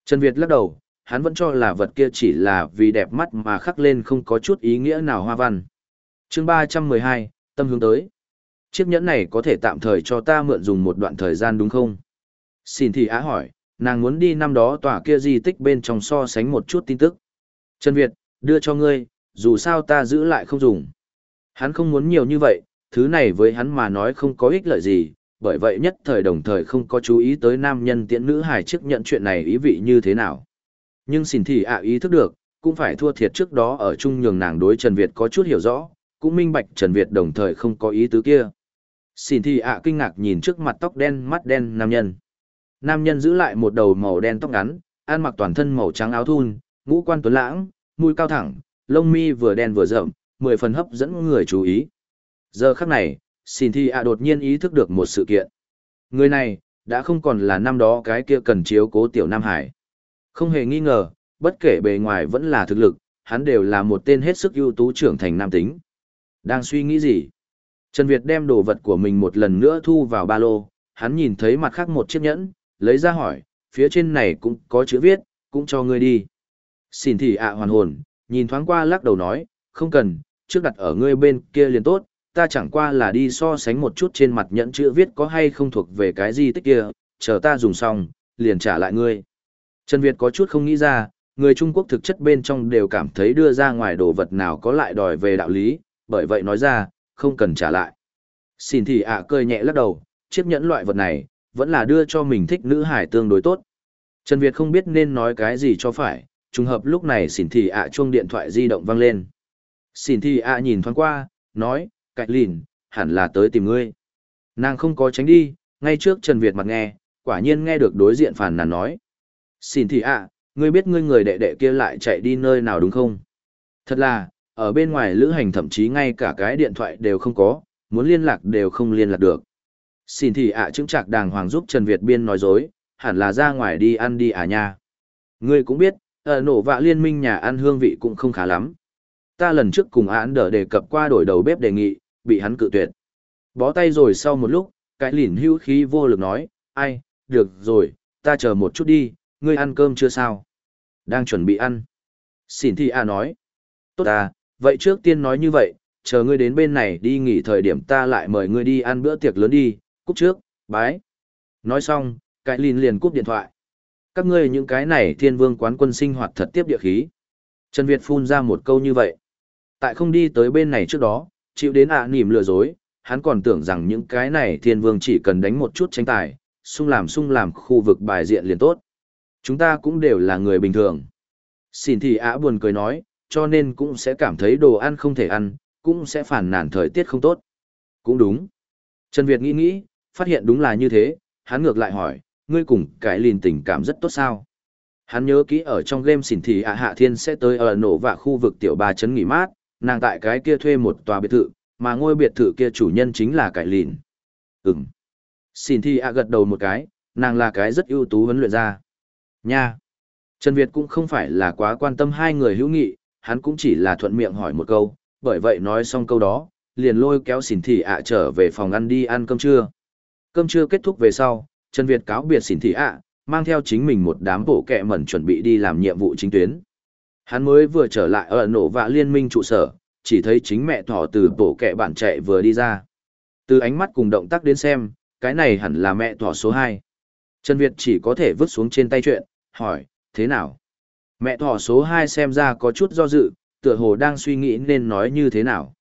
Trần Việt lắc đầu, hắn vẫn cho là vật kia chỉ là vì đẹp mắt mà khắc lên không có chút ý nghĩa nào hoa văn. chương 312, tâm hướng tới. Chiếc nhẫn này có thể tạm thời cho ta mượn dùng một đoạn thời gian đúng không? Xin thì á hỏi, nàng muốn đi năm đó tòa kia di tích bên trong so sánh một chút tin tức. Trần Việt, đưa cho ngươi, dù sao ta giữ lại không dùng. Hắn không muốn nhiều như vậy, thứ này với hắn mà nói không có ích lợi gì, bởi vậy nhất thời đồng thời không có chú ý tới nam nhân tiễn nữ hài trước nhận chuyện này ý vị như thế nào. Nhưng xin thì ạ ý thức được, cũng phải thua thiệt trước đó ở chung nhường nàng đối Trần Việt có chút hiểu rõ, cũng minh bạch Trần Việt đồng thời không có ý tứ kia. Xin thì ạ kinh ngạc nhìn trước mặt tóc đen mắt đen nam nhân. Nam nhân giữ lại một đầu màu đen tóc ngắn, ăn mặc toàn thân màu trắng áo thun, ngũ quan tuấn lãng, mũi cao thẳng, lông mi vừa đen vừa rậm, mười phần hấp dẫn người chú ý. Giờ khắc này, xin thi ạ đột nhiên ý thức được một sự kiện. Người này, đã không còn là năm đó cái kia cần chiếu cố tiểu Nam Hải. Không hề nghi ngờ, bất kể bề ngoài vẫn là thực lực, hắn đều là một tên hết sức ưu tú trưởng thành nam tính. Đang suy nghĩ gì? Trần Việt đem đồ vật của mình một lần nữa thu vào ba lô, hắn nhìn thấy mặt khác một chiếc nhẫn, lấy ra hỏi, phía trên này cũng có chữ viết, cũng cho ngươi đi. Xin thì ạ hoàn hồn, nhìn thoáng qua lắc đầu nói, không cần, trước đặt ở ngươi bên kia liền tốt, ta chẳng qua là đi so sánh một chút trên mặt nhẫn chữ viết có hay không thuộc về cái gì tích kia, chờ ta dùng xong, liền trả lại ngươi. Trần Việt có chút không nghĩ ra, người Trung Quốc thực chất bên trong đều cảm thấy đưa ra ngoài đồ vật nào có lại đòi về đạo lý, bởi vậy nói ra, không cần trả lại. Xin thì ạ cười nhẹ lắc đầu, chiếc nhẫn loại vật này, vẫn là đưa cho mình thích nữ hải tương đối tốt. Trần Việt không biết nên nói cái gì cho phải, trùng hợp lúc này xỉn Thị ạ chuông điện thoại di động vang lên. Xỉn Thị ạ nhìn thoáng qua, nói, cạch lìn, hẳn là tới tìm ngươi. Nàng không có tránh đi, ngay trước Trần Việt mặt nghe, quả nhiên nghe được đối diện phản nàn nói. Xỉn Thị ạ, ngươi biết ngươi người đệ đệ kia lại chạy đi nơi nào đúng không? Thật là, ở bên ngoài lữ hành thậm chí ngay cả cái điện thoại đều không có, muốn liên lạc đều không liên lạc được. Xin thì ạ chứng trạc đàng hoàng giúp Trần Việt Biên nói dối, hẳn là ra ngoài đi ăn đi à nha. Ngươi cũng biết, ở nổ vạ liên minh nhà ăn hương vị cũng không khá lắm. Ta lần trước cùng án đỡ đề cập qua đổi đầu bếp đề nghị, bị hắn cự tuyệt. Bó tay rồi sau một lúc, cái lỉn hữu khí vô lực nói, ai, được rồi, ta chờ một chút đi, ngươi ăn cơm chưa sao? Đang chuẩn bị ăn. Xin thì à nói. Tốt à, vậy trước tiên nói như vậy, chờ ngươi đến bên này đi nghỉ thời điểm ta lại mời ngươi đi ăn bữa tiệc lớn đi, cúp trước, bái. Nói xong, cái lìn liền cúp điện thoại. Các ngươi những cái này thiên vương quán quân sinh hoạt thật tiếp địa khí. Trần Việt phun ra một câu như vậy. Tại không đi tới bên này trước đó, chịu đến ạ à nỉm lừa dối, hắn còn tưởng rằng những cái này thiên vương chỉ cần đánh một chút tranh tài, sung làm sung làm khu vực bài diện liền tốt. Chúng ta cũng đều là người bình thường. Xin thì ạ buồn cười nói, cho nên cũng sẽ cảm thấy đồ ăn không thể ăn, cũng sẽ phản nản thời tiết không tốt. Cũng đúng. Trần Việt nghĩ nghĩ, phát hiện đúng là như thế, hắn ngược lại hỏi, ngươi cùng cái lìn tình cảm rất tốt sao? Hắn nhớ kỹ ở trong game xỉn thì ạ Hạ Thiên sẽ tới ở nổ và khu vực tiểu ba chấn nghỉ mát, nàng tại cái kia thuê một tòa biệt thự, mà ngôi biệt thự kia chủ nhân chính là cái lìn. Ừm. Xỉn thì ạ gật đầu một cái, nàng là cái rất ưu tú huấn luyện ra. Nha. Trần Việt cũng không phải là quá quan tâm hai người hữu nghị, hắn cũng chỉ là thuận miệng hỏi một câu, bởi vậy nói xong câu đó, liền lôi kéo xỉn thị ạ trở về phòng ăn đi ăn cơm trưa. Cơm trưa kết thúc về sau, Trần Việt cáo biệt xỉn thị ạ, mang theo chính mình một đám bộ kẹ mẩn chuẩn bị đi làm nhiệm vụ chính tuyến. Hắn mới vừa trở lại ở nổ vạ liên minh trụ sở, chỉ thấy chính mẹ thỏ từ bộ kẹ bản chạy vừa đi ra. Từ ánh mắt cùng động tác đến xem, cái này hẳn là mẹ thỏ số 2. Trần Việt chỉ có thể vứt xuống trên tay chuyện, hỏi, thế nào? Mẹ thỏ số 2 xem ra có chút do dự, tựa hồ đang suy nghĩ nên nói như thế nào.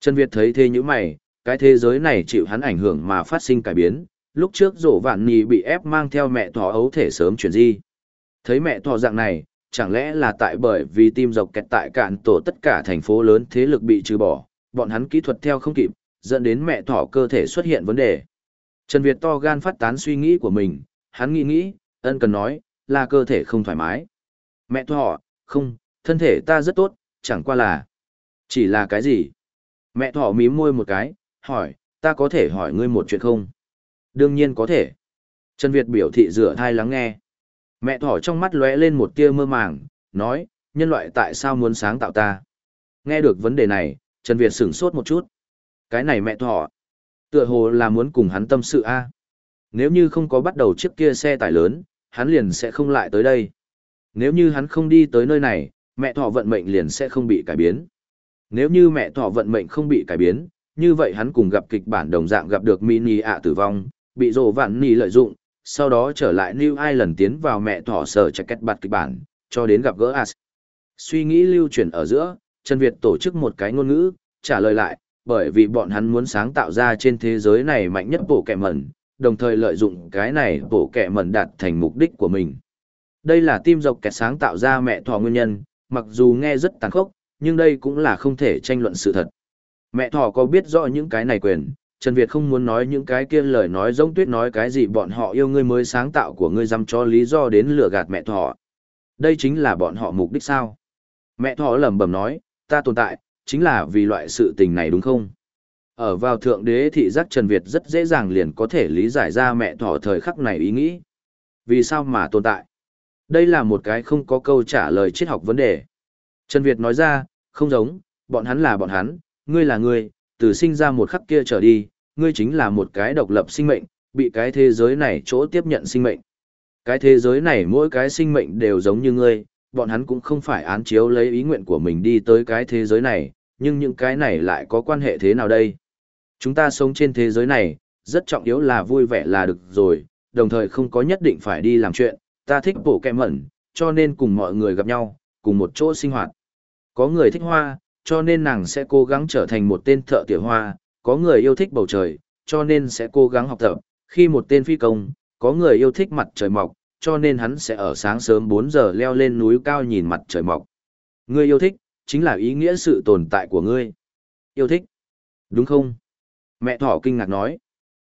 Trần Việt thấy thế như mày, cái thế giới này chịu hắn ảnh hưởng mà phát sinh cải biến, lúc trước rổ vạn nhì bị ép mang theo mẹ thỏ ấu thể sớm chuyển di. Thấy mẹ thỏ dạng này, chẳng lẽ là tại bởi vì tim dọc kẹt tại cạn tổ tất cả thành phố lớn thế lực bị trừ bỏ, bọn hắn kỹ thuật theo không kịp, dẫn đến mẹ thỏ cơ thể xuất hiện vấn đề. Trần Việt to gan phát tán suy nghĩ của mình, hắn nghĩ nghĩ, ân cần nói, là cơ thể không thoải mái. Mẹ thỏ, không, thân thể ta rất tốt, chẳng qua là... Chỉ là cái gì? Mẹ thỏ mím môi một cái, hỏi, ta có thể hỏi ngươi một chuyện không? Đương nhiên có thể. Trần Việt biểu thị rửa thai lắng nghe. Mẹ thỏ trong mắt lóe lên một tia mơ màng, nói, nhân loại tại sao muốn sáng tạo ta? Nghe được vấn đề này, Trần Việt sửng sốt một chút. Cái này mẹ thỏ, tựa hồ là muốn cùng hắn tâm sự a. Nếu như không có bắt đầu chiếc kia xe tải lớn, hắn liền sẽ không lại tới đây. Nếu như hắn không đi tới nơi này, mẹ thỏ vận mệnh liền sẽ không bị cải biến. Nếu như mẹ thỏ vận mệnh không bị cải biến, như vậy hắn cùng gặp kịch bản đồng dạng gặp được mini ạ tử vong, bị rồ vạn nỉ lợi dụng, sau đó trở lại New Ireland tiến vào mẹ thỏ sở chạy cách bạt kịch bản, cho đến gặp gỡ As. Suy nghĩ lưu chuyển ở giữa, Trần Việt tổ chức một cái ngôn ngữ, trả lời lại, bởi vì bọn hắn muốn sáng tạo ra trên thế giới này mạnh nhất bộ kẻ mẩn, đồng thời lợi dụng cái này bộ kẻ mẩn đạt thành mục đích của mình. Đây là tim dọc kẻ sáng tạo ra mẹ thỏ nguyên nhân, mặc dù nghe rất tàn khốc, nhưng đây cũng là không thể tranh luận sự thật. Mẹ thỏ có biết rõ những cái này quyền, Trần Việt không muốn nói những cái kia lời nói giống tuyết nói cái gì bọn họ yêu ngươi mới sáng tạo của ngươi dăm cho lý do đến lừa gạt mẹ thỏ. Đây chính là bọn họ mục đích sao? Mẹ thỏ lẩm bẩm nói, ta tồn tại, chính là vì loại sự tình này đúng không? Ở vào thượng đế thị giác Trần Việt rất dễ dàng liền có thể lý giải ra mẹ thỏ thời khắc này ý nghĩ. Vì sao mà tồn tại? Đây là một cái không có câu trả lời triết học vấn đề. Trần Việt nói ra, không giống, bọn hắn là bọn hắn, ngươi là ngươi, từ sinh ra một khắc kia trở đi, ngươi chính là một cái độc lập sinh mệnh, bị cái thế giới này chỗ tiếp nhận sinh mệnh. Cái thế giới này mỗi cái sinh mệnh đều giống như ngươi, bọn hắn cũng không phải án chiếu lấy ý nguyện của mình đi tới cái thế giới này, nhưng những cái này lại có quan hệ thế nào đây? Chúng ta sống trên thế giới này, rất trọng yếu là vui vẻ là được rồi, đồng thời không có nhất định phải đi làm chuyện, ta thích bổ kẹ mẩn, cho nên cùng mọi người gặp nhau, cùng một chỗ sinh hoạt. Có người thích hoa, cho nên nàng sẽ cố gắng trở thành một tên thợ tỉa hoa, có người yêu thích bầu trời, cho nên sẽ cố gắng học tập, khi một tên phi công, có người yêu thích mặt trời mọc, cho nên hắn sẽ ở sáng sớm 4 giờ leo lên núi cao nhìn mặt trời mọc. Ngươi yêu thích, chính là ý nghĩa sự tồn tại của ngươi. Yêu thích. Đúng không? Mẹ thỏ kinh ngạc nói.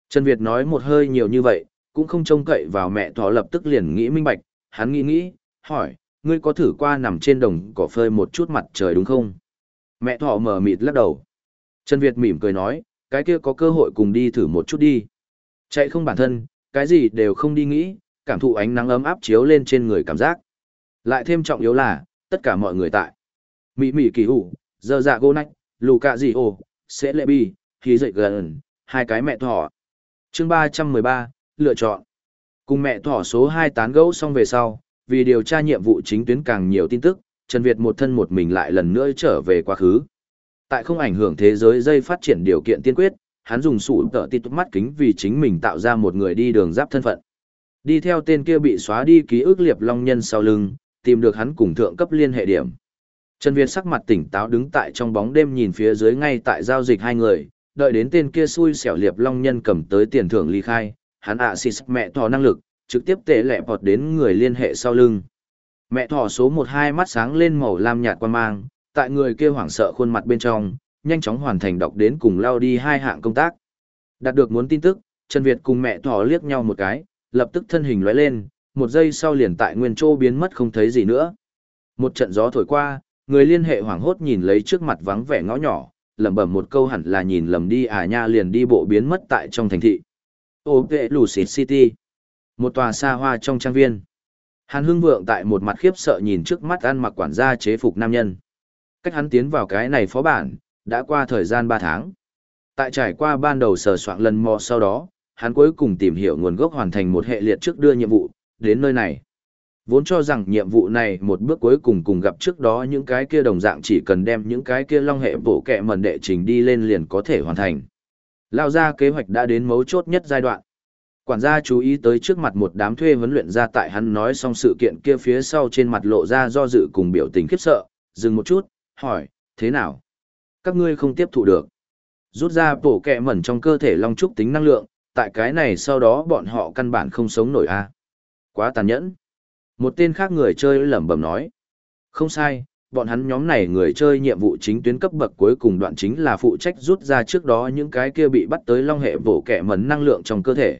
Trần Việt nói một hơi nhiều như vậy, cũng không trông cậy vào mẹ thỏ lập tức liền nghĩ minh bạch, hắn nghĩ nghĩ, hỏi, ngươi có thử qua nằm trên đồng cỏ phơi một chút mặt trời đúng không? Mẹ thỏ mở mịt lắc đầu. Trần Việt mỉm cười nói, cái kia có cơ hội cùng đi thử một chút đi. Chạy không bản thân, cái gì đều không đi nghĩ, cảm thụ ánh nắng ấm áp chiếu lên trên người cảm giác. Lại thêm trọng yếu là, tất cả mọi người tại. Mỹ Mỹ kỳ hủ, giờ dạ gô nách, lù cạ gì ồ, sẽ lệ bi, khí dậy gần, hai cái mẹ thỏ. chương ba trăm mười ba lựa chọn. Cùng mẹ thỏ số hai tán gẫu xong về sau, vì điều tra nhiệm vụ chính tuyến càng nhiều tin tức, Trần Việt một thân một mình lại lần nữa trở về quá khứ. Tại không ảnh hưởng thế giới dây phát triển điều kiện tiên quyết, hắn dùng sủ tợ tịt mắt kính vì chính mình tạo ra một người đi đường giáp thân phận. Đi theo tên kia bị xóa đi ký ức liệp long nhân sau lưng, tìm được hắn cùng thượng cấp liên hệ điểm. Trần Việt sắc mặt tỉnh táo đứng tại trong bóng đêm nhìn phía dưới ngay tại giao dịch hai người, đợi đến tên kia xui xẻo liệp long nhân cầm tới tiền thưởng ly khai, hắn ạ xịt mẹ thò năng lực, trực tiếp tệ lẹ bọt đến người liên hệ sau lưng. Mẹ thỏ số một hai mắt sáng lên màu lam nhạt quan mang, tại người kia hoảng sợ khuôn mặt bên trong, nhanh chóng hoàn thành đọc đến cùng lao đi hai hạng công tác. Đạt được muốn tin tức, Trần Việt cùng mẹ thỏ liếc nhau một cái, lập tức thân hình lóe lên, một giây sau liền tại nguyên châu biến mất không thấy gì nữa. Một trận gió thổi qua, người liên hệ hoảng hốt nhìn lấy trước mặt vắng vẻ ngõ nhỏ, lẩm bẩm một câu hẳn là nhìn lầm đi à nha liền đi bộ biến mất tại trong thành thị. Ô vệ Lucid City. Một tòa xa hoa trong trang viên. Hàn Hưng Vượng tại một mặt khiếp sợ nhìn trước mắt ăn mặc quản gia chế phục nam nhân. Cách hắn tiến vào cái này phó bản, đã qua thời gian 3 tháng. Tại trải qua ban đầu sờ soạn lần mò sau đó, hắn cuối cùng tìm hiểu nguồn gốc hoàn thành một hệ liệt trước đưa nhiệm vụ, đến nơi này. Vốn cho rằng nhiệm vụ này một bước cuối cùng cùng gặp trước đó những cái kia đồng dạng chỉ cần đem những cái kia long hệ bổ kẹ mần đệ trình đi lên liền có thể hoàn thành. Lao ra kế hoạch đã đến mấu chốt nhất giai đoạn. Quản gia chú ý tới trước mặt một đám thuê huấn luyện ra tại hắn nói xong sự kiện kia phía sau trên mặt lộ ra do dự cùng biểu tình khiếp sợ, dừng một chút, hỏi, thế nào? Các ngươi không tiếp thụ được. Rút ra bổ kẹ mẩn trong cơ thể long trúc tính năng lượng, tại cái này sau đó bọn họ căn bản không sống nổi a Quá tàn nhẫn. Một tên khác người chơi lẩm bẩm nói. Không sai, bọn hắn nhóm này người chơi nhiệm vụ chính tuyến cấp bậc cuối cùng đoạn chính là phụ trách rút ra trước đó những cái kia bị bắt tới long hệ bổ kẹ mẩn năng lượng trong cơ thể.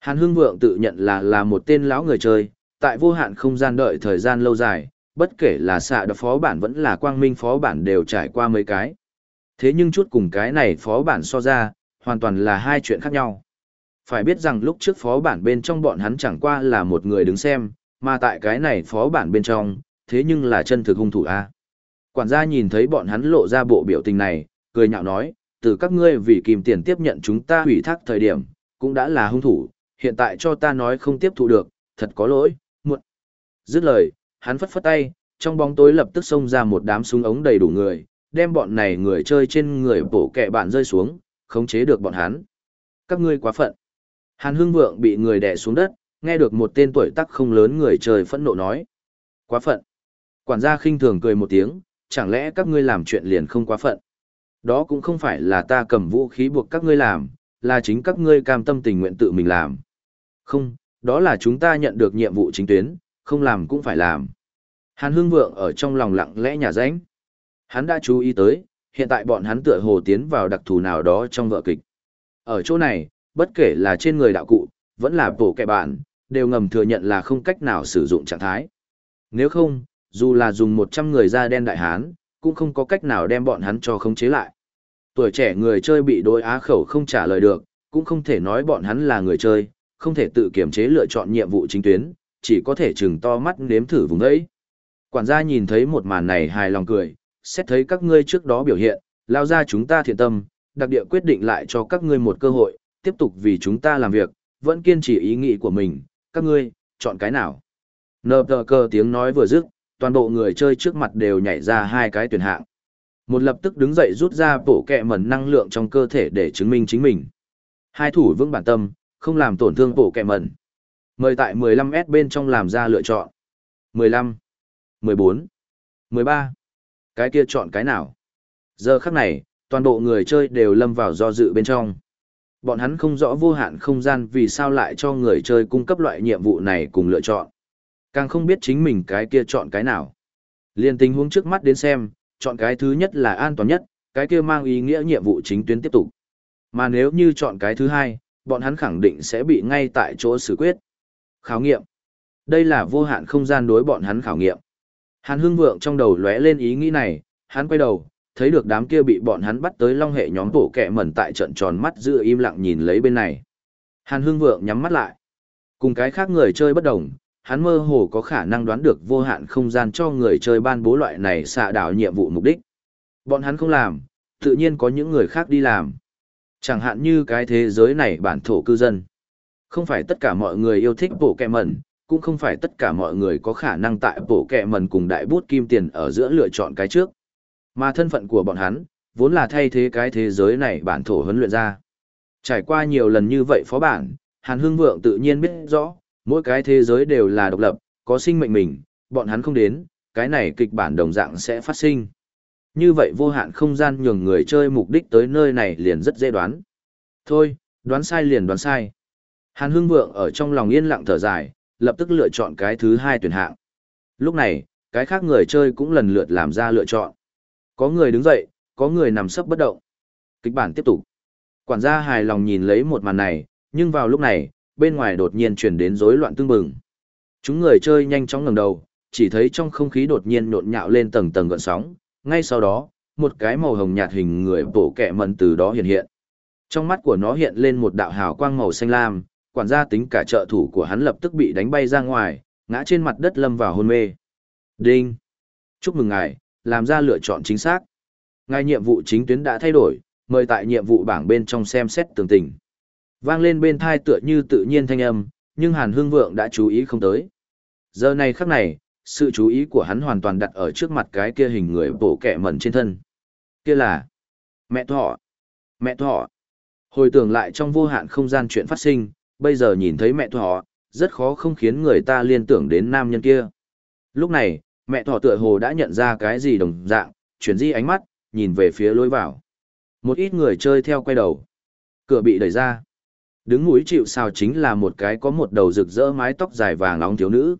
Hàn Hưng Vượng tự nhận là là một tên lão người chơi, tại vô hạn không gian đợi thời gian lâu dài, bất kể là xạ đập phó bản vẫn là quang minh phó bản đều trải qua mấy cái. Thế nhưng chút cùng cái này phó bản so ra, hoàn toàn là hai chuyện khác nhau. Phải biết rằng lúc trước phó bản bên trong bọn hắn chẳng qua là một người đứng xem, mà tại cái này phó bản bên trong, thế nhưng là chân thực hung thủ A. Quản gia nhìn thấy bọn hắn lộ ra bộ biểu tình này, cười nhạo nói, từ các ngươi vì kìm tiền tiếp nhận chúng ta hủy thác thời điểm, cũng đã là hung thủ, hiện tại cho ta nói không tiếp thụ được, thật có lỗi, muộn. Dứt lời, hắn phất phất tay, trong bóng tối lập tức xông ra một đám súng ống đầy đủ người, đem bọn này người chơi trên người bổ kẹ bạn rơi xuống, khống chế được bọn hắn. Các ngươi quá phận. Hàn Hưng Vượng bị người đè xuống đất, nghe được một tên tuổi tác không lớn người chơi phẫn nộ nói. Quá phận. Quản gia khinh thường cười một tiếng, chẳng lẽ các ngươi làm chuyện liền không quá phận. Đó cũng không phải là ta cầm vũ khí buộc các ngươi làm, là chính các ngươi cam tâm tình nguyện tự mình làm. Không, đó là chúng ta nhận được nhiệm vụ chính tuyến, không làm cũng phải làm. Hàn Hưng Vượng ở trong lòng lặng lẽ nhà ránh. Hắn đã chú ý tới, hiện tại bọn hắn tựa hồ tiến vào đặc thù nào đó trong vợ kịch. Ở chỗ này, bất kể là trên người đạo cụ, vẫn là bổ kẻ bạn, đều ngầm thừa nhận là không cách nào sử dụng trạng thái. Nếu không, dù là dùng 100 người da đen đại hán, cũng không có cách nào đem bọn hắn cho khống chế lại. Tuổi trẻ người chơi bị đối á khẩu không trả lời được, cũng không thể nói bọn hắn là người chơi, không thể tự kiểm chế lựa chọn nhiệm vụ chính tuyến, chỉ có thể chừng to mắt nếm thử vùng ấy. Quản gia nhìn thấy một màn này hài lòng cười, xét thấy các ngươi trước đó biểu hiện, lao ra chúng ta thiện tâm, đặc địa quyết định lại cho các ngươi một cơ hội, tiếp tục vì chúng ta làm việc, vẫn kiên trì ý nghĩ của mình, các ngươi, chọn cái nào. Nờ tờ cơ tiếng nói vừa dứt, toàn bộ người chơi trước mặt đều nhảy ra hai cái tuyển hạng. Một lập tức đứng dậy rút ra bổ kẹ mẩn năng lượng trong cơ thể để chứng minh chính mình. Hai thủ vững bản tâm, không làm tổn thương bổ kẹ mẩn. Mời tại 15S bên trong làm ra lựa chọn. 15, 14, 13. Cái kia chọn cái nào? Giờ khắc này, toàn bộ người chơi đều lâm vào do dự bên trong. Bọn hắn không rõ vô hạn không gian vì sao lại cho người chơi cung cấp loại nhiệm vụ này cùng lựa chọn. Càng không biết chính mình cái kia chọn cái nào. Liên tình huống trước mắt đến xem, chọn cái thứ nhất là an toàn nhất, cái kia mang ý nghĩa nhiệm vụ chính tuyến tiếp tục. Mà nếu như chọn cái thứ hai, bọn hắn khẳng định sẽ bị ngay tại chỗ xử quyết. Khảo nghiệm. Đây là vô hạn không gian đối bọn hắn khảo nghiệm. Hàn Hưng Vượng trong đầu lóe lên ý nghĩ này, hắn quay đầu, thấy được đám kia bị bọn hắn bắt tới long hệ nhóm tổ kẻ mẩn tại trận tròn mắt giữ im lặng nhìn lấy bên này. Hàn Hưng Vượng nhắm mắt lại. Cùng cái khác người chơi bất đồng, hắn mơ hồ có khả năng đoán được vô hạn không gian cho người chơi ban bố loại này xạ đảo nhiệm vụ mục đích. Bọn hắn không làm, tự nhiên có những người khác đi làm. Chẳng hạn như cái thế giới này bản thổ cư dân. Không phải tất cả mọi người yêu thích bộ kẹ mẩn, cũng không phải tất cả mọi người có khả năng tại bộ kẹ mẩn cùng đại bút kim tiền ở giữa lựa chọn cái trước. Mà thân phận của bọn hắn, vốn là thay thế cái thế giới này bản thổ huấn luyện ra. Trải qua nhiều lần như vậy phó bản, Hàn Hương Vượng tự nhiên biết rõ, mỗi cái thế giới đều là độc lập, có sinh mệnh mình, bọn hắn không đến, cái này kịch bản đồng dạng sẽ phát sinh. Như vậy vô hạn không gian nhường người chơi mục đích tới nơi này liền rất dễ đoán. Thôi, đoán sai liền đoán sai. Hàn Hưng Vượng ở trong lòng yên lặng thở dài, lập tức lựa chọn cái thứ hai tuyển hạng. Lúc này, cái khác người chơi cũng lần lượt làm ra lựa chọn. Có người đứng dậy, có người nằm sấp bất động. Kịch bản tiếp tục. Quản gia hài lòng nhìn lấy một màn này, nhưng vào lúc này, bên ngoài đột nhiên chuyển đến rối loạn tương bừng. Chúng người chơi nhanh chóng ngẩng đầu, chỉ thấy trong không khí đột nhiên nhộn nhạo lên tầng tầng gợn sóng, ngay sau đó, một cái màu hồng nhạt hình người bổ kẹ mần từ đó hiện hiện. Trong mắt của nó hiện lên một đạo hào quang màu xanh lam, quản gia tính cả trợ thủ của hắn lập tức bị đánh bay ra ngoài, ngã trên mặt đất lâm vào hôn mê. Đinh! Chúc mừng ngài, làm ra lựa chọn chính xác. Ngài nhiệm vụ chính tuyến đã thay đổi, mời tại nhiệm vụ bảng bên trong xem xét tường tình. Vang lên bên thai tựa như tự nhiên thanh âm, nhưng Hàn Hương Vượng đã chú ý không tới. Giờ này khắc này, sự chú ý của hắn hoàn toàn đặt ở trước mặt cái kia hình người bổ kẻ mẩn trên thân. Kia là mẹ thọ. Mẹ thọ. Hồi tưởng lại trong vô hạn không gian chuyện phát sinh, bây giờ nhìn thấy mẹ thọ, rất khó không khiến người ta liên tưởng đến nam nhân kia. Lúc này, mẹ thọ tựa hồ đã nhận ra cái gì đồng dạng, chuyển di ánh mắt, nhìn về phía lối vào. Một ít người chơi theo quay đầu. Cửa bị đẩy ra. Đứng mũi chịu sao chính là một cái có một đầu rực rỡ mái tóc dài vàng nóng thiếu nữ.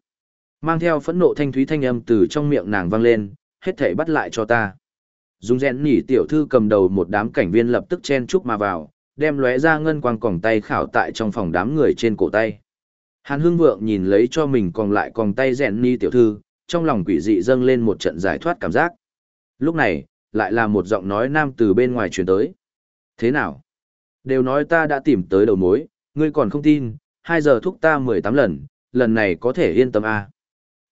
Mang theo phẫn nộ thanh thúy thanh âm từ trong miệng nàng vang lên, hết thảy bắt lại cho ta. Dung rèn nỉ tiểu thư cầm đầu một đám cảnh viên lập tức chen chúc mà vào, đem lóe ra ngân quang còng tay khảo tại trong phòng đám người trên cổ tay. Hàn Hương Vượng nhìn lấy cho mình còn lại còng tay rèn nỉ tiểu thư, trong lòng quỷ dị dâng lên một trận giải thoát cảm giác. Lúc này, lại là một giọng nói nam từ bên ngoài truyền tới. Thế nào? Đều nói ta đã tìm tới đầu mối, ngươi còn không tin, 2 giờ thúc ta 18 lần, lần này có thể yên tâm à.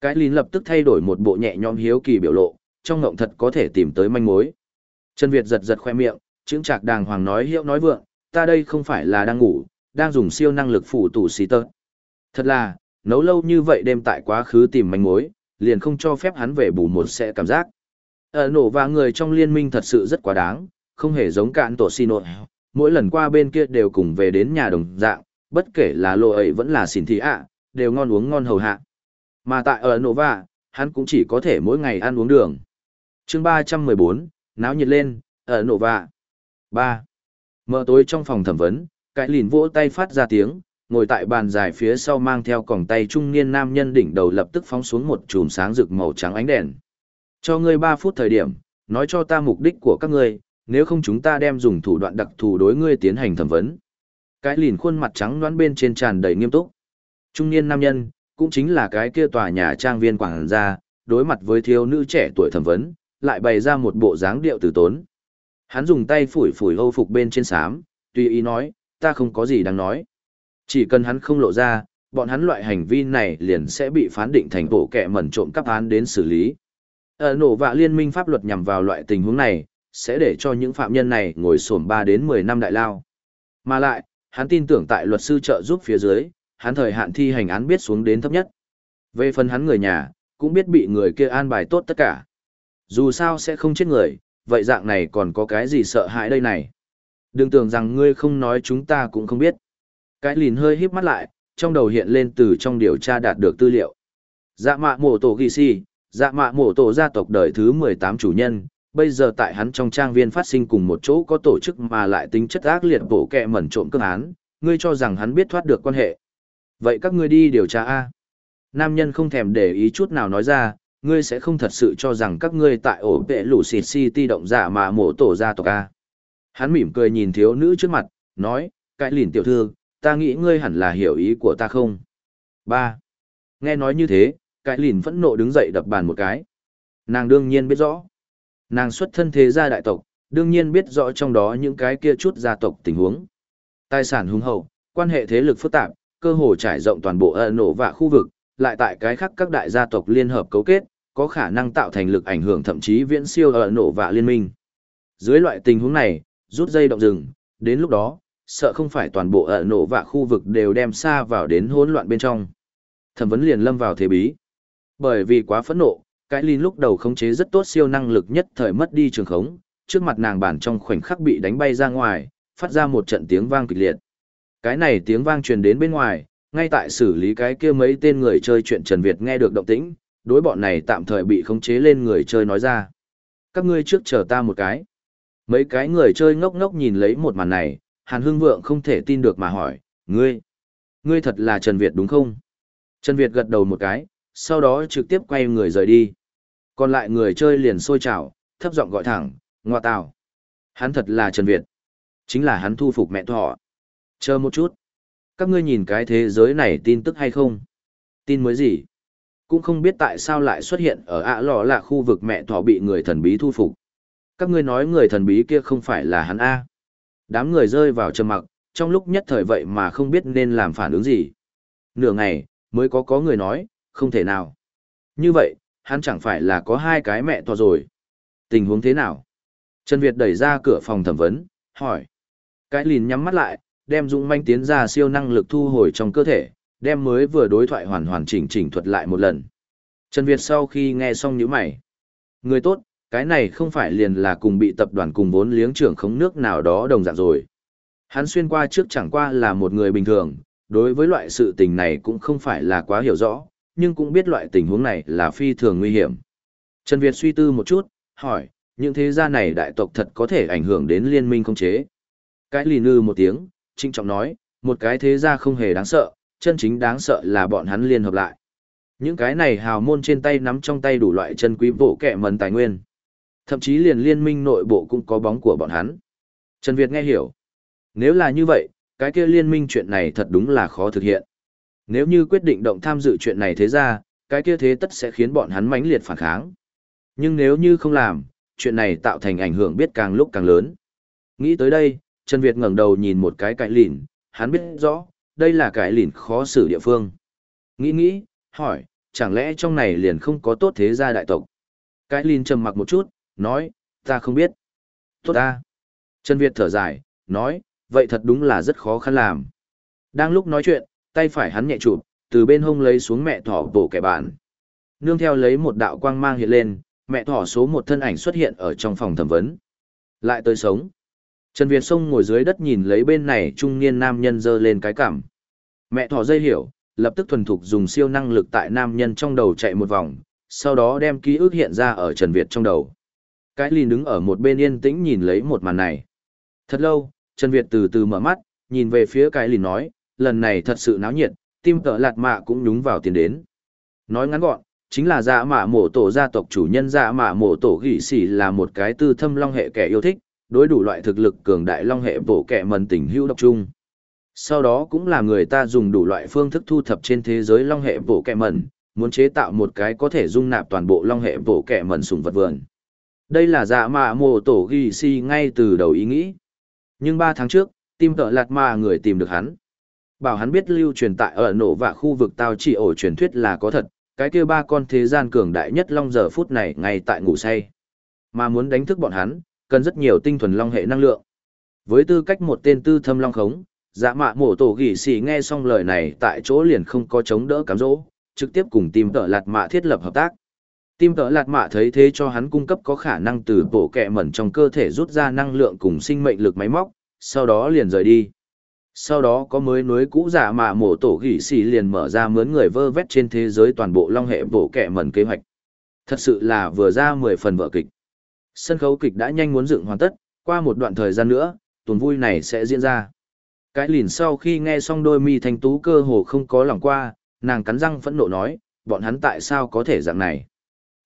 Cái lín lập tức thay đổi một bộ nhẹ nhõm hiếu kỳ biểu lộ, trong ngộng thật có thể tìm tới manh mối. Trần Việt giật giật khoe miệng, chứng trạc đàng hoàng nói hiệu nói vượng, ta đây không phải là đang ngủ, đang dùng siêu năng lực phủ tủ xì tơ. Thật là, nấu lâu như vậy đêm tại quá khứ tìm manh mối, liền không cho phép hắn về bù một sẽ cảm giác. Ở nổ và người trong liên minh thật sự rất quá đáng, không hề giống cạn tổ xì nội. Mỗi lần qua bên kia đều cùng về đến nhà đồng dạng, bất kể là lộ ấy vẫn là xỉn thị ạ, đều ngon uống ngon hầu hạ. Mà tại ở nổ hắn cũng chỉ có thể mỗi ngày ăn uống đường. chương 314, náo nhiệt lên, ở nổ vạ. 3. Mở tối trong phòng thẩm vấn, cái lìn vỗ tay phát ra tiếng, ngồi tại bàn dài phía sau mang theo còng tay trung niên nam nhân đỉnh đầu lập tức phóng xuống một chùm sáng rực màu trắng ánh đèn. Cho ngươi 3 phút thời điểm, nói cho ta mục đích của các ngươi, nếu không chúng ta đem dùng thủ đoạn đặc thù đối ngươi tiến hành thẩm vấn. Cái lìn khuôn mặt trắng đoán bên trên tràn đầy nghiêm túc. Trung niên nam nhân, cũng chính là cái kia tòa nhà trang viên quảng gia, đối mặt với thiếu nữ trẻ tuổi thẩm vấn, lại bày ra một bộ dáng điệu tử tốn. Hắn dùng tay phủi phủi hâu phục bên trên xám, tùy ý nói, ta không có gì đáng nói. Chỉ cần hắn không lộ ra, bọn hắn loại hành vi này liền sẽ bị phán định thành bộ kẻ mẩn trộm cắp án đến xử lý. Ở nổ vạ liên minh pháp luật nhằm vào loại tình huống này, sẽ để cho những phạm nhân này ngồi sổm 3 đến 10 năm đại lao. Mà lại, hắn tin tưởng tại luật sư trợ giúp phía dưới, hắn thời hạn thi hành án biết xuống đến thấp nhất. Về phần hắn người nhà, cũng biết bị người kia an bài tốt tất cả. Dù sao sẽ không chết người, vậy dạng này còn có cái gì sợ hãi đây này. Đừng tưởng rằng ngươi không nói chúng ta cũng không biết. Cái lìn hơi híp mắt lại, trong đầu hiện lên từ trong điều tra đạt được tư liệu. Dạ mạ mổ tổ ghi si, dạ mạ mổ tổ gia tộc đời thứ 18 chủ nhân, bây giờ tại hắn trong trang viên phát sinh cùng một chỗ có tổ chức mà lại tính chất ác liệt bổ kẹ mẩn trộm cương án, ngươi cho rằng hắn biết thoát được quan hệ. Vậy các ngươi đi điều tra A. Nam nhân không thèm để ý chút nào nói ra, ngươi sẽ không thật sự cho rằng các ngươi tại ổ vệ lũ xịt city động giả mà mổ tổ gia tộc A. Hắn mỉm cười nhìn thiếu nữ trước mặt, nói, cãi lìn tiểu thư, ta nghĩ ngươi hẳn là hiểu ý của ta không? ba Nghe nói như thế, cãi lìn phẫn nộ đứng dậy đập bàn một cái. Nàng đương nhiên biết rõ. Nàng xuất thân thế gia đại tộc, đương nhiên biết rõ trong đó những cái kia chút gia tộc tình huống. Tài sản hùng hậu, quan hệ thế lực phức tạp, cơ hồ trải rộng toàn bộ ẩn nổ và khu vực, lại tại cái khác các đại gia tộc liên hợp cấu kết, có khả năng tạo thành lực ảnh hưởng thậm chí viễn siêu ẩn nổ và liên minh. Dưới loại tình huống này, rút dây động rừng, đến lúc đó, sợ không phải toàn bộ ẩn nổ và khu vực đều đem xa vào đến hỗn loạn bên trong. Thẩm vấn liền lâm vào thế bí. Bởi vì quá phẫn nộ, cái Linh lúc đầu khống chế rất tốt siêu năng lực nhất thời mất đi trường khống, trước mặt nàng bản trong khoảnh khắc bị đánh bay ra ngoài, phát ra một trận tiếng vang kịch liệt. Cái này tiếng vang truyền đến bên ngoài, ngay tại xử lý cái kia mấy tên người chơi chuyện Trần Việt nghe được động tĩnh, đối bọn này tạm thời bị khống chế lên người chơi nói ra. Các ngươi trước chờ ta một cái. Mấy cái người chơi ngốc ngốc nhìn lấy một màn này, Hàn Hưng Vượng không thể tin được mà hỏi, ngươi, ngươi thật là Trần Việt đúng không? Trần Việt gật đầu một cái, sau đó trực tiếp quay người rời đi. Còn lại người chơi liền sôi trào, thấp giọng gọi thẳng, ngoa tào. Hắn thật là Trần Việt. Chính là hắn thu phục mẹ thọ. Chờ một chút. Các ngươi nhìn cái thế giới này tin tức hay không? Tin mới gì? Cũng không biết tại sao lại xuất hiện ở ạ lò là khu vực mẹ thọ bị người thần bí thu phục. Các ngươi nói người thần bí kia không phải là hắn A. Đám người rơi vào trầm mặc, trong lúc nhất thời vậy mà không biết nên làm phản ứng gì. Nửa ngày, mới có có người nói, không thể nào. Như vậy, hắn chẳng phải là có hai cái mẹ to rồi. Tình huống thế nào? Trần Việt đẩy ra cửa phòng thẩm vấn, hỏi. Cái lìn nhắm mắt lại, đem dũng manh tiến ra siêu năng lực thu hồi trong cơ thể, đem mới vừa đối thoại hoàn hoàn chỉnh chỉnh thuật lại một lần. Trần Việt sau khi nghe xong nhíu mày. Người tốt, cái này không phải liền là cùng bị tập đoàn cùng vốn liếng trưởng khống nước nào đó đồng dạng rồi. Hắn xuyên qua trước chẳng qua là một người bình thường, đối với loại sự tình này cũng không phải là quá hiểu rõ, nhưng cũng biết loại tình huống này là phi thường nguy hiểm. Trần Việt suy tư một chút, hỏi, những thế gia này đại tộc thật có thể ảnh hưởng đến liên minh không chế. Cái lì nư một tiếng, trinh trọng nói, một cái thế gia không hề đáng sợ, chân chính đáng sợ là bọn hắn liên hợp lại. Những cái này hào môn trên tay nắm trong tay đủ loại chân quý bộ kẻ mần tài nguyên. Thậm chí liền liên minh nội bộ cũng có bóng của bọn hắn. Trần Việt nghe hiểu. Nếu là như vậy, cái kia liên minh chuyện này thật đúng là khó thực hiện. Nếu như quyết định động tham dự chuyện này thế ra, cái kia thế tất sẽ khiến bọn hắn mãnh liệt phản kháng. Nhưng nếu như không làm, chuyện này tạo thành ảnh hưởng biết càng lúc càng lớn. Nghĩ tới đây, Trần Việt ngẩng đầu nhìn một cái cãi lìn, hắn biết rõ, đây là cải lìn khó xử địa phương. Nghĩ nghĩ, hỏi, chẳng lẽ trong này liền không có tốt thế gia đại tộc? Cái lìn trầm mặc một chút, nói, ta không biết. Tốt ta. Trần Việt thở dài, nói, vậy thật đúng là rất khó khăn làm. Đang lúc nói chuyện, tay phải hắn nhẹ chụp, từ bên hông lấy xuống mẹ thỏ bổ kẻ bạn. Nương theo lấy một đạo quang mang hiện lên, mẹ thỏ số một thân ảnh xuất hiện ở trong phòng thẩm vấn. Lại tới sống. Trần Việt Sông ngồi dưới đất nhìn lấy bên này trung niên nam nhân dơ lên cái cảm. Mẹ thỏ dây hiểu, lập tức thuần thục dùng siêu năng lực tại nam nhân trong đầu chạy một vòng, sau đó đem ký ức hiện ra ở Trần Việt trong đầu. Cái lì đứng ở một bên yên tĩnh nhìn lấy một màn này. Thật lâu, Trần Việt từ từ mở mắt, nhìn về phía cái lì nói, lần này thật sự náo nhiệt, tim tợ lạt mạ cũng nhúng vào tiền đến. Nói ngắn gọn, chính là dạ mạ mổ tổ gia tộc chủ nhân dạ mạ mổ tổ gỉ xỉ là một cái tư thâm long hệ kẻ yêu thích, đối đủ loại thực lực cường đại long hệ bổ kẹ mần tình hữu độc trung Sau đó cũng là người ta dùng đủ loại phương thức thu thập trên thế giới long hệ bổ kẹ mần, muốn chế tạo một cái có thể dung nạp toàn bộ long hệ bổ kẹ mần sùng vật vườn. Đây là dạ mạ mồ tổ ghi si ngay từ đầu ý nghĩ. Nhưng ba tháng trước, tim tợ lạt mà người tìm được hắn. Bảo hắn biết lưu truyền tại ở nổ và khu vực tao chỉ ổ truyền thuyết là có thật, cái kia ba con thế gian cường đại nhất long giờ phút này ngay tại ngủ say. Mà muốn đánh thức bọn hắn, cần rất nhiều tinh thuần long hệ năng lượng. Với tư cách một tên tư thâm long khống, dạ mạ mổ tổ gỉ xì nghe xong lời này tại chỗ liền không có chống đỡ cám dỗ, trực tiếp cùng tim tợ lạt mạ thiết lập hợp tác. Tim tợ lạt mạ thấy thế cho hắn cung cấp có khả năng từ bộ kẹ mẩn trong cơ thể rút ra năng lượng cùng sinh mệnh lực máy móc, sau đó liền rời đi sau đó có mới núi cũ dạ giả mà mổ tổ gỉ xì liền mở ra mướn người vơ vét trên thế giới toàn bộ long hệ bổ kẹ mẩn kế hoạch thật sự là vừa ra mười phần vợ kịch sân khấu kịch đã nhanh muốn dựng hoàn tất qua một đoạn thời gian nữa tuần vui này sẽ diễn ra cái lìn sau khi nghe xong đôi mi thanh tú cơ hồ không có lòng qua nàng cắn răng phẫn nộ nói bọn hắn tại sao có thể dạng này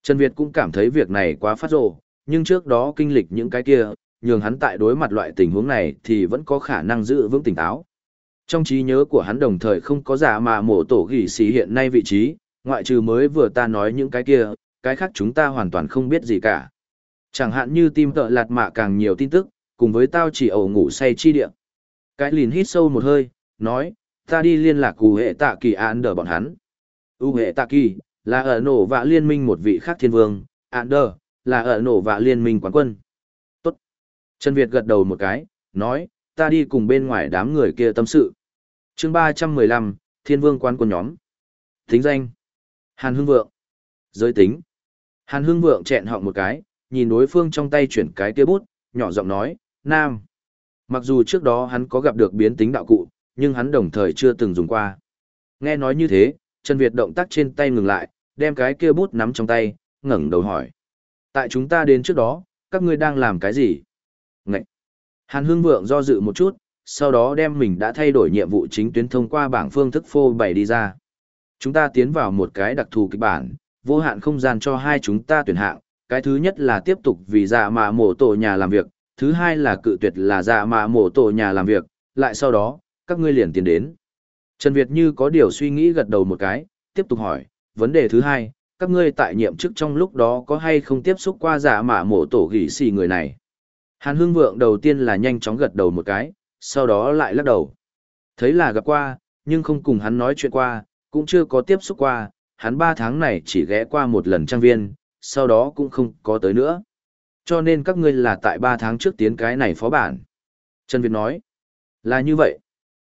trần việt cũng cảm thấy việc này quá phát rồ, nhưng trước đó kinh lịch những cái kia nhường hắn tại đối mặt loại tình huống này thì vẫn có khả năng giữ vững tỉnh táo. Trong trí nhớ của hắn đồng thời không có giả mà mổ tổ gỉ xì hiện nay vị trí, ngoại trừ mới vừa ta nói những cái kia, cái khác chúng ta hoàn toàn không biết gì cả. Chẳng hạn như tim tợ lạt mạ càng nhiều tin tức, cùng với tao chỉ ẩu ngủ say chi địa. Cái lìn hít sâu một hơi, nói, ta đi liên lạc cụ hệ tạ kỳ án đờ bọn hắn. U hệ tạ kỳ, là ở nổ vạ liên minh một vị khác thiên vương, án đờ, là ở nổ vạ liên minh quán quân. tốt Trần Việt gật đầu một cái, nói, ta đi cùng bên ngoài đám người kia tâm sự. chương 315, Thiên Vương quán quân nhóm. Tính danh. Hàn Hưng Vượng. Giới tính. Hàn Hưng Vượng chẹn họng một cái, nhìn đối phương trong tay chuyển cái kia bút, nhỏ giọng nói, Nam. Mặc dù trước đó hắn có gặp được biến tính đạo cụ, nhưng hắn đồng thời chưa từng dùng qua. Nghe nói như thế, Trần Việt động tác trên tay ngừng lại, đem cái kia bút nắm trong tay, ngẩng đầu hỏi. Tại chúng ta đến trước đó, các ngươi đang làm cái gì? Ngậy! Hàn Hương Vượng do dự một chút, sau đó đem mình đã thay đổi nhiệm vụ chính tuyến thông qua bảng phương thức phô bày đi ra. Chúng ta tiến vào một cái đặc thù kịch bản, vô hạn không gian cho hai chúng ta tuyển hạng. Cái thứ nhất là tiếp tục vì dạ mạ mổ tổ nhà làm việc, thứ hai là cự tuyệt là dạ mạ mổ tổ nhà làm việc, lại sau đó, các ngươi liền tiến đến. Trần Việt như có điều suy nghĩ gật đầu một cái, tiếp tục hỏi, vấn đề thứ hai, các ngươi tại nhiệm chức trong lúc đó có hay không tiếp xúc qua giả dạ mạ mổ tổ gỉ xì người này? Hàn Hưng Vượng đầu tiên là nhanh chóng gật đầu một cái, sau đó lại lắc đầu. Thấy là gặp qua, nhưng không cùng hắn nói chuyện qua, cũng chưa có tiếp xúc qua, hắn ba tháng này chỉ ghé qua một lần trang viên, sau đó cũng không có tới nữa. Cho nên các ngươi là tại ba tháng trước tiến cái này phó bản. Trần Việt nói, là như vậy.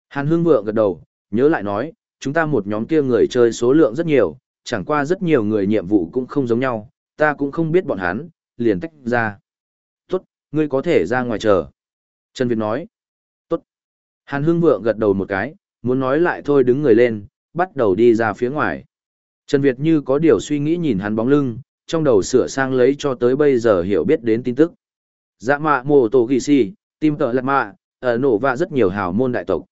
Hàn Hương Vượng gật đầu, nhớ lại nói, chúng ta một nhóm kia người chơi số lượng rất nhiều, chẳng qua rất nhiều người nhiệm vụ cũng không giống nhau, ta cũng không biết bọn hắn, liền tách ra Tốt, ngươi có thể ra ngoài chờ. Trần Việt nói. Tốt. Hàn Hương Vượng gật đầu một cái, muốn nói lại thôi đứng người lên, bắt đầu đi ra phía ngoài. Trần Việt như có điều suy nghĩ nhìn hắn bóng lưng, trong đầu sửa sang lấy cho tới bây giờ hiểu biết đến tin tức. Dạ mạ mồ tổ ghi si, tim tợ lạc mạ, ở nổ vạ rất nhiều hào môn đại tộc.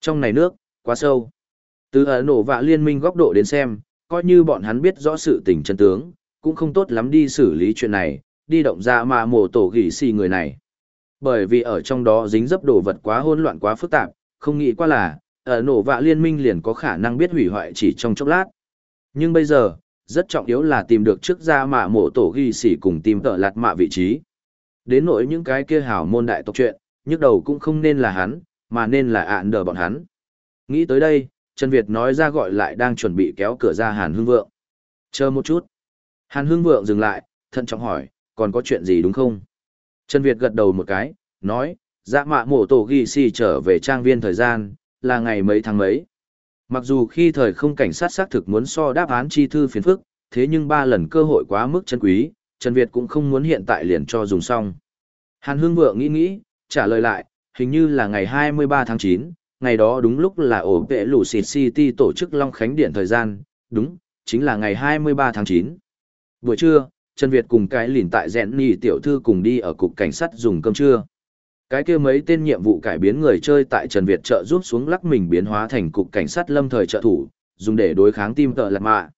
Trong này nước, quá sâu. Từ ở nổ vạ liên minh góc độ đến xem, coi như bọn hắn biết rõ sự tình chân tướng, cũng không tốt lắm đi xử lý chuyện này, đi động dạ mạ mổ tổ gỉ si người này. Bởi vì ở trong đó dính dấp đồ vật quá hỗn loạn quá phức tạp, không nghĩ qua là, ở nổ vạ liên minh liền có khả năng biết hủy hoại chỉ trong chốc lát. Nhưng bây giờ, rất trọng yếu là tìm được trước ra mạ mổ tổ ghi xỉ cùng tìm tợ lạt mạ vị trí. Đến nỗi những cái kia hảo môn đại tộc chuyện, nhức đầu cũng không nên là hắn, mà nên là ạn đờ bọn hắn. Nghĩ tới đây, Trần Việt nói ra gọi lại đang chuẩn bị kéo cửa ra Hàn Hưng Vượng. Chờ một chút. Hàn Hưng Vượng dừng lại, thận trọng hỏi, còn có chuyện gì đúng không? Trần Việt gật đầu một cái, nói, dạ mạ mổ tổ ghi xì trở về trang viên thời gian, là ngày mấy tháng mấy. Mặc dù khi thời không cảnh sát xác thực muốn so đáp án chi thư phiền phức, thế nhưng ba lần cơ hội quá mức chân quý, Trần Việt cũng không muốn hiện tại liền cho dùng xong. Hàn Hương Vượng nghĩ nghĩ, trả lời lại, hình như là ngày 23 tháng 9, ngày đó đúng lúc là ổ vệ lũ xịt City tổ chức Long Khánh Điện thời gian, đúng, chính là ngày 23 tháng 9. Buổi trưa, Trần Việt cùng cái lìn tại rẽn nì tiểu thư cùng đi ở cục cảnh sát dùng cơm trưa. Cái kia mấy tên nhiệm vụ cải biến người chơi tại Trần Việt trợ giúp xuống lắc mình biến hóa thành cục cảnh sát lâm thời trợ thủ, dùng để đối kháng tim tợ lật mạ.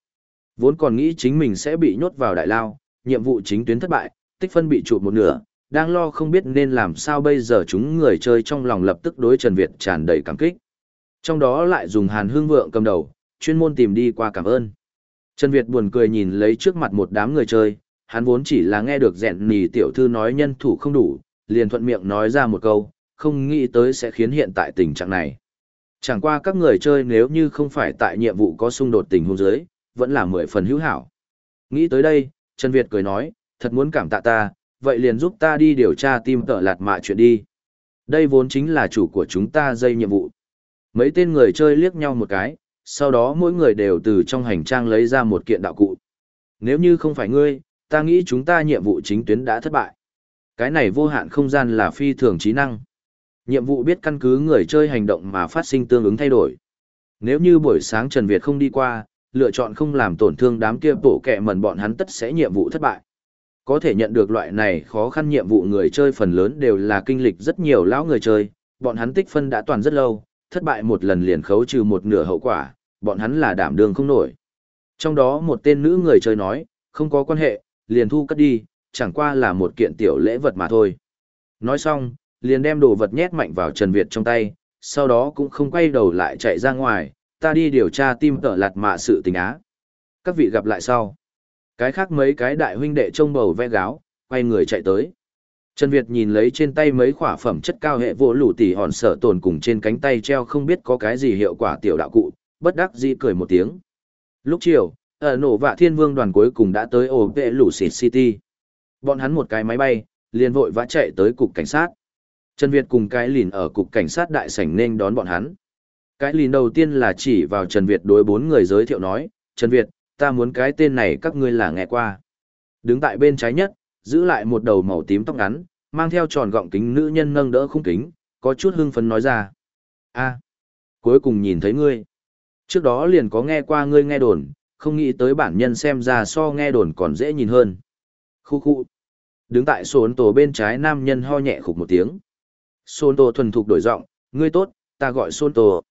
Vốn còn nghĩ chính mình sẽ bị nhốt vào đại lao, nhiệm vụ chính tuyến thất bại, tích phân bị chụp một nửa, đang lo không biết nên làm sao bây giờ chúng người chơi trong lòng lập tức đối Trần Việt tràn đầy cảm kích. Trong đó lại dùng Hàn Hương Vượng cầm đầu, chuyên môn tìm đi qua cảm ơn. Trần Việt buồn cười nhìn lấy trước mặt một đám người chơi, hắn vốn chỉ là nghe được dẹn nì tiểu thư nói nhân thủ không đủ, liền thuận miệng nói ra một câu, không nghĩ tới sẽ khiến hiện tại tình trạng này. Chẳng qua các người chơi nếu như không phải tại nhiệm vụ có xung đột tình huống dưới, vẫn là mười phần hữu hảo. Nghĩ tới đây, Trần Việt cười nói, thật muốn cảm tạ ta, vậy liền giúp ta đi điều tra tim tợ lạt mạ chuyện đi. Đây vốn chính là chủ của chúng ta dây nhiệm vụ. Mấy tên người chơi liếc nhau một cái, sau đó mỗi người đều từ trong hành trang lấy ra một kiện đạo cụ. Nếu như không phải ngươi, ta nghĩ chúng ta nhiệm vụ chính tuyến đã thất bại. Cái này vô hạn không gian là phi thường trí năng. Nhiệm vụ biết căn cứ người chơi hành động mà phát sinh tương ứng thay đổi. Nếu như buổi sáng Trần Việt không đi qua, lựa chọn không làm tổn thương đám kia bổ kẹ mẩn bọn hắn tất sẽ nhiệm vụ thất bại. Có thể nhận được loại này khó khăn nhiệm vụ người chơi phần lớn đều là kinh lịch rất nhiều lão người chơi, bọn hắn tích phân đã toàn rất lâu, thất bại một lần liền khấu trừ một nửa hậu quả, bọn hắn là đảm đường không nổi. Trong đó một tên nữ người chơi nói, không có quan hệ, liền thu cất đi, chẳng qua là một kiện tiểu lễ vật mà thôi. Nói xong, liền đem đồ vật nhét mạnh vào Trần Việt trong tay, sau đó cũng không quay đầu lại chạy ra ngoài, ta đi điều tra tim tở lạt mạ sự tình á. Các vị gặp lại sau. Cái khác mấy cái đại huynh đệ trông bầu ve gáo, quay người chạy tới. Trần Việt nhìn lấy trên tay mấy khỏa phẩm chất cao hệ vô lũ tỷ hòn sở tồn cùng trên cánh tay treo không biết có cái gì hiệu quả tiểu đạo cụ, bất đắc dĩ cười một tiếng. Lúc chiều, ở nổ vạ thiên vương đoàn cuối cùng đã tới ổ vệ lũ xịt city. Bọn hắn một cái máy bay, liền vội vã chạy tới cục cảnh sát. Trần Việt cùng cái lìn ở cục cảnh sát đại sảnh nên đón bọn hắn. Cái lìn đầu tiên là chỉ vào Trần Việt đối bốn người giới thiệu nói, Trần Việt, ta muốn cái tên này các ngươi là nghe qua. Đứng tại bên trái nhất, giữ lại một đầu màu tím tóc ngắn, mang theo tròn gọng kính nữ nhân nâng đỡ khung kính, có chút hưng phấn nói ra. a cuối cùng nhìn thấy ngươi. Trước đó liền có nghe qua ngươi nghe đồn, không nghĩ tới bản nhân xem ra so nghe đồn còn dễ nhìn hơn. Khu khu. Đứng tại sốn tổ bên trái nam nhân ho nhẹ khục một tiếng. Sôn tổ thuần thục đổi giọng, ngươi tốt, ta gọi Sôn tổ.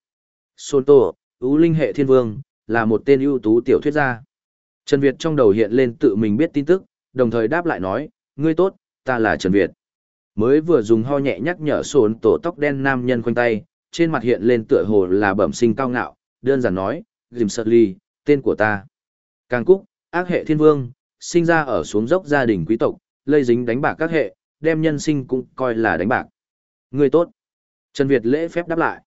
Sôn tổ, ưu linh hệ thiên vương, là một tên ưu tú tiểu thuyết gia. Trần Việt trong đầu hiện lên tự mình biết tin tức, đồng thời đáp lại nói, ngươi tốt, ta là Trần Việt. Mới vừa dùng ho nhẹ nhắc nhở sồn tổ tóc đen nam nhân khoanh tay, trên mặt hiện lên tựa hồ là bẩm sinh cao ngạo, đơn giản nói, Grim Lee, tên của ta. Càng Cúc, ác hệ thiên vương, sinh ra ở xuống dốc gia đình quý tộc, lây dính đánh bạc các hệ, đem nhân sinh cũng coi là đánh bạc. Người tốt. Trần Việt lễ phép đáp lại.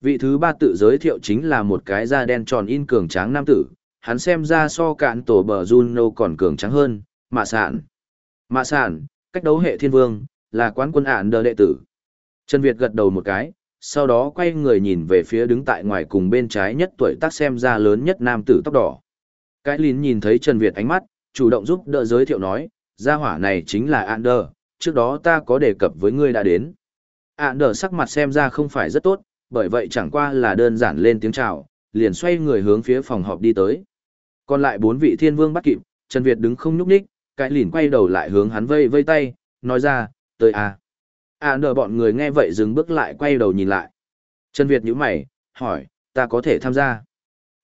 Vị thứ ba tự giới thiệu chính là một cái da đen tròn in cường tráng nam tử, hắn xem ra so cạn tổ bờ Juno còn cường tráng hơn, mạ sản. Mạ sản, cách đấu hệ thiên vương, là quán quân ản đờ đệ tử. Trần Việt gật đầu một cái, sau đó quay người nhìn về phía đứng tại ngoài cùng bên trái nhất tuổi tác xem ra lớn nhất nam tử tóc đỏ. Cái lín nhìn thấy Trần Việt ánh mắt, chủ động giúp đỡ giới thiệu nói, gia hỏa này chính là Ander, trước đó ta có đề cập với ngươi đã đến. Ander sắc mặt xem ra không phải rất tốt, bởi vậy chẳng qua là đơn giản lên tiếng chào, liền xoay người hướng phía phòng họp đi tới. Còn lại bốn vị thiên vương bắt kịp, Trần Việt đứng không nhúc nhích, cái lìn quay đầu lại hướng hắn vây vây tay, nói ra, tới à. À nở bọn người nghe vậy dừng bước lại quay đầu nhìn lại. Trần Việt nhíu mày, hỏi, ta có thể tham gia.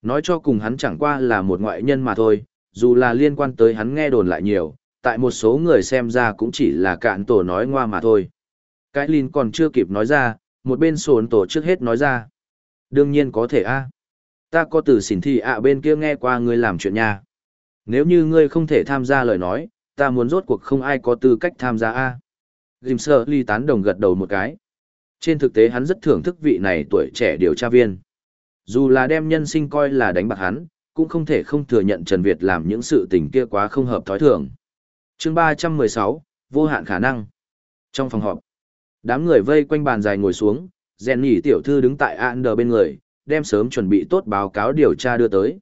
Nói cho cùng hắn chẳng qua là một ngoại nhân mà thôi, dù là liên quan tới hắn nghe đồn lại nhiều, tại một số người xem ra cũng chỉ là cạn tổ nói ngoa mà thôi. Cái Linh còn chưa kịp nói ra, một bên sồn tổ trước hết nói ra. Đương nhiên có thể a à. Ta có từ xỉn thị ạ bên kia nghe qua ngươi làm chuyện nha. Nếu như ngươi không thể tham gia lời nói, ta muốn rốt cuộc không ai có tư cách tham gia a Dìm sợ ly tán đồng gật đầu một cái. Trên thực tế hắn rất thưởng thức vị này tuổi trẻ điều tra viên. Dù là đem nhân sinh coi là đánh bạc hắn, cũng không thể không thừa nhận Trần Việt làm những sự tình kia quá không hợp thói thường chương 316, vô hạn khả năng. Trong phòng họp, đám người vây quanh bàn dài ngồi xuống, rèn nhỉ tiểu thư đứng tại Ander bên người, đem sớm chuẩn bị tốt báo cáo điều tra đưa tới.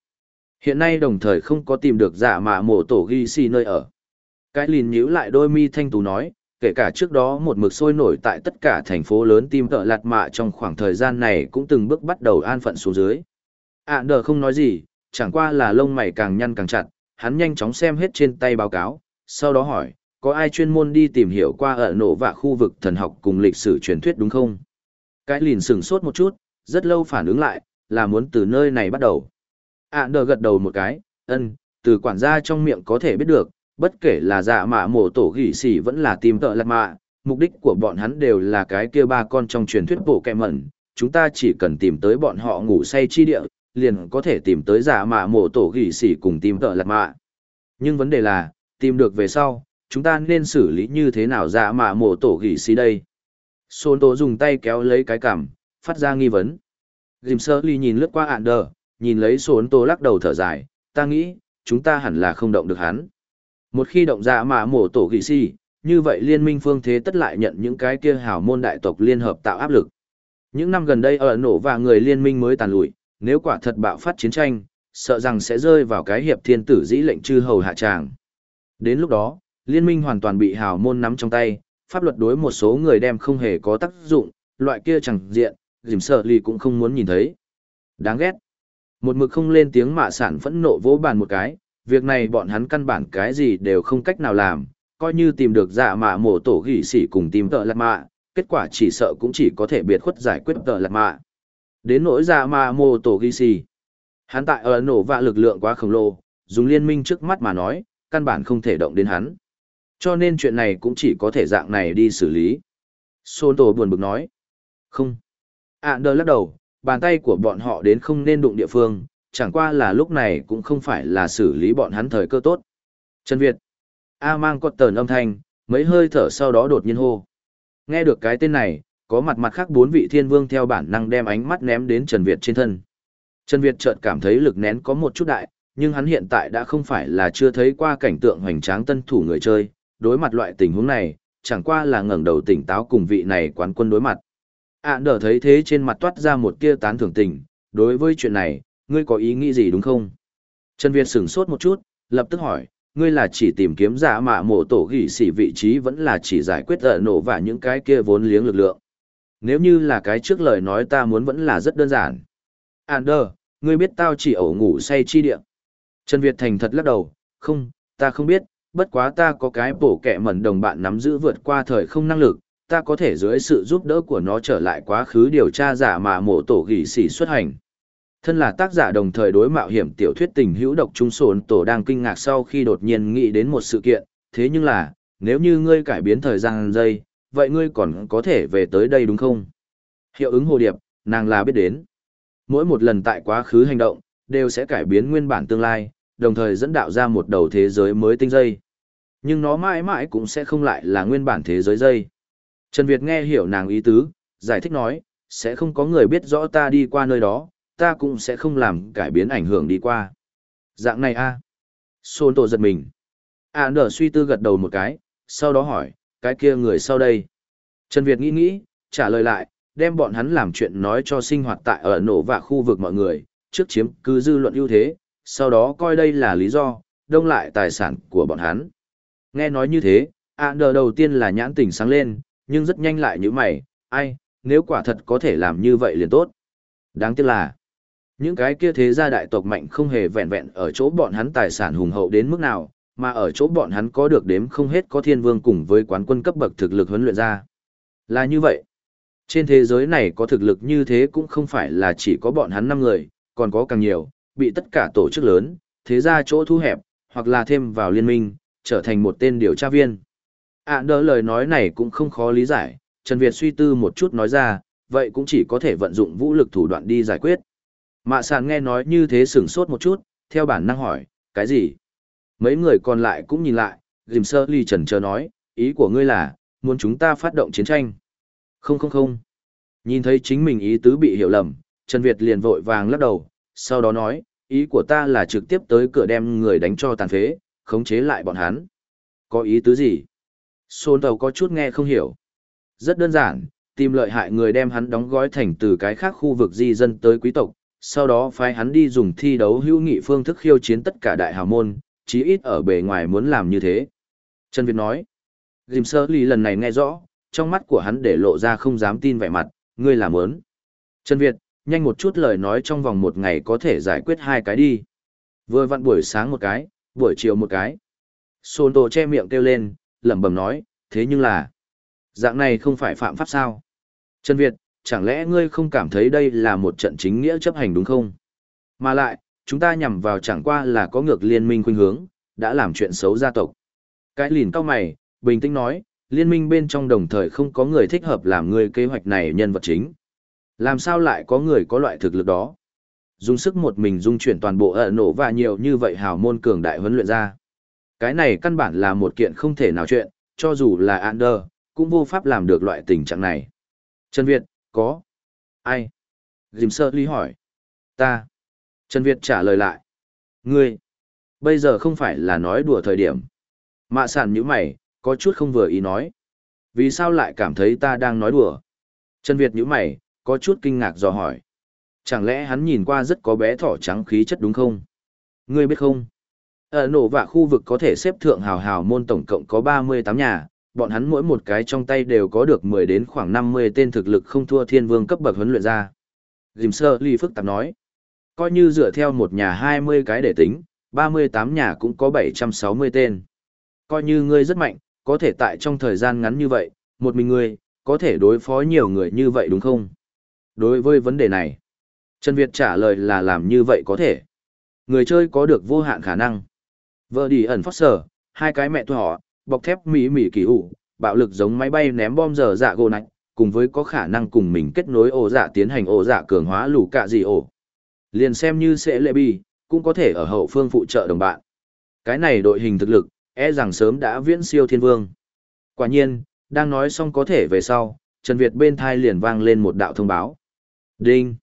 Hiện nay đồng thời không có tìm được giả mạ mộ tổ ghi xì nơi ở. Cái lìn nhíu lại đôi mi thanh tú nói, kể cả trước đó một mực sôi nổi tại tất cả thành phố lớn tim tợ lạt mạ trong khoảng thời gian này cũng từng bước bắt đầu an phận xuống dưới. À đờ không nói gì, chẳng qua là lông mày càng nhăn càng chặt, hắn nhanh chóng xem hết trên tay báo cáo, sau đó hỏi, có ai chuyên môn đi tìm hiểu qua ở nổ và khu vực thần học cùng lịch sử truyền thuyết đúng không? Cái lìn sừng sốt một chút, rất lâu phản ứng lại, là muốn từ nơi này bắt đầu. À đờ gật đầu một cái, ân, từ quản gia trong miệng có thể biết được, bất kể là dạ mạ mổ tổ gỉ xỉ vẫn là tìm tợ lạt mạ, mục đích của bọn hắn đều là cái kia ba con trong truyền thuyết bộ kẹ mẩn, chúng ta chỉ cần tìm tới bọn họ ngủ say chi địa, liền có thể tìm tới giả mạ mổ tổ gỉ xỉ cùng tìm tợ lạt mạ. Nhưng vấn đề là, tìm được về sau, chúng ta nên xử lý như thế nào dạ mạ mổ tổ gỉ xì đây? Sôn tổ dùng tay kéo lấy cái cằm, phát ra nghi vấn. Dìm sơ ly nhìn lướt qua ạn đờ, nhìn lấy sốn tổ lắc đầu thở dài, ta nghĩ, chúng ta hẳn là không động được hắn. Một khi động dạ mạ mổ tổ gỉ xì, như vậy liên minh phương thế tất lại nhận những cái kia hảo môn đại tộc liên hợp tạo áp lực. Những năm gần đây ở nổ và người liên minh mới tàn lụi, nếu quả thật bạo phát chiến tranh, sợ rằng sẽ rơi vào cái hiệp thiên tử dĩ lệnh chư hầu hạ tràng. Đến lúc đó, liên minh hoàn toàn bị hào môn nắm trong tay, pháp luật đối một số người đem không hề có tác dụng, loại kia chẳng diện, dìm sợ lì cũng không muốn nhìn thấy. Đáng ghét. Một mực không lên tiếng mạ sản phẫn nộ vỗ bàn một cái, việc này bọn hắn căn bản cái gì đều không cách nào làm, coi như tìm được dạ mạ mổ tổ gỉ sỉ cùng tìm tợ lạt mạ, kết quả chỉ sợ cũng chỉ có thể biệt khuất giải quyết tợ lạt mạ. Đến nỗi dạ mạ mổ tổ gỉ sỉ Hắn tại ở nổ vạ lực lượng quá khổng lồ, dùng liên minh trước mắt mà nói, căn bản không thể động đến hắn. Cho nên chuyện này cũng chỉ có thể dạng này đi xử lý. Sôn tổ buồn bực nói. Không. À đờ lắc đầu, bàn tay của bọn họ đến không nên đụng địa phương, chẳng qua là lúc này cũng không phải là xử lý bọn hắn thời cơ tốt. Trần Việt. A mang có tờn âm thanh, mấy hơi thở sau đó đột nhiên hô. Nghe được cái tên này, có mặt mặt khác bốn vị thiên vương theo bản năng đem ánh mắt ném đến Trần Việt trên thân. Trần Việt chợt cảm thấy lực nén có một chút đại, nhưng hắn hiện tại đã không phải là chưa thấy qua cảnh tượng hoành tráng tân thủ người chơi, đối mặt loại tình huống này, chẳng qua là ngẩng đầu tỉnh táo cùng vị này quán quân đối mặt. À đỡ thấy thế trên mặt toát ra một tia tán thưởng tình, đối với chuyện này, ngươi có ý nghĩ gì đúng không? Trần Việt sửng sốt một chút, lập tức hỏi, ngươi là chỉ tìm kiếm giả mạ mộ tổ gỉ xỉ vị trí vẫn là chỉ giải quyết ợ nổ và những cái kia vốn liếng lực lượng. Nếu như là cái trước lời nói ta muốn vẫn là rất đơn giản. À, Ander, ngươi biết tao chỉ ẩu ngủ say chi địa. Trần Việt thành thật lắc đầu, không, ta không biết, bất quá ta có cái bổ kẹ mẩn đồng bạn nắm giữ vượt qua thời không năng lực, ta có thể dưới sự giúp đỡ của nó trở lại quá khứ điều tra giả mà mộ tổ gỉ xỉ xuất hành. Thân là tác giả đồng thời đối mạo hiểm tiểu thuyết tình hữu độc trung sồn tổ đang kinh ngạc sau khi đột nhiên nghĩ đến một sự kiện, thế nhưng là, nếu như ngươi cải biến thời gian giây, vậy ngươi còn có thể về tới đây đúng không? Hiệu ứng hồ điệp, nàng là biết đến. Mỗi một lần tại quá khứ hành động, đều sẽ cải biến nguyên bản tương lai, đồng thời dẫn đạo ra một đầu thế giới mới tinh dây. Nhưng nó mãi mãi cũng sẽ không lại là nguyên bản thế giới dây. Trần Việt nghe hiểu nàng ý tứ, giải thích nói, sẽ không có người biết rõ ta đi qua nơi đó, ta cũng sẽ không làm cải biến ảnh hưởng đi qua. Dạng này a à? Sôn tổ giật mình. À nở suy tư gật đầu một cái, sau đó hỏi, cái kia người sau đây. Trần Việt nghĩ nghĩ, trả lời lại, đem bọn hắn làm chuyện nói cho sinh hoạt tại ở nổ và khu vực mọi người, trước chiếm cứ dư luận ưu thế, sau đó coi đây là lý do, đông lại tài sản của bọn hắn. Nghe nói như thế, Ạn Đờ đầu tiên là nhãn tỉnh sáng lên, nhưng rất nhanh lại như mày, ai, nếu quả thật có thể làm như vậy liền tốt. Đáng tiếc là, những cái kia thế gia đại tộc mạnh không hề vẹn vẹn ở chỗ bọn hắn tài sản hùng hậu đến mức nào, mà ở chỗ bọn hắn có được đếm không hết có thiên vương cùng với quán quân cấp bậc thực lực huấn luyện ra. Là như vậy. Trên thế giới này có thực lực như thế cũng không phải là chỉ có bọn hắn 5 người, còn có càng nhiều, bị tất cả tổ chức lớn, thế ra chỗ thu hẹp, hoặc là thêm vào liên minh, trở thành một tên điều tra viên. À đỡ lời nói này cũng không khó lý giải, Trần Việt suy tư một chút nói ra, vậy cũng chỉ có thể vận dụng vũ lực thủ đoạn đi giải quyết. Mạ sàn nghe nói như thế sửng sốt một chút, theo bản năng hỏi, cái gì? Mấy người còn lại cũng nhìn lại, Dìm Sơ Ly trần chờ nói, ý của ngươi là, muốn chúng ta phát động chiến tranh. Không không không. Nhìn thấy chính mình ý tứ bị hiểu lầm, Trần Việt liền vội vàng lắc đầu, sau đó nói, ý của ta là trực tiếp tới cửa đem người đánh cho tàn phế, khống chế lại bọn hắn. Có ý tứ gì? Xôn tàu có chút nghe không hiểu. Rất đơn giản, tìm lợi hại người đem hắn đóng gói thành từ cái khác khu vực di dân tới quý tộc, sau đó phái hắn đi dùng thi đấu hữu nghị phương thức khiêu chiến tất cả đại hào môn, chí ít ở bề ngoài muốn làm như thế. Trần Việt nói, Dìm sơ lì lần này nghe rõ, trong mắt của hắn để lộ ra không dám tin vẻ mặt, ngươi làm ớn. Trần Việt, nhanh một chút lời nói trong vòng một ngày có thể giải quyết hai cái đi. Vừa vặn buổi sáng một cái, buổi chiều một cái. Sôn tổ che miệng kêu lên, lẩm bẩm nói, thế nhưng là, dạng này không phải phạm pháp sao? Trần Việt, chẳng lẽ ngươi không cảm thấy đây là một trận chính nghĩa chấp hành đúng không? Mà lại, chúng ta nhằm vào chẳng qua là có ngược liên minh khuynh hướng, đã làm chuyện xấu gia tộc. Cái lìn cao mày, bình tĩnh nói, liên minh bên trong đồng thời không có người thích hợp làm người kế hoạch này nhân vật chính. Làm sao lại có người có loại thực lực đó? Dùng sức một mình dung chuyển toàn bộ ợ nổ và nhiều như vậy hào môn cường đại huấn luyện ra. Cái này căn bản là một kiện không thể nào chuyện, cho dù là Ander, cũng vô pháp làm được loại tình trạng này. Trần Việt, có. Ai? Dìm sơ lý hỏi. Ta. Trần Việt trả lời lại. Ngươi. Bây giờ không phải là nói đùa thời điểm. Mạ sản như mày, có chút không vừa ý nói. Vì sao lại cảm thấy ta đang nói đùa? Trần Việt như mày, có chút kinh ngạc dò hỏi. Chẳng lẽ hắn nhìn qua rất có bé thỏ trắng khí chất đúng không? Ngươi biết không? Ở nổ vạ khu vực có thể xếp thượng hào hào môn tổng cộng có 38 nhà, bọn hắn mỗi một cái trong tay đều có được 10 đến khoảng 50 tên thực lực không thua thiên vương cấp bậc huấn luyện ra. Dìm sơ ly phức tạp nói. Coi như dựa theo một nhà 20 cái để tính, 38 nhà cũng có 760 tên. Coi như ngươi rất mạnh, có thể tại trong thời gian ngắn như vậy, một mình ngươi, có thể đối phó nhiều người như vậy đúng không? Đối với vấn đề này, Trần Việt trả lời là làm như vậy có thể. Người chơi có được vô hạn khả năng. Vợ đi ẩn phát sở, hai cái mẹ tôi họ, bọc thép mỹ mỹ kỳ ủ, bạo lực giống máy bay ném bom giờ dạ gồ nạch, cùng với có khả năng cùng mình kết nối ổ dạ tiến hành ổ dạ cường hóa lũ cạ gì ổ. Liền xem như sẽ lệ bi, cũng có thể ở hậu phương phụ trợ đồng bạn. Cái này đội hình thực lực, e rằng sớm đã viễn siêu thiên vương. Quả nhiên, đang nói xong có thể về sau, Trần Việt bên thai liền vang lên một đạo thông báo. Đinh!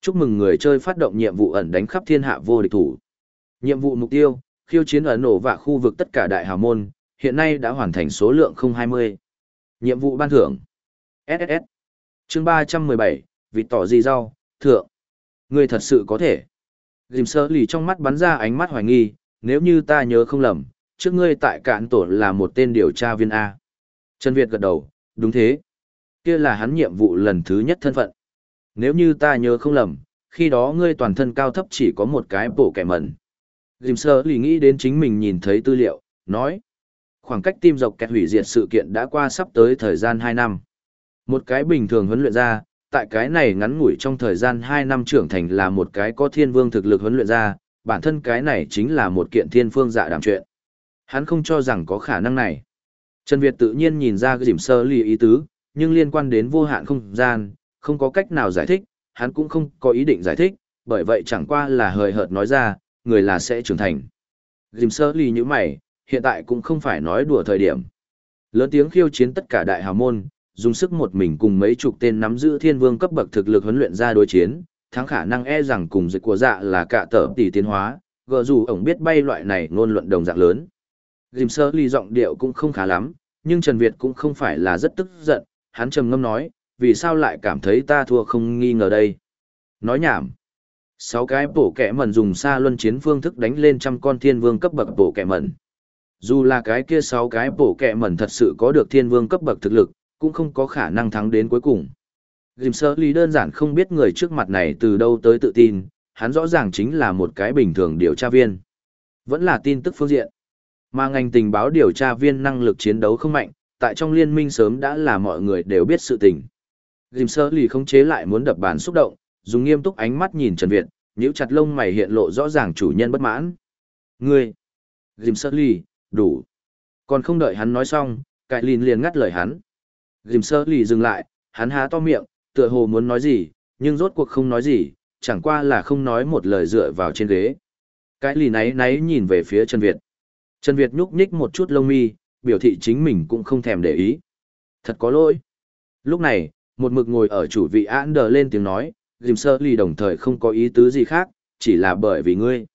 Chúc mừng người chơi phát động nhiệm vụ ẩn đánh khắp thiên hạ vô địch thủ. Nhiệm vụ mục tiêu, khiêu chiến ẩn nổ và khu vực tất cả đại hào môn, hiện nay đã hoàn thành số lượng 020. Nhiệm vụ ban thưởng. SSS. chương 317, vịt tỏ gì rau, thượng. Người thật sự có thể. Dìm sơ lì trong mắt bắn ra ánh mắt hoài nghi, nếu như ta nhớ không lầm, trước ngươi tại cạn tổ là một tên điều tra viên A. Trần Việt gật đầu, đúng thế. Kia là hắn nhiệm vụ lần thứ nhất thân phận. Nếu như ta nhớ không lầm, khi đó ngươi toàn thân cao thấp chỉ có một cái bổ kẻ mẩn. Dìm sơ lì nghĩ đến chính mình nhìn thấy tư liệu, nói. Khoảng cách tim dọc kẹt hủy diệt sự kiện đã qua sắp tới thời gian 2 năm. Một cái bình thường huấn luyện ra, tại cái này ngắn ngủi trong thời gian 2 năm trưởng thành là một cái có thiên vương thực lực huấn luyện ra, bản thân cái này chính là một kiện thiên phương dạ đảm chuyện. Hắn không cho rằng có khả năng này. Trần Việt tự nhiên nhìn ra cái dìm sơ lì ý tứ, nhưng liên quan đến vô hạn không gian, không có cách nào giải thích, hắn cũng không có ý định giải thích, bởi vậy chẳng qua là hời hợt nói ra, người là sẽ trưởng thành. Dìm sơ lì như mày, hiện tại cũng không phải nói đùa thời điểm. Lớn tiếng khiêu chiến tất cả đại hào môn, dùng sức một mình cùng mấy chục tên nắm giữ thiên vương cấp bậc thực lực huấn luyện ra đối chiến, thắng khả năng e rằng cùng dịch của dạ là cả tở tỷ tiến hóa, gờ dù ổng biết bay loại này ngôn luận đồng dạng lớn. Dìm sơ lì giọng điệu cũng không khá lắm, nhưng Trần Việt cũng không phải là rất tức giận, hắn trầm ngâm nói, vì sao lại cảm thấy ta thua không nghi ngờ đây. Nói nhảm. Sáu cái bổ kẻ mẩn dùng xa luân chiến phương thức đánh lên trăm con thiên vương cấp bậc bổ kẻ mẩn. Dù là cái kia sáu cái bổ kẻ mẩn thật sự có được thiên vương cấp bậc thực lực, cũng không có khả năng thắng đến cuối cùng. Dìm sơ lý đơn giản không biết người trước mặt này từ đâu tới tự tin, hắn rõ ràng chính là một cái bình thường điều tra viên. Vẫn là tin tức phương diện. Mà ngành tình báo điều tra viên năng lực chiến đấu không mạnh, tại trong liên minh sớm đã là mọi người đều biết sự tình. Dìm sơ lì không chế lại muốn đập bàn xúc động, dùng nghiêm túc ánh mắt nhìn Trần Việt, nhíu chặt lông mày hiện lộ rõ ràng chủ nhân bất mãn. Ngươi! Dìm sơ lì, đủ. Còn không đợi hắn nói xong, cải lìn liền ngắt lời hắn. Dìm sơ lì dừng lại, hắn há to miệng, tựa hồ muốn nói gì, nhưng rốt cuộc không nói gì, chẳng qua là không nói một lời dựa vào trên ghế. Cái lì náy náy nhìn về phía Trần Việt. Trần Việt nhúc nhích một chút lông mi, biểu thị chính mình cũng không thèm để ý. Thật có lỗi. Lúc này, một mực ngồi ở chủ vị án đờ lên tiếng nói, dìm sơ ly đồng thời không có ý tứ gì khác, chỉ là bởi vì ngươi.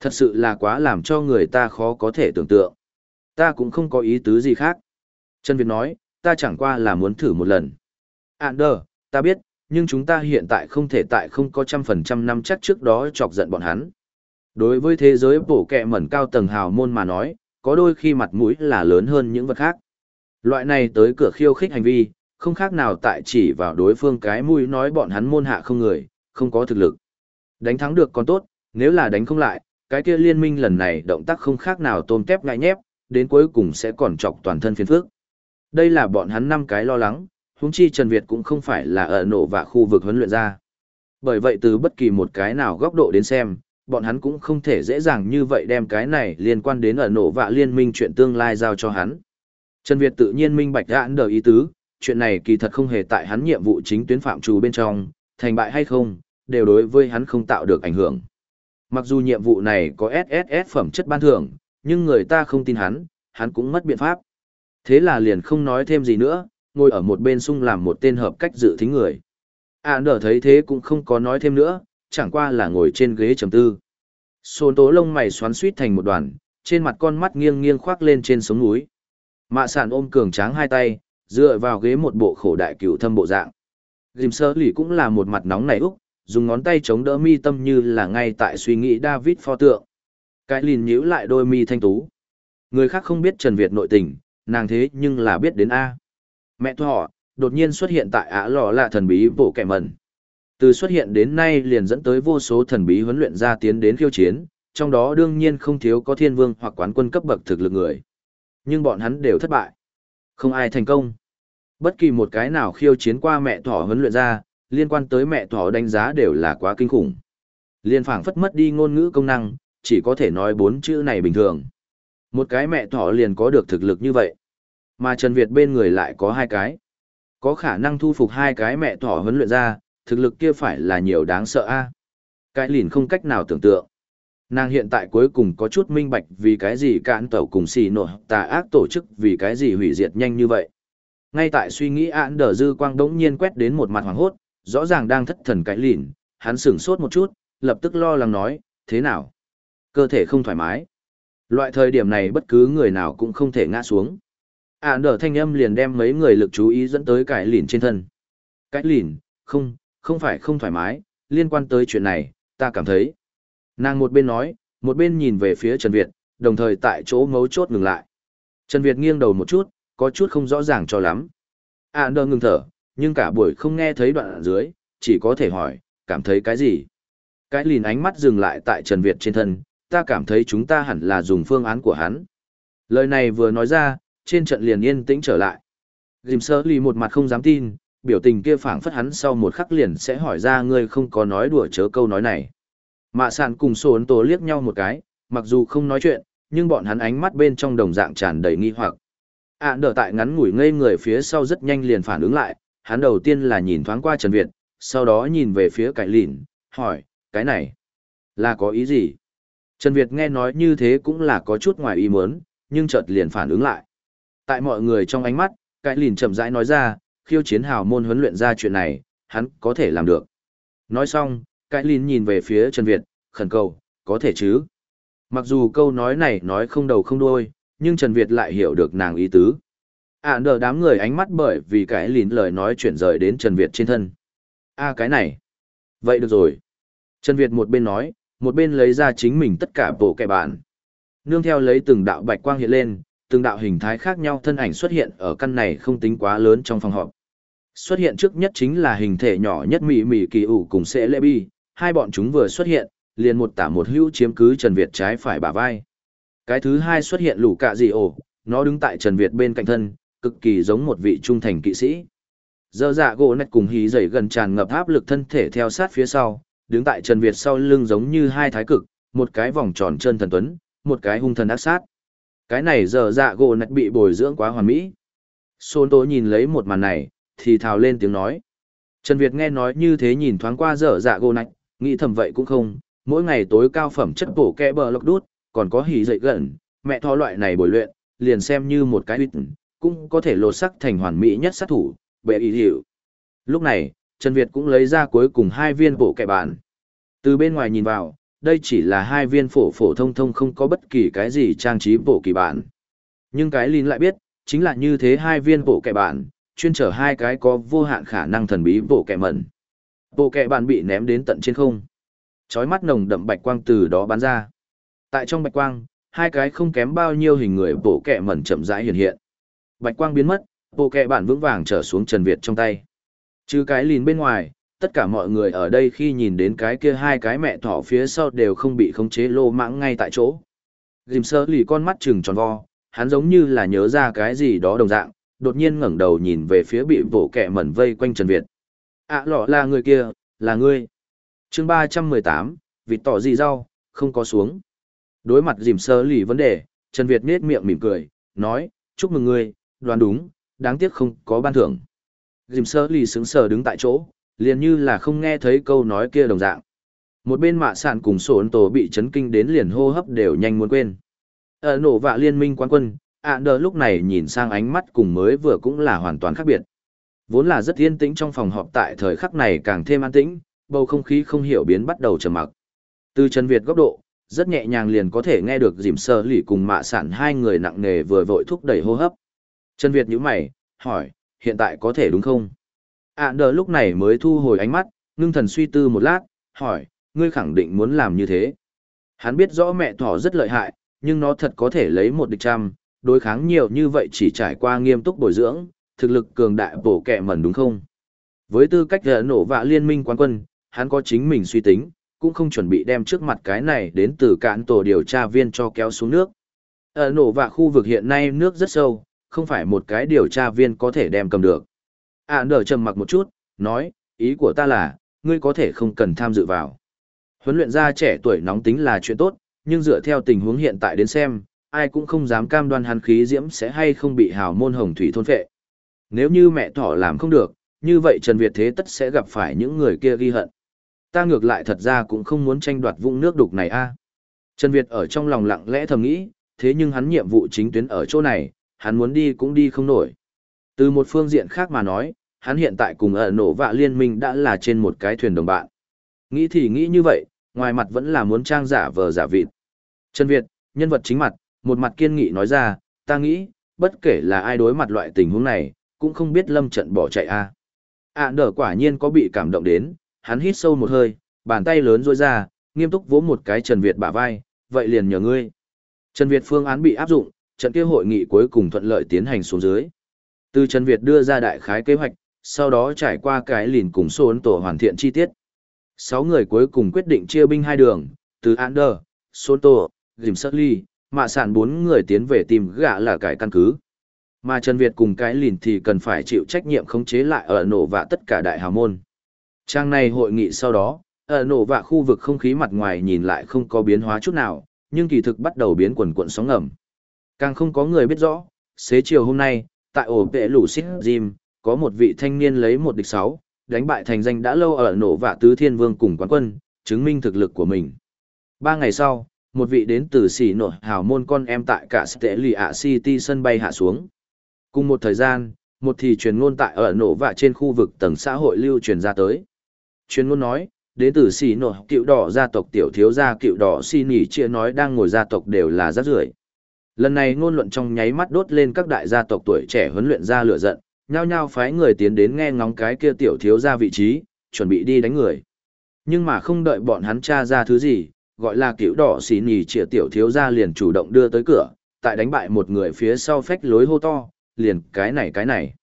Thật sự là quá làm cho người ta khó có thể tưởng tượng. Ta cũng không có ý tứ gì khác. Trần Việt nói, ta chẳng qua là muốn thử một lần. Án đờ, ta biết, nhưng chúng ta hiện tại không thể tại không có trăm phần trăm năm chắc trước đó chọc giận bọn hắn. Đối với thế giới bổ kẹ mẩn cao tầng hào môn mà nói, có đôi khi mặt mũi là lớn hơn những vật khác. Loại này tới cửa khiêu khích hành vi, không khác nào tại chỉ vào đối phương cái mũi nói bọn hắn môn hạ không người, không có thực lực. Đánh thắng được còn tốt, nếu là đánh không lại, cái kia liên minh lần này động tác không khác nào tôm tép ngại nhép, đến cuối cùng sẽ còn chọc toàn thân phiền phức. Đây là bọn hắn năm cái lo lắng, huống chi Trần Việt cũng không phải là ở nổ và khu vực huấn luyện ra. Bởi vậy từ bất kỳ một cái nào góc độ đến xem, bọn hắn cũng không thể dễ dàng như vậy đem cái này liên quan đến ở nổ vạ liên minh chuyện tương lai giao cho hắn. Trần Việt tự nhiên minh bạch đã đờ ý tứ, chuyện này kỳ thật không hề tại hắn nhiệm vụ chính tuyến phạm trù bên trong, thành bại hay không, đều đối với hắn không tạo được ảnh hưởng. Mặc dù nhiệm vụ này có SSS phẩm chất ban thưởng, nhưng người ta không tin hắn, hắn cũng mất biện pháp. Thế là liền không nói thêm gì nữa, ngồi ở một bên sung làm một tên hợp cách dự thính người. À nở thấy thế cũng không có nói thêm nữa, chẳng qua là ngồi trên ghế trầm tư. Xôn tố lông mày xoắn suýt thành một đoàn, trên mặt con mắt nghiêng nghiêng khoác lên trên sống núi. Mạ sản ôm cường tráng hai tay, dựa vào ghế một bộ khổ đại cửu thâm bộ dạng. Dìm sơ lì cũng là một mặt nóng nảy úc, dùng ngón tay chống đỡ mi tâm như là ngay tại suy nghĩ David pho tượng. Cái lìn nhíu lại đôi mi thanh tú. Người khác không biết Trần Việt nội tình, nàng thế nhưng là biết đến A. Mẹ thọ, đột nhiên xuất hiện tại ả lò là thần bí bộ kẻ mẩn. Từ xuất hiện đến nay liền dẫn tới vô số thần bí huấn luyện ra tiến đến khiêu chiến, trong đó đương nhiên không thiếu có thiên vương hoặc quán quân cấp bậc thực lực người. Nhưng bọn hắn đều thất bại. Không ai thành công. Bất kỳ một cái nào khiêu chiến qua mẹ thỏ huấn luyện ra, liên quan tới mẹ thỏ đánh giá đều là quá kinh khủng. Liên phảng phất mất đi ngôn ngữ công năng, chỉ có thể nói bốn chữ này bình thường. Một cái mẹ thỏ liền có được thực lực như vậy. Mà Trần Việt bên người lại có hai cái. Có khả năng thu phục hai cái mẹ thỏ huấn luyện ra, thực lực kia phải là nhiều đáng sợ a. Cái lìn không cách nào tưởng tượng. Nàng hiện tại cuối cùng có chút minh bạch vì cái gì cạn tẩu cùng xì nổi, tà ác tổ chức vì cái gì hủy diệt nhanh như vậy. Ngay tại suy nghĩ án đờ dư quang đống nhiên quét đến một mặt hoàng hốt, rõ ràng đang thất thần cãi lìn, hắn sửng sốt một chút, lập tức lo lắng nói, thế nào? Cơ thể không thoải mái. Loại thời điểm này bất cứ người nào cũng không thể ngã xuống. Án đờ thanh âm liền đem mấy người lực chú ý dẫn tới cãi lìn trên thân. Cãi lìn, không, không phải không thoải mái, liên quan tới chuyện này, ta cảm thấy. Nàng một bên nói, một bên nhìn về phía Trần Việt, đồng thời tại chỗ mấu chốt ngừng lại. Trần Việt nghiêng đầu một chút, có chút không rõ ràng cho lắm. À nơ ngừng thở, nhưng cả buổi không nghe thấy đoạn ở dưới, chỉ có thể hỏi, cảm thấy cái gì? Cái lìn ánh mắt dừng lại tại Trần Việt trên thân, ta cảm thấy chúng ta hẳn là dùng phương án của hắn. Lời này vừa nói ra, trên trận liền yên tĩnh trở lại. Dìm sơ lì một mặt không dám tin, biểu tình kia phảng phất hắn sau một khắc liền sẽ hỏi ra ngươi không có nói đùa chớ câu nói này. Mạ sàn cùng sổ ấn tố liếc nhau một cái, mặc dù không nói chuyện, nhưng bọn hắn ánh mắt bên trong đồng dạng tràn đầy nghi hoặc. À đỡ tại ngắn ngủi ngây người phía sau rất nhanh liền phản ứng lại, hắn đầu tiên là nhìn thoáng qua Trần Việt, sau đó nhìn về phía cải lìn, hỏi, cái này, là có ý gì? Trần Việt nghe nói như thế cũng là có chút ngoài ý muốn, nhưng chợt liền phản ứng lại. Tại mọi người trong ánh mắt, cải lìn chậm rãi nói ra, khiêu chiến hào môn huấn luyện ra chuyện này, hắn có thể làm được. Nói xong, cải lìn nhìn về phía Trần Việt, khẩn cầu, có thể chứ. Mặc dù câu nói này nói không đầu không đuôi, nhưng Trần Việt lại hiểu được nàng ý tứ. À nở đám người ánh mắt bởi vì cái lín lời nói chuyển rời đến Trần Việt trên thân. À cái này. Vậy được rồi. Trần Việt một bên nói, một bên lấy ra chính mình tất cả bộ kẻ bản. Nương theo lấy từng đạo bạch quang hiện lên, từng đạo hình thái khác nhau thân ảnh xuất hiện ở căn này không tính quá lớn trong phòng họp. Xuất hiện trước nhất chính là hình thể nhỏ nhất mị mị kỳ ủ cùng sẽ lệ bi, hai bọn chúng vừa xuất hiện, liền một tả một hữu chiếm cứ Trần Việt trái phải bả vai. Cái thứ hai xuất hiện lũ cạ gì ổ, nó đứng tại Trần Việt bên cạnh thân, cực kỳ giống một vị trung thành kỵ sĩ. Dơ dạ gỗ nạch cùng hí dày gần tràn ngập áp lực thân thể theo sát phía sau, đứng tại Trần Việt sau lưng giống như hai thái cực, một cái vòng tròn chân thần tuấn, một cái hung thần ác sát. Cái này dơ dạ gỗ nạch bị bồi dưỡng quá hoàn mỹ. Sôn tố nhìn lấy một màn này, thì thào lên tiếng nói. Trần Việt nghe nói như thế nhìn thoáng qua dở dạ gỗ nách, nghĩ thầm vậy cũng không, mỗi ngày tối cao phẩm chất bổ kẹ bờ lọc đút, còn có hỉ dậy gần, mẹ thó loại này bồi luyện, liền xem như một cái huyết, cũng có thể lột sắc thành hoàn mỹ nhất sát thủ, bệ ý hiệu. Lúc này, Trần Việt cũng lấy ra cuối cùng hai viên bộ kẻ bản. Từ bên ngoài nhìn vào, đây chỉ là hai viên phổ phổ thông thông không có bất kỳ cái gì trang trí bộ kỳ bản. Nhưng cái Linh lại biết, chính là như thế hai viên bộ kẻ bản, chuyên trở hai cái có vô hạn khả năng thần bí bộ kẻ mẩn. Bộ kẻ bản bị ném đến tận trên không. Chói mắt nồng đậm bạch quang từ đó bắn ra. Tại trong bạch quang, hai cái không kém bao nhiêu hình người bộ kẹ mẩn chậm rãi hiện hiện. Bạch quang biến mất, bộ kẹ bản vững vàng trở xuống Trần Việt trong tay. chứ cái lìn bên ngoài, tất cả mọi người ở đây khi nhìn đến cái kia hai cái mẹ thỏ phía sau đều không bị khống chế lô mãng ngay tại chỗ. Dìm sơ lì con mắt trừng tròn vo, hắn giống như là nhớ ra cái gì đó đồng dạng, đột nhiên ngẩng đầu nhìn về phía bị bộ kẹ mẩn vây quanh Trần Việt. À lọ là người kia, là ngươi. chương ba trăm mười tám vịt tỏ gì rau, không có xuống. Đối mặt dìm sơ lì vấn đề, Trần Việt nết miệng mỉm cười, nói, chúc mừng ngươi, đoán đúng, đáng tiếc không có ban thưởng. Dìm sơ lì sững sờ đứng tại chỗ, liền như là không nghe thấy câu nói kia đồng dạng. Một bên mạ sạn cùng sổ ấn tổ bị chấn kinh đến liền hô hấp đều nhanh muốn quên. Ở nổ vạ liên minh quán quân, ạ đờ lúc này nhìn sang ánh mắt cùng mới vừa cũng là hoàn toàn khác biệt. Vốn là rất yên tĩnh trong phòng họp tại thời khắc này càng thêm an tĩnh, bầu không khí không hiểu biến bắt đầu trầm mặc. Từ Trần Việt góc độ, rất nhẹ nhàng liền có thể nghe được dìm sơ lì cùng mạ sản hai người nặng nề vừa vội thúc đẩy hô hấp. Trần Việt nhíu mày, hỏi, hiện tại có thể đúng không? ạ đờ lúc này mới thu hồi ánh mắt, ngưng thần suy tư một lát, hỏi, ngươi khẳng định muốn làm như thế. Hắn biết rõ mẹ thỏ rất lợi hại, nhưng nó thật có thể lấy một địch trăm, đối kháng nhiều như vậy chỉ trải qua nghiêm túc bồi dưỡng, thực lực cường đại bổ kẹ mẩn đúng không? Với tư cách gỡ nổ vạ liên minh quán quân, hắn có chính mình suy tính, cũng không chuẩn bị đem trước mặt cái này đến từ cạn tổ điều tra viên cho kéo xuống nước. Ở nổ và khu vực hiện nay nước rất sâu, không phải một cái điều tra viên có thể đem cầm được. À nở trầm mặc một chút, nói, ý của ta là, ngươi có thể không cần tham dự vào. Huấn luyện gia trẻ tuổi nóng tính là chuyện tốt, nhưng dựa theo tình huống hiện tại đến xem, ai cũng không dám cam đoan hắn khí diễm sẽ hay không bị hào môn hồng thủy thôn phệ. Nếu như mẹ thỏ làm không được, như vậy Trần Việt thế tất sẽ gặp phải những người kia ghi hận. Ta ngược lại thật ra cũng không muốn tranh đoạt vũng nước đục này a. Trần Việt ở trong lòng lặng lẽ thầm nghĩ, thế nhưng hắn nhiệm vụ chính tuyến ở chỗ này, hắn muốn đi cũng đi không nổi. Từ một phương diện khác mà nói, hắn hiện tại cùng ở nổ vạ liên minh đã là trên một cái thuyền đồng bạn. Nghĩ thì nghĩ như vậy, ngoài mặt vẫn là muốn trang giả vờ giả vịt. Trần Việt, nhân vật chính mặt, một mặt kiên nghị nói ra, ta nghĩ, bất kể là ai đối mặt loại tình huống này, cũng không biết lâm trận bỏ chạy a. À. À đỡ quả nhiên có bị cảm động đến, hắn hít sâu một hơi, bàn tay lớn rôi ra, nghiêm túc vỗ một cái Trần Việt bả vai, vậy liền nhờ ngươi. Trần Việt phương án bị áp dụng, trận kia hội nghị cuối cùng thuận lợi tiến hành xuống dưới. Từ Trần Việt đưa ra đại khái kế hoạch, sau đó trải qua cái lìn cùng số ấn tổ hoàn thiện chi tiết. Sáu người cuối cùng quyết định chia binh hai đường, từ Ander, Soto, Grim Ly, mạ sản bốn người tiến về tìm gạ là cái căn cứ. Mà Trần Việt cùng cái lìn thì cần phải chịu trách nhiệm khống chế lại ở nổ vạ tất cả đại hào môn. Trang này hội nghị sau đó, ở nổ vạ khu vực không khí mặt ngoài nhìn lại không có biến hóa chút nào, nhưng kỳ thực bắt đầu biến quần cuộn sóng ngầm. Càng không có người biết rõ, xế chiều hôm nay, tại ổ vệ lũ xích Jim, có một vị thanh niên lấy một địch sáu, đánh bại thành danh đã lâu ở nổ vạ tứ thiên vương cùng quán quân, chứng minh thực lực của mình. Ba ngày sau, một vị đến từ xỉ nội hào môn con em tại cả tệ Lì ạ City sân bay hạ xuống. Cùng một thời gian, một thì truyền ngôn tại ở nổ vạ trên khu vực tầng xã hội lưu truyền ra tới chuyên ngôn nói, đến từ xỉ nổ cựu đỏ gia tộc tiểu thiếu gia cựu đỏ xì nỉ chia nói đang ngồi gia tộc đều là rác rưởi Lần này ngôn luận trong nháy mắt đốt lên các đại gia tộc tuổi trẻ huấn luyện ra lửa giận, nhao nhao phái người tiến đến nghe ngóng cái kia tiểu thiếu gia vị trí, chuẩn bị đi đánh người. Nhưng mà không đợi bọn hắn tra ra thứ gì, gọi là cựu đỏ xì nỉ chia tiểu thiếu gia liền chủ động đưa tới cửa, tại đánh bại một người phía sau phách lối hô to, liền cái này cái này.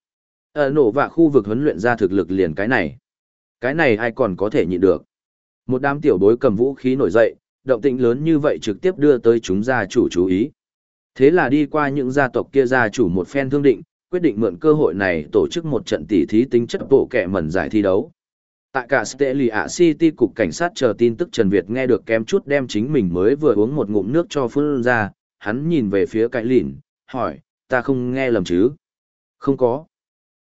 Ở nổ vạ khu vực huấn luyện ra thực lực liền cái này. Cái này ai còn có thể nhịn được. Một đám tiểu bối cầm vũ khí nổi dậy, động tĩnh lớn như vậy trực tiếp đưa tới chúng gia chủ chú ý. Thế là đi qua những gia tộc kia gia chủ một phen thương định, quyết định mượn cơ hội này tổ chức một trận tỉ thí tính chất bộ kẻ mẩn giải thi đấu. Tại cả Stelia City cục cảnh sát chờ tin tức Trần Việt nghe được kém chút đem chính mình mới vừa uống một ngụm nước cho phun ra, hắn nhìn về phía cái lìn, hỏi, ta không nghe lầm chứ? Không có.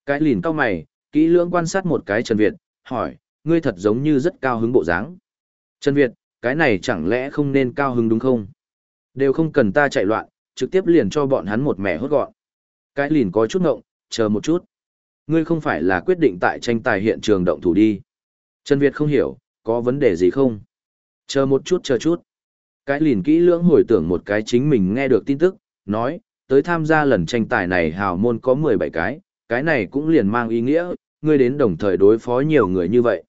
Cái lìn cao mày, kỹ lưỡng quan sát một cái Trần Việt, hỏi, ngươi thật giống như rất cao hứng bộ dáng. Trần Việt, cái này chẳng lẽ không nên cao hứng đúng không? Đều không cần ta chạy loạn, trực tiếp liền cho bọn hắn một mẻ hốt gọn. Cái lìn có chút ngộng, chờ một chút. Ngươi không phải là quyết định tại tranh tài hiện trường động thủ đi. Trần Việt không hiểu, có vấn đề gì không? Chờ một chút chờ chút. Cái lìn kỹ lưỡng hồi tưởng một cái chính mình nghe được tin tức, nói, tới tham gia lần tranh tài này hào môn có 17 cái, cái này cũng liền mang ý nghĩa, ngươi đến đồng thời đối phó nhiều người như vậy.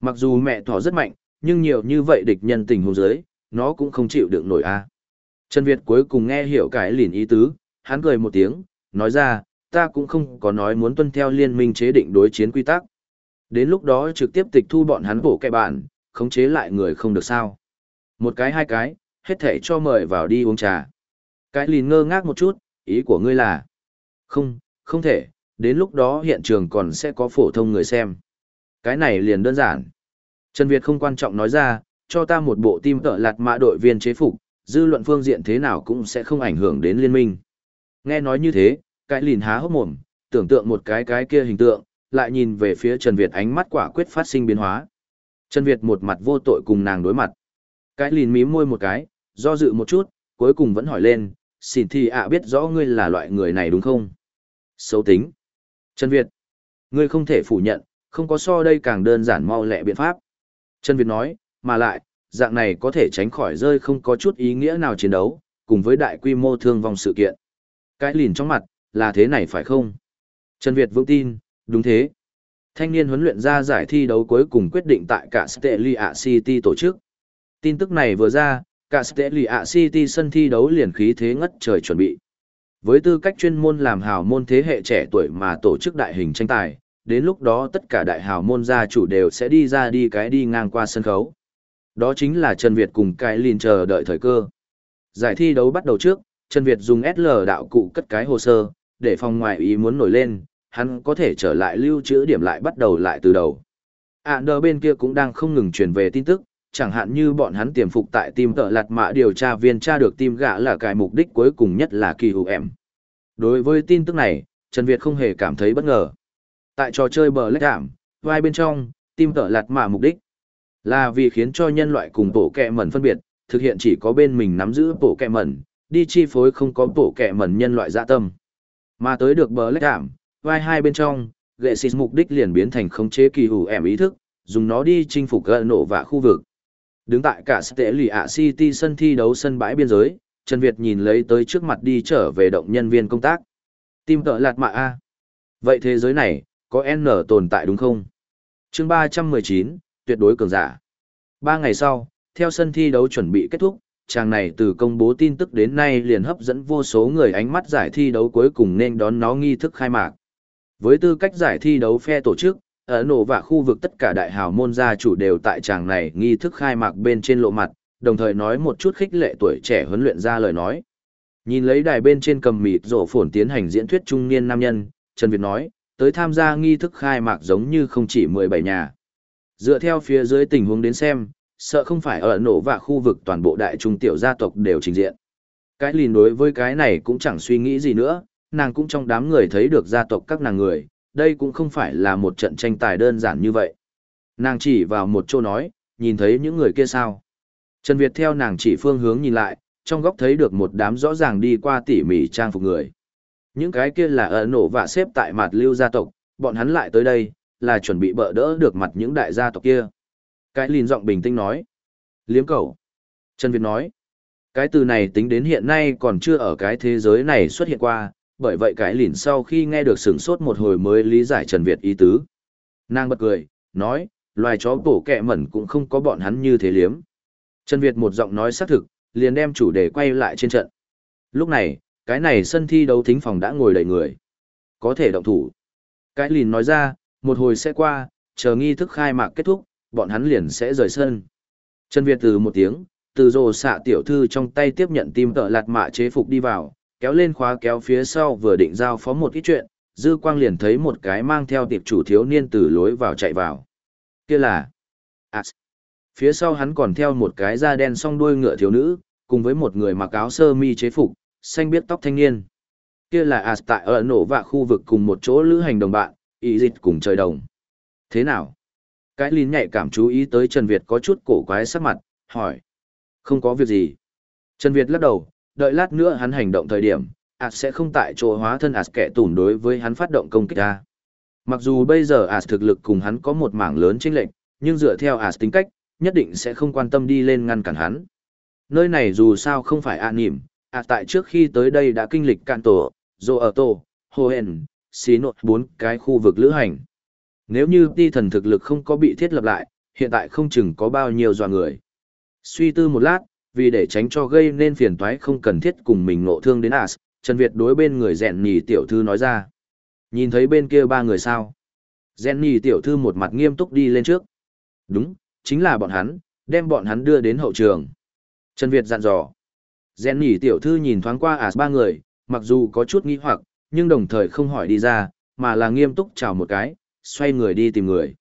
Mặc dù mẹ thỏ rất mạnh, nhưng nhiều như vậy địch nhân tình huống dưới, nó cũng không chịu được nổi a. Trần Việt cuối cùng nghe hiểu cái lìn ý tứ, hắn cười một tiếng, nói ra, ta cũng không có nói muốn tuân theo liên minh chế định đối chiến quy tắc. Đến lúc đó trực tiếp tịch thu bọn hắn bổ kẻ bạn, khống chế lại người không được sao. Một cái hai cái, hết thể cho mời vào đi uống trà. Cái lìn ngơ ngác một chút, ý của ngươi là, không, không thể, đến lúc đó hiện trường còn sẽ có phổ thông người xem. Cái này liền đơn giản. Trần Việt không quan trọng nói ra, cho ta một bộ tim tợ lạt mã đội viên chế phục, dư luận phương diện thế nào cũng sẽ không ảnh hưởng đến liên minh. Nghe nói như thế, cái lìn há hốc mồm, tưởng tượng một cái cái kia hình tượng, lại nhìn về phía Trần Việt ánh mắt quả quyết phát sinh biến hóa. Trần Việt một mặt vô tội cùng nàng đối mặt. Cái lìn mím môi một cái, do dự một chút, cuối cùng vẫn hỏi lên, xin thì ạ biết rõ ngươi là loại người này đúng không? Xấu tính. Trần Việt. Ngươi không thể phủ nhận, không có so đây càng đơn giản mau lẹ biện pháp. Trần Việt nói, mà lại, dạng này có thể tránh khỏi rơi không có chút ý nghĩa nào chiến đấu, cùng với đại quy mô thương vong sự kiện. Cái lìn trong mặt, là thế này phải không? Trần Việt vững tin, đúng thế. Thanh niên huấn luyện ra giải thi đấu cuối cùng quyết định tại cả Stelia City tổ chức. Tin tức này vừa ra, cả Stelia City sân thi đấu liền khí thế ngất trời chuẩn bị. Với tư cách chuyên môn làm hào môn thế hệ trẻ tuổi mà tổ chức đại hình tranh tài, đến lúc đó tất cả đại hào môn gia chủ đều sẽ đi ra đi cái đi ngang qua sân khấu. Đó chính là Trần Việt cùng cái liền chờ đợi thời cơ. Giải thi đấu bắt đầu trước, Trần Việt dùng SL đạo cụ cất cái hồ sơ, để phòng ngoại ý muốn nổi lên, hắn có thể trở lại lưu trữ điểm lại bắt đầu lại từ đầu. À đờ bên kia cũng đang không ngừng truyền về tin tức, chẳng hạn như bọn hắn tiềm phục tại tim tợ lạt mã điều tra viên tra được tim gã là cái mục đích cuối cùng nhất là kỳ hữu em. Đối với tin tức này, Trần Việt không hề cảm thấy bất ngờ. Tại trò chơi bờ lách cảm, vai bên trong, tim tợ lạt mã mục đích là vì khiến cho nhân loại cùng bộ kẹ mẩn phân biệt, thực hiện chỉ có bên mình nắm giữ bộ kẹ mẩn, đi chi phối không có bộ kẹ mẩn nhân loại dạ tâm. Mà tới được bờ lách cảm, vai hai bên trong, gệ xịt mục đích liền biến thành khống chế kỳ hữu ẻm ý thức, dùng nó đi chinh phục gỡ nổ và khu vực. Đứng tại cả tệ Lì ạ City sân thi đấu sân bãi biên giới, Trần Việt nhìn lấy tới trước mặt đi trở về động nhân viên công tác. Tim tợ lạt mạ A. Vậy thế giới này, có N tồn tại đúng không? chương 319, tuyệt đối cường giả. Ba ngày sau, theo sân thi đấu chuẩn bị kết thúc, chàng này từ công bố tin tức đến nay liền hấp dẫn vô số người ánh mắt giải thi đấu cuối cùng nên đón nó nghi thức khai mạc. Với tư cách giải thi đấu phe tổ chức, ở nổ và khu vực tất cả đại hào môn gia chủ đều tại tràng này nghi thức khai mạc bên trên lộ mặt, đồng thời nói một chút khích lệ tuổi trẻ huấn luyện ra lời nói. Nhìn lấy đài bên trên cầm mịt rổ phổn tiến hành diễn thuyết trung niên nam nhân, Trần Việt nói, tới tham gia nghi thức khai mạc giống như không chỉ 17 nhà. Dựa theo phía dưới tình huống đến xem, sợ không phải ở nổ và khu vực toàn bộ đại trung tiểu gia tộc đều trình diện. Cái lìn đối với cái này cũng chẳng suy nghĩ gì nữa, nàng cũng trong đám người thấy được gia tộc các nàng người, đây cũng không phải là một trận tranh tài đơn giản như vậy. Nàng chỉ vào một chỗ nói, nhìn thấy những người kia sao. Trần Việt theo nàng chỉ phương hướng nhìn lại, trong góc thấy được một đám rõ ràng đi qua tỉ mỉ trang phục người. Những cái kia là ở nổ và xếp tại mặt lưu gia tộc, bọn hắn lại tới đây, là chuẩn bị bỡ đỡ được mặt những đại gia tộc kia. Cái lìn giọng bình tĩnh nói. Liếm cầu. Trần Việt nói. Cái từ này tính đến hiện nay còn chưa ở cái thế giới này xuất hiện qua, bởi vậy cái lìn sau khi nghe được sửng sốt một hồi mới lý giải Trần Việt ý tứ. Nàng bật cười, nói, loài chó bổ kẹ mẩn cũng không có bọn hắn như thế liếm. Trần Việt một giọng nói xác thực, liền đem chủ đề quay lại trên trận. Lúc này, cái này sân thi đấu thính phòng đã ngồi đầy người. Có thể động thủ. Cái lìn nói ra, một hồi sẽ qua, chờ nghi thức khai mạc kết thúc, bọn hắn liền sẽ rời sân. Trần Việt từ một tiếng, từ rồ xạ tiểu thư trong tay tiếp nhận tim tợ lạt mạ chế phục đi vào, kéo lên khóa kéo phía sau vừa định giao phó một ít chuyện, dư quang liền thấy một cái mang theo tiệp chủ thiếu niên từ lối vào chạy vào. Kia là... À, phía sau hắn còn theo một cái da đen song đuôi ngựa thiếu nữ, cùng với một người mặc áo sơ mi chế phục, xanh biết tóc thanh niên. Kia là As tại ở nổ và khu vực cùng một chỗ lữ hành đồng bạn, ý dịch cùng trời đồng. Thế nào? Cái lín nhạy cảm chú ý tới Trần Việt có chút cổ quái sắc mặt, hỏi. Không có việc gì. Trần Việt lắc đầu, đợi lát nữa hắn hành động thời điểm, ạt sẽ không tại chỗ hóa thân ạt kẻ tủn đối với hắn phát động công kích ra. Mặc dù bây giờ ạt thực lực cùng hắn có một mảng lớn chênh lệch, nhưng dựa theo ạt tính cách, nhất định sẽ không quan tâm đi lên ngăn cản hắn. Nơi này dù sao không phải ạ nỉm, ạt tại trước khi tới đây đã kinh lịch cạn tổ, dô ở tổ, hồ hèn, xí nội bốn cái khu vực lữ hành. Nếu như ti thần thực lực không có bị thiết lập lại, hiện tại không chừng có bao nhiêu dọa người. Suy tư một lát, vì để tránh cho gây nên phiền toái không cần thiết cùng mình ngộ thương đến As, Trần Việt đối bên người rèn nhì tiểu thư nói ra. Nhìn thấy bên kia ba người sao? Rèn nhì tiểu thư một mặt nghiêm túc đi lên trước. Đúng, chính là bọn hắn, đem bọn hắn đưa đến hậu trường. Trần Việt dặn dò. Rèn nhì tiểu thư nhìn thoáng qua As ba người, mặc dù có chút nghi hoặc, nhưng đồng thời không hỏi đi ra, mà là nghiêm túc chào một cái, xoay người đi tìm người.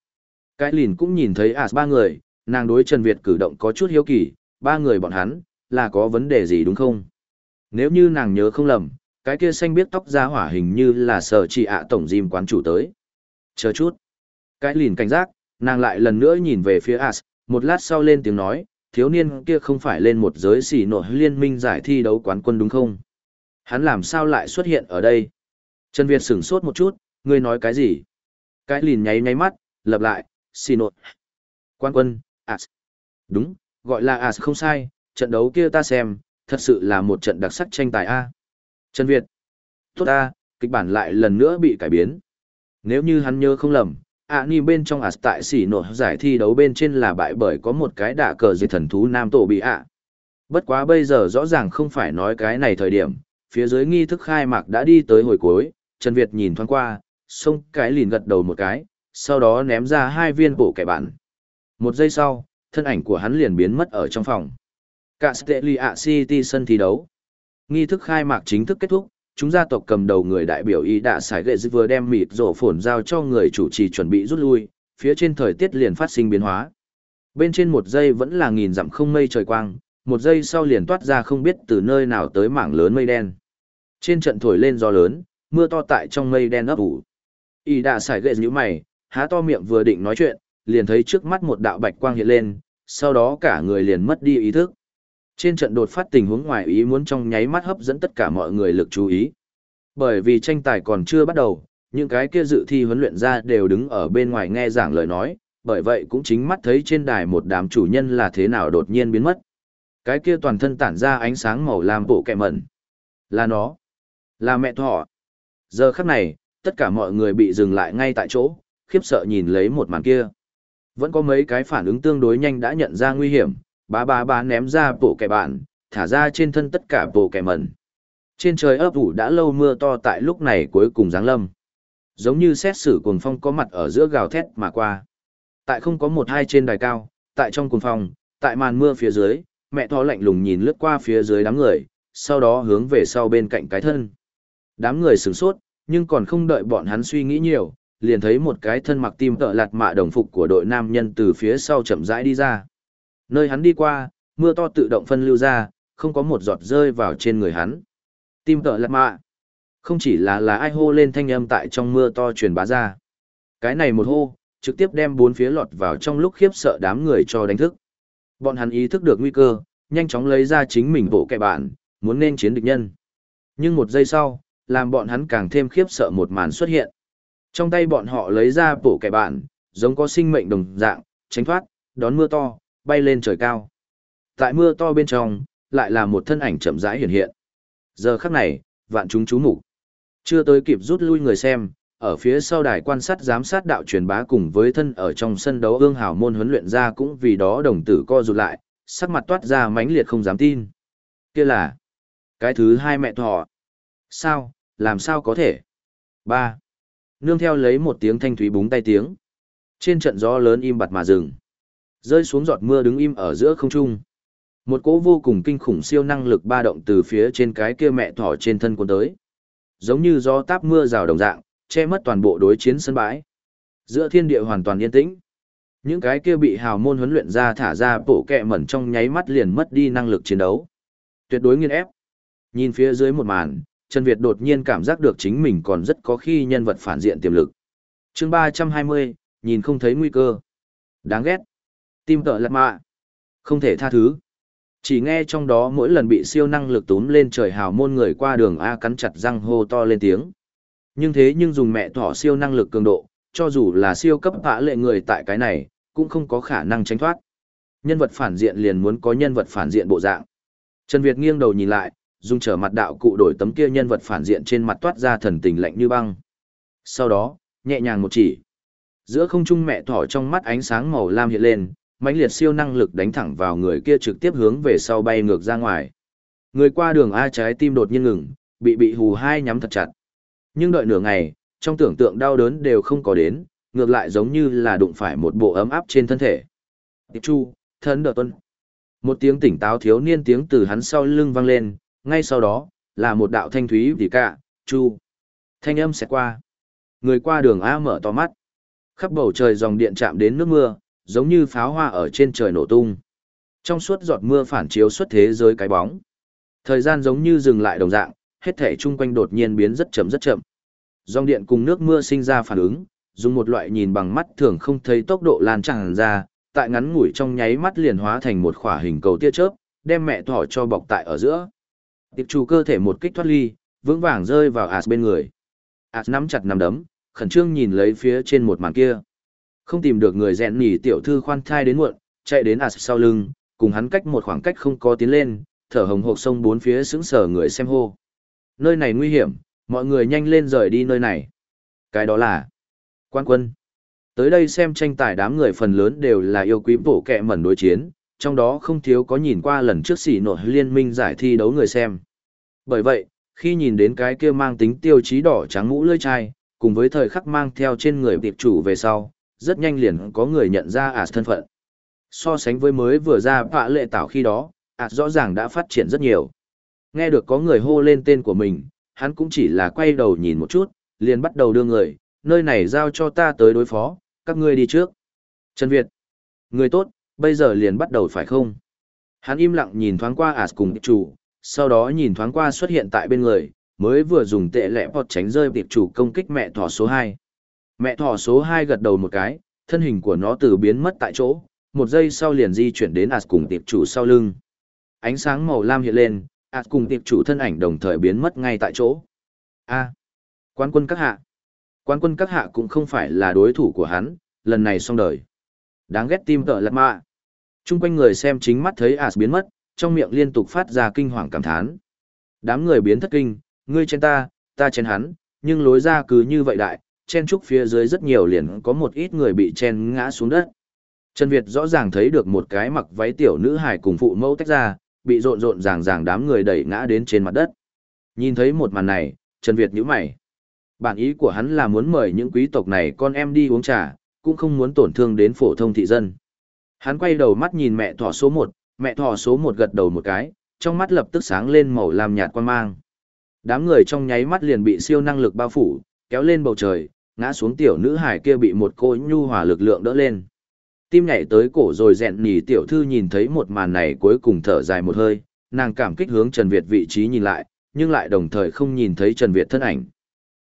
Cái lìn cũng nhìn thấy As ba người, nàng đối Trần Việt cử động có chút hiếu kỳ, ba người bọn hắn, là có vấn đề gì đúng không? Nếu như nàng nhớ không lầm, cái kia xanh biết tóc ra hỏa hình như là sở chỉ ạ tổng dìm quán chủ tới. Chờ chút. Cái lìn cảnh giác, nàng lại lần nữa nhìn về phía As, một lát sau lên tiếng nói, thiếu niên kia không phải lên một giới xỉ nội liên minh giải thi đấu quán quân đúng không? Hắn làm sao lại xuất hiện ở đây? Trần Việt sửng sốt một chút, ngươi nói cái gì? Cái lìn nháy nháy mắt, lặp lại, xỉ nội, Quán quân, As. Đúng, gọi là As không sai, trận đấu kia ta xem, thật sự là một trận đặc sắc tranh tài A. Trần Việt. Tốt A, kịch bản lại lần nữa bị cải biến. Nếu như hắn nhớ không lầm, ạ ni bên trong à tại xỉ nổ giải thi đấu bên trên là bại bởi có một cái đạ cờ dị thần thú nam tổ bị ạ. Bất quá bây giờ rõ ràng không phải nói cái này thời điểm, phía dưới nghi thức khai mạc đã đi tới hồi cuối, Trần Việt nhìn thoáng qua, xông cái lìn gật đầu một cái, sau đó ném ra hai viên bổ kẻ bản. Một giây sau, thân ảnh của hắn liền biến mất ở trong phòng. Castelia City sân thi đấu. Nghi thức khai mạc chính thức kết thúc, chúng gia tộc cầm đầu người đại biểu y đã xài gệ vừa đem mịt rổ phổn giao cho người chủ trì chuẩn bị rút lui, phía trên thời tiết liền phát sinh biến hóa. Bên trên một giây vẫn là nghìn dặm không mây trời quang, một giây sau liền toát ra không biết từ nơi nào tới mảng lớn mây đen. Trên trận thổi lên gió lớn, mưa to tại trong mây đen ấp ủ. Y đã xài gệ như mày, há to miệng vừa định nói chuyện, liền thấy trước mắt một đạo bạch quang hiện lên, sau đó cả người liền mất đi ý thức. Trên trận đột phát tình huống ngoài ý muốn trong nháy mắt hấp dẫn tất cả mọi người lực chú ý. Bởi vì tranh tài còn chưa bắt đầu, những cái kia dự thi huấn luyện ra đều đứng ở bên ngoài nghe giảng lời nói, bởi vậy cũng chính mắt thấy trên đài một đám chủ nhân là thế nào đột nhiên biến mất. Cái kia toàn thân tản ra ánh sáng màu lam bộ kẹ mẩn. Là nó. Là mẹ thọ. Giờ khắc này, tất cả mọi người bị dừng lại ngay tại chỗ, khiếp sợ nhìn lấy một màn kia. Vẫn có mấy cái phản ứng tương đối nhanh đã nhận ra nguy hiểm, bá bá bá ném ra bộ kẻ bạn, thả ra trên thân tất cả bộ kẻ mẩn. Trên trời ấp ủ đã lâu mưa to tại lúc này cuối cùng giáng lâm. Giống như xét xử cuồng phong có mặt ở giữa gào thét mà qua. Tại không có một hai trên đài cao, tại trong cuồng phong, tại màn mưa phía dưới, mẹ thó lạnh lùng nhìn lướt qua phía dưới đám người, sau đó hướng về sau bên cạnh cái thân. Đám người sửng sốt, nhưng còn không đợi bọn hắn suy nghĩ nhiều, liền thấy một cái thân mặc tim tợ lạt mạ đồng phục của đội nam nhân từ phía sau chậm rãi đi ra. Nơi hắn đi qua, mưa to tự động phân lưu ra, không có một giọt rơi vào trên người hắn. Tim tợ lạt mạ. Không chỉ là là ai hô lên thanh âm tại trong mưa to truyền bá ra. Cái này một hô, trực tiếp đem bốn phía lọt vào trong lúc khiếp sợ đám người cho đánh thức. Bọn hắn ý thức được nguy cơ, nhanh chóng lấy ra chính mình bộ kẻ bạn, muốn nên chiến địch nhân. Nhưng một giây sau, làm bọn hắn càng thêm khiếp sợ một màn xuất hiện. Trong tay bọn họ lấy ra bổ kẻ bạn, giống có sinh mệnh đồng dạng, tránh thoát, đón mưa to, bay lên trời cao. Tại mưa to bên trong, lại là một thân ảnh chậm rãi hiện hiện. Giờ khắc này, vạn chúng chú mục Chưa tới kịp rút lui người xem, ở phía sau đài quan sát giám sát đạo truyền bá cùng với thân ở trong sân đấu ương hào môn huấn luyện ra cũng vì đó đồng tử co rụt lại, sắc mặt toát ra mãnh liệt không dám tin. Kia là cái thứ hai mẹ thọ. Sao, làm sao có thể? ba Nương theo lấy một tiếng thanh thúy búng tay tiếng. Trên trận gió lớn im bặt mà dừng. Rơi xuống giọt mưa đứng im ở giữa không trung. Một cỗ vô cùng kinh khủng siêu năng lực ba động từ phía trên cái kia mẹ thỏ trên thân cuốn tới. Giống như gió táp mưa rào đồng dạng, che mất toàn bộ đối chiến sân bãi. Giữa thiên địa hoàn toàn yên tĩnh. Những cái kia bị hào môn huấn luyện ra thả ra bộ kẹ mẩn trong nháy mắt liền mất đi năng lực chiến đấu. Tuyệt đối nghiên ép. Nhìn phía dưới một màn, Trần Việt đột nhiên cảm giác được chính mình còn rất có khi nhân vật phản diện tiềm lực. chương 320, nhìn không thấy nguy cơ. Đáng ghét. Tim tợ lật mạ. Không thể tha thứ. Chỉ nghe trong đó mỗi lần bị siêu năng lực túm lên trời hào môn người qua đường A cắn chặt răng hô to lên tiếng. Nhưng thế nhưng dùng mẹ thỏ siêu năng lực cường độ, cho dù là siêu cấp hạ lệ người tại cái này, cũng không có khả năng tránh thoát. Nhân vật phản diện liền muốn có nhân vật phản diện bộ dạng. Trần Việt nghiêng đầu nhìn lại, dùng trở mặt đạo cụ đổi tấm kia nhân vật phản diện trên mặt toát ra thần tình lạnh như băng. Sau đó, nhẹ nhàng một chỉ. Giữa không trung mẹ thỏ trong mắt ánh sáng màu lam hiện lên, mãnh liệt siêu năng lực đánh thẳng vào người kia trực tiếp hướng về sau bay ngược ra ngoài. Người qua đường A trái tim đột nhiên ngừng, bị bị hù hai nhắm thật chặt. Nhưng đợi nửa ngày, trong tưởng tượng đau đớn đều không có đến, ngược lại giống như là đụng phải một bộ ấm áp trên thân thể. Tiệp Chu, thân đỡ tuân. Một tiếng tỉnh táo thiếu niên tiếng từ hắn sau lưng vang lên, ngay sau đó, là một đạo thanh thúy vì cả, Chu. Thanh âm sẽ qua. Người qua đường A mở to mắt. Khắp bầu trời dòng điện chạm đến nước mưa, giống như pháo hoa ở trên trời nổ tung. Trong suốt giọt mưa phản chiếu xuất thế giới cái bóng. Thời gian giống như dừng lại đồng dạng, hết thể chung quanh đột nhiên biến rất chậm rất chậm. Dòng điện cùng nước mưa sinh ra phản ứng, dùng một loại nhìn bằng mắt thường không thấy tốc độ lan tràn ra, tại ngắn ngủi trong nháy mắt liền hóa thành một khỏa hình cầu tia chớp, đem mẹ thỏ cho bọc tại ở giữa. Tiệp chủ cơ thể một kích thoát ly, vững vàng rơi vào As bên người. As nắm chặt nắm đấm, khẩn trương nhìn lấy phía trên một màn kia. Không tìm được người rèn nỉ tiểu thư khoan thai đến muộn, chạy đến As sau lưng, cùng hắn cách một khoảng cách không có tiến lên, thở hồng hộc sông bốn phía sững sờ người xem hô. Nơi này nguy hiểm, mọi người nhanh lên rời đi nơi này. Cái đó là quan quân. Tới đây xem tranh tài đám người phần lớn đều là yêu quý bổ kẹ mẩn đối chiến, trong đó không thiếu có nhìn qua lần trước xỉ nội liên minh giải thi đấu người xem. Bởi vậy, khi nhìn đến cái kia mang tính tiêu chí đỏ trắng mũ lưỡi chai, cùng với thời khắc mang theo trên người tiệp chủ về sau, rất nhanh liền có người nhận ra ả thân phận. So sánh với mới vừa ra vạ lệ tảo khi đó, ả rõ ràng đã phát triển rất nhiều. Nghe được có người hô lên tên của mình, hắn cũng chỉ là quay đầu nhìn một chút, liền bắt đầu đưa người, nơi này giao cho ta tới đối phó, các ngươi đi trước. Trần Việt, người tốt, bây giờ liền bắt đầu phải không? Hắn im lặng nhìn thoáng qua As cùng tiệp chủ, sau đó nhìn thoáng qua xuất hiện tại bên người, mới vừa dùng tệ lẽ bọt tránh rơi tiệp chủ công kích mẹ thỏ số 2. Mẹ thỏ số 2 gật đầu một cái, thân hình của nó từ biến mất tại chỗ, một giây sau liền di chuyển đến As cùng tiệp chủ sau lưng. Ánh sáng màu lam hiện lên, As cùng tiệp chủ thân ảnh đồng thời biến mất ngay tại chỗ. A. Quan quân các hạ. Quan quân các hạ cũng không phải là đối thủ của hắn, lần này xong đời. Đáng ghét tim tợ lật mạ. Trung quanh người xem chính mắt thấy As biến mất, trong miệng liên tục phát ra kinh hoàng cảm thán. Đám người biến thất kinh, ngươi trên ta, ta trên hắn, nhưng lối ra cứ như vậy đại, chen trúc phía dưới rất nhiều liền có một ít người bị chen ngã xuống đất. Trần Việt rõ ràng thấy được một cái mặc váy tiểu nữ hài cùng phụ mẫu tách ra, bị rộn rộn ràng ràng đám người đẩy ngã đến trên mặt đất. Nhìn thấy một màn này, Trần Việt nhíu mày. Bản ý của hắn là muốn mời những quý tộc này con em đi uống trà, cũng không muốn tổn thương đến phổ thông thị dân. Hắn quay đầu mắt nhìn mẹ thỏ số 1, mẹ thỏ số 1 gật đầu một cái, trong mắt lập tức sáng lên màu lam nhạt quan mang. Đám người trong nháy mắt liền bị siêu năng lực bao phủ, kéo lên bầu trời, ngã xuống tiểu nữ hải kia bị một cô nhu hòa lực lượng đỡ lên. Tim nhảy tới cổ rồi dẹn nỉ tiểu thư nhìn thấy một màn này cuối cùng thở dài một hơi, nàng cảm kích hướng Trần Việt vị trí nhìn lại, nhưng lại đồng thời không nhìn thấy Trần Việt thân ảnh.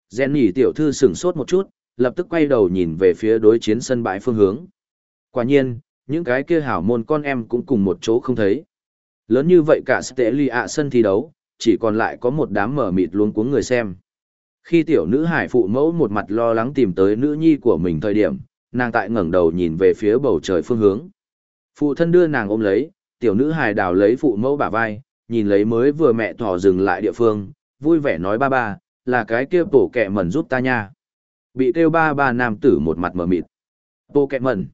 Dẹn nỉ tiểu thư sửng sốt một chút, lập tức quay đầu nhìn về phía đối chiến sân bãi phương hướng. Quả nhiên, những cái kia hảo môn con em cũng cùng một chỗ không thấy. Lớn như vậy cả tệ lì ạ sân thi đấu, chỉ còn lại có một đám mở mịt luống cuống người xem. Khi tiểu nữ hải phụ mẫu một mặt lo lắng tìm tới nữ nhi của mình thời điểm, nàng tại ngẩng đầu nhìn về phía bầu trời phương hướng. Phụ thân đưa nàng ôm lấy, tiểu nữ hải đào lấy phụ mẫu bả vai, nhìn lấy mới vừa mẹ thỏ dừng lại địa phương, vui vẻ nói ba ba, là cái kia bổ kẹ mẩn giúp ta nha. Bị kêu ba ba nam tử một mặt mở mịt. Bổ kẹ mẩn.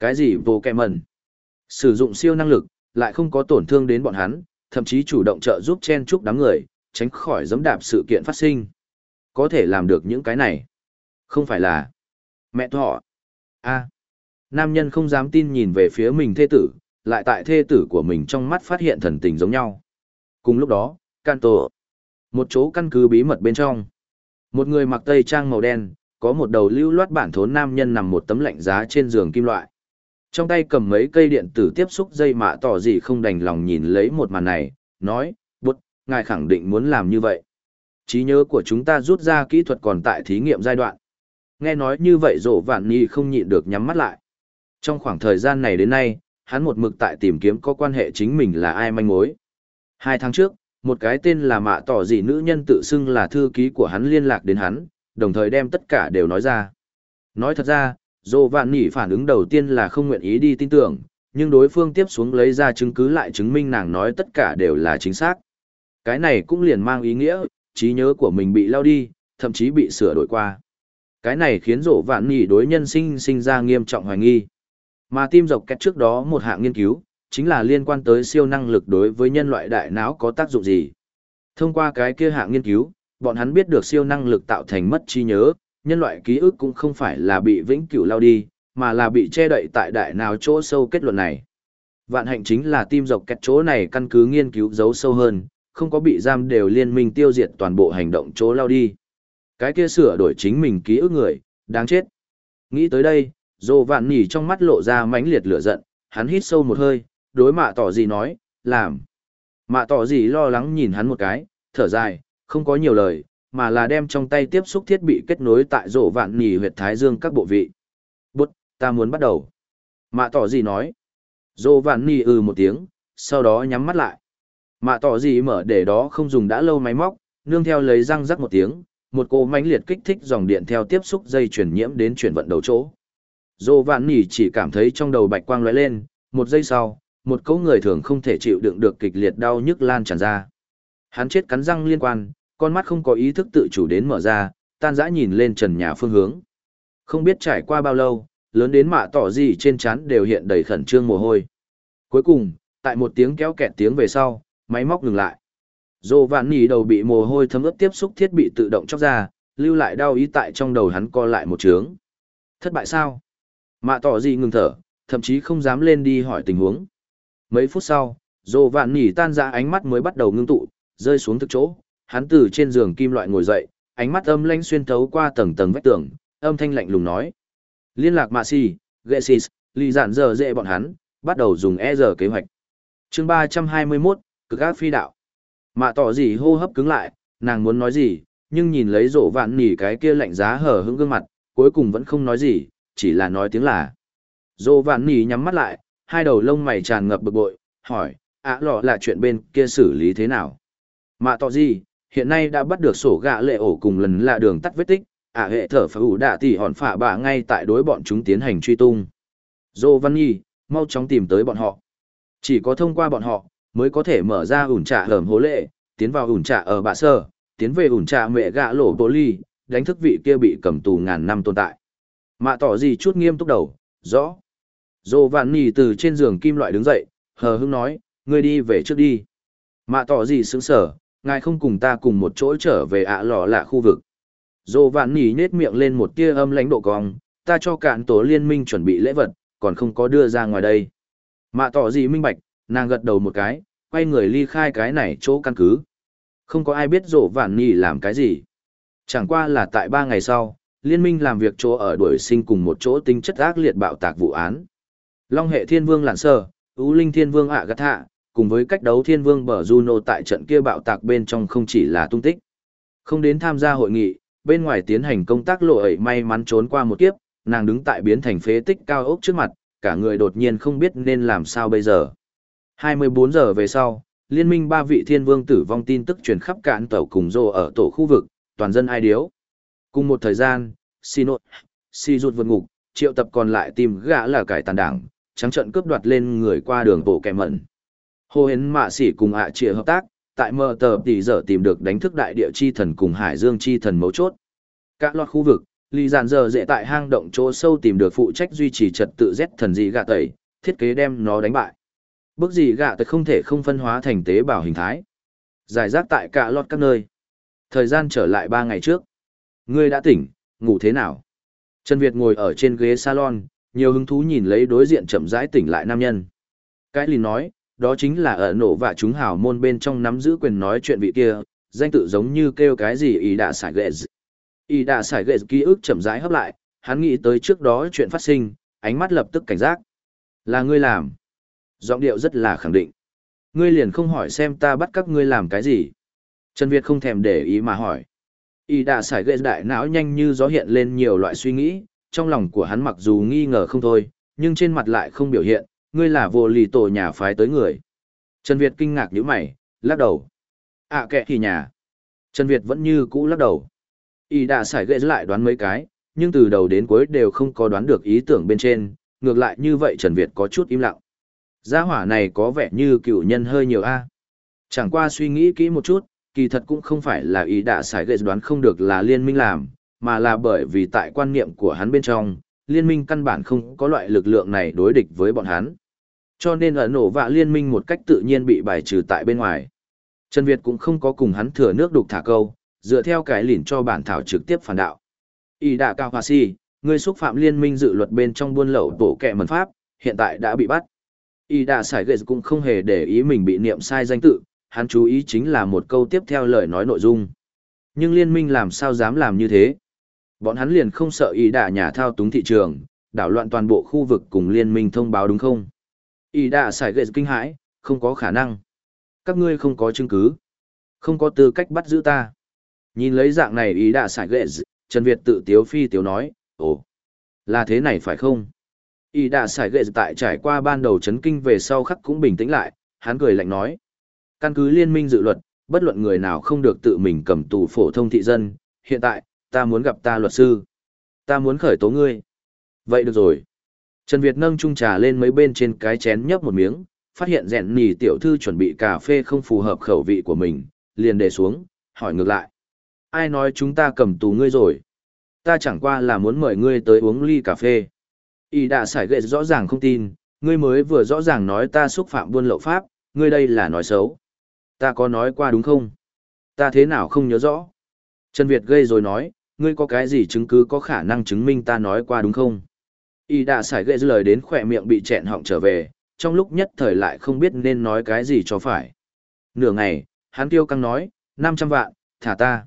Cái gì vô kẹ mẩn? Sử dụng siêu năng lực, lại không có tổn thương đến bọn hắn, thậm chí chủ động trợ giúp chen chúc đám người, tránh khỏi giẫm đạp sự kiện phát sinh. Có thể làm được những cái này. Không phải là mẹ thọ. A. Nam nhân không dám tin nhìn về phía mình thê tử, lại tại thê tử của mình trong mắt phát hiện thần tình giống nhau. Cùng lúc đó, can tổ. Một chỗ căn cứ bí mật bên trong. Một người mặc tây trang màu đen, có một đầu lưu loát bản thốn nam nhân nằm một tấm lạnh giá trên giường kim loại. Trong tay cầm mấy cây điện tử tiếp xúc dây mạ tỏ gì không đành lòng nhìn lấy một màn này, nói, bút, ngài khẳng định muốn làm như vậy. trí nhớ của chúng ta rút ra kỹ thuật còn tại thí nghiệm giai đoạn. Nghe nói như vậy rộ vạn nhi không nhịn được nhắm mắt lại. Trong khoảng thời gian này đến nay, hắn một mực tại tìm kiếm có quan hệ chính mình là ai manh mối. Hai tháng trước, một cái tên là mạ tỏ gì nữ nhân tự xưng là thư ký của hắn liên lạc đến hắn, đồng thời đem tất cả đều nói ra. Nói thật ra, Dô Vạn Nỉ phản ứng đầu tiên là không nguyện ý đi tin tưởng, nhưng đối phương tiếp xuống lấy ra chứng cứ lại chứng minh nàng nói tất cả đều là chính xác. Cái này cũng liền mang ý nghĩa, trí nhớ của mình bị lao đi, thậm chí bị sửa đổi qua. Cái này khiến Dô Vạn Nỉ đối nhân sinh sinh ra nghiêm trọng hoài nghi. Mà tim dọc kẹt trước đó một hạng nghiên cứu, chính là liên quan tới siêu năng lực đối với nhân loại đại não có tác dụng gì. Thông qua cái kia hạng nghiên cứu, bọn hắn biết được siêu năng lực tạo thành mất trí nhớ, nhân loại ký ức cũng không phải là bị vĩnh cửu lao đi, mà là bị che đậy tại đại nào chỗ sâu kết luận này. Vạn hạnh chính là tim dọc kẹt chỗ này căn cứ nghiên cứu giấu sâu hơn, không có bị giam đều liên minh tiêu diệt toàn bộ hành động chỗ lao đi. Cái kia sửa đổi chính mình ký ức người, đáng chết. Nghĩ tới đây, dồ vạn nỉ trong mắt lộ ra mãnh liệt lửa giận, hắn hít sâu một hơi, đối mạ tỏ gì nói, làm. Mạ tỏ gì lo lắng nhìn hắn một cái, thở dài, không có nhiều lời, mà là đem trong tay tiếp xúc thiết bị kết nối tại rổ vạn nỉ huyệt thái dương các bộ vị. Bút, ta muốn bắt đầu. Mạ tỏ gì nói. Rổ vạn nỉ ừ một tiếng, sau đó nhắm mắt lại. Mạ tỏ gì mở để đó không dùng đã lâu máy móc, nương theo lấy răng rắc một tiếng, một cô mãnh liệt kích thích dòng điện theo tiếp xúc dây chuyển nhiễm đến chuyển vận đầu chỗ. Dô vạn nỉ chỉ cảm thấy trong đầu bạch quang lóe lên, một giây sau, một cấu người thường không thể chịu đựng được kịch liệt đau nhức lan tràn ra. Hắn chết cắn răng liên quan, con mắt không có ý thức tự chủ đến mở ra, tan dã nhìn lên trần nhà phương hướng. Không biết trải qua bao lâu, lớn đến mạ tỏ gì trên trán đều hiện đầy khẩn trương mồ hôi. Cuối cùng, tại một tiếng kéo kẹt tiếng về sau, máy móc ngừng lại. Dô vạn nỉ đầu bị mồ hôi thấm ướt tiếp xúc thiết bị tự động chóc ra, lưu lại đau ý tại trong đầu hắn co lại một trướng. Thất bại sao? Mạ tỏ gì ngừng thở, thậm chí không dám lên đi hỏi tình huống. Mấy phút sau, Dô vạn nỉ tan ra ánh mắt mới bắt đầu ngưng tụ, rơi xuống thực chỗ, hắn từ trên giường kim loại ngồi dậy, ánh mắt âm lanh xuyên thấu qua tầng tầng vách tường, âm thanh lạnh lùng nói. Liên lạc mạ si, Genesis, lì giản giờ dễ bọn hắn, bắt đầu dùng e giờ kế hoạch. chương 321, cực ác phi đạo. Mạ tỏ gì hô hấp cứng lại, nàng muốn nói gì, nhưng nhìn lấy rổ vạn nỉ cái kia lạnh giá hở hững gương mặt, cuối cùng vẫn không nói gì, chỉ là nói tiếng là. Rổ vạn nỉ nhắm mắt lại, hai đầu lông mày tràn ngập bực bội, hỏi, ạ lọ là chuyện bên kia xử lý thế nào? Mạ tỏ gì, hiện nay đã bắt được sổ gạ lệ ổ cùng lần là đường tắt vết tích, ạ hệ thở phá ủ đạ tỉ hòn phả bạ ngay tại đối bọn chúng tiến hành truy tung. Dô văn nhi, mau chóng tìm tới bọn họ. Chỉ có thông qua bọn họ, mới có thể mở ra ủn trả hởm hố lệ, tiến vào ủn trả ở bạ sơ, tiến về ủn trả mẹ gạ lỗ bô ly, đánh thức vị kia bị cầm tù ngàn năm tồn tại. Mạ tỏ gì chút nghiêm túc đầu, rõ. Dô văn nhi từ trên giường kim loại đứng dậy, hờ hững nói, ngươi đi về trước đi. Mạ tỏ gì sững sở, ngài không cùng ta cùng một chỗ trở về ạ lò lạ khu vực. Dô vạn nỉ nết miệng lên một tia âm lãnh độ cong, ta cho cạn tổ liên minh chuẩn bị lễ vật, còn không có đưa ra ngoài đây. Mạ tỏ gì minh bạch, nàng gật đầu một cái, quay người ly khai cái này chỗ căn cứ. Không có ai biết dỗ vạn nỉ làm cái gì. Chẳng qua là tại ba ngày sau, liên minh làm việc chỗ ở đuổi sinh cùng một chỗ tính chất ác liệt bạo tạc vụ án. Long hệ thiên vương lạn sơ, ưu linh thiên vương ạ gắt hạ, cùng với cách đấu thiên vương bờ Juno tại trận kia bạo tạc bên trong không chỉ là tung tích. Không đến tham gia hội nghị, bên ngoài tiến hành công tác lộ ẩy may mắn trốn qua một kiếp, nàng đứng tại biến thành phế tích cao ốc trước mặt, cả người đột nhiên không biết nên làm sao bây giờ. 24 giờ về sau, liên minh ba vị thiên vương tử vong tin tức truyền khắp cạn tàu cùng rô ở tổ khu vực, toàn dân ai điếu. Cùng một thời gian, Sinot, Si rụt vượt ngục, triệu tập còn lại tìm gã là cải tàn đảng, trắng trận cướp đoạt lên người qua đường bộ kẻ mận. Hồ Hến Mạ Sỉ cùng ạ à hợp tác, tại mờ tờ tỷ giờ tìm được đánh thức đại địa chi thần cùng hải dương chi thần mấu chốt. Các loạt khu vực, Lý dàn giờ dễ tại hang động chỗ sâu tìm được phụ trách duy trì trật tự Z thần dị gạ tẩy, thiết kế đem nó đánh bại. Bước gì gạ tẩy không thể không phân hóa thành tế bào hình thái. Giải rác tại cả loạt các nơi. Thời gian trở lại ba ngày trước. Ngươi đã tỉnh, ngủ thế nào? Trần Việt ngồi ở trên ghế salon, nhiều hứng thú nhìn lấy đối diện chậm rãi tỉnh lại nam nhân. Cái lì nói, đó chính là ở nổ và chúng hào môn bên trong nắm giữ quyền nói chuyện vị kia, danh tự giống như kêu cái gì ý đã sải ghệ Ý đã sải ghệ ký ức chậm rãi hấp lại, hắn nghĩ tới trước đó chuyện phát sinh, ánh mắt lập tức cảnh giác. Là ngươi làm. Giọng điệu rất là khẳng định. Ngươi liền không hỏi xem ta bắt các ngươi làm cái gì. Trần Việt không thèm để ý mà hỏi. Y đã sải ghệ đại não nhanh như gió hiện lên nhiều loại suy nghĩ, trong lòng của hắn mặc dù nghi ngờ không thôi, nhưng trên mặt lại không biểu hiện, ngươi là vô lì tổ nhà phái tới người. Trần Việt kinh ngạc nhíu mày, lắc đầu. À kệ thì nhà. Trần Việt vẫn như cũ lắc đầu. Y đã sải ghệ lại đoán mấy cái, nhưng từ đầu đến cuối đều không có đoán được ý tưởng bên trên, ngược lại như vậy Trần Việt có chút im lặng. Gia hỏa này có vẻ như cựu nhân hơi nhiều a. Chẳng qua suy nghĩ kỹ một chút, kỳ thật cũng không phải là ý đã xài gậy đoán không được là liên minh làm, mà là bởi vì tại quan niệm của hắn bên trong, liên minh căn bản không có loại lực lượng này đối địch với bọn hắn. Cho nên ở nổ vạ liên minh một cách tự nhiên bị bài trừ tại bên ngoài. Trần Việt cũng không có cùng hắn thừa nước đục thả câu, dựa theo cái lìn cho bản thảo trực tiếp phản đạo. Ý đạ cao hòa si, người xúc phạm liên minh dự luật bên trong buôn lậu tổ kẹ mần pháp, hiện tại đã bị bắt. Ý đạ sải ghệ cũng không hề để ý mình bị niệm sai danh tự, hắn chú ý chính là một câu tiếp theo lời nói nội dung. Nhưng liên minh làm sao dám làm như thế? Bọn hắn liền không sợ ý đạ nhà thao túng thị trường, đảo loạn toàn bộ khu vực cùng liên minh thông báo đúng không? Ý đã xài gậy kinh hãi, không có khả năng. Các ngươi không có chứng cứ. Không có tư cách bắt giữ ta. Nhìn lấy dạng này ý đã xài gậy. Trần Việt tự tiếu phi tiếu nói, ồ, là thế này phải không? Ý đã xài gậy tại trải qua ban đầu chấn kinh về sau khắc cũng bình tĩnh lại, hắn cười lạnh nói. Căn cứ liên minh dự luật, bất luận người nào không được tự mình cầm tù phổ thông thị dân, hiện tại, ta muốn gặp ta luật sư. Ta muốn khởi tố ngươi. Vậy được rồi. Trần Việt nâng chung trà lên mấy bên trên cái chén nhấp một miếng, phát hiện rèn nì tiểu thư chuẩn bị cà phê không phù hợp khẩu vị của mình, liền để xuống, hỏi ngược lại. Ai nói chúng ta cầm tù ngươi rồi? Ta chẳng qua là muốn mời ngươi tới uống ly cà phê. Y đã sải gệ rõ ràng không tin, ngươi mới vừa rõ ràng nói ta xúc phạm buôn lậu pháp, ngươi đây là nói xấu. Ta có nói qua đúng không? Ta thế nào không nhớ rõ? Trần Việt gây rồi nói, ngươi có cái gì chứng cứ có khả năng chứng minh ta nói qua đúng không? Y đã xài gệ lời đến khỏe miệng bị chẹn họng trở về, trong lúc nhất thời lại không biết nên nói cái gì cho phải. Nửa ngày, hắn tiêu căng nói, 500 vạn, thả ta.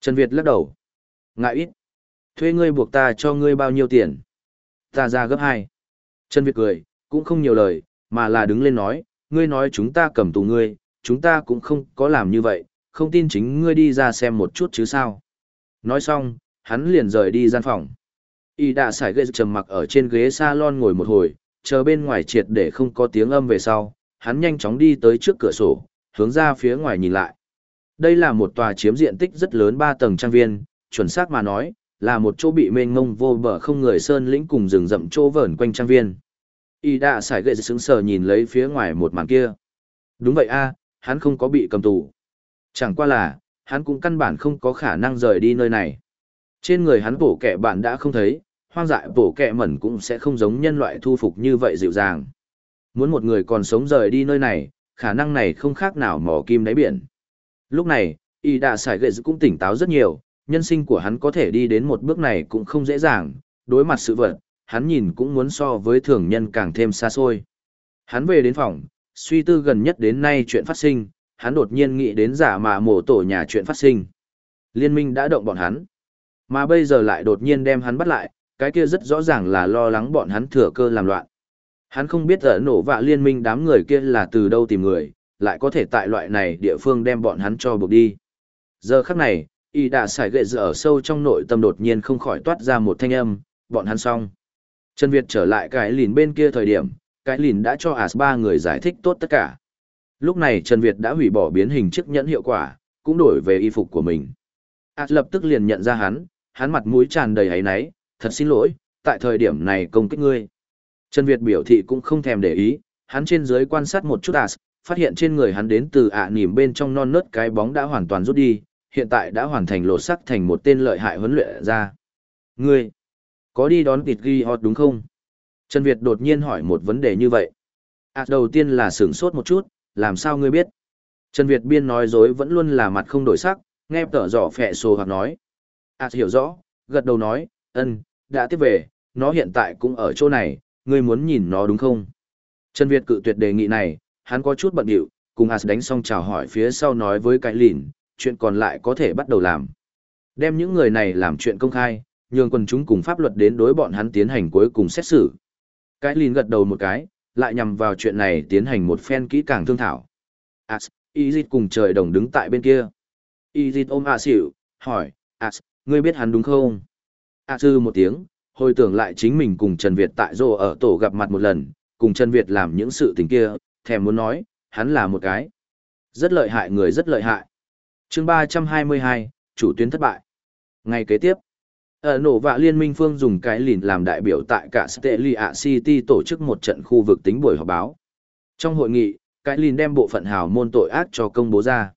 Trần Việt lắc đầu. Ngại ít. Thuê ngươi buộc ta cho ngươi bao nhiêu tiền? Ta ra gấp hai. Trần Việt cười, cũng không nhiều lời, mà là đứng lên nói, ngươi nói chúng ta cầm tù ngươi, chúng ta cũng không có làm như vậy, không tin chính ngươi đi ra xem một chút chứ sao. Nói xong, hắn liền rời đi gian phòng. Y đã xài gây trầm mặc ở trên ghế salon ngồi một hồi, chờ bên ngoài triệt để không có tiếng âm về sau, hắn nhanh chóng đi tới trước cửa sổ, hướng ra phía ngoài nhìn lại. Đây là một tòa chiếm diện tích rất lớn ba tầng trang viên, chuẩn xác mà nói, là một chỗ bị mênh mông vô bờ không người sơn lĩnh cùng rừng rậm chỗ vờn quanh trang viên. Y đã xài gậy sững sờ nhìn lấy phía ngoài một màn kia. Đúng vậy a, hắn không có bị cầm tù. Chẳng qua là, hắn cũng căn bản không có khả năng rời đi nơi này. Trên người hắn bổ kẻ bạn đã không thấy, hoang dại bổ kẹ mẩn cũng sẽ không giống nhân loại thu phục như vậy dịu dàng. Muốn một người còn sống rời đi nơi này, khả năng này không khác nào mỏ kim đáy biển. Lúc này, y đã xài gậy cũng tỉnh táo rất nhiều, nhân sinh của hắn có thể đi đến một bước này cũng không dễ dàng, đối mặt sự vật, hắn nhìn cũng muốn so với thường nhân càng thêm xa xôi. Hắn về đến phòng, suy tư gần nhất đến nay chuyện phát sinh, hắn đột nhiên nghĩ đến giả mà mổ tổ nhà chuyện phát sinh. Liên minh đã động bọn hắn, mà bây giờ lại đột nhiên đem hắn bắt lại, cái kia rất rõ ràng là lo lắng bọn hắn thừa cơ làm loạn. Hắn không biết ở nổ vạ liên minh đám người kia là từ đâu tìm người, lại có thể tại loại này địa phương đem bọn hắn cho buộc đi. Giờ khắc này, y đã xài gệ dở sâu trong nội tâm đột nhiên không khỏi toát ra một thanh âm, bọn hắn xong. Trần Việt trở lại cái lìn bên kia thời điểm, cái lìn đã cho As ba người giải thích tốt tất cả. Lúc này Trần Việt đã hủy bỏ biến hình chiếc nhẫn hiệu quả, cũng đổi về y phục của mình. As lập tức liền nhận ra hắn, hắn mặt mũi tràn đầy hấy náy, thật xin lỗi, tại thời điểm này công kích ngươi. Trần Việt biểu thị cũng không thèm để ý, hắn trên dưới quan sát một chút As, phát hiện trên người hắn đến từ ạ à nỉm bên trong non nớt cái bóng đã hoàn toàn rút đi, hiện tại đã hoàn thành lột sắc thành một tên lợi hại huấn luyện ra. Ngươi, có đi đón tịt ghi hot đúng không? Trần Việt đột nhiên hỏi một vấn đề như vậy. À đầu tiên là sửng sốt một chút, làm sao ngươi biết? Trần Việt biên nói dối vẫn luôn là mặt không đổi sắc, nghe tở rõ phẹ sồ hoặc nói. À hiểu rõ, gật đầu nói, ân, đã tiếp về, nó hiện tại cũng ở chỗ này, ngươi muốn nhìn nó đúng không? Trần Việt cự tuyệt đề nghị này, hắn có chút bận điệu, cùng As đánh xong chào hỏi phía sau nói với cái lìn, chuyện còn lại có thể bắt đầu làm. Đem những người này làm chuyện công khai, nhường quần chúng cùng pháp luật đến đối bọn hắn tiến hành cuối cùng xét xử. Cái lìn gật đầu một cái, lại nhằm vào chuyện này tiến hành một phen kỹ càng thương thảo. As, Izit cùng trời đồng đứng tại bên kia. Izit ôm A xỉu, hỏi, As, ngươi biết hắn đúng không? A sư một tiếng, hồi tưởng lại chính mình cùng Trần Việt tại rô ở tổ gặp mặt một lần, cùng Trần Việt làm những sự tình kia, thèm muốn nói, hắn là một cái. Rất lợi hại người rất lợi hại chương ba trăm hai mươi hai chủ tuyến thất bại ngày kế tiếp Ở nổ vạ liên minh phương dùng cái lìn làm đại biểu tại cả Stelia City tổ chức một trận khu vực tính buổi họp báo. Trong hội nghị, cái lìn đem bộ phận hào môn tội ác cho công bố ra.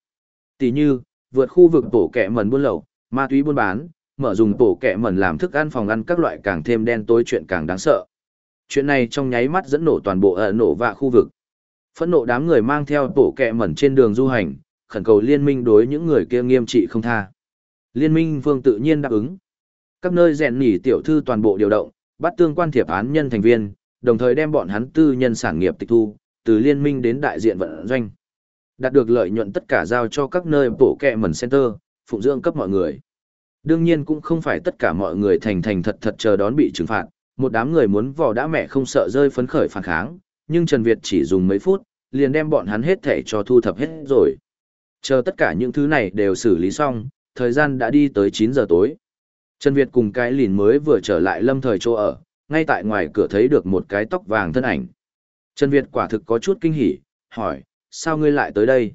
Tỷ như, vượt khu vực tổ kẻ mẩn buôn lậu, ma túy buôn bán, mở dùng tổ kẹ mẩn làm thức ăn phòng ăn các loại càng thêm đen tối chuyện càng đáng sợ. Chuyện này trong nháy mắt dẫn nổ toàn bộ ở nổ vạ khu vực. Phẫn nộ đám người mang theo tổ kẹ mẩn trên đường du hành, khẩn cầu liên minh đối những người kia nghiêm trị không tha. Liên minh vương tự nhiên đáp ứng. Các nơi rèn nỉ tiểu thư toàn bộ điều động, bắt tương quan thiệp án nhân thành viên, đồng thời đem bọn hắn tư nhân sản nghiệp tịch thu, từ liên minh đến đại diện vận doanh. Đạt được lợi nhuận tất cả giao cho các nơi bổ kẹ mẩn center, phụng dưỡng cấp mọi người. Đương nhiên cũng không phải tất cả mọi người thành thành thật thật chờ đón bị trừng phạt, một đám người muốn vò đã mẹ không sợ rơi phấn khởi phản kháng, nhưng Trần Việt chỉ dùng mấy phút, liền đem bọn hắn hết thể cho thu thập hết rồi. Chờ tất cả những thứ này đều xử lý xong, thời gian đã đi tới 9 giờ tối. Trần Việt cùng cái lìn mới vừa trở lại lâm thời chỗ ở, ngay tại ngoài cửa thấy được một cái tóc vàng thân ảnh. Trần Việt quả thực có chút kinh hỉ, hỏi, sao ngươi lại tới đây?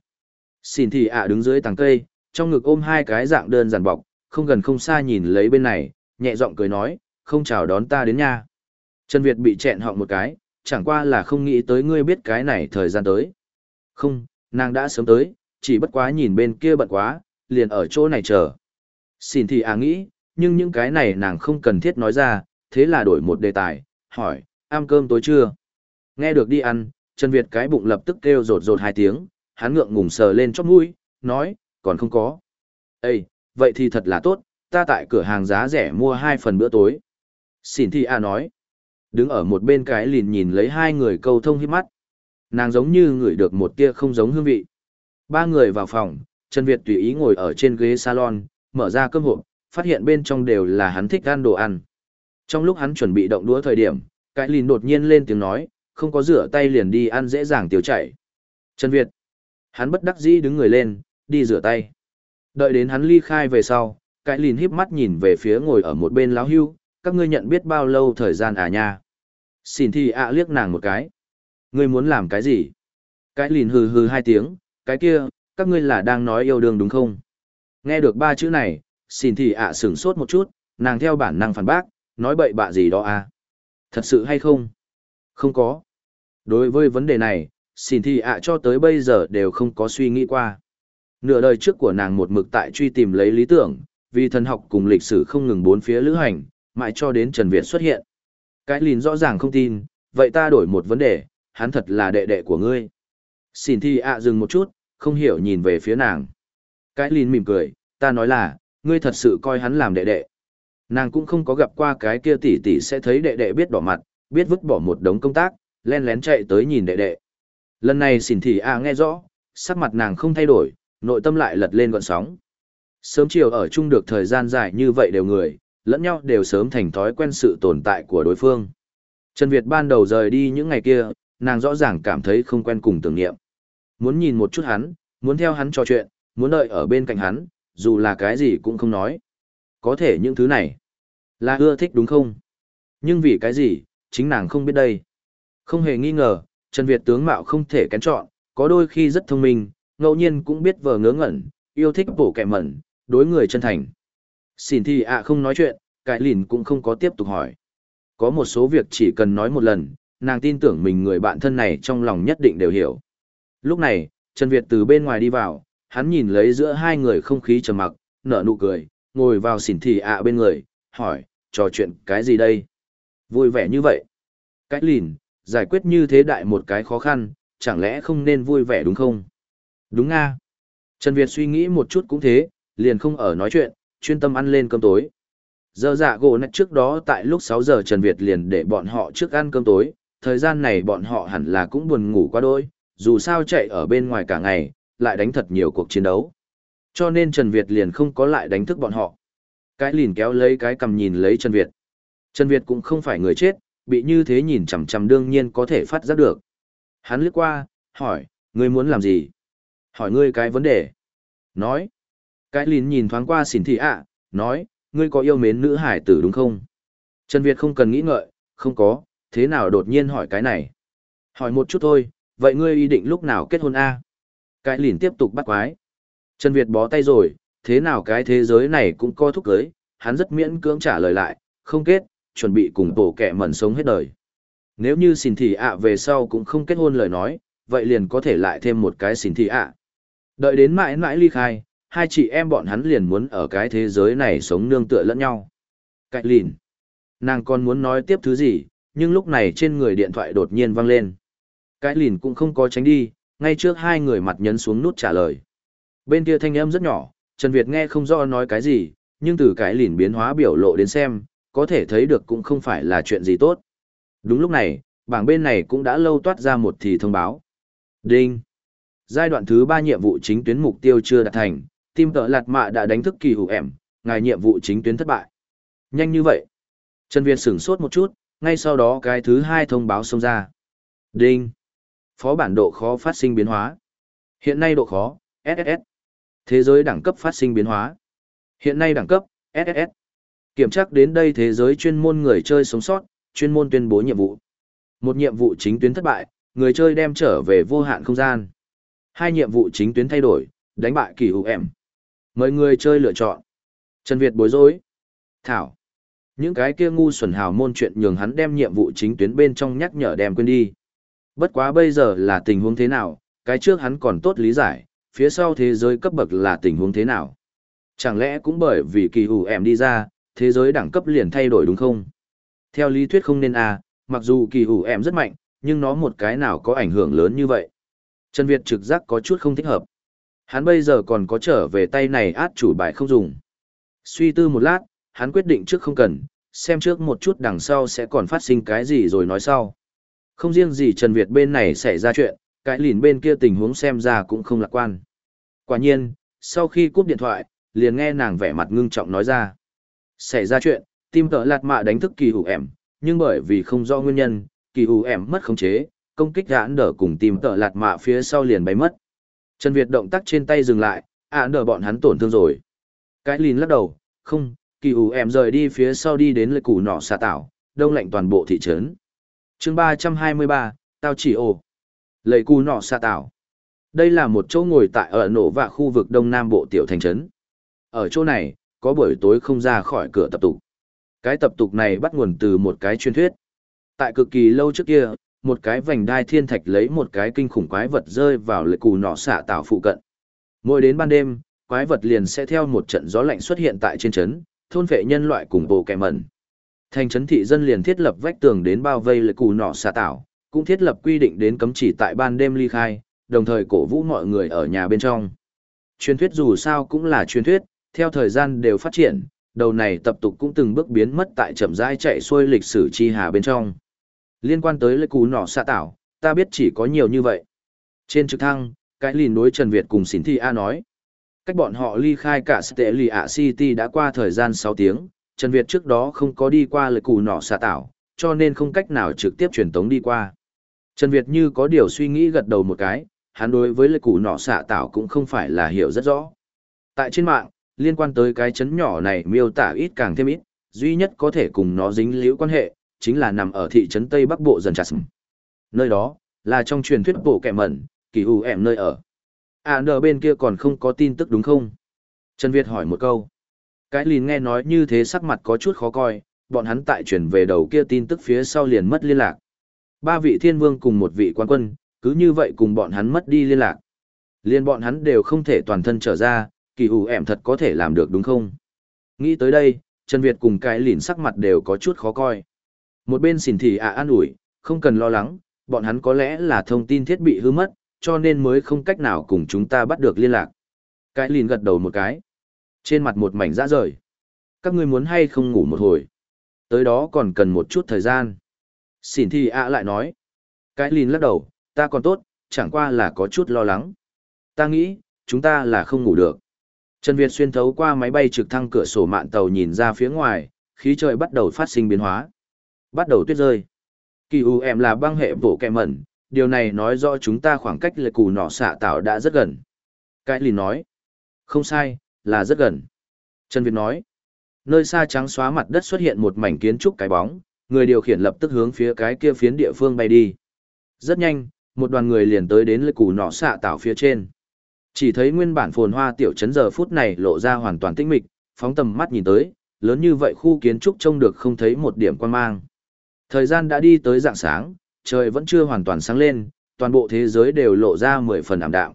Xin thì ạ đứng dưới tàng cây, trong ngực ôm hai cái dạng đơn giản bọc, không gần không xa nhìn lấy bên này, nhẹ giọng cười nói, không chào đón ta đến nha. Trần Việt bị chẹn họng một cái, chẳng qua là không nghĩ tới ngươi biết cái này thời gian tới. Không, nàng đã sớm tới, chỉ bất quá nhìn bên kia bận quá, liền ở chỗ này chờ. Xin thì à nghĩ, nhưng những cái này nàng không cần thiết nói ra, thế là đổi một đề tài, hỏi, ăn cơm tối chưa? Nghe được đi ăn, Trần Việt cái bụng lập tức kêu rột rột hai tiếng, hắn ngượng ngùng sờ lên chóp mũi, nói, còn không có. Ê, vậy thì thật là tốt, ta tại cửa hàng giá rẻ mua hai phần bữa tối. Xin thi a nói, đứng ở một bên cái lìn nhìn lấy hai người câu thông hít mắt. Nàng giống như ngửi được một tia không giống hương vị. Ba người vào phòng, Trần Việt tùy ý ngồi ở trên ghế salon, mở ra cơm hộp, phát hiện bên trong đều là hắn thích ăn đồ ăn. Trong lúc hắn chuẩn bị động đũa thời điểm, cái lìn đột nhiên lên tiếng nói, không có rửa tay liền đi ăn dễ dàng tiêu chảy. Trần Việt. Hắn bất đắc dĩ đứng người lên, đi rửa tay. Đợi đến hắn ly khai về sau, cái lìn híp mắt nhìn về phía ngồi ở một bên láo hưu, các ngươi nhận biết bao lâu thời gian à nha. Xin thì ạ liếc nàng một cái. Ngươi muốn làm cái gì? Cái lìn hừ hừ hai tiếng, cái kia, các ngươi là đang nói yêu đương đúng không? Nghe được ba chữ này, xin thì ạ sửng sốt một chút, nàng theo bản năng phản bác, nói bậy bạ gì đó à? Thật sự hay không? Không có. Đối với vấn đề này, xin thì ạ cho tới bây giờ đều không có suy nghĩ qua. Nửa đời trước của nàng một mực tại truy tìm lấy lý tưởng, vì thần học cùng lịch sử không ngừng bốn phía lữ hành, mãi cho đến Trần Việt xuất hiện. Cái lìn rõ ràng không tin, vậy ta đổi một vấn đề, hắn thật là đệ đệ của ngươi. Xin thi ạ dừng một chút, không hiểu nhìn về phía nàng. Cái lìn mỉm cười, ta nói là, ngươi thật sự coi hắn làm đệ đệ. Nàng cũng không có gặp qua cái kia tỷ tỷ sẽ thấy đệ đệ biết đỏ mặt, biết vứt bỏ một đống công tác, len lén chạy tới nhìn đệ đệ. Lần này xỉn thị a nghe rõ, sắc mặt nàng không thay đổi, nội tâm lại lật lên gọn sóng. Sớm chiều ở chung được thời gian dài như vậy đều người, lẫn nhau đều sớm thành thói quen sự tồn tại của đối phương. Trần Việt ban đầu rời đi những ngày kia, nàng rõ ràng cảm thấy không quen cùng tưởng niệm. Muốn nhìn một chút hắn, muốn theo hắn trò chuyện, muốn đợi ở bên cạnh hắn, dù là cái gì cũng không nói. Có thể những thứ này là ưa thích đúng không? Nhưng vì cái gì, chính nàng không biết đây. Không hề nghi ngờ, Trần Việt tướng mạo không thể kén chọn, có đôi khi rất thông minh, ngẫu nhiên cũng biết vờ ngớ ngẩn, yêu thích bổ kẻ mẩn, đối người chân thành. Xin thì ạ không nói chuyện, cái lìn cũng không có tiếp tục hỏi. Có một số việc chỉ cần nói một lần, nàng tin tưởng mình người bạn thân này trong lòng nhất định đều hiểu. Lúc này, Trần Việt từ bên ngoài đi vào, hắn nhìn lấy giữa hai người không khí trầm mặc, nở nụ cười, ngồi vào xỉn thị ạ bên người, hỏi, trò chuyện cái gì đây? Vui vẻ như vậy. Cách lìn, giải quyết như thế đại một cái khó khăn, chẳng lẽ không nên vui vẻ đúng không? Đúng nga. Trần Việt suy nghĩ một chút cũng thế, liền không ở nói chuyện, chuyên tâm ăn lên cơm tối. Giờ dạ gỗ nạch trước đó tại lúc 6 giờ Trần Việt liền để bọn họ trước ăn cơm tối, thời gian này bọn họ hẳn là cũng buồn ngủ qua đôi, dù sao chạy ở bên ngoài cả ngày, lại đánh thật nhiều cuộc chiến đấu. Cho nên Trần Việt liền không có lại đánh thức bọn họ. Cái lìn kéo lấy cái cầm nhìn lấy Trần Việt. Trần Việt cũng không phải người chết, bị như thế nhìn chằm chằm đương nhiên có thể phát giác được. Hắn lướt qua, hỏi, ngươi muốn làm gì? Hỏi ngươi cái vấn đề. Nói. Cái lìn nhìn thoáng qua xỉn thị ạ, nói, ngươi có yêu mến nữ hải tử đúng không? Trần Việt không cần nghĩ ngợi, không có, thế nào đột nhiên hỏi cái này? Hỏi một chút thôi, vậy ngươi ý định lúc nào kết hôn a? Cái lìn tiếp tục bắt quái. Trần Việt bó tay rồi, thế nào cái thế giới này cũng có thúc cưới, hắn rất miễn cưỡng trả lời lại, không kết, chuẩn bị cùng tổ kẻ mẩn sống hết đời. Nếu như xin thị ạ về sau cũng không kết hôn lời nói, vậy liền có thể lại thêm một cái xin thị ạ. Đợi đến mãi mãi ly khai, hai chị em bọn hắn liền muốn ở cái thế giới này sống nương tựa lẫn nhau. Cạnh lìn. Nàng còn muốn nói tiếp thứ gì, nhưng lúc này trên người điện thoại đột nhiên vang lên. Cái lìn cũng không có tránh đi, ngay trước hai người mặt nhấn xuống nút trả lời. Bên kia thanh âm rất nhỏ, Trần Việt nghe không rõ nói cái gì, nhưng từ cái lìn biến hóa biểu lộ đến xem, có thể thấy được cũng không phải là chuyện gì tốt. Đúng lúc này, bảng bên này cũng đã lâu toát ra một thì thông báo. Đinh! Giai đoạn thứ ba nhiệm vụ chính tuyến mục tiêu chưa đạt thành, tim tợ lạt mạ đã đánh thức kỳ hữu ẻm, ngài nhiệm vụ chính tuyến thất bại. Nhanh như vậy. Trần Việt sửng sốt một chút, ngay sau đó cái thứ hai thông báo xông ra. Đinh! Phó bản độ khó phát sinh biến hóa. Hiện nay độ khó, SSS. Thế giới đẳng cấp phát sinh biến hóa. Hiện nay đẳng cấp, SSS. Kiểm tra đến đây thế giới chuyên môn người chơi sống sót, chuyên môn tuyên bố nhiệm vụ. Một nhiệm vụ chính tuyến thất bại, người chơi đem trở về vô hạn không gian. Hai nhiệm vụ chính tuyến thay đổi, đánh bại kỳ UM. Mời người chơi lựa chọn. Trần Việt bối rối. Thảo. Những cái kia ngu xuẩn hào môn chuyện nhường hắn đem nhiệm vụ chính tuyến bên trong nhắc nhở đem quên đi. Bất quá bây giờ là tình huống thế nào, cái trước hắn còn tốt lý giải, phía sau thế giới cấp bậc là tình huống thế nào. Chẳng lẽ cũng bởi vì kỳ hủ em đi ra, thế giới đẳng cấp liền thay đổi đúng không? Theo lý thuyết không nên à, mặc dù kỳ hủ em rất mạnh, nhưng nó một cái nào có ảnh hưởng lớn như vậy. Trần Việt trực giác có chút không thích hợp. Hắn bây giờ còn có trở về tay này át chủ bài không dùng. Suy tư một lát, hắn quyết định trước không cần, xem trước một chút đằng sau sẽ còn phát sinh cái gì rồi nói sau. Không riêng gì Trần Việt bên này xảy ra chuyện, cái lìn bên kia tình huống xem ra cũng không lạc quan. Quả nhiên, sau khi cúp điện thoại, liền nghe nàng vẻ mặt ngưng trọng nói ra. Xảy ra chuyện, tim tợ lạt mạ đánh thức kỳ hủ ẻm, nhưng bởi vì không rõ nguyên nhân, kỳ hủ ẻm mất khống chế, công kích gãn đỡ cùng tìm tợ lạt mạ phía sau liền bay mất. Trần Việt động tác trên tay dừng lại, ạn đỡ bọn hắn tổn thương rồi. Cái lìn lắc đầu, không, kỳ ủ em rời đi phía sau đi đến lệ củ nọ xà tảo, đông lạnh toàn bộ thị trấn. chương ba trăm hai mươi ba, tao chỉ ồ. Lệ củ nọ xà tảo. Đây là một chỗ ngồi tại ở nổ và khu vực đông nam bộ tiểu thành trấn. Ở chỗ này, có buổi tối không ra khỏi cửa tập tục. Cái tập tục này bắt nguồn từ một cái truyền thuyết. Tại cực kỳ lâu trước kia, một cái vành đai thiên thạch lấy một cái kinh khủng quái vật rơi vào lệ cù nọ xạ tạo phụ cận. Mỗi đến ban đêm, quái vật liền sẽ theo một trận gió lạnh xuất hiện tại trên trấn, thôn vệ nhân loại cùng bộ kẻ mẩn. Thành trấn thị dân liền thiết lập vách tường đến bao vây lệ cù nọ xạ tạo, cũng thiết lập quy định đến cấm chỉ tại ban đêm ly khai, đồng thời cổ vũ mọi người ở nhà bên trong. Truyền thuyết dù sao cũng là truyền thuyết, theo thời gian đều phát triển, đầu này tập tục cũng từng bước biến mất tại chậm rãi chạy xuôi lịch sử chi hà bên trong. Liên quan tới lễ cú nọ xạ tảo, ta biết chỉ có nhiều như vậy. Trên trực thăng, cái lìn đối Trần Việt cùng Xín Thi A nói. Cách bọn họ ly khai cả Stệ Lì ạ City đã qua thời gian 6 tiếng, Trần Việt trước đó không có đi qua lễ cù nọ xạ tảo, cho nên không cách nào trực tiếp truyền tống đi qua. Trần Việt như có điều suy nghĩ gật đầu một cái, hắn đối với lễ cù nọ xạ tảo cũng không phải là hiểu rất rõ. Tại trên mạng, liên quan tới cái chấn nhỏ này miêu tả ít càng thêm ít, duy nhất có thể cùng nó dính liễu quan hệ, chính là nằm ở thị trấn Tây Bắc Bộ dần chặt Nơi đó, là trong truyền thuyết bộ kẻ mẩn, kỳ hù em nơi ở. À nờ bên kia còn không có tin tức đúng không? Trần Việt hỏi một câu. Cái lìn nghe nói như thế sắc mặt có chút khó coi, bọn hắn tại chuyển về đầu kia tin tức phía sau liền mất liên lạc. Ba vị thiên vương cùng một vị quan quân, cứ như vậy cùng bọn hắn mất đi liên lạc. Liên bọn hắn đều không thể toàn thân trở ra, kỳ hù ẻm thật có thể làm được đúng không? Nghĩ tới đây, Trần Việt cùng cái lìn sắc mặt đều có chút khó coi. Một bên xỉn thì ạ an ủi, không cần lo lắng, bọn hắn có lẽ là thông tin thiết bị hư mất, cho nên mới không cách nào cùng chúng ta bắt được liên lạc. Cái lìn gật đầu một cái. Trên mặt một mảnh rã rời. Các ngươi muốn hay không ngủ một hồi? Tới đó còn cần một chút thời gian. Xỉn thì ạ lại nói. Cái lìn lắc đầu, ta còn tốt, chẳng qua là có chút lo lắng. Ta nghĩ, chúng ta là không ngủ được. Trần Việt xuyên thấu qua máy bay trực thăng cửa sổ mạn tàu nhìn ra phía ngoài, khí trời bắt đầu phát sinh biến hóa. Bắt đầu tuyết rơi. Kỳ u em là băng hệ bộ kẹ mẩn, điều này nói rõ chúng ta khoảng cách lệ cù nọ xạ tạo đã rất gần. Cái lì nói. Không sai, là rất gần. Trần Việt nói. Nơi xa trắng xóa mặt đất xuất hiện một mảnh kiến trúc cái bóng, người điều khiển lập tức hướng phía cái kia phiến địa phương bay đi. Rất nhanh, một đoàn người liền tới đến lệ cù nọ xạ tạo phía trên. Chỉ thấy nguyên bản phồn hoa tiểu trấn giờ phút này lộ ra hoàn toàn tĩnh mịch, phóng tầm mắt nhìn tới, lớn như vậy khu kiến trúc trông được không thấy một điểm quan mang. Thời gian đã đi tới dạng sáng, trời vẫn chưa hoàn toàn sáng lên, toàn bộ thế giới đều lộ ra mười phần ảm đạm.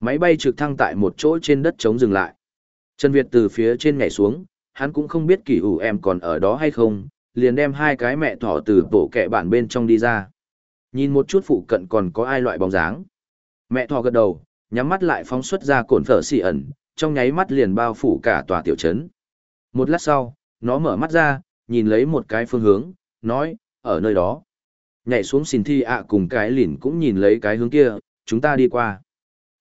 Máy bay trực thăng tại một chỗ trên đất trống dừng lại. Trần Việt từ phía trên nhảy xuống, hắn cũng không biết kỳ ủ em còn ở đó hay không, liền đem hai cái mẹ thỏ từ tổ kẹ bản bên trong đi ra. Nhìn một chút phụ cận còn có ai loại bóng dáng. Mẹ thỏ gật đầu, nhắm mắt lại phóng xuất ra cồn phở xì ẩn, trong nháy mắt liền bao phủ cả tòa tiểu trấn. Một lát sau, nó mở mắt ra, nhìn lấy một cái phương hướng, nói, ở nơi đó. Nhảy xuống xin thi ạ cùng cái lìn cũng nhìn lấy cái hướng kia, chúng ta đi qua.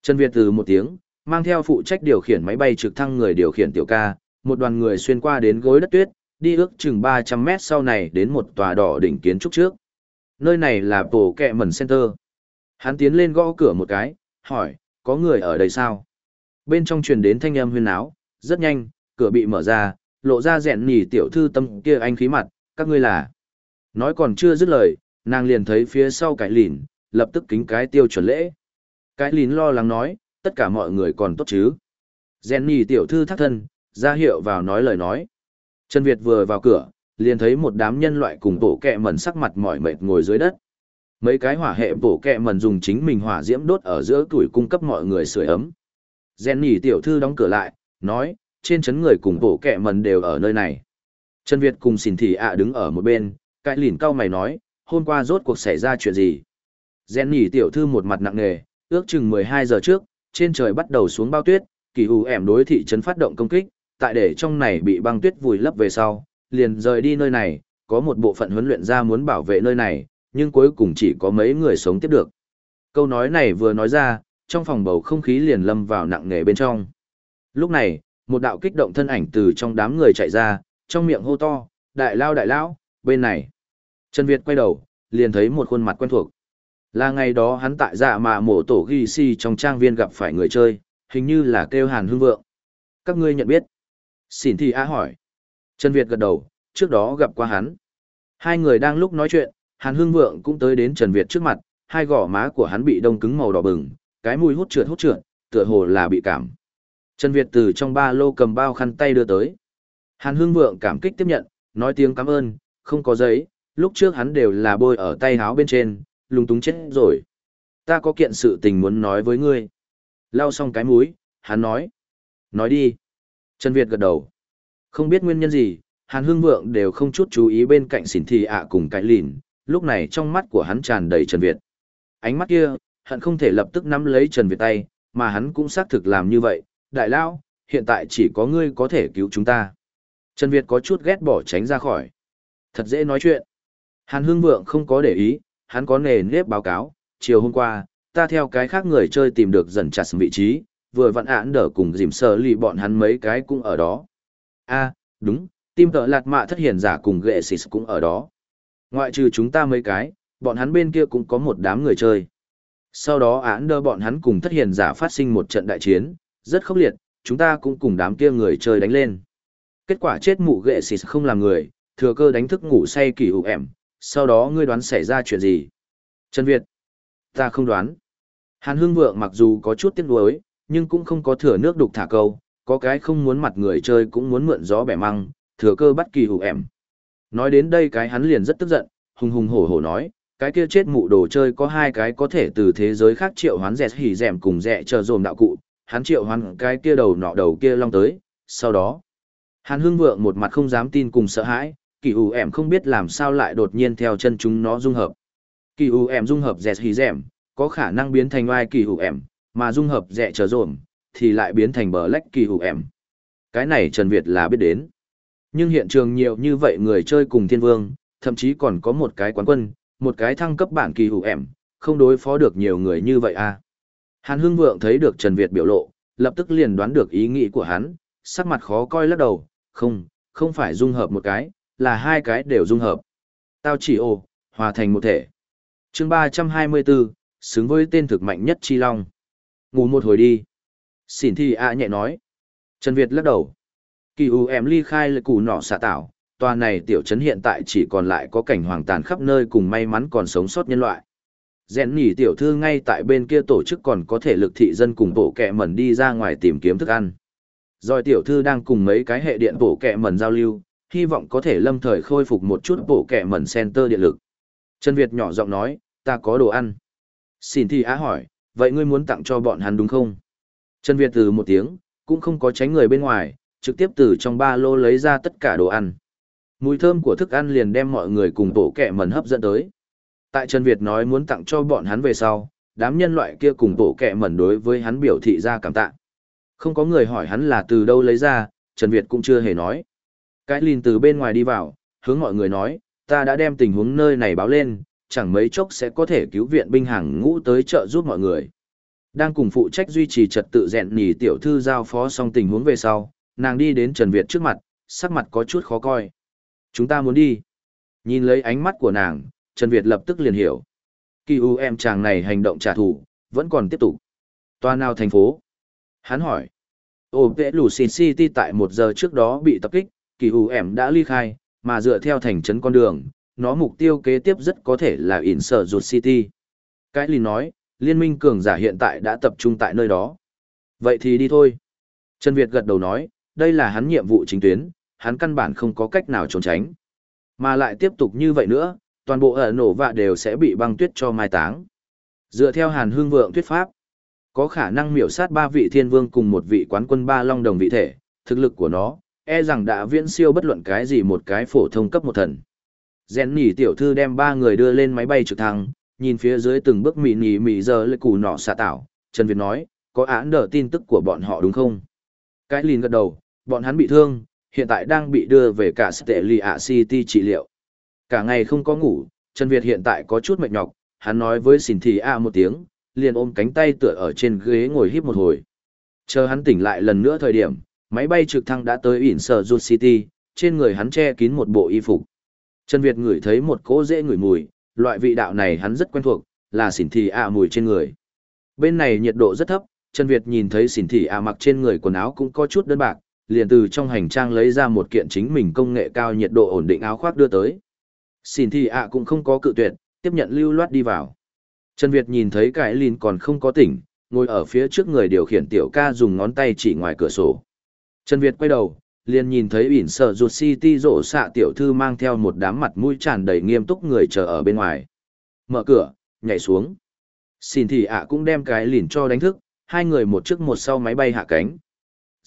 Trần Việt từ một tiếng, mang theo phụ trách điều khiển máy bay trực thăng người điều khiển tiểu ca, một đoàn người xuyên qua đến gối đất tuyết, đi ước chừng 300 mét sau này đến một tòa đỏ đỉnh kiến trúc trước. Nơi này là tổ kẹ mẩn center. Hắn tiến lên gõ cửa một cái, hỏi, có người ở đây sao? Bên trong truyền đến thanh âm huyên áo, rất nhanh, cửa bị mở ra, lộ ra rẹn nỉ tiểu thư tâm kia anh khí mặt, các ngươi là. Nói còn chưa dứt lời, nàng liền thấy phía sau cái lìn, lập tức kính cái tiêu chuẩn lễ. Cái lìn lo lắng nói, tất cả mọi người còn tốt chứ. Rẹn nỉ tiểu thư thắt thân, ra hiệu vào nói lời nói. Trần Việt vừa vào cửa, liền thấy một đám nhân loại cùng tổ kẹ mẩn sắc mặt mỏi mệt ngồi dưới đất. Mấy cái hỏa hệ bổ kẹ mẩn dùng chính mình hỏa diễm đốt ở giữa tuổi cung cấp mọi người sưởi ấm. Jenny tiểu thư đóng cửa lại, nói, trên chấn người cùng bổ kẹ mẩn đều ở nơi này. Trần Việt cùng xỉn thị ạ đứng ở một bên, cái lìn cao mày nói, hôm qua rốt cuộc xảy ra chuyện gì. Jenny tiểu thư một mặt nặng nề, ước chừng 12 giờ trước, trên trời bắt đầu xuống bao tuyết, kỳ hù ẻm đối thị trấn phát động công kích, tại để trong này bị băng tuyết vùi lấp về sau, liền rời đi nơi này, có một bộ phận huấn luyện ra muốn bảo vệ nơi này, nhưng cuối cùng chỉ có mấy người sống tiếp được. Câu nói này vừa nói ra, trong phòng bầu không khí liền lâm vào nặng nề bên trong. Lúc này, một đạo kích động thân ảnh từ trong đám người chạy ra, trong miệng hô to, đại lao đại lao, bên này. Trần Việt quay đầu, liền thấy một khuôn mặt quen thuộc. Là ngày đó hắn tại dạ mà mổ tổ ghi si trong trang viên gặp phải người chơi, hình như là kêu hàn hương vượng. Các ngươi nhận biết. Xỉn thì á hỏi. Trần Việt gật đầu, trước đó gặp qua hắn. Hai người đang lúc nói chuyện, Hàn Hương Vượng cũng tới đến Trần Việt trước mặt, hai gò má của hắn bị đông cứng màu đỏ bừng, cái mùi hút trượt hút trượt, tựa hồ là bị cảm. Trần Việt từ trong ba lô cầm bao khăn tay đưa tới. Hàn Hương Vượng cảm kích tiếp nhận, nói tiếng cảm ơn, không có giấy, lúc trước hắn đều là bôi ở tay háo bên trên, lung túng chết rồi. Ta có kiện sự tình muốn nói với ngươi. Lau xong cái mũi, hắn nói. Nói đi. Trần Việt gật đầu. Không biết nguyên nhân gì, Hàn Hương Vượng đều không chút chú ý bên cạnh xỉn thị ạ cùng cái lìn, lúc này trong mắt của hắn tràn đầy Trần Việt. Ánh mắt kia, hắn không thể lập tức nắm lấy Trần Việt tay, mà hắn cũng xác thực làm như vậy. Đại lao, hiện tại chỉ có ngươi có thể cứu chúng ta. Trần Việt có chút ghét bỏ tránh ra khỏi. Thật dễ nói chuyện. Hàn Hương Vượng không có để ý, hắn có nề nếp báo cáo. Chiều hôm qua, ta theo cái khác người chơi tìm được dần chặt vị trí, vừa vặn Án đỡ cùng dìm sờ lì bọn hắn mấy cái cũng ở đó. a đúng, tim tợ lạt mạ thất hiền giả cùng ghệ xịt cũng ở đó. Ngoại trừ chúng ta mấy cái, bọn hắn bên kia cũng có một đám người chơi. Sau đó án đỡ bọn hắn cùng thất hiền giả phát sinh một trận đại chiến, rất khốc liệt, chúng ta cũng cùng đám kia người chơi đánh lên. Kết quả chết mụ ghệ xịt không làm người, thừa cơ đánh thức ngủ say kỳ hụ ẻm, sau đó ngươi đoán xảy ra chuyện gì? Trần Việt. Ta không đoán. Hàn Hương Vượng mặc dù có chút tiếc nuối, nhưng cũng không có thừa nước đục thả câu, có cái không muốn mặt người chơi cũng muốn mượn gió bẻ măng, thừa cơ bắt kỳ hủ ẻm. Nói đến đây cái hắn liền rất tức giận, hùng hùng hổ hổ nói, cái kia chết mụ đồ chơi có hai cái có thể từ thế giới khác triệu hoán dẹt hỉ dẻm cùng dẹ chờ dồn đạo cụ, hắn triệu hoán cái kia đầu nọ đầu kia long tới, sau đó. Hàn hương vượng một mặt không dám tin cùng sợ hãi, kỳ hù em không biết làm sao lại đột nhiên theo chân chúng nó dung hợp. Kỳ hù em dung hợp dẹt hì dẻm, có khả năng biến thành oai kỳ hù em, mà dung hợp dẹ trở dồn, thì lại biến thành bờ lách kỳ hù em. Cái này Trần Việt là biết đến. Nhưng hiện trường nhiều như vậy người chơi cùng thiên vương, thậm chí còn có một cái quán quân, một cái thăng cấp bản kỳ hữu em, không đối phó được nhiều người như vậy à. Hàn Hưng Vượng thấy được Trần Việt biểu lộ, lập tức liền đoán được ý nghĩ của hắn, sắc mặt khó coi lắc đầu, không, không phải dung hợp một cái, là hai cái đều dung hợp. Tao chỉ ồ, hòa thành một thể. chương 324, xứng với tên thực mạnh nhất Chi Long. Ngủ một hồi đi. Xỉn thì ạ nhẹ nói. Trần Việt lắc đầu. Kỳ u em ly khai lệ củ nọ xạ tạo, tòa này tiểu trấn hiện tại chỉ còn lại có cảnh hoàng tàn khắp nơi cùng may mắn còn sống sót nhân loại. Rèn nỉ tiểu thư ngay tại bên kia tổ chức còn có thể lực thị dân cùng bộ kẹ mẩn đi ra ngoài tìm kiếm thức ăn. Rồi tiểu thư đang cùng mấy cái hệ điện bộ kẹ mẩn giao lưu, hy vọng có thể lâm thời khôi phục một chút bộ kẹ mẩn center điện lực. Trần Việt nhỏ giọng nói, ta có đồ ăn. Xin thì á hỏi, vậy ngươi muốn tặng cho bọn hắn đúng không? Trần Việt từ một tiếng, cũng không có tránh người bên ngoài, trực tiếp từ trong ba lô lấy ra tất cả đồ ăn. Mùi thơm của thức ăn liền đem mọi người cùng bộ kẹ mẩn hấp dẫn tới. Tại Trần Việt nói muốn tặng cho bọn hắn về sau, đám nhân loại kia cùng bộ kẹ mẩn đối với hắn biểu thị ra cảm tạ. Không có người hỏi hắn là từ đâu lấy ra, Trần Việt cũng chưa hề nói. Cái lìn từ bên ngoài đi vào, hướng mọi người nói, ta đã đem tình huống nơi này báo lên, chẳng mấy chốc sẽ có thể cứu viện binh hàng ngũ tới trợ giúp mọi người. Đang cùng phụ trách duy trì trật tự dẹn nỉ tiểu thư giao phó xong tình huống về sau, nàng đi đến Trần Việt trước mặt, sắc mặt có chút khó coi. Chúng ta muốn đi. Nhìn lấy ánh mắt của nàng, Trần Việt lập tức liền hiểu. Kỳ u em chàng này hành động trả thù, vẫn còn tiếp tục. Toa nào thành phố? Hắn hỏi. Ồ vệ lù xin city tại một giờ trước đó bị tập kích, kỳ u ẻm đã ly khai, mà dựa theo thành trấn con đường, nó mục tiêu kế tiếp rất có thể là ỉn sở ruột city. Cái lì nói, liên minh cường giả hiện tại đã tập trung tại nơi đó. Vậy thì đi thôi. Trần Việt gật đầu nói, đây là hắn nhiệm vụ chính tuyến, hắn căn bản không có cách nào trốn tránh. Mà lại tiếp tục như vậy nữa, toàn bộ ở nổ vạ đều sẽ bị băng tuyết cho mai táng. Dựa theo Hàn Hương Vượng thuyết pháp, có khả năng miểu sát ba vị thiên vương cùng một vị quán quân ba long đồng vị thể, thực lực của nó, e rằng đã viễn siêu bất luận cái gì một cái phổ thông cấp một thần. Rèn nỉ tiểu thư đem ba người đưa lên máy bay trực thăng, nhìn phía dưới từng bước mị nỉ mị giờ lệ củ nọ xạ tảo, Trần Việt nói, có án đỡ tin tức của bọn họ đúng không? Cái lìn gật đầu, bọn hắn bị thương, hiện tại đang bị đưa về cả Stelia City trị liệu. Cả ngày không có ngủ, Trần Việt hiện tại có chút mệt nhọc, hắn nói với xỉn thị A một tiếng, liền ôm cánh tay tựa ở trên ghế ngồi híp một hồi. Chờ hắn tỉnh lại lần nữa thời điểm, máy bay trực thăng đã tới ỉn sở rút City, trên người hắn che kín một bộ y phục. Trần Việt ngửi thấy một cỗ dễ ngửi mùi, loại vị đạo này hắn rất quen thuộc, là xỉn thị ạ mùi trên người. Bên này nhiệt độ rất thấp, Trần Việt nhìn thấy xỉn thị ạ mặc trên người quần áo cũng có chút đơn bạc, liền từ trong hành trang lấy ra một kiện chính mình công nghệ cao nhiệt độ ổn định áo khoác đưa tới. Xỉn thị ạ cũng không có cự tuyệt, tiếp nhận lưu loát đi vào. Trần Việt nhìn thấy cái Lin còn không có tỉnh, ngồi ở phía trước người điều khiển tiểu ca dùng ngón tay chỉ ngoài cửa sổ. Trần Việt quay đầu, liền nhìn thấy ỉn sợ ruột city rộ xạ tiểu thư mang theo một đám mặt mũi tràn đầy nghiêm túc người chờ ở bên ngoài. Mở cửa, nhảy xuống. Xin thì ạ cũng đem cái lìn cho đánh thức, hai người một trước một sau máy bay hạ cánh.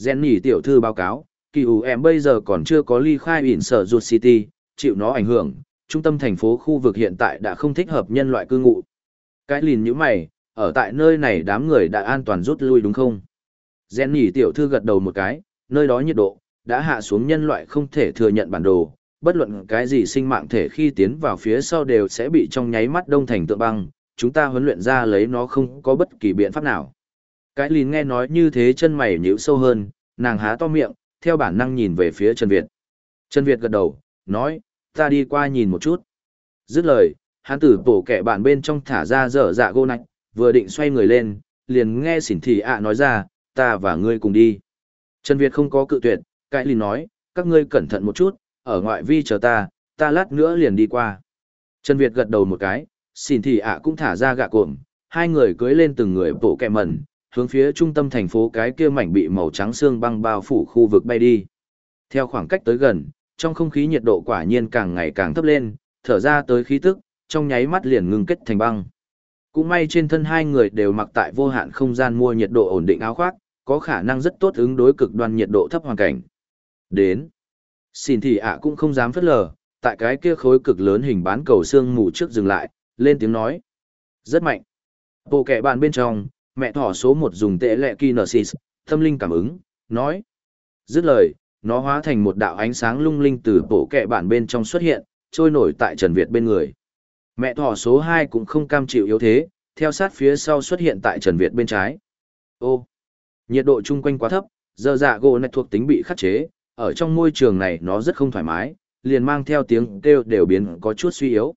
Jenny tiểu thư báo cáo, kỳ ủ em bây giờ còn chưa có ly khai ỉn sở ruột city, chịu nó ảnh hưởng, trung tâm thành phố khu vực hiện tại đã không thích hợp nhân loại cư ngụ. Cái lìn như mày, ở tại nơi này đám người đã an toàn rút lui đúng không? Jenny tiểu thư gật đầu một cái, nơi đó nhiệt độ, đã hạ xuống nhân loại không thể thừa nhận bản đồ, bất luận cái gì sinh mạng thể khi tiến vào phía sau đều sẽ bị trong nháy mắt đông thành tượng băng, chúng ta huấn luyện ra lấy nó không có bất kỳ biện pháp nào. Cái lìn nghe nói như thế chân mày nhíu sâu hơn, nàng há to miệng, theo bản năng nhìn về phía Trần Việt. Trần Việt gật đầu, nói, ta đi qua nhìn một chút. Dứt lời, hắn tử tổ kẻ bạn bên trong thả ra dở dạ gô nạch, vừa định xoay người lên, liền nghe xỉn thị ạ nói ra, ta và ngươi cùng đi. Trần Việt không có cự tuyệt, cái lìn nói, các ngươi cẩn thận một chút, ở ngoại vi chờ ta, ta lát nữa liền đi qua. Trần Việt gật đầu một cái, xỉn thị ạ cũng thả ra gạ cuộm, hai người cưới lên từng người bộ kẹ mẩn, hướng phía trung tâm thành phố cái kia mảnh bị màu trắng xương băng bao phủ khu vực bay đi. Theo khoảng cách tới gần, trong không khí nhiệt độ quả nhiên càng ngày càng thấp lên, thở ra tới khí tức, trong nháy mắt liền ngưng kết thành băng. Cũng may trên thân hai người đều mặc tại vô hạn không gian mua nhiệt độ ổn định áo khoác, có khả năng rất tốt ứng đối cực đoan nhiệt độ thấp hoàn cảnh. Đến. Xin thì ạ cũng không dám phất lờ, tại cái kia khối cực lớn hình bán cầu xương mù trước dừng lại, lên tiếng nói. Rất mạnh. Bộ kẻ bạn bên trong, mẹ thỏ số một dùng tệ lệ kinesis, tâm linh cảm ứng, nói. Dứt lời, nó hóa thành một đạo ánh sáng lung linh từ bộ kẻ bản bên trong xuất hiện, trôi nổi tại Trần Việt bên người. Mẹ thỏ số hai cũng không cam chịu yếu thế, theo sát phía sau xuất hiện tại Trần Việt bên trái. Ô, nhiệt độ chung quanh quá thấp, dơ dạ gỗ này thuộc tính bị khắc chế, ở trong môi trường này nó rất không thoải mái, liền mang theo tiếng kêu đều biến có chút suy yếu.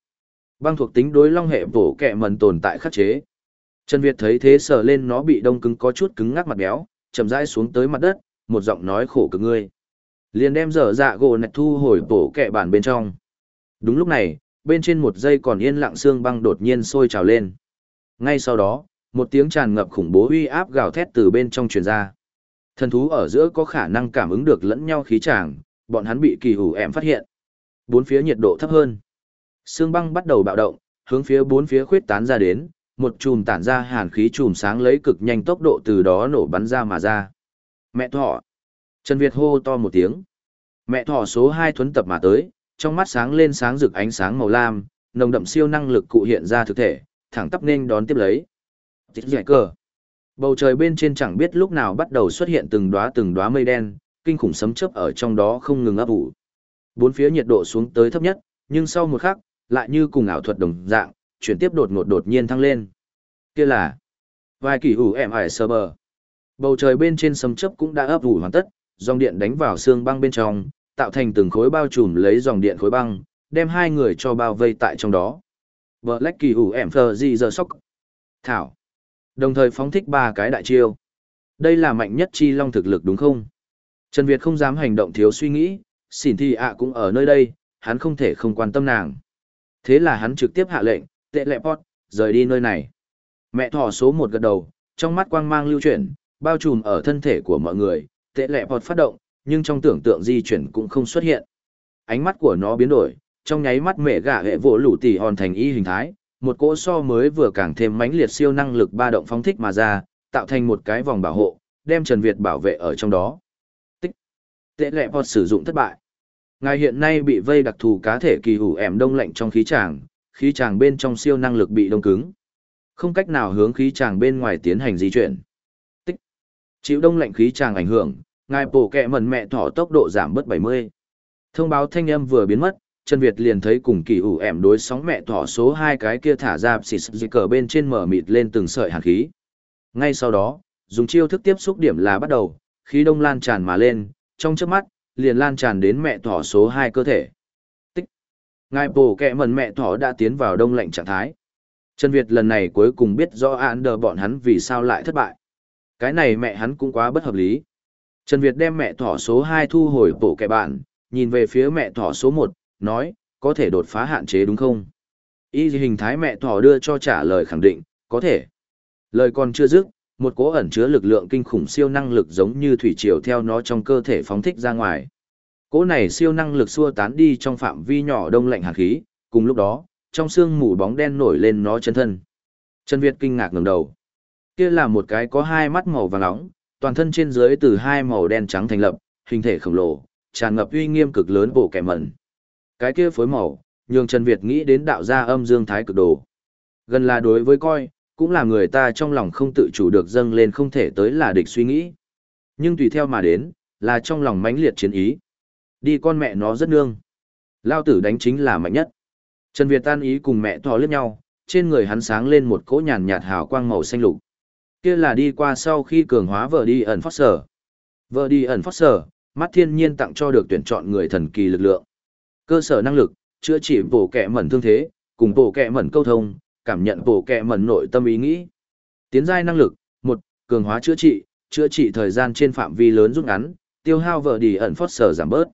Băng thuộc tính đối long hệ bổ kẹ mần tồn tại khắc chế. Trần Việt thấy thế sờ lên nó bị đông cứng có chút cứng ngắc mặt béo, chậm rãi xuống tới mặt đất, một giọng nói khổ cực ngươi. Liền đem dở dạ gỗ nạch thu hồi tổ kẹ bản bên trong. Đúng lúc này, bên trên một dây còn yên lặng xương băng đột nhiên sôi trào lên. Ngay sau đó, một tiếng tràn ngập khủng bố uy áp gào thét từ bên trong truyền ra. Thần thú ở giữa có khả năng cảm ứng được lẫn nhau khí tràng, bọn hắn bị kỳ hủ em phát hiện. Bốn phía nhiệt độ thấp hơn. Sương băng bắt đầu bạo động, hướng phía bốn phía khuyết tán ra đến, một chùm tản ra hàn khí chùm sáng lấy cực nhanh tốc độ từ đó nổ bắn ra mà ra. Mẹ thỏ. Trần Việt hô to một tiếng. Mẹ thỏ số 2 thuấn tập mà tới, trong mắt sáng lên sáng rực ánh sáng màu lam, nồng đậm siêu năng lực cụ hiện ra thực thể, thẳng tắp nên đón tiếp lấy tích giải cờ. Bầu trời bên trên chẳng biết lúc nào bắt đầu xuất hiện từng đóa từng đóa mây đen, kinh khủng sấm chớp ở trong đó không ngừng ấp ủ. Bốn phía nhiệt độ xuống tới thấp nhất, nhưng sau một khắc, lại như cùng ảo thuật đồng dạng, chuyển tiếp đột ngột đột nhiên thăng lên. Kia là vài kỳ ủ em ải sơ bờ. Bầu trời bên trên sấm chớp cũng đã ấp ủ hoàn tất, dòng điện đánh vào xương băng bên trong, tạo thành từng khối bao trùm lấy dòng điện khối băng, đem hai người cho bao vây tại trong đó. Black kỳ ủ em phờ gì giờ sốc. Thảo. Đồng thời phóng thích ba cái đại chiêu. Đây là mạnh nhất chi long thực lực đúng không? Trần Việt không dám hành động thiếu suy nghĩ, xỉn thi ạ cũng ở nơi đây, hắn không thể không quan tâm nàng. Thế là hắn trực tiếp hạ lệnh, tệ lệ pot, rời đi nơi này. Mẹ thỏ số một gật đầu, trong mắt quang mang lưu chuyển, bao trùm ở thân thể của mọi người, tệ lệ pot phát động, nhưng trong tưởng tượng di chuyển cũng không xuất hiện. Ánh mắt của nó biến đổi, trong nháy mắt mẹ gạ hệ vỗ lũ tỷ hòn thành y hình thái, một cỗ so mới vừa càng thêm mãnh liệt siêu năng lực ba động phóng thích mà ra, tạo thành một cái vòng bảo hộ, đem Trần Việt bảo vệ ở trong đó. Tích. Tệ lệ bọt sử dụng thất bại. Ngài hiện nay bị vây đặc thù cá thể kỳ hủ ẻm đông lạnh trong khí tràng, khí tràng bên trong siêu năng lực bị đông cứng. Không cách nào hướng khí tràng bên ngoài tiến hành di chuyển. Tích. Chịu đông lạnh khí tràng ảnh hưởng, ngài bổ kẹ mẩn mẹ thỏ tốc độ giảm bớt 70. Thông báo thanh âm vừa biến mất, Trần Việt liền thấy cùng kỳ ủ ẻm đối sóng mẹ thỏ số hai cái kia thả ra xịt xịt cờ bên trên mở mịt lên từng sợi hàn khí. Ngay sau đó, dùng chiêu thức tiếp xúc điểm là bắt đầu, khí đông lan tràn mà lên, trong chớp mắt, liền lan tràn đến mẹ thỏ số hai cơ thể. Tích. Ngài bổ kẹ mần mẹ thỏ đã tiến vào đông lạnh trạng thái. Trần Việt lần này cuối cùng biết rõ án đờ bọn hắn vì sao lại thất bại. Cái này mẹ hắn cũng quá bất hợp lý. Trần Việt đem mẹ thỏ số 2 thu hồi bổ kẹ bạn, nhìn về phía mẹ thỏ số 1, nói, có thể đột phá hạn chế đúng không? Y hình thái mẹ thỏ đưa cho trả lời khẳng định, có thể. Lời còn chưa dứt, một cỗ ẩn chứa lực lượng kinh khủng siêu năng lực giống như thủy triều theo nó trong cơ thể phóng thích ra ngoài. Cỗ này siêu năng lực xua tán đi trong phạm vi nhỏ đông lạnh hàn khí, cùng lúc đó, trong xương mù bóng đen nổi lên nó chân thân. Trần Việt kinh ngạc ngẩng đầu. Kia là một cái có hai mắt màu vàng nóng, toàn thân trên dưới từ hai màu đen trắng thành lập, hình thể khổng lồ, tràn ngập uy nghiêm cực lớn bộ kẻ mẩn. Cái kia phối màu, nhường Trần Việt nghĩ đến đạo gia âm dương thái cực đồ. Gần là đối với coi, cũng là người ta trong lòng không tự chủ được dâng lên không thể tới là địch suy nghĩ. Nhưng tùy theo mà đến, là trong lòng mãnh liệt chiến ý. Đi con mẹ nó rất nương. Lao tử đánh chính là mạnh nhất. Trần Việt tan ý cùng mẹ thò liếc nhau, trên người hắn sáng lên một cỗ nhàn nhạt hào quang màu xanh lục. Kia là đi qua sau khi cường hóa vợ đi ẩn phát sở, Vợ đi ẩn phát sở, mắt thiên nhiên tặng cho được tuyển chọn người thần kỳ lực lượng. Cơ sở năng lực, chữa trị bổ kẹ mẩn thương thế, cùng bổ kẹ mẩn câu thông, cảm nhận bổ kẹ mẩn nội tâm ý nghĩ. Tiến giai năng lực, một Cường hóa chữa trị, chữa trị thời gian trên phạm vi lớn rút ngắn, tiêu hao vợ đi ẩn Foster giảm bớt.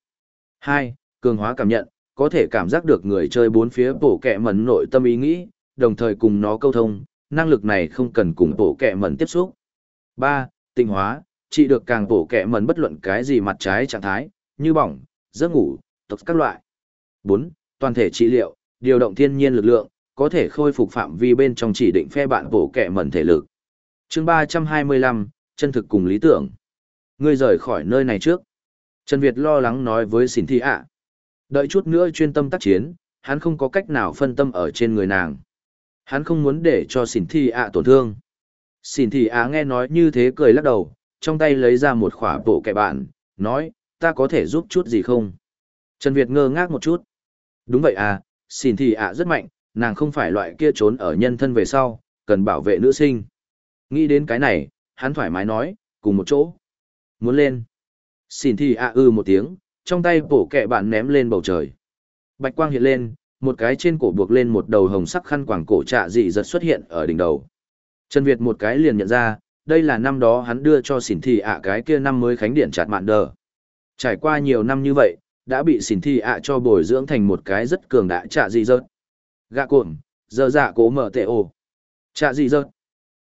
hai Cường hóa cảm nhận, có thể cảm giác được người chơi bốn phía bổ kẹ mẩn nội tâm ý nghĩ, đồng thời cùng nó câu thông, năng lực này không cần cùng bổ kẹ mẩn tiếp xúc. ba Tinh hóa, trị được càng bổ kẹ mẩn bất luận cái gì mặt trái trạng thái, như bỏng, giấc ngủ, tộc các loại. 4. Toàn thể trị liệu, điều động thiên nhiên lực lượng, có thể khôi phục phạm vi bên trong chỉ định phe bạn bổ kẻ mẩn thể lực. chương 325, chân thực cùng lý tưởng. Ngươi rời khỏi nơi này trước. Trần Việt lo lắng nói với xỉn thị ạ. Đợi chút nữa chuyên tâm tác chiến, hắn không có cách nào phân tâm ở trên người nàng. Hắn không muốn để cho xỉn thị ạ tổn thương. Xỉn thị ạ nghe nói như thế cười lắc đầu, trong tay lấy ra một khỏa bổ kẻ bạn, nói, ta có thể giúp chút gì không? Trần Việt ngơ ngác một chút. Đúng vậy à, xỉn thì ạ rất mạnh, nàng không phải loại kia trốn ở nhân thân về sau, cần bảo vệ nữ sinh. Nghĩ đến cái này, hắn thoải mái nói, cùng một chỗ. Muốn lên. Xỉn thì ạ ư một tiếng, trong tay bổ kẹ bạn ném lên bầu trời. Bạch quang hiện lên, một cái trên cổ buộc lên một đầu hồng sắc khăn quàng cổ trạ dị giật xuất hiện ở đỉnh đầu. Trần Việt một cái liền nhận ra, đây là năm đó hắn đưa cho xỉn thị ạ cái kia năm mới khánh điện chặt mạn đờ. Trải qua nhiều năm như vậy, đã bị xỉn thị ạ cho bồi dưỡng thành một cái rất cường đại trạ dị dợt. Gạ cuộn, giờ dạ cố mở tệ ồ. Trạ dị dợt.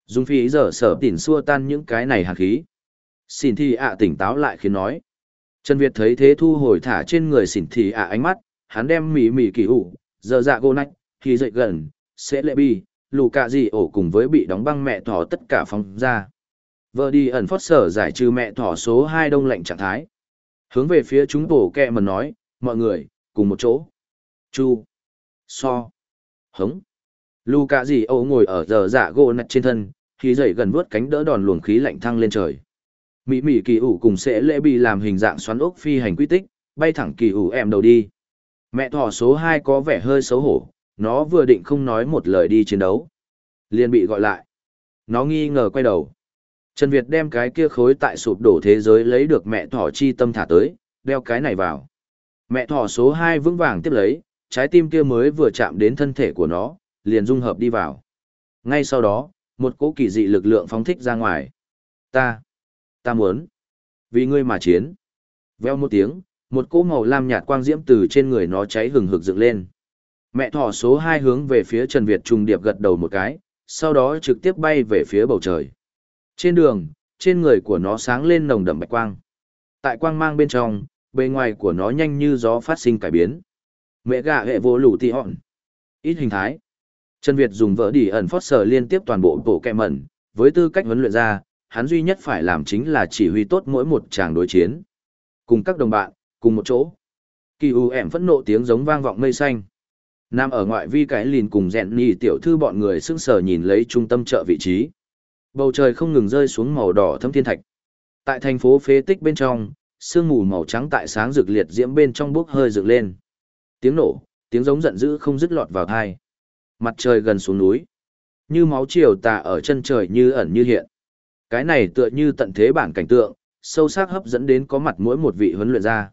Dùng phí giờ sở tỉn xua tan những cái này hạt khí. Xỉn thi ạ tỉnh táo lại khiến nói. Trần Việt thấy thế thu hồi thả trên người xỉn thi ạ ánh mắt, hắn đem mỉ mỉ kỳ ủ, giờ dạ gô nách, khi dậy gần, sẽ lệ bi, lù cạ gì ổ cùng với bị đóng băng mẹ thỏ tất cả phóng ra. Vợ đi ẩn phót sở giải trừ mẹ thỏ số 2 đông lạnh trạng thái. Hướng về phía chúng bổ kẹ mần nói, mọi người, cùng một chỗ. Chu. So. Hống. Lu cả gì ấu ngồi ở giờ dạ gô nạch trên thân, khi dậy gần vướt cánh đỡ đòn luồng khí lạnh thăng lên trời. Mỹ Mỹ kỳ ủ cùng sẽ lễ bị làm hình dạng xoắn ốc phi hành quy tích, bay thẳng kỳ ủ em đầu đi. Mẹ thỏ số 2 có vẻ hơi xấu hổ, nó vừa định không nói một lời đi chiến đấu. liền bị gọi lại. Nó nghi ngờ quay đầu. Trần Việt đem cái kia khối tại sụp đổ thế giới lấy được mẹ thỏ chi tâm thả tới, đeo cái này vào. Mẹ thỏ số 2 vững vàng tiếp lấy, trái tim kia mới vừa chạm đến thân thể của nó, liền dung hợp đi vào. Ngay sau đó, một cỗ kỳ dị lực lượng phóng thích ra ngoài. Ta, ta muốn, vì ngươi mà chiến. Veo một tiếng, một cỗ màu lam nhạt quang diễm từ trên người nó cháy hừng hực dựng lên. Mẹ thỏ số 2 hướng về phía Trần Việt trùng điệp gật đầu một cái, sau đó trực tiếp bay về phía bầu trời. Trên đường, trên người của nó sáng lên nồng đậm bạch quang. Tại quang mang bên trong, bề ngoài của nó nhanh như gió phát sinh cải biến. Mẹ gà hệ vô lũ tì họn. Ít hình thái. Trần Việt dùng vỡ đỉ ẩn phót sở liên tiếp toàn bộ bộ kẹ mẩn, với tư cách huấn luyện ra, hắn duy nhất phải làm chính là chỉ huy tốt mỗi một tràng đối chiến. Cùng các đồng bạn, cùng một chỗ. Kỳ u ẻm phẫn nộ tiếng giống vang vọng mây xanh. Nam ở ngoại vi cái lìn cùng dẹn nhì tiểu thư bọn người sững sờ nhìn lấy trung tâm chợ vị trí. Bầu trời không ngừng rơi xuống màu đỏ thâm thiên thạch. Tại thành phố phế tích bên trong, sương mù màu trắng tại sáng rực liệt diễm bên trong bốc hơi dựng lên. Tiếng nổ, tiếng giống giận dữ không dứt lọt vào tai. Mặt trời gần xuống núi. Như máu chiều tà ở chân trời như ẩn như hiện. Cái này tựa như tận thế bản cảnh tượng, sâu sắc hấp dẫn đến có mặt mỗi một vị huấn luyện gia.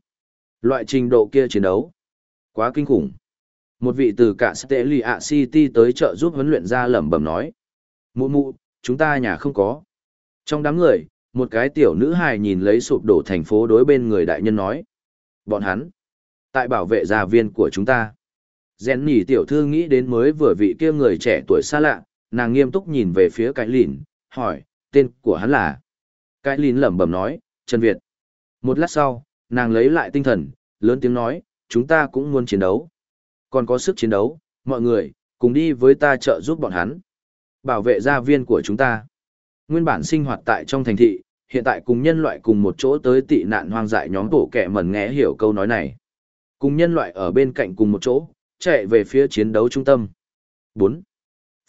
Loại trình độ kia chiến đấu. Quá kinh khủng. Một vị từ cả Stelia City tới trợ giúp huấn luyện gia lẩm bẩm nói. Mụ mụ, chúng ta nhà không có. Trong đám người, một cái tiểu nữ hài nhìn lấy sụp đổ thành phố đối bên người đại nhân nói. Bọn hắn, tại bảo vệ gia viên của chúng ta. Gen nỉ tiểu thư nghĩ đến mới vừa vị kia người trẻ tuổi xa lạ, nàng nghiêm túc nhìn về phía cái lìn, hỏi, tên của hắn là. Cái lìn lẩm bẩm nói, Trần Việt. Một lát sau, nàng lấy lại tinh thần, lớn tiếng nói, chúng ta cũng muốn chiến đấu. Còn có sức chiến đấu, mọi người, cùng đi với ta trợ giúp bọn hắn. Bảo vệ gia viên của chúng ta. Nguyên bản sinh hoạt tại trong thành thị, hiện tại cùng nhân loại cùng một chỗ tới tị nạn hoang dại nhóm tổ kẻ mẩn nghe hiểu câu nói này. Cùng nhân loại ở bên cạnh cùng một chỗ, chạy về phía chiến đấu trung tâm. 4.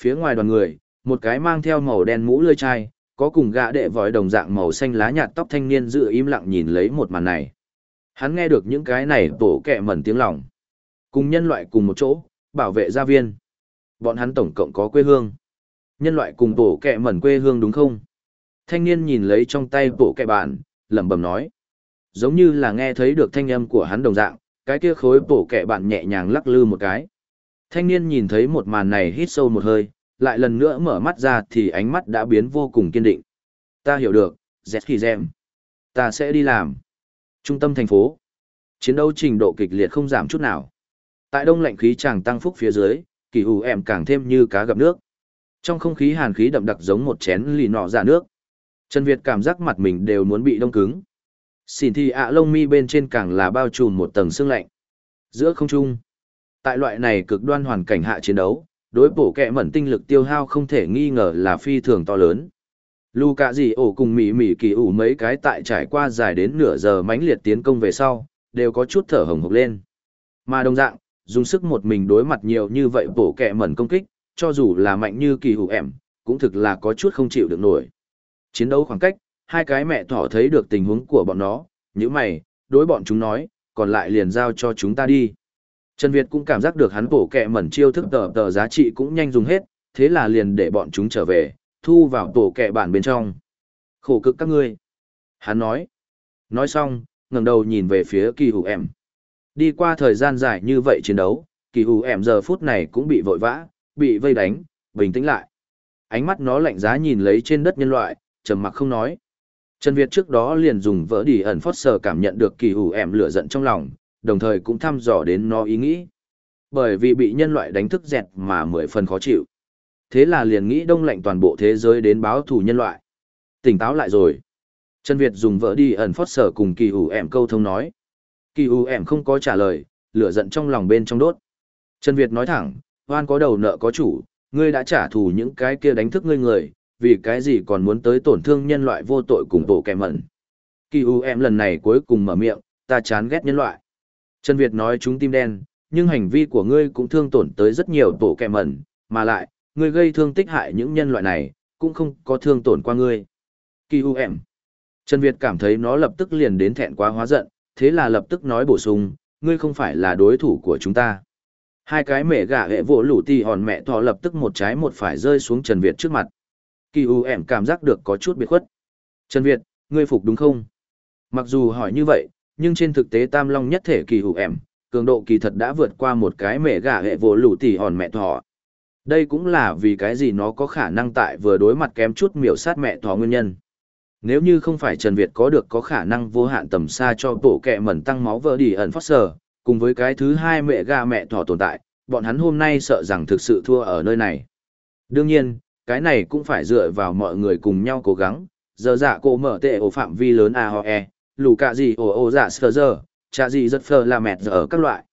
Phía ngoài đoàn người, một cái mang theo màu đen mũ lươi chai, có cùng gã đệ vòi đồng dạng màu xanh lá nhạt tóc thanh niên dựa im lặng nhìn lấy một màn này. Hắn nghe được những cái này tổ kẻ mẩn tiếng lòng. Cùng nhân loại cùng một chỗ, bảo vệ gia viên. Bọn hắn tổng cộng có quê hương. Nhân loại cùng tổ kẹ mẩn quê hương đúng không? Thanh niên nhìn lấy trong tay bổ kẹ bản, lẩm bẩm nói. Giống như là nghe thấy được thanh âm của hắn đồng dạng, cái kia khối bổ kẹ bạn nhẹ nhàng lắc lư một cái. Thanh niên nhìn thấy một màn này hít sâu một hơi, lại lần nữa mở mắt ra thì ánh mắt đã biến vô cùng kiên định. Ta hiểu được, Zetki Gem. Ta sẽ đi làm. Trung tâm thành phố. Chiến đấu trình độ kịch liệt không giảm chút nào. Tại đông lạnh khí chàng tăng phúc phía dưới, kỳ hù em càng thêm như cá gặp nước. Trong không khí hàn khí đậm đặc giống một chén lì nọ ra nước. Trần Việt cảm giác mặt mình đều muốn bị đông cứng. xỉn thì ạ lông mi bên trên càng là bao trùm một tầng sương lạnh. Giữa không trung, tại loại này cực đoan hoàn cảnh hạ chiến đấu, đối bổ kẹ mẩn tinh lực tiêu hao không thể nghi ngờ là phi thường to lớn. Lu cả gì ổ cùng mỉ mỉ kỳ ủ mấy cái tại trải qua dài đến nửa giờ mãnh liệt tiến công về sau, đều có chút thở hồng hộc lên. Mà đồng dạng, dùng sức một mình đối mặt nhiều như vậy bổ kẹ mẩn công kích, cho dù là mạnh như kỳ hủ ẻm, cũng thực là có chút không chịu được nổi. Chiến đấu khoảng cách, hai cái mẹ thỏ thấy được tình huống của bọn nó, như mày, đối bọn chúng nói, còn lại liền giao cho chúng ta đi. Trần Việt cũng cảm giác được hắn bổ kẹ mẩn chiêu thức tờ tờ giá trị cũng nhanh dùng hết, thế là liền để bọn chúng trở về, thu vào tổ kẹ bản bên trong. Khổ cực các ngươi. Hắn nói. Nói xong, ngẩng đầu nhìn về phía kỳ hủ em. Đi qua thời gian dài như vậy chiến đấu, kỳ hủ em giờ phút này cũng bị vội vã, bị vây đánh, bình tĩnh lại. Ánh mắt nó lạnh giá nhìn lấy trên đất nhân loại, trầm mặc không nói. Trần Việt trước đó liền dùng vỡ đi ẩn phót sờ cảm nhận được kỳ hủ ẻm lửa giận trong lòng, đồng thời cũng thăm dò đến nó ý nghĩ. Bởi vì bị nhân loại đánh thức dẹt mà mười phần khó chịu. Thế là liền nghĩ đông lạnh toàn bộ thế giới đến báo thù nhân loại. Tỉnh táo lại rồi. Trần Việt dùng vỡ đi ẩn phót sờ cùng kỳ hủ ẻm câu thông nói. Kỳ hủ ẻm không có trả lời, lửa giận trong lòng bên trong đốt. Trần Việt nói thẳng, hoan có đầu nợ có chủ, ngươi đã trả thù những cái kia đánh thức ngươi người, vì cái gì còn muốn tới tổn thương nhân loại vô tội cùng bộ kẻ mẩn. Kỳ u em lần này cuối cùng mở miệng, ta chán ghét nhân loại. Trần Việt nói chúng tim đen, nhưng hành vi của ngươi cũng thương tổn tới rất nhiều tổ kẻ mẩn, mà lại, ngươi gây thương tích hại những nhân loại này, cũng không có thương tổn qua ngươi. Kỳ u em. Trần Việt cảm thấy nó lập tức liền đến thẹn quá hóa giận, thế là lập tức nói bổ sung, ngươi không phải là đối thủ của chúng ta. Hai cái mẹ gà hệ vỗ lũ tì hòn mẹ thọ lập tức một trái một phải rơi xuống Trần Việt trước mặt. Kỳ u ẻm cảm giác được có chút biệt khuất. Trần Việt, ngươi phục đúng không? Mặc dù hỏi như vậy, nhưng trên thực tế Tam Long nhất thể kỳ u ẻm, cường độ kỳ thật đã vượt qua một cái mẹ gà hệ vỗ lũ tì hòn mẹ thọ. Đây cũng là vì cái gì nó có khả năng tại vừa đối mặt kém chút miểu sát mẹ thỏ nguyên nhân. Nếu như không phải Trần Việt có được có khả năng vô hạn tầm xa cho bộ kẹ mẩn tăng máu vỡ đi ẩn phát sở, cùng với cái thứ hai mẹ gà mẹ thỏ tồn tại, bọn hắn hôm nay sợ rằng thực sự thua ở nơi này. Đương nhiên, cái này cũng phải dựa vào mọi người cùng nhau cố gắng, giờ dạ cổ mở tệ ổ phạm vi lớn a ho e, lù cạ gì ổ ổ dạ sờ giờ, chả gì rất phờ là mẹt giờ các loại.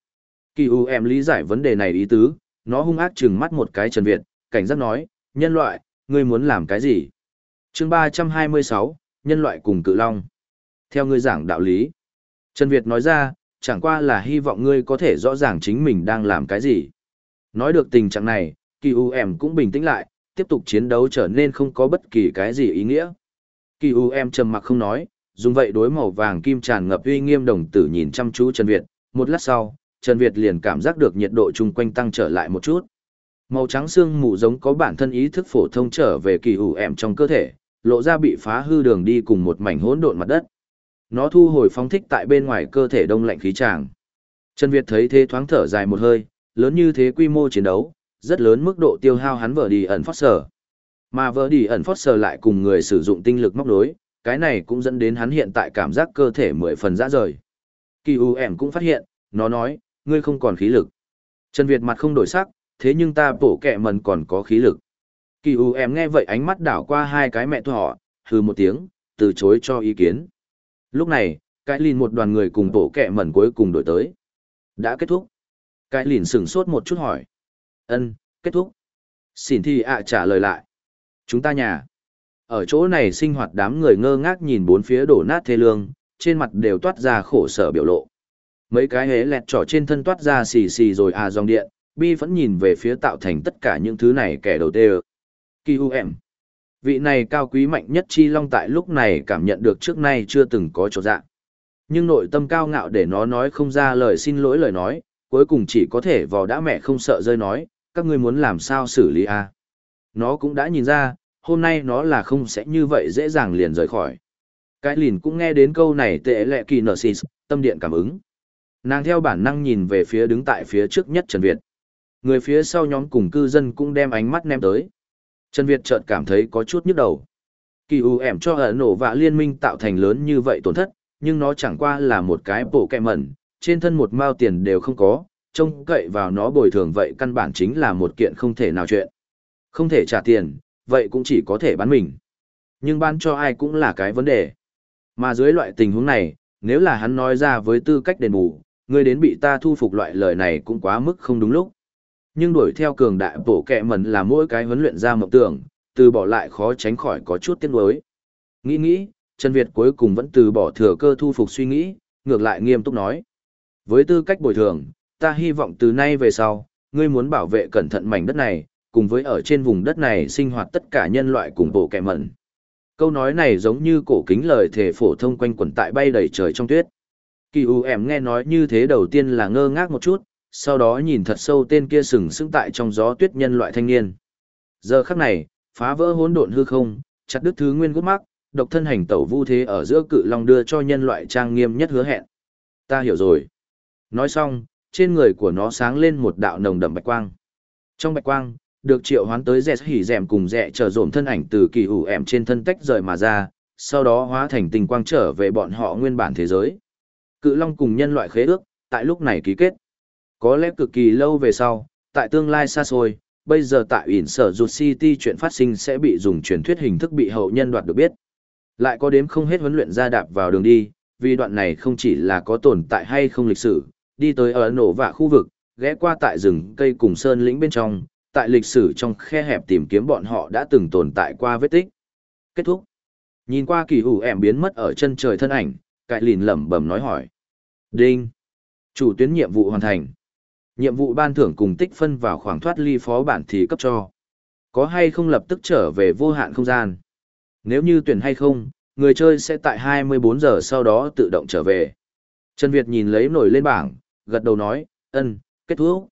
Kỳ u em lý giải vấn đề này ý tứ, nó hung ác chừng mắt một cái Trần Việt, cảnh giác nói, nhân loại, ngươi muốn làm cái gì? chương ba trăm hai mươi sáu, nhân loại cùng cự long. Theo ngươi giảng đạo lý, Trần Việt nói ra, chẳng qua là hy vọng ngươi có thể rõ ràng chính mình đang làm cái gì. Nói được tình trạng này, kỳ u em cũng bình tĩnh lại, tiếp tục chiến đấu trở nên không có bất kỳ cái gì ý nghĩa. Kỳ u em trầm mặc không nói, dùng vậy đối màu vàng kim tràn ngập uy nghiêm đồng tử nhìn chăm chú Trần Việt, một lát sau, Trần Việt liền cảm giác được nhiệt độ chung quanh tăng trở lại một chút. Màu trắng xương mù giống có bản thân ý thức phổ thông trở về kỳ U Em trong cơ thể, lộ ra bị phá hư đường đi cùng một mảnh hỗn độn mặt đất. Nó thu hồi phóng thích tại bên ngoài cơ thể đông lạnh khí tràng. Trần Việt thấy thế thoáng thở dài một hơi, lớn như thế quy mô chiến đấu, rất lớn mức độ tiêu hao hắn vợ đi ẩn phót sở. Mà vợ đi ẩn phót sở lại cùng người sử dụng tinh lực móc đối, cái này cũng dẫn đến hắn hiện tại cảm giác cơ thể mười phần dã rời. Kỳ U ẻm cũng phát hiện, nó nói, ngươi không còn khí lực. Trần Việt mặt không đổi sắc, thế nhưng ta bổ kẹ mần còn có khí lực. Kỳ U em nghe vậy ánh mắt đảo qua hai cái mẹ họ, hừ một tiếng, từ chối cho ý kiến. Lúc này, cái lìn một đoàn người cùng tổ kẹ mẩn cuối cùng đổi tới. Đã kết thúc. Cái lìn sửng sốt một chút hỏi. Ân, kết thúc. Xin thi ạ trả lời lại. Chúng ta nhà. Ở chỗ này sinh hoạt đám người ngơ ngác nhìn bốn phía đổ nát thê lương, trên mặt đều toát ra khổ sở biểu lộ. Mấy cái hế lẹt trỏ trên thân toát ra xì xì rồi à dòng điện, bi vẫn nhìn về phía tạo thành tất cả những thứ này kẻ đầu tê Kỳ u em. Vị này cao quý mạnh nhất chi long tại lúc này cảm nhận được trước nay chưa từng có chỗ dạng. Nhưng nội tâm cao ngạo để nó nói không ra lời xin lỗi lời nói, cuối cùng chỉ có thể vò đã mẹ không sợ rơi nói, các ngươi muốn làm sao xử lý à. Nó cũng đã nhìn ra, hôm nay nó là không sẽ như vậy dễ dàng liền rời khỏi. Cái lìn cũng nghe đến câu này tệ lệ kỳ nở xì tâm điện cảm ứng. Nàng theo bản năng nhìn về phía đứng tại phía trước nhất Trần Việt. Người phía sau nhóm cùng cư dân cũng đem ánh mắt ném tới. Trần Việt chợt cảm thấy có chút nhức đầu. Kỳ ủ ẻm cho ở nổ và liên minh tạo thành lớn như vậy tổn thất, nhưng nó chẳng qua là một cái bộ kẹ mẩn, trên thân một mao tiền đều không có, trông cậy vào nó bồi thường vậy căn bản chính là một kiện không thể nào chuyện. Không thể trả tiền, vậy cũng chỉ có thể bán mình. Nhưng bán cho ai cũng là cái vấn đề. Mà dưới loại tình huống này, nếu là hắn nói ra với tư cách đền bù, ngươi đến bị ta thu phục loại lời này cũng quá mức không đúng lúc. Nhưng đuổi theo cường đại bổ kẹ mẩn là mỗi cái huấn luyện ra mộng tưởng, từ bỏ lại khó tránh khỏi có chút tiếc nuối. Nghĩ nghĩ, Trần Việt cuối cùng vẫn từ bỏ thừa cơ thu phục suy nghĩ, ngược lại nghiêm túc nói. Với tư cách bồi thường, ta hy vọng từ nay về sau, ngươi muốn bảo vệ cẩn thận mảnh đất này, cùng với ở trên vùng đất này sinh hoạt tất cả nhân loại cùng bộ kẻ mẩn. Câu nói này giống như cổ kính lời thể phổ thông quanh quẩn tại bay đầy trời trong tuyết. Kỳ U em nghe nói như thế đầu tiên là ngơ ngác một chút, sau đó nhìn thật sâu tên kia sừng sững tại trong gió tuyết nhân loại thanh niên. Giờ khắc này, phá vỡ hỗn độn hư không, chặt đứt thứ nguyên gốc mắc, độc thân hành tẩu vu thế ở giữa cự long đưa cho nhân loại trang nghiêm nhất hứa hẹn. Ta hiểu rồi. Nói xong, trên người của nó sáng lên một đạo nồng đậm bạch quang. Trong bạch quang, được triệu hoán tới rẻ hỉ rèm cùng rẻ trở dồn thân ảnh từ kỳ ủ ẻm trên thân tách rời mà ra, sau đó hóa thành tình quang trở về bọn họ nguyên bản thế giới. Cự Long cùng nhân loại khế ước, tại lúc này ký kết. Có lẽ cực kỳ lâu về sau, tại tương lai xa xôi, bây giờ tại ỉn sở rụt city chuyện phát sinh sẽ bị dùng truyền thuyết hình thức bị hậu nhân đoạt được biết. Lại có đếm không hết huấn luyện ra đạp vào đường đi, vì đoạn này không chỉ là có tồn tại hay không lịch sử, đi tới ở nổ vạ khu vực, ghé qua tại rừng cây cùng sơn lĩnh bên trong, tại lịch sử trong khe hẹp tìm kiếm bọn họ đã từng tồn tại qua vết tích. Kết thúc. Nhìn qua kỳ hủ ẻm biến mất ở chân trời thân ảnh, cại lìn lẩm bẩm nói hỏi. Đinh. Chủ tuyến nhiệm vụ hoàn thành. Nhiệm vụ ban thưởng cùng tích phân vào khoảng thoát ly phó bản thì cấp cho. Có hay không lập tức trở về vô hạn không gian. Nếu như tuyển hay không, người chơi sẽ tại 24 giờ sau đó tự động trở về. Trần Việt nhìn lấy nổi lên bảng, gật đầu nói, ân, kết thúc.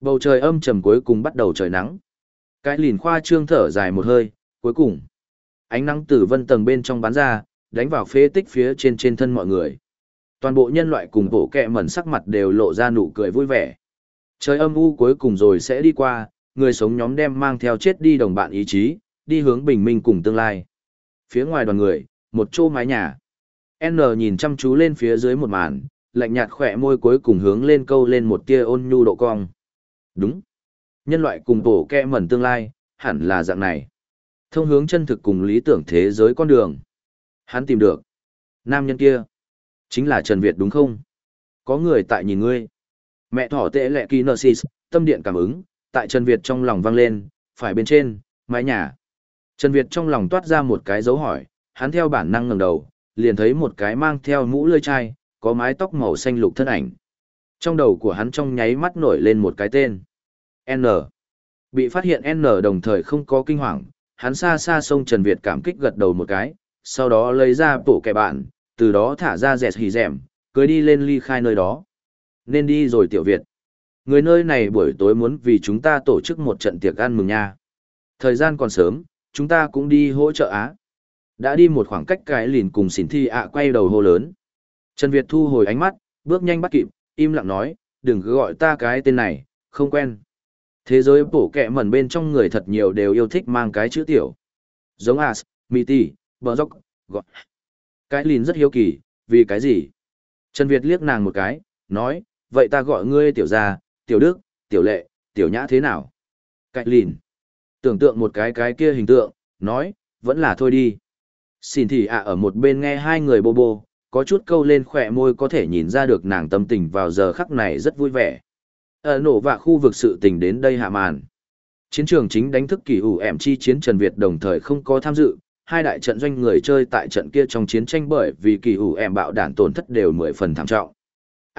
Bầu trời âm trầm cuối cùng bắt đầu trời nắng. Cái lìn khoa trương thở dài một hơi, cuối cùng. Ánh nắng từ vân tầng bên trong bắn ra, đánh vào phế tích phía trên trên thân mọi người. Toàn bộ nhân loại cùng bộ kẹ mẩn sắc mặt đều lộ ra nụ cười vui vẻ. Trời âm u cuối cùng rồi sẽ đi qua, người sống nhóm đem mang theo chết đi đồng bạn ý chí, đi hướng bình minh cùng tương lai. Phía ngoài đoàn người, một chỗ mái nhà. N nhìn chăm chú lên phía dưới một màn, lạnh nhạt khỏe môi cuối cùng hướng lên câu lên một tia ôn nhu độ cong. Đúng. Nhân loại cùng bổ kẹ mẩn tương lai, hẳn là dạng này. Thông hướng chân thực cùng lý tưởng thế giới con đường. Hắn tìm được. Nam nhân kia. Chính là Trần Việt đúng không? Có người tại nhìn ngươi. Mẹ thỏ tệ lệ kinesis, tâm điện cảm ứng, tại Trần Việt trong lòng vang lên, phải bên trên, mái nhà. Trần Việt trong lòng toát ra một cái dấu hỏi, hắn theo bản năng ngẩng đầu, liền thấy một cái mang theo mũ lưỡi chai, có mái tóc màu xanh lục thân ảnh. Trong đầu của hắn trong nháy mắt nổi lên một cái tên. N. Bị phát hiện N đồng thời không có kinh hoàng, hắn xa xa sông Trần Việt cảm kích gật đầu một cái, sau đó lấy ra tổ kẻ bạn, từ đó thả ra dẹt hỉ rẻm, cưới đi lên ly khai nơi đó. Nên đi rồi tiểu Việt. Người nơi này buổi tối muốn vì chúng ta tổ chức một trận tiệc ăn mừng nha. Thời gian còn sớm, chúng ta cũng đi hỗ trợ Á. Đã đi một khoảng cách cái lìn cùng xỉn thi ạ quay đầu hô lớn. Trần Việt thu hồi ánh mắt, bước nhanh bắt kịp, im lặng nói, đừng cứ gọi ta cái tên này, không quen. Thế giới bổ kẹ mẩn bên trong người thật nhiều đều yêu thích mang cái chữ tiểu. Giống As, Miti, Bờ Dốc, gọi. Cái lìn rất hiếu kỳ, vì cái gì? Trần Việt liếc nàng một cái, nói, vậy ta gọi ngươi tiểu gia, tiểu đức, tiểu lệ, tiểu nhã thế nào? cạnh lìn. Tưởng tượng một cái cái kia hình tượng, nói, vẫn là thôi đi. Xin thì ạ ở một bên nghe hai người bô bô, có chút câu lên khỏe môi có thể nhìn ra được nàng tâm tình vào giờ khắc này rất vui vẻ. Ở nổ và khu vực sự tình đến đây hạ màn. Chiến trường chính đánh thức kỳ ủ ẻm chi chiến Trần Việt đồng thời không có tham dự, hai đại trận doanh người chơi tại trận kia trong chiến tranh bởi vì kỳ ủ ẻm bạo đản tổn thất đều mười phần thảm trọng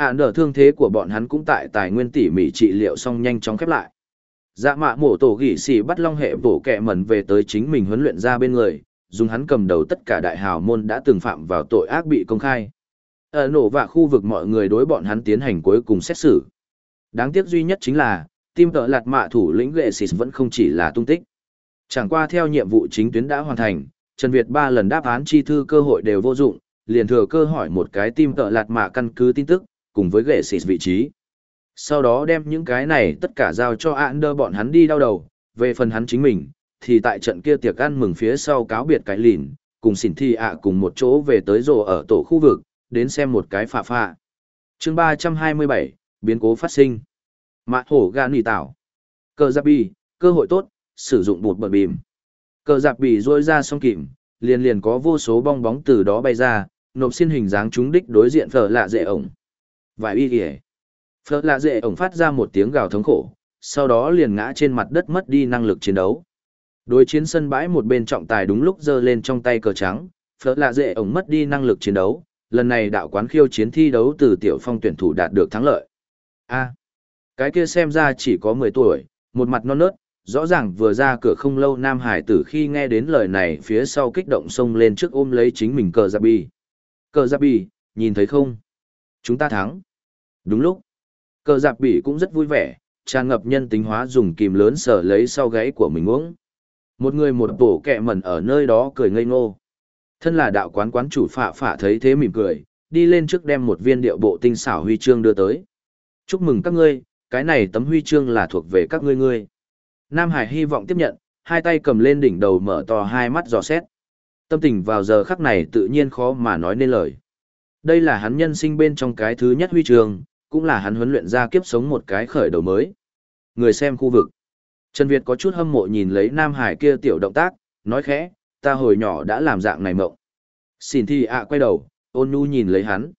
ạ nở thương thế của bọn hắn cũng tại tài nguyên tỉ mỉ trị liệu xong nhanh chóng khép lại. Dạ mạ mổ tổ gỉ xỉ bắt long hệ bổ kẹ mẩn về tới chính mình huấn luyện ra bên người, dùng hắn cầm đầu tất cả đại hào môn đã từng phạm vào tội ác bị công khai. Ở nổ vạ khu vực mọi người đối bọn hắn tiến hành cuối cùng xét xử. Đáng tiếc duy nhất chính là, tim tợ lạt mạ thủ lĩnh ghệ xịt vẫn không chỉ là tung tích. Chẳng qua theo nhiệm vụ chính tuyến đã hoàn thành, Trần Việt ba lần đáp án chi thư cơ hội đều vô dụng, liền thừa cơ hỏi một cái tim tợ lạt mạ căn cứ tin tức, cùng với ghệ xịt vị trí. Sau đó đem những cái này tất cả giao cho Ander bọn hắn đi đau đầu, về phần hắn chính mình, thì tại trận kia tiệc ăn mừng phía sau cáo biệt cái lìn, cùng xỉn thi ạ cùng một chỗ về tới rồ ở tổ khu vực, đến xem một cái phạ phạ. chương ba trăm hai mươi bảy biến cố phát sinh. Mạ hổ gan nỉ tảo. Cờ giáp bì, cơ hội tốt, sử dụng bột bật bìm. Cờ giáp bì rôi ra song kìm, liền liền có vô số bong bóng từ đó bay ra, nộp xin hình dáng trúng đích đối diện phở lạ dễ ổng. Vài y kìa. Phở lạ dễ ổng phát ra một tiếng gào thống khổ, sau đó liền ngã trên mặt đất mất đi năng lực chiến đấu. Đối chiến sân bãi một bên trọng tài đúng lúc giơ lên trong tay cờ trắng, phở lạ dễ ổng mất đi năng lực chiến đấu, lần này đạo quán khiêu chiến thi đấu từ tiểu phong tuyển thủ đạt được thắng lợi. A, cái kia xem ra chỉ có 10 tuổi, một mặt non nớt, rõ ràng vừa ra cửa không lâu Nam Hải tử khi nghe đến lời này phía sau kích động xông lên trước ôm lấy chính mình cờ giáp bi. Cờ giáp bi, nhìn thấy không? Chúng ta thắng. Đúng lúc. Cờ giặc bỉ cũng rất vui vẻ, tràn ngập nhân tính hóa dùng kìm lớn sờ lấy sau gáy của mình uống. Một người một tổ kẹ mẩn ở nơi đó cười ngây ngô. Thân là đạo quán quán chủ phạ phạ thấy thế mỉm cười, đi lên trước đem một viên điệu bộ tinh xảo huy chương đưa tới. Chúc mừng các ngươi, cái này tấm huy chương là thuộc về các ngươi ngươi. Nam Hải hy vọng tiếp nhận, hai tay cầm lên đỉnh đầu mở to hai mắt dò xét. Tâm tình vào giờ khắc này tự nhiên khó mà nói nên lời. Đây là hắn nhân sinh bên trong cái thứ nhất huy chương, cũng là hắn huấn luyện ra kiếp sống một cái khởi đầu mới. Người xem khu vực. Trần Việt có chút hâm mộ nhìn lấy Nam Hải kia tiểu động tác, nói khẽ, ta hồi nhỏ đã làm dạng này mộng. Xin thì ạ quay đầu, ôn nhu nhìn lấy hắn.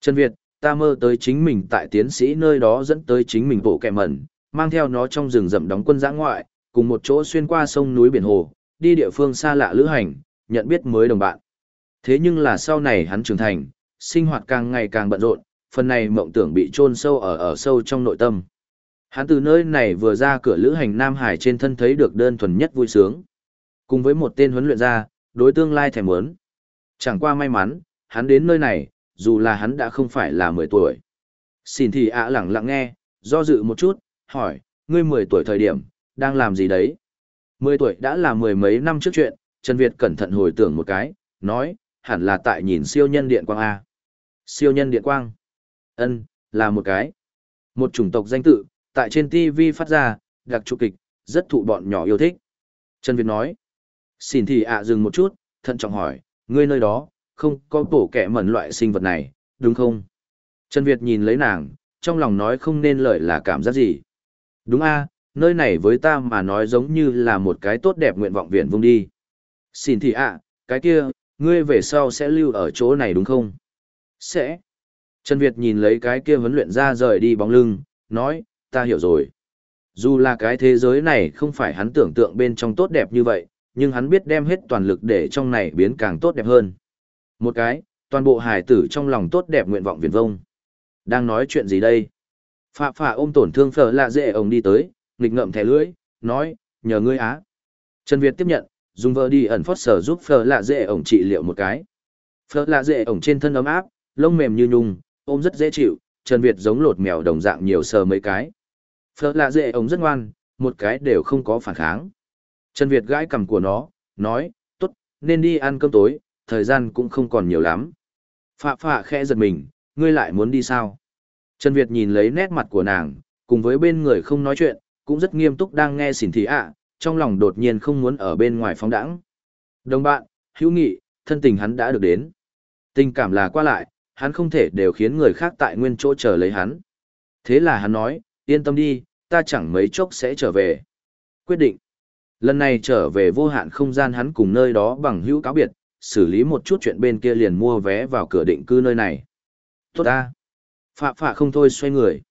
Trần Việt, ta mơ tới chính mình tại tiến sĩ nơi đó dẫn tới chính mình bộ kẹ mẩn, mang theo nó trong rừng rậm đóng quân giã ngoại, cùng một chỗ xuyên qua sông núi biển hồ, đi địa phương xa lạ lữ hành, nhận biết mới đồng bạn. Thế nhưng là sau này hắn trưởng thành, sinh hoạt càng ngày càng bận rộn, phần này mộng tưởng bị chôn sâu ở ở sâu trong nội tâm. Hắn từ nơi này vừa ra cửa lữ hành Nam Hải trên thân thấy được đơn thuần nhất vui sướng. Cùng với một tên huấn luyện gia, đối tương lai thèm muốn. Chẳng qua may mắn, hắn đến nơi này, dù là hắn đã không phải là 10 tuổi. Xin thì ạ lẳng lặng nghe, do dự một chút, hỏi, ngươi 10 tuổi thời điểm, đang làm gì đấy? 10 tuổi đã là mười mấy năm trước chuyện, Trần Việt cẩn thận hồi tưởng một cái, nói, hẳn là tại nhìn siêu nhân điện quang A. Siêu nhân điện quang ân là một cái. Một chủng tộc danh tự, tại trên TV phát ra, đặc trụ kịch, rất thụ bọn nhỏ yêu thích. Trần Việt nói, xin thì ạ dừng một chút, thận trọng hỏi, ngươi nơi đó, không có bổ kẻ mẩn loại sinh vật này, đúng không? Trần Việt nhìn lấy nàng, trong lòng nói không nên lời là cảm giác gì. Đúng a, nơi này với ta mà nói giống như là một cái tốt đẹp nguyện vọng viện vung đi. Xin thì ạ, cái kia, ngươi về sau sẽ lưu ở chỗ này đúng không? Sẽ. Trần Việt nhìn lấy cái kia huấn luyện ra rời đi bóng lưng, nói, ta hiểu rồi. Dù là cái thế giới này không phải hắn tưởng tượng bên trong tốt đẹp như vậy, nhưng hắn biết đem hết toàn lực để trong này biến càng tốt đẹp hơn. Một cái, toàn bộ hải tử trong lòng tốt đẹp nguyện vọng viền vông. Đang nói chuyện gì đây? Phạ phạ ôm tổn thương phở lạ dễ ông đi tới, nghịch ngậm thẻ lưỡi, nói, nhờ ngươi á. Trần Việt tiếp nhận, dùng vợ đi ẩn phót sở giúp phở lạ dễ ổng trị liệu một cái. Phở lạ dễ ổng trên thân ấm áp, lông mềm như nhung, ôm rất dễ chịu, Trần Việt giống lột mèo đồng dạng nhiều sờ mấy cái. Phở lạ dễ ống rất ngoan, một cái đều không có phản kháng. Trần Việt gãi cằm của nó, nói, tốt, nên đi ăn cơm tối, thời gian cũng không còn nhiều lắm. Phạ phạ khẽ giật mình, ngươi lại muốn đi sao? Trần Việt nhìn lấy nét mặt của nàng, cùng với bên người không nói chuyện, cũng rất nghiêm túc đang nghe xỉn thị ạ, trong lòng đột nhiên không muốn ở bên ngoài phóng đãng. Đồng bạn, hữu nghị, thân tình hắn đã được đến. Tình cảm là qua lại, hắn không thể đều khiến người khác tại nguyên chỗ chờ lấy hắn. Thế là hắn nói, yên tâm đi, ta chẳng mấy chốc sẽ trở về. Quyết định. Lần này trở về vô hạn không gian hắn cùng nơi đó bằng hữu cáo biệt, xử lý một chút chuyện bên kia liền mua vé vào cửa định cư nơi này. Tốt ta. Phạ phạ không thôi xoay người.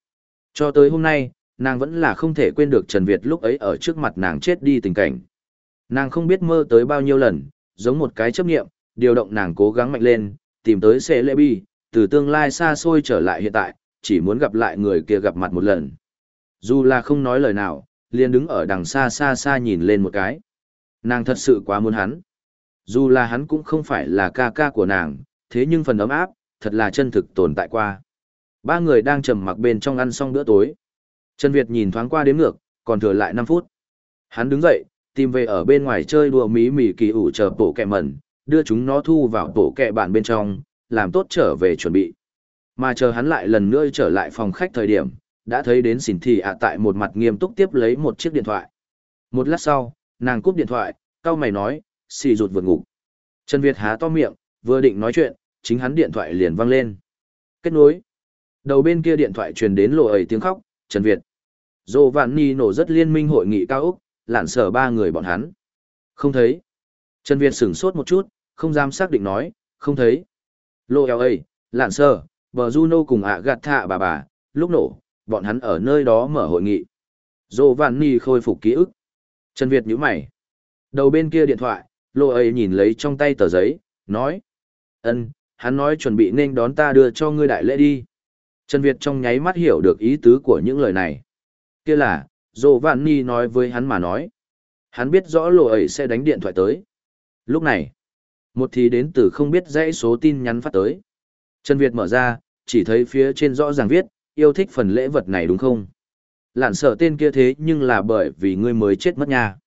Cho tới hôm nay, nàng vẫn là không thể quên được Trần Việt lúc ấy ở trước mặt nàng chết đi tình cảnh. Nàng không biết mơ tới bao nhiêu lần, giống một cái chấp nghiệm, điều động nàng cố gắng mạnh lên, tìm tới xe lệ bi, từ tương lai xa xôi trở lại hiện tại, chỉ muốn gặp lại người kia gặp mặt một lần. Dù là không nói lời nào, liền đứng ở đằng xa xa xa nhìn lên một cái. Nàng thật sự quá muốn hắn. Dù là hắn cũng không phải là ca ca của nàng, thế nhưng phần ấm áp, thật là chân thực tồn tại qua. Ba người đang trầm mặc bên trong ăn xong bữa tối. Trần Việt nhìn thoáng qua đếm ngược, còn thừa lại 5 phút. Hắn đứng dậy, tìm về ở bên ngoài chơi đùa mí mỉ kỳ ủ chờ tổ kẹ mẩn, đưa chúng nó thu vào tổ kẹ bản bên trong, làm tốt trở về chuẩn bị. Mà chờ hắn lại lần nữa trở lại phòng khách thời điểm, đã thấy đến xỉn thị ạ tại một mặt nghiêm túc tiếp lấy một chiếc điện thoại. Một lát sau, nàng cúp điện thoại, cao mày nói, xì rụt vượt ngủ. Trần Việt há to miệng, vừa định nói chuyện, chính hắn điện thoại liền vang lên. Kết nối. Đầu bên kia điện thoại truyền đến lộ ấy tiếng khóc, Trần Việt. Dô Vạn Ni nổ rất liên minh hội nghị cao Úc, lản sở ba người bọn hắn. Không thấy. Trần Việt sửng sốt một chút, không dám xác định nói, không thấy. Lô eo ấy, lạn Sơ, bờ Juno cùng ạ gạt thạ bà bà, lúc nổ, bọn hắn ở nơi đó mở hội nghị. Dô Vạn Ni khôi phục ký ức. Trần Việt nhíu mày. Đầu bên kia điện thoại, Lô ấy nhìn lấy trong tay tờ giấy, nói. ân hắn nói chuẩn bị nên đón ta đưa cho ngươi đại lễ đi. Trần Việt trong nháy mắt hiểu được ý tứ của những lời này. Kia là, Dô Vạn Ni nói với hắn mà nói. Hắn biết rõ Lô ấy sẽ đánh điện thoại tới. Lúc này, một thì đến từ không biết dãy số tin nhắn phát tới. Trần Việt mở ra, chỉ thấy phía trên rõ ràng viết, yêu thích phần lễ vật này đúng không? Lạn sợ tên kia thế nhưng là bởi vì ngươi mới chết mất nha.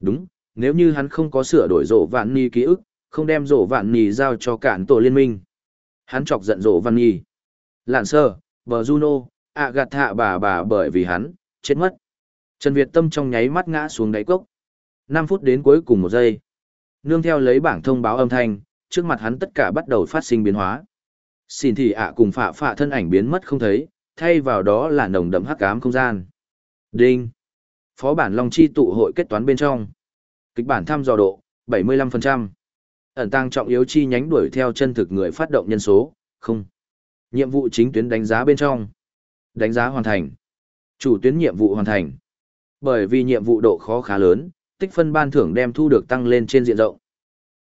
Đúng, nếu như hắn không có sửa đổi rổ vạn ni ký ức, không đem rổ vạn ni giao cho cản tổ liên minh. Hắn chọc giận rổ vạn ni. Lạn sợ, bờ Juno, ạ gạt hạ bà bà bởi vì hắn, chết mất. Trần Việt Tâm trong nháy mắt ngã xuống đáy cốc. 5 phút đến cuối cùng một giây nương theo lấy bảng thông báo âm thanh, trước mặt hắn tất cả bắt đầu phát sinh biến hóa. Xin thì ạ cùng phạ phạ thân ảnh biến mất không thấy, thay vào đó là nồng đậm hắc ám không gian. Đinh. Phó bản Long Chi tụ hội kết toán bên trong. Kịch bản thăm dò độ, 75%. Ẩn tăng trọng yếu chi nhánh đuổi theo chân thực người phát động nhân số, không. Nhiệm vụ chính tuyến đánh giá bên trong. Đánh giá hoàn thành. Chủ tuyến nhiệm vụ hoàn thành. Bởi vì nhiệm vụ độ khó khá lớn, tích phân ban thưởng đem thu được tăng lên trên diện rộng.